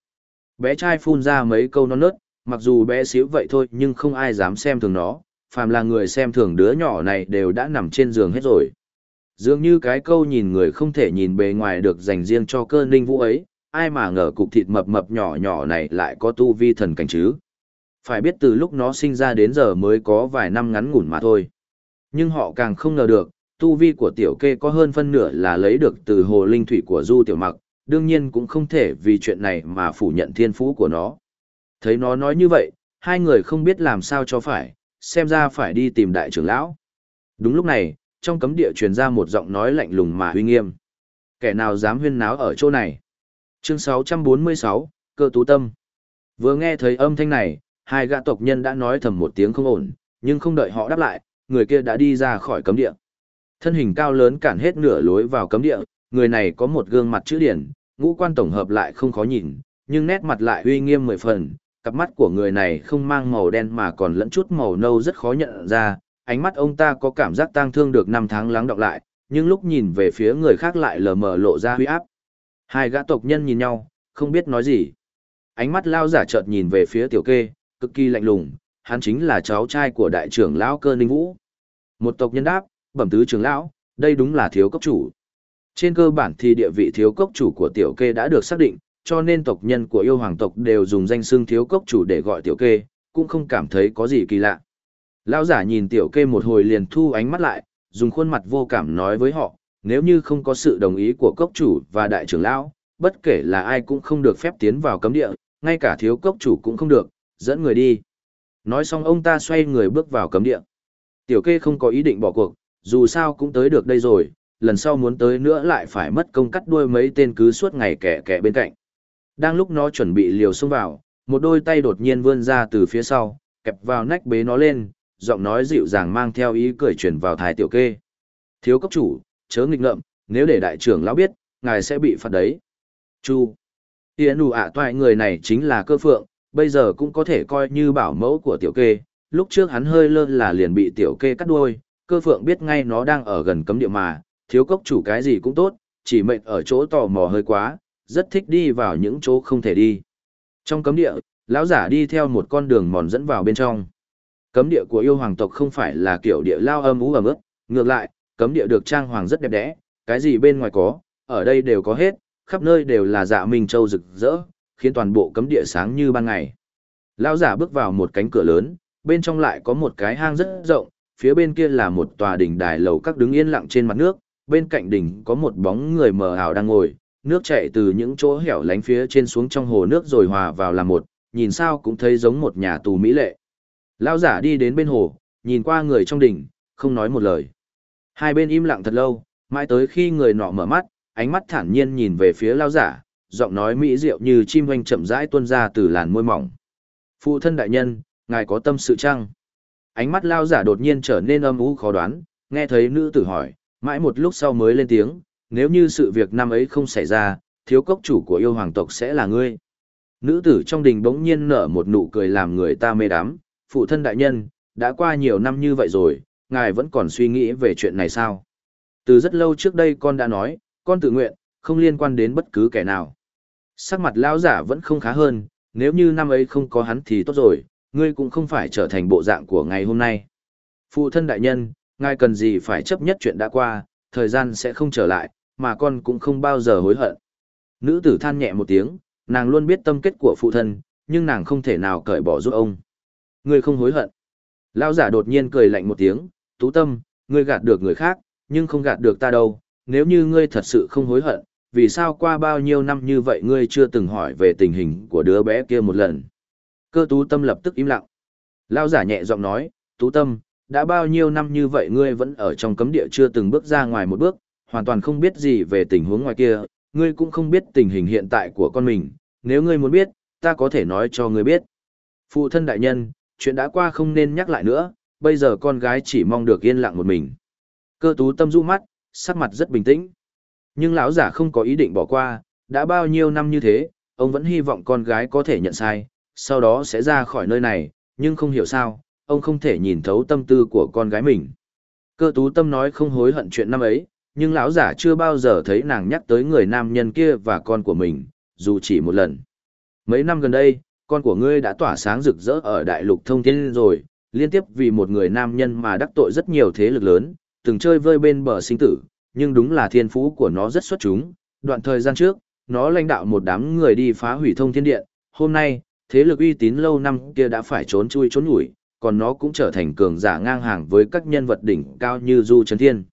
Speaker 1: Bé trai phun ra mấy câu non nớt, mặc dù bé xíu vậy thôi nhưng không ai dám xem thường nó, phàm là người xem thường đứa nhỏ này đều đã nằm trên giường hết rồi. Dường như cái câu nhìn người không thể nhìn bề ngoài được dành riêng cho cơ ninh vũ ấy, ai mà ngờ cục thịt mập mập nhỏ nhỏ này lại có tu vi thần cảnh chứ. Phải biết từ lúc nó sinh ra đến giờ mới có vài năm ngắn ngủn mà thôi. Nhưng họ càng không ngờ được, tu vi của tiểu kê có hơn phân nửa là lấy được từ hồ linh thủy của du tiểu mặc, đương nhiên cũng không thể vì chuyện này mà phủ nhận thiên phú của nó. Thấy nó nói như vậy, hai người không biết làm sao cho phải, xem ra phải đi tìm đại trưởng lão. Đúng lúc này, trong cấm địa truyền ra một giọng nói lạnh lùng mà uy nghiêm. Kẻ nào dám huyên náo ở chỗ này? Chương 646, Cơ Tú Tâm. Vừa nghe thấy âm thanh này, hai gã tộc nhân đã nói thầm một tiếng không ổn, nhưng không đợi họ đáp lại, người kia đã đi ra khỏi cấm địa. Thân hình cao lớn cản hết nửa lối vào cấm địa, người này có một gương mặt chữ điển, ngũ quan tổng hợp lại không khó nhìn, nhưng nét mặt lại uy nghiêm mười phần, cặp mắt của người này không mang màu đen mà còn lẫn chút màu nâu rất khó nhận ra, ánh mắt ông ta có cảm giác tang thương được năm tháng lắng đọng lại, nhưng lúc nhìn về phía người khác lại lờ mờ lộ ra huy áp. Hai gã tộc nhân nhìn nhau, không biết nói gì. Ánh mắt lao giả chợt nhìn về phía tiểu kê, cực kỳ lạnh lùng, hắn chính là cháu trai của đại trưởng lão cơ ninh vũ. Một tộc nhân đáp, bẩm tứ trưởng lão, đây đúng là thiếu cấp chủ. Trên cơ bản thì địa vị thiếu cốc chủ của tiểu kê đã được xác định, cho nên tộc nhân của yêu hoàng tộc đều dùng danh xưng thiếu cốc chủ để gọi tiểu kê, cũng không cảm thấy có gì kỳ lạ. Lão giả nhìn tiểu kê một hồi liền thu ánh mắt lại, dùng khuôn mặt vô cảm nói với họ, nếu như không có sự đồng ý của cốc chủ và đại trưởng lão, bất kể là ai cũng không được phép tiến vào cấm địa, ngay cả thiếu cốc chủ cũng không được, dẫn người đi. Nói xong ông ta xoay người bước vào cấm địa. Tiểu kê không có ý định bỏ cuộc, dù sao cũng tới được đây rồi, lần sau muốn tới nữa lại phải mất công cắt đuôi mấy tên cứ suốt ngày kẻ kẻ bên cạnh. Đang lúc nó chuẩn bị liều xông vào, một đôi tay đột nhiên vươn ra từ phía sau, kẹp vào nách bế nó lên, giọng nói dịu dàng mang theo ý cười chuyển vào thái tiểu kê. Thiếu cấp chủ, chớ nghịch ngợm, nếu để đại trưởng lão biết, ngài sẽ bị phạt đấy. Chu. Yến ủ ạ toại người này chính là cơ phượng, bây giờ cũng có thể coi như bảo mẫu của tiểu kê. Lúc trước hắn hơi lơ là liền bị tiểu kê cắt đuôi, cơ phượng biết ngay nó đang ở gần cấm địa mà, thiếu cốc chủ cái gì cũng tốt, chỉ mệnh ở chỗ tò mò hơi quá, rất thích đi vào những chỗ không thể đi. Trong cấm địa, lão giả đi theo một con đường mòn dẫn vào bên trong. Cấm địa của yêu hoàng tộc không phải là kiểu địa lao âm ú ẩm ướt, ngược lại, cấm địa được trang hoàng rất đẹp đẽ, cái gì bên ngoài có, ở đây đều có hết, khắp nơi đều là dạ minh châu rực rỡ, khiến toàn bộ cấm địa sáng như ban ngày. Lão giả bước vào một cánh cửa lớn, bên trong lại có một cái hang rất rộng, phía bên kia là một tòa đỉnh đài lầu các đứng yên lặng trên mặt nước, bên cạnh đỉnh có một bóng người mờ ảo đang ngồi, nước chảy từ những chỗ hẻo lánh phía trên xuống trong hồ nước rồi hòa vào làm một, nhìn sao cũng thấy giống một nhà tù mỹ lệ. Lão giả đi đến bên hồ, nhìn qua người trong đỉnh, không nói một lời. Hai bên im lặng thật lâu, mãi tới khi người nọ mở mắt, ánh mắt thản nhiên nhìn về phía lão giả, giọng nói mỹ diệu như chim hoanh chậm rãi tuôn ra từ làn môi mỏng. Phụ thân đại nhân, ngài có tâm sự chăng? Ánh mắt lao giả đột nhiên trở nên âm u khó đoán, nghe thấy nữ tử hỏi, Mãi một lúc sau mới lên tiếng, nếu như sự việc năm ấy không xảy ra, thiếu cốc chủ của yêu hoàng tộc sẽ là ngươi. Nữ tử trong đình bỗng nhiên nở một nụ cười làm người ta mê đắm, phụ thân đại nhân, đã qua nhiều năm như vậy rồi, ngài vẫn còn suy nghĩ về chuyện này sao? Từ rất lâu trước đây con đã nói, con tự nguyện, không liên quan đến bất cứ kẻ nào. Sắc mặt lão giả vẫn không khá hơn, nếu như năm ấy không có hắn thì tốt rồi, ngươi cũng không phải trở thành bộ dạng của ngày hôm nay. Phụ thân đại nhân, ngài cần gì phải chấp nhất chuyện đã qua, thời gian sẽ không trở lại, mà con cũng không bao giờ hối hận. Nữ tử than nhẹ một tiếng, nàng luôn biết tâm kết của phụ thân, nhưng nàng không thể nào cởi bỏ giúp ông. Ngươi không hối hận. Lão giả đột nhiên cười lạnh một tiếng, tú tâm, ngươi gạt được người khác, nhưng không gạt được ta đâu, nếu như ngươi thật sự không hối hận, vì sao qua bao nhiêu năm như vậy ngươi chưa từng hỏi về tình hình của đứa bé kia một lần. Cơ tú tâm lập tức im lặng. Lao giả nhẹ giọng nói, tú tâm, đã bao nhiêu năm như vậy ngươi vẫn ở trong cấm địa chưa từng bước ra ngoài một bước, hoàn toàn không biết gì về tình huống ngoài kia, ngươi cũng không biết tình hình hiện tại của con mình, nếu ngươi muốn biết, ta có thể nói cho ngươi biết. Phụ thân đại nhân, chuyện đã qua không nên nhắc lại nữa, bây giờ con gái chỉ mong được yên lặng một mình. Cơ tú tâm du mắt, sắc mặt rất bình tĩnh. Nhưng lão giả không có ý định bỏ qua, đã bao nhiêu năm như thế, ông vẫn hy vọng con gái có thể nhận sai, sau đó sẽ ra khỏi nơi này, nhưng không hiểu sao, ông không thể nhìn thấu tâm tư của con gái mình. Cơ tú tâm nói không hối hận chuyện năm ấy, nhưng lão giả chưa bao giờ thấy nàng nhắc tới người nam nhân kia và con của mình, dù chỉ một lần. Mấy năm gần đây, con của ngươi đã tỏa sáng rực rỡ ở đại lục thông thiên rồi, liên tiếp vì một người nam nhân mà đắc tội rất nhiều thế lực lớn, từng chơi vơi bên bờ sinh tử, nhưng đúng là thiên phú của nó rất xuất chúng. Đoạn thời gian trước, nó lãnh đạo một đám người đi phá hủy thông thiên điện, hôm nay, thế lực uy tín lâu năm kia đã phải trốn chui trốn nhủi, còn nó cũng trở thành cường giả ngang hàng với các nhân vật đỉnh cao như Du Trấn Thiên.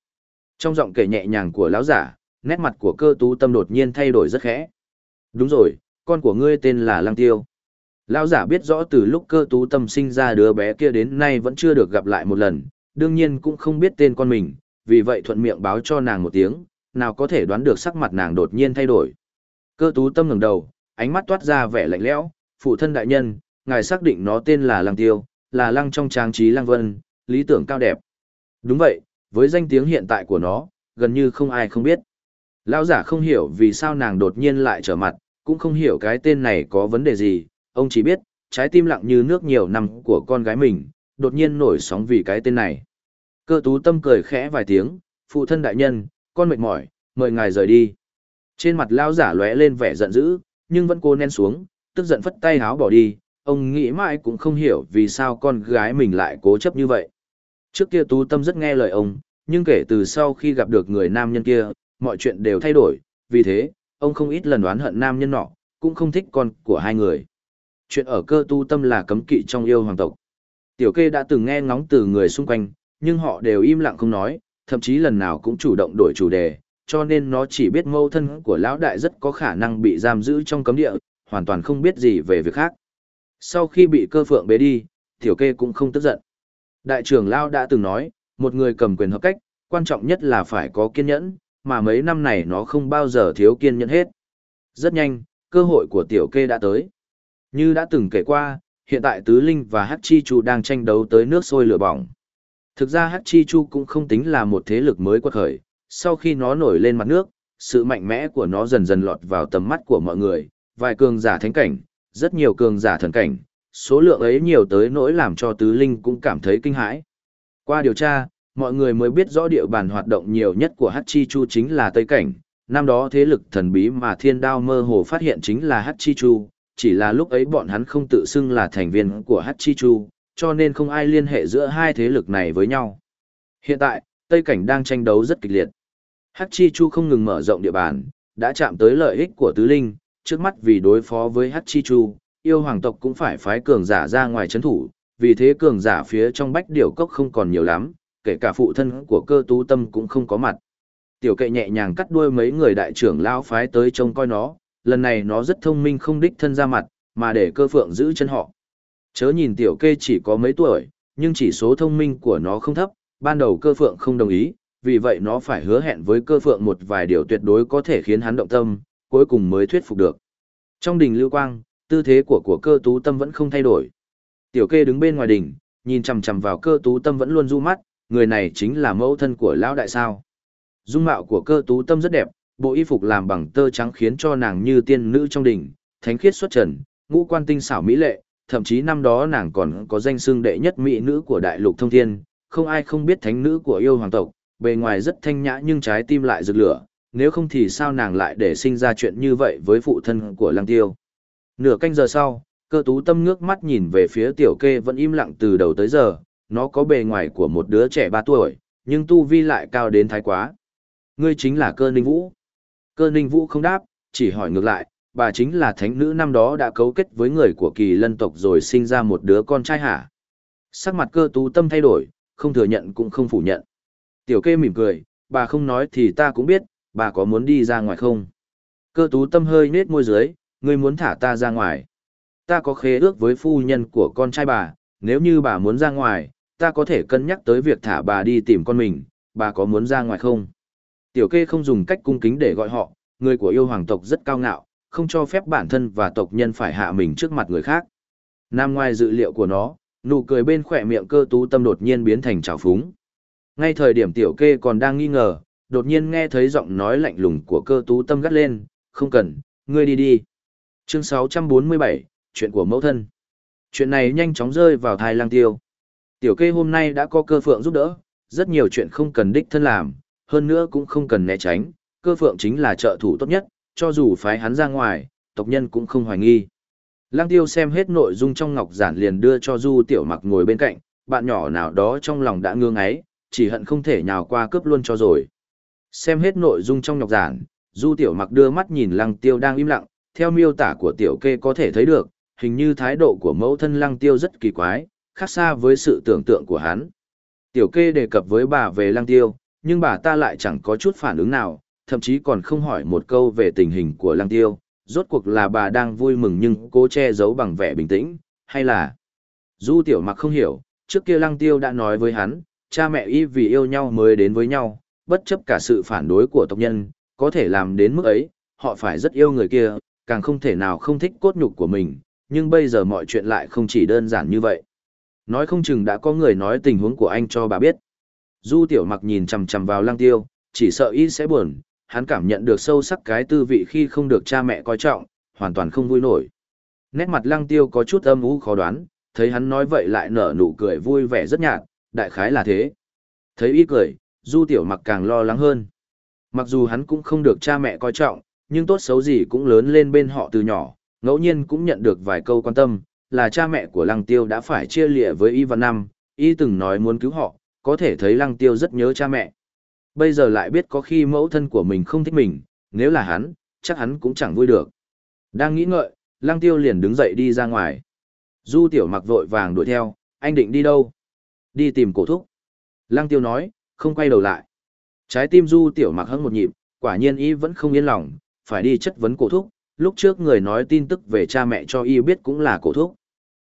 Speaker 1: Trong giọng kể nhẹ nhàng của lão giả, nét mặt của cơ tú tâm đột nhiên thay đổi rất khẽ. Đúng rồi, con của ngươi tên là Lăng Tiêu. Lão giả biết rõ từ lúc cơ tú tâm sinh ra đứa bé kia đến nay vẫn chưa được gặp lại một lần, đương nhiên cũng không biết tên con mình, vì vậy thuận miệng báo cho nàng một tiếng, nào có thể đoán được sắc mặt nàng đột nhiên thay đổi. Cơ tú tâm ngẩng đầu, ánh mắt toát ra vẻ lạnh lẽo, phụ thân đại nhân, ngài xác định nó tên là Lăng Tiêu, là lăng trong trang trí lăng vân, lý tưởng cao đẹp. Đúng vậy, với danh tiếng hiện tại của nó, gần như không ai không biết. Lão giả không hiểu vì sao nàng đột nhiên lại trở mặt, cũng không hiểu cái tên này có vấn đề gì, ông chỉ biết, trái tim lặng như nước nhiều năm của con gái mình, đột nhiên nổi sóng vì cái tên này. Cơ tú tâm cười khẽ vài tiếng, phụ thân đại nhân, con mệt mỏi, mời ngài rời đi. Trên mặt lao giả lóe lên vẻ giận dữ, nhưng vẫn cô nén xuống, tức giận phất tay háo bỏ đi, ông nghĩ mãi cũng không hiểu vì sao con gái mình lại cố chấp như vậy. Trước kia tú tâm rất nghe lời ông, nhưng kể từ sau khi gặp được người nam nhân kia, mọi chuyện đều thay đổi, vì thế, ông không ít lần đoán hận nam nhân nọ, cũng không thích con của hai người. Chuyện ở cơ tu tâm là cấm kỵ trong yêu hoàng tộc. Tiểu kê đã từng nghe ngóng từ người xung quanh, nhưng họ đều im lặng không nói, thậm chí lần nào cũng chủ động đổi chủ đề, cho nên nó chỉ biết mâu thân của lão đại rất có khả năng bị giam giữ trong cấm địa, hoàn toàn không biết gì về việc khác. Sau khi bị cơ phượng bế đi, tiểu kê cũng không tức giận. Đại trưởng Lao đã từng nói, một người cầm quyền hợp cách, quan trọng nhất là phải có kiên nhẫn, mà mấy năm này nó không bao giờ thiếu kiên nhẫn hết. Rất nhanh, cơ hội của tiểu kê đã tới. Như đã từng kể qua, hiện tại Tứ Linh và Hắc Chi Chu đang tranh đấu tới nước sôi lửa bỏng. Thực ra Hắc Chi Chu cũng không tính là một thế lực mới quật khởi, sau khi nó nổi lên mặt nước, sự mạnh mẽ của nó dần dần lọt vào tầm mắt của mọi người, vài cường giả thánh cảnh, rất nhiều cường giả thần cảnh, số lượng ấy nhiều tới nỗi làm cho tứ linh cũng cảm thấy kinh hãi. Qua điều tra, mọi người mới biết rõ địa bàn hoạt động nhiều nhất của Hắc Chi Chu chính là Tây Cảnh, năm đó thế lực thần bí mà thiên đao mơ hồ phát hiện chính là Hắc Chi Chu, chỉ là lúc ấy bọn hắn không tự xưng là thành viên của Hắc Chi Chu, cho nên không ai liên hệ giữa hai thế lực này với nhau. Hiện tại, Tây Cảnh đang tranh đấu rất kịch liệt. Hắc Chi Chu không ngừng mở rộng địa bàn, đã chạm tới lợi ích của tứ linh, trước mắt vì đối phó với Hắc Chi Chu, yêu hoàng tộc cũng phải phái cường giả ra ngoài chấn thủ, vì thế cường giả phía trong bách điều cốc không còn nhiều lắm, kể cả phụ thân của cơ tú tâm cũng không có mặt. Tiểu kệ nhẹ nhàng cắt đuôi mấy người đại trưởng lao phái tới trông coi nó, lần này nó rất thông minh không đích thân ra mặt, mà để cơ phượng giữ chân họ. Chớ nhìn tiểu kê chỉ có mấy tuổi, nhưng chỉ số thông minh của nó không thấp, ban đầu cơ phượng không đồng ý, vì vậy nó phải hứa hẹn với cơ phượng một vài điều tuyệt đối có thể khiến hắn động tâm, cuối cùng mới thuyết phục được. Trong đình lưu quang, tư thế của của cơ tú tâm vẫn không thay đổi. Tiểu kê đứng bên ngoài đình, nhìn chằm chằm vào cơ tú tâm vẫn luôn du mắt, người này chính là mẫu thân của lão đại sao. Dung mạo của cơ tú tâm rất đẹp, bộ y phục làm bằng tơ trắng khiến cho nàng như tiên nữ trong đình, thánh khiết xuất trần, ngũ quan tinh xảo mỹ lệ, thậm chí năm đó nàng còn có danh xưng đệ nhất mỹ nữ của đại lục thông thiên, không ai không biết thánh nữ của yêu hoàng tộc, bề ngoài rất thanh nhã nhưng trái tim lại rực lửa, nếu không thì sao nàng lại để sinh ra chuyện như vậy với phụ thân của lăng tiêu. Nửa canh giờ sau, cơ tú tâm ngước mắt nhìn về phía tiểu kê vẫn im lặng từ đầu tới giờ, nó có bề ngoài của một đứa trẻ 3 tuổi, nhưng tu vi lại cao đến thái quá. Ngươi chính là cơ ninh vũ. Cơ ninh vũ không đáp, chỉ hỏi ngược lại, bà chính là thánh nữ năm đó đã cấu kết với người của kỳ lân tộc rồi sinh ra một đứa con trai hả? Sắc mặt cơ tú tâm thay đổi, không thừa nhận cũng không phủ nhận. Tiểu kê mỉm cười, bà không nói thì ta cũng biết, bà có muốn đi ra ngoài không? Cơ tú tâm hơi nết môi dưới, ngươi muốn thả ta ra ngoài. Ta có khế ước với phu nhân của con trai bà, nếu như bà muốn ra ngoài, ta có thể cân nhắc tới việc thả bà đi tìm con mình, bà có muốn ra ngoài không? Tiểu kê không dùng cách cung kính để gọi họ, người của yêu hoàng tộc rất cao ngạo, không cho phép bản thân và tộc nhân phải hạ mình trước mặt người khác. Nam ngoài dự liệu của nó, nụ cười bên khỏe miệng cơ tú tâm đột nhiên biến thành trào phúng. Ngay thời điểm tiểu kê còn đang nghi ngờ, đột nhiên nghe thấy giọng nói lạnh lùng của cơ tú tâm gắt lên, không cần, ngươi đi đi. Chương 647, chuyện của mẫu thân. Chuyện này nhanh chóng rơi vào thai lang tiêu. Tiểu kê hôm nay đã có cơ phượng giúp đỡ, rất nhiều chuyện không cần đích thân làm, hơn nữa cũng không cần né tránh, cơ phượng chính là trợ thủ tốt nhất, cho dù phái hắn ra ngoài, tộc nhân cũng không hoài nghi. Lang tiêu xem hết nội dung trong ngọc giản liền đưa cho du tiểu mặc ngồi bên cạnh, bạn nhỏ nào đó trong lòng đã ngương ấy, chỉ hận không thể nhào qua cướp luôn cho rồi. Xem hết nội dung trong ngọc giản, du tiểu mặc đưa mắt nhìn lăng tiêu đang im lặng, theo miêu tả của tiểu kê có thể thấy được, hình như thái độ của mẫu thân lăng tiêu rất kỳ quái, khác xa với sự tưởng tượng của hắn. Tiểu kê đề cập với bà về lăng tiêu, nhưng bà ta lại chẳng có chút phản ứng nào, thậm chí còn không hỏi một câu về tình hình của lăng tiêu, rốt cuộc là bà đang vui mừng nhưng cố che giấu bằng vẻ bình tĩnh, hay là... Du tiểu mặc không hiểu, trước kia lăng tiêu đã nói với hắn, cha mẹ y vì yêu nhau mới đến với nhau, bất chấp cả sự phản đối của tộc nhân, có thể làm đến mức ấy, họ phải rất yêu người kia, càng không thể nào không thích cốt nhục của mình, nhưng bây giờ mọi chuyện lại không chỉ đơn giản như vậy. Nói không chừng đã có người nói tình huống của anh cho bà biết. Du tiểu mặc nhìn chằm chằm vào lăng tiêu, chỉ sợ y sẽ buồn, hắn cảm nhận được sâu sắc cái tư vị khi không được cha mẹ coi trọng, hoàn toàn không vui nổi. Nét mặt lăng tiêu có chút âm u khó đoán, thấy hắn nói vậy lại nở nụ cười vui vẻ rất nhạt, đại khái là thế. Thấy y cười, du tiểu mặc càng lo lắng hơn. Mặc dù hắn cũng không được cha mẹ coi trọng, nhưng tốt xấu gì cũng lớn lên bên họ từ nhỏ, ngẫu nhiên cũng nhận được vài câu quan tâm, là cha mẹ của lăng tiêu đã phải chia lịa với y văn năm, y từng nói muốn cứu họ, có thể thấy lăng tiêu rất nhớ cha mẹ. Bây giờ lại biết có khi mẫu thân của mình không thích mình, nếu là hắn, chắc hắn cũng chẳng vui được. Đang nghĩ ngợi, lăng tiêu liền đứng dậy đi ra ngoài. Du tiểu mặc vội vàng đuổi theo, anh định đi đâu? Đi tìm cổ thúc. Lăng tiêu nói, không quay đầu lại. Trái tim du tiểu mặc hững một nhịp, quả nhiên y vẫn không yên lòng, phải đi chất vấn cổ thúc. Lúc trước người nói tin tức về cha mẹ cho y biết cũng là cổ thúc.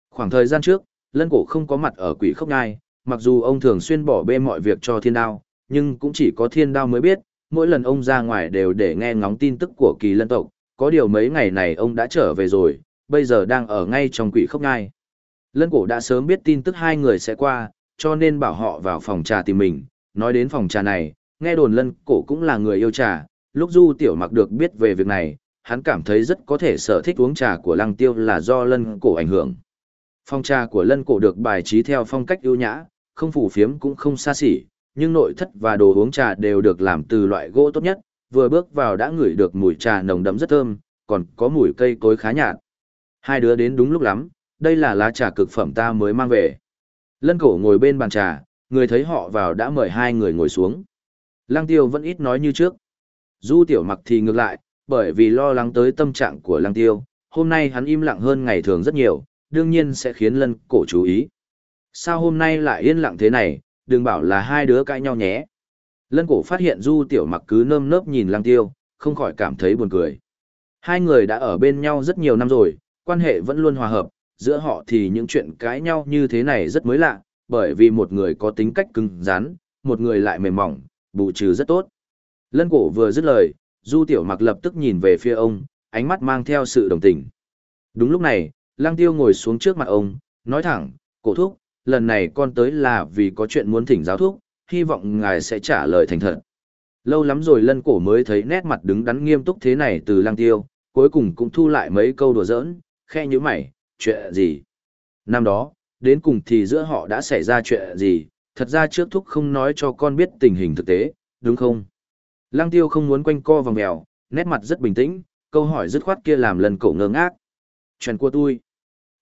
Speaker 1: Khoảng thời gian trước, lân cổ không có mặt ở quỷ khốc ngai, mặc dù ông thường xuyên bỏ bê mọi việc cho thiên đao, nhưng cũng chỉ có thiên đao mới biết, mỗi lần ông ra ngoài đều để nghe ngóng tin tức của kỳ lân tộc, có điều mấy ngày này ông đã trở về rồi, bây giờ đang ở ngay trong quỷ khốc ngai. Lân cổ đã sớm biết tin tức hai người sẽ qua, cho nên bảo họ vào phòng trà tìm mình, nói đến phòng trà này, nghe đồn lân cổ cũng là người yêu trà, lúc du tiểu mặc được biết về việc này, hắn cảm thấy rất có thể sở thích uống trà của lăng tiêu là do lân cổ ảnh hưởng. Phòng trà của lân cổ được bài trí theo phong cách ưu nhã, không phủ phiếm cũng không xa xỉ, nhưng nội thất và đồ uống trà đều được làm từ loại gỗ tốt nhất, vừa bước vào đã ngửi được mùi trà nồng đậm rất thơm, còn có mùi cây cối khá nhạt. Hai đứa đến đúng lúc lắm, đây là lá trà cực phẩm ta mới mang về. Lân cổ ngồi bên bàn trà, người thấy họ vào đã mời hai người ngồi xuống. Lăng tiêu vẫn ít nói như trước. Du tiểu mặc thì ngược lại, bởi vì lo lắng tới tâm trạng của lăng tiêu, hôm nay hắn im lặng hơn ngày thường rất nhiều, đương nhiên sẽ khiến lân cổ chú ý. Sao hôm nay lại yên lặng thế này, đừng bảo là hai đứa cãi nhau nhé. Lân cổ phát hiện du tiểu mặc cứ nơm nớp nhìn lăng tiêu, không khỏi cảm thấy buồn cười. Hai người đã ở bên nhau rất nhiều năm rồi, quan hệ vẫn luôn hòa hợp, giữa họ thì những chuyện cãi nhau như thế này rất mới lạ, bởi vì một người có tính cách cứng rắn, một người lại mềm mỏng, bù trừ rất tốt. Lân cổ vừa dứt lời, du tiểu mặc lập tức nhìn về phía ông, ánh mắt mang theo sự đồng tình. Đúng lúc này, lăng tiêu ngồi xuống trước mặt ông, nói thẳng, cổ thúc, lần này con tới là vì có chuyện muốn thỉnh giáo thúc, hy vọng ngài sẽ trả lời thành thật. Lâu lắm rồi lân cổ mới thấy nét mặt đứng đắn nghiêm túc thế này từ lăng tiêu, cuối cùng cũng thu lại mấy câu đùa giỡn, khe như mày, chuyện gì? Năm đó, đến cùng thì giữa họ đã xảy ra chuyện gì, thật ra trước thúc không nói cho con biết tình hình thực tế, đúng không? Lăng tiêu không muốn quanh co vòng mèo, nét mặt rất bình tĩnh, câu hỏi dứt khoát kia làm lần cổ ngơ ngác. Chuyện của tôi.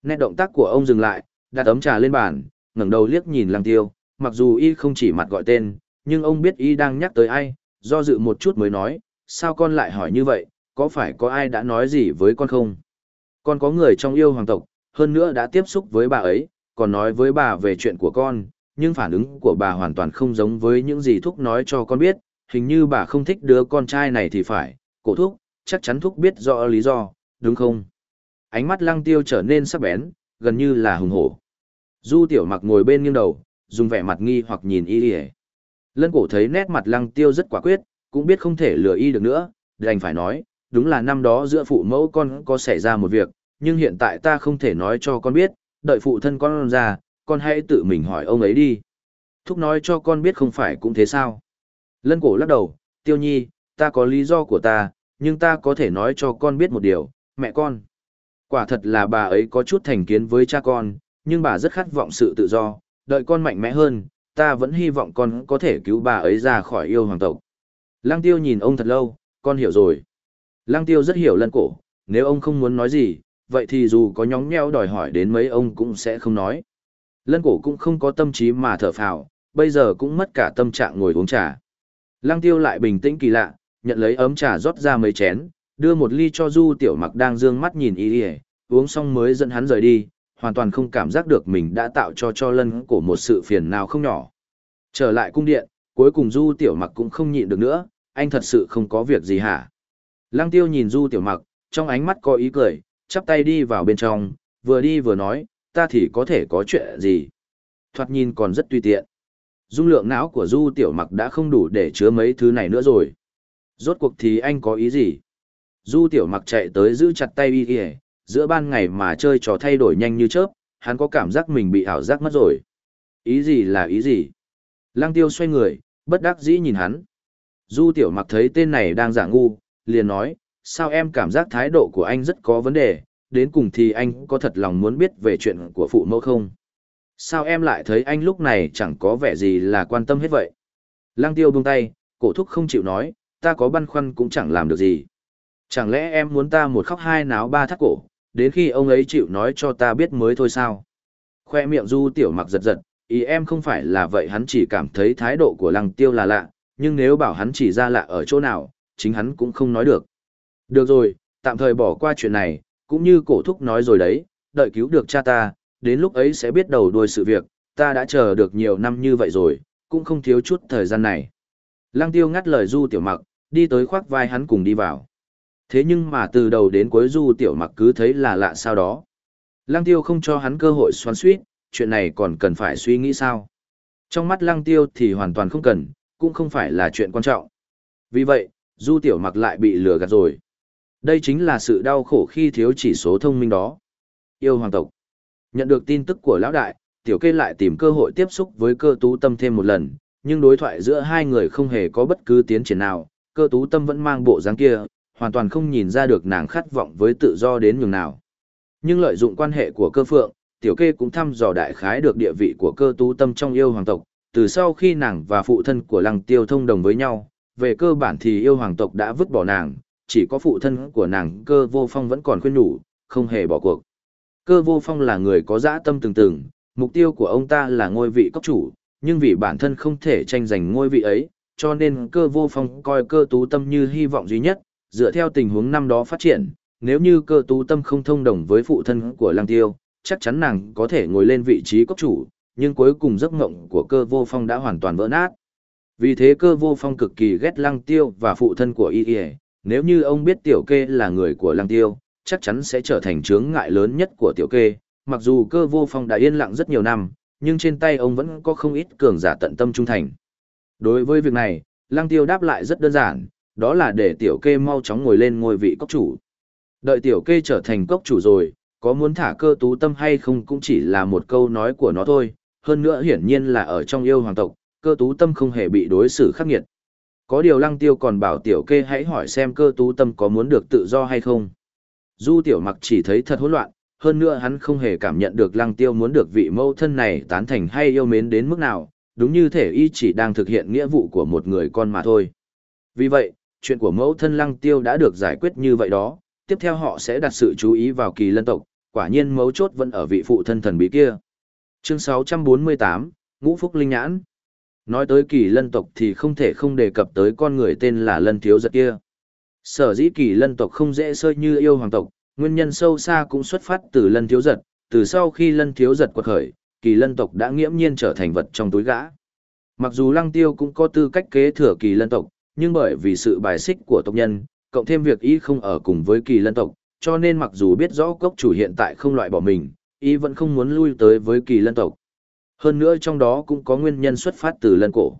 Speaker 1: Nét động tác của ông dừng lại, đặt ấm trà lên bàn, ngẩng đầu liếc nhìn lăng tiêu, mặc dù y không chỉ mặt gọi tên, nhưng ông biết y đang nhắc tới ai, do dự một chút mới nói, sao con lại hỏi như vậy, có phải có ai đã nói gì với con không? Con có người trong yêu hoàng tộc, hơn nữa đã tiếp xúc với bà ấy, còn nói với bà về chuyện của con, nhưng phản ứng của bà hoàn toàn không giống với những gì thúc nói cho con biết, hình như bà không thích đứa con trai này thì phải, cổ thúc, chắc chắn thúc biết rõ lý do, đúng không? Ánh mắt lăng tiêu trở nên sắc bén, gần như là hùng hổ. Du tiểu mặc ngồi bên nghiêng đầu, dùng vẻ mặt nghi hoặc nhìn y y Lân cổ thấy nét mặt lăng tiêu rất quả quyết, cũng biết không thể lừa y được nữa, đành phải nói, đúng là năm đó giữa phụ mẫu con có xảy ra một việc, nhưng hiện tại ta không thể nói cho con biết, đợi phụ thân con ra, con hãy tự mình hỏi ông ấy đi. Thúc nói cho con biết không phải cũng thế sao. Lân cổ lắc đầu, tiêu nhi, ta có lý do của ta, nhưng ta có thể nói cho con biết một điều, mẹ con. Quả thật là bà ấy có chút thành kiến với cha con, nhưng bà rất khát vọng sự tự do, đợi con mạnh mẽ hơn, ta vẫn hy vọng con có thể cứu bà ấy ra khỏi yêu hoàng tộc. Lăng tiêu nhìn ông thật lâu, con hiểu rồi. Lăng tiêu rất hiểu lân cổ, nếu ông không muốn nói gì, vậy thì dù có nhóng nheo đòi hỏi đến mấy ông cũng sẽ không nói. Lân cổ cũng không có tâm trí mà thở phào, bây giờ cũng mất cả tâm trạng ngồi uống trà. Lăng tiêu lại bình tĩnh kỳ lạ, nhận lấy ấm trà rót ra mấy chén, đưa một ly cho du tiểu mặc đang dương mắt nhìn y ỉa uống xong mới dẫn hắn rời đi, hoàn toàn không cảm giác được mình đã tạo cho cho lân cổ một sự phiền nào không nhỏ. Trở lại cung điện, cuối cùng du tiểu mặc cũng không nhịn được nữa, anh thật sự không có việc gì hả? Lăng tiêu nhìn du tiểu mặc, trong ánh mắt có ý cười, chắp tay đi vào bên trong, vừa đi vừa nói, ta thì có thể có chuyện gì? Thoạt nhìn còn rất tùy tiện. Dung lượng não của du tiểu mặc đã không đủ để chứa mấy thứ này nữa rồi. Rốt cuộc thì anh có ý gì? Du tiểu mặc chạy tới giữ chặt tay y kìa, giữa ban ngày mà chơi trò thay đổi nhanh như chớp, hắn có cảm giác mình bị ảo giác mất rồi. Ý gì là ý gì? Lăng tiêu xoay người, bất đắc dĩ nhìn hắn. Du tiểu mặc thấy tên này đang giả ngu, liền nói, sao em cảm giác thái độ của anh rất có vấn đề, đến cùng thì anh có thật lòng muốn biết về chuyện của phụ mẫu không? Sao em lại thấy anh lúc này chẳng có vẻ gì là quan tâm hết vậy? Lăng tiêu buông tay, cổ thúc không chịu nói, ta có băn khoăn cũng chẳng làm được gì. Chẳng lẽ em muốn ta một khóc hai náo ba thắt cổ, đến khi ông ấy chịu nói cho ta biết mới thôi sao? Khoe miệng du tiểu mặc giật giật, ý em không phải là vậy hắn chỉ cảm thấy thái độ của lăng tiêu là lạ, nhưng nếu bảo hắn chỉ ra lạ ở chỗ nào, chính hắn cũng không nói được. Được rồi, tạm thời bỏ qua chuyện này, cũng như cổ thúc nói rồi đấy, đợi cứu được cha ta, đến lúc ấy sẽ biết đầu đuôi sự việc, ta đã chờ được nhiều năm như vậy rồi, cũng không thiếu chút thời gian này. Lăng tiêu ngắt lời du tiểu mặc, đi tới khoác vai hắn cùng đi vào. Thế nhưng mà từ đầu đến cuối du tiểu mặc cứ thấy là lạ sao đó. Lăng tiêu không cho hắn cơ hội xoắn suýt, chuyện này còn cần phải suy nghĩ sao. Trong mắt lăng tiêu thì hoàn toàn không cần, cũng không phải là chuyện quan trọng. Vì vậy, du tiểu mặc lại bị lừa gạt rồi. Đây chính là sự đau khổ khi thiếu chỉ số thông minh đó. Yêu hoàng tộc. Nhận được tin tức của lão đại, tiểu kê lại tìm cơ hội tiếp xúc với cơ tú tâm thêm một lần, nhưng đối thoại giữa hai người không hề có bất cứ tiến triển nào, cơ tú tâm vẫn mang bộ dáng kia, hoàn toàn không nhìn ra được nàng khát vọng với tự do đến nhường nào. Nhưng lợi dụng quan hệ của cơ phượng, tiểu kê cũng thăm dò đại khái được địa vị của cơ tú tâm trong yêu hoàng tộc, từ sau khi nàng và phụ thân của lăng tiêu thông đồng với nhau, về cơ bản thì yêu hoàng tộc đã vứt bỏ nàng, chỉ có phụ thân của nàng cơ vô phong vẫn còn khuyên nhủ, không hề bỏ cuộc. Cơ vô phong là người có dã tâm từng từng, mục tiêu của ông ta là ngôi vị cấp chủ, nhưng vì bản thân không thể tranh giành ngôi vị ấy, cho nên cơ vô phong coi cơ tú tâm như hy vọng duy nhất, dựa theo tình huống năm đó phát triển, nếu như cơ tú tâm không thông đồng với phụ thân của lăng tiêu, chắc chắn nàng có thể ngồi lên vị trí cốc chủ, nhưng cuối cùng giấc mộng của cơ vô phong đã hoàn toàn vỡ nát. Vì thế cơ vô phong cực kỳ ghét lăng tiêu và phụ thân của y y, nếu như ông biết tiểu kê là người của lăng tiêu, chắc chắn sẽ trở thành chướng ngại lớn nhất của tiểu kê, mặc dù cơ vô phong đã yên lặng rất nhiều năm, nhưng trên tay ông vẫn có không ít cường giả tận tâm trung thành. Đối với việc này, lăng tiêu đáp lại rất đơn giản, đó là để tiểu kê mau chóng ngồi lên ngôi vị cốc chủ. Đợi tiểu kê trở thành cốc chủ rồi, có muốn thả cơ tú tâm hay không cũng chỉ là một câu nói của nó thôi, hơn nữa hiển nhiên là ở trong yêu hoàng tộc, cơ tú tâm không hề bị đối xử khắc nghiệt. Có điều lăng tiêu còn bảo tiểu kê hãy hỏi xem cơ tú tâm có muốn được tự do hay không. Du tiểu mặc chỉ thấy thật hỗn loạn, hơn nữa hắn không hề cảm nhận được lăng tiêu muốn được vị mẫu thân này tán thành hay yêu mến đến mức nào, đúng như thể y chỉ đang thực hiện nghĩa vụ của một người con mà thôi. Vì vậy, chuyện của mẫu thân lăng tiêu đã được giải quyết như vậy đó, tiếp theo họ sẽ đặt sự chú ý vào kỳ lân tộc, quả nhiên mấu chốt vẫn ở vị phụ thân thần bí kia. Chương 648, Ngũ Phúc Linh Nhãn Nói tới kỳ lân tộc thì không thể không đề cập tới con người tên là lân thiếu giật kia. Sở dĩ kỳ lân tộc không dễ sơi như yêu hoàng tộc, nguyên nhân sâu xa cũng xuất phát từ lân thiếu giật, từ sau khi lân thiếu giật quật khởi, kỳ lân tộc đã nghiễm nhiên trở thành vật trong túi gã. Mặc dù lăng tiêu cũng có tư cách kế thừa kỳ lân tộc, nhưng bởi vì sự bài xích của tộc nhân, cộng thêm việc y không ở cùng với kỳ lân tộc, cho nên mặc dù biết rõ cốc chủ hiện tại không loại bỏ mình, y vẫn không muốn lui tới với kỳ lân tộc. Hơn nữa trong đó cũng có nguyên nhân xuất phát từ lân cổ.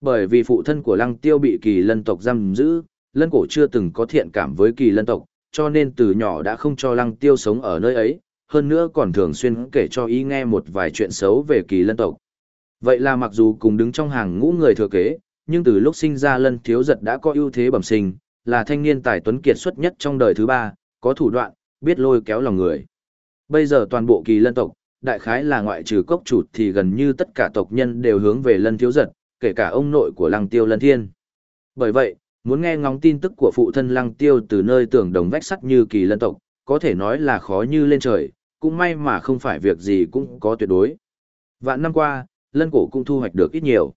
Speaker 1: Bởi vì phụ thân của lăng tiêu bị kỳ lân tộc giam giữ, lân cổ chưa từng có thiện cảm với kỳ lân tộc, cho nên từ nhỏ đã không cho lăng tiêu sống ở nơi ấy, hơn nữa còn thường xuyên kể cho y nghe một vài chuyện xấu về kỳ lân tộc. Vậy là mặc dù cùng đứng trong hàng ngũ người thừa kế, nhưng từ lúc sinh ra lân thiếu giật đã có ưu thế bẩm sinh, là thanh niên tài tuấn kiệt xuất nhất trong đời thứ ba, có thủ đoạn, biết lôi kéo lòng người. Bây giờ toàn bộ kỳ lân tộc, đại khái là ngoại trừ cốc chủ thì gần như tất cả tộc nhân đều hướng về lân thiếu giật, kể cả ông nội của lăng tiêu lân thiên. Bởi vậy, muốn nghe ngóng tin tức của phụ thân lăng tiêu từ nơi tưởng đồng vách sắt như kỳ lân tộc, có thể nói là khó như lên trời, cũng may mà không phải việc gì cũng có tuyệt đối. Vạn năm qua, lân cổ cũng thu hoạch được ít nhiều.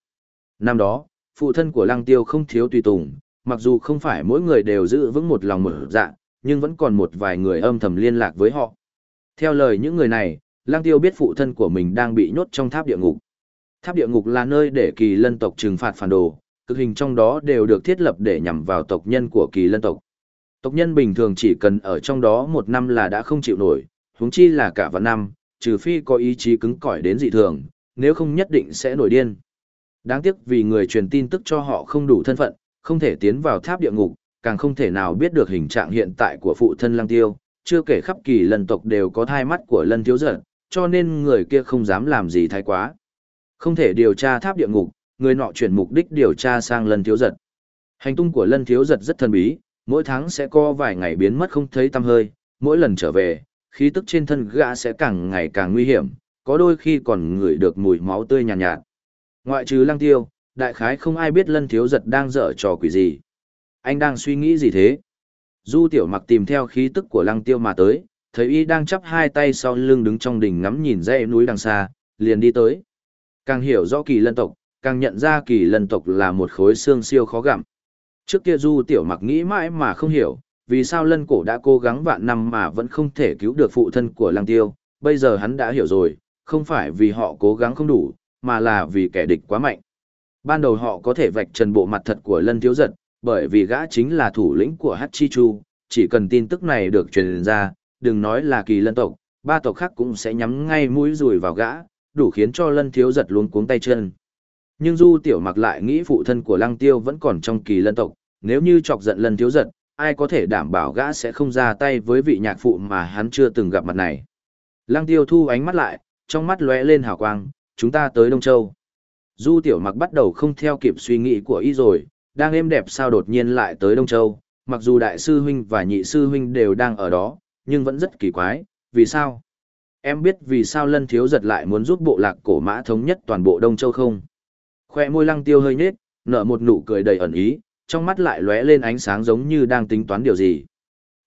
Speaker 1: Năm đó, phụ thân của lăng tiêu không thiếu tùy tùng, mặc dù không phải mỗi người đều giữ vững một lòng mở dạ, nhưng vẫn còn một vài người âm thầm liên lạc với họ. Theo lời những người này, lăng tiêu biết phụ thân của mình đang bị nhốt trong tháp địa ngục. Tháp địa ngục là nơi để kỳ lân tộc trừng phạt phản đồ, cực hình trong đó đều được thiết lập để nhằm vào tộc nhân của kỳ lân tộc. Tộc nhân bình thường chỉ cần ở trong đó một năm là đã không chịu nổi, huống chi là cả vạn năm, trừ phi có ý chí cứng cỏi đến dị thường, nếu không nhất định sẽ nổi điên. Đáng tiếc vì người truyền tin tức cho họ không đủ thân phận, không thể tiến vào tháp địa ngục, càng không thể nào biết được hình trạng hiện tại của phụ thân lăng tiêu, chưa kể khắp kỳ lần tộc đều có thai mắt của lân thiếu giật, cho nên người kia không dám làm gì thái quá. Không thể điều tra tháp địa ngục, người nọ chuyển mục đích điều tra sang lân thiếu giật. Hành tung của lân thiếu giật rất thần bí, mỗi tháng sẽ có vài ngày biến mất không thấy tăm hơi, mỗi lần trở về, khí tức trên thân gã sẽ càng ngày càng nguy hiểm, có đôi khi còn ngửi được mùi máu tươi nhàn nhạt, nhạt. Ngoại trừ lăng tiêu, đại khái không ai biết lân thiếu giật đang dở trò quỷ gì. Anh đang suy nghĩ gì thế? Du tiểu mặc tìm theo khí tức của lăng tiêu mà tới, thấy y đang chắp hai tay sau lưng đứng trong đỉnh ngắm nhìn dãy núi đằng xa, liền đi tới. Càng hiểu rõ kỳ lân tộc, càng nhận ra kỳ lân tộc là một khối xương siêu khó gặm. Trước kia du tiểu mặc nghĩ mãi mà không hiểu, vì sao lân cổ đã cố gắng vạn năm mà vẫn không thể cứu được phụ thân của lăng tiêu, bây giờ hắn đã hiểu rồi, không phải vì họ cố gắng không đủ, mà là vì kẻ địch quá mạnh. Ban đầu họ có thể vạch trần bộ mặt thật của lân thiếu giật, bởi vì gã chính là thủ lĩnh của Hachichu, chỉ cần tin tức này được truyền ra, đừng nói là kỳ lân tộc, ba tộc khác cũng sẽ nhắm ngay mũi rùi vào gã, đủ khiến cho lân thiếu giật luống cuống tay chân. Nhưng Du Tiểu Mặc lại nghĩ phụ thân của Lăng Tiêu vẫn còn trong kỳ lân tộc, nếu như chọc giận lân thiếu giật, ai có thể đảm bảo gã sẽ không ra tay với vị nhạc phụ mà hắn chưa từng gặp mặt này. Lăng Tiêu thu ánh mắt lại, trong mắt lóe lên hào quang, chúng ta tới Đông Châu. Du Tiểu Mặc bắt đầu không theo kịp suy nghĩ của y rồi, đang êm đẹp sao đột nhiên lại tới Đông Châu, mặc dù đại sư huynh và nhị sư huynh đều đang ở đó, nhưng vẫn rất kỳ quái, vì sao? Em biết vì sao lân thiếu giật lại muốn giúp bộ lạc cổ mã thống nhất toàn bộ Đông Châu không? Khoe môi lăng tiêu hơi nhếch, nở một nụ cười đầy ẩn ý, trong mắt lại lóe lên ánh sáng giống như đang tính toán điều gì.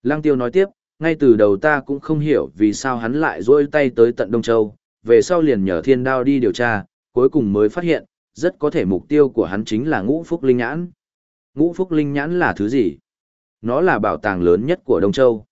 Speaker 1: Lăng tiêu nói tiếp, ngay từ đầu ta cũng không hiểu vì sao hắn lại rôi tay tới tận Đông Châu, về sau liền nhờ thiên đao đi điều tra, cuối cùng mới phát hiện, rất có thể mục tiêu của hắn chính là ngũ phúc linh nhãn. Ngũ phúc linh nhãn là thứ gì? Nó là bảo tàng lớn nhất của Đông Châu.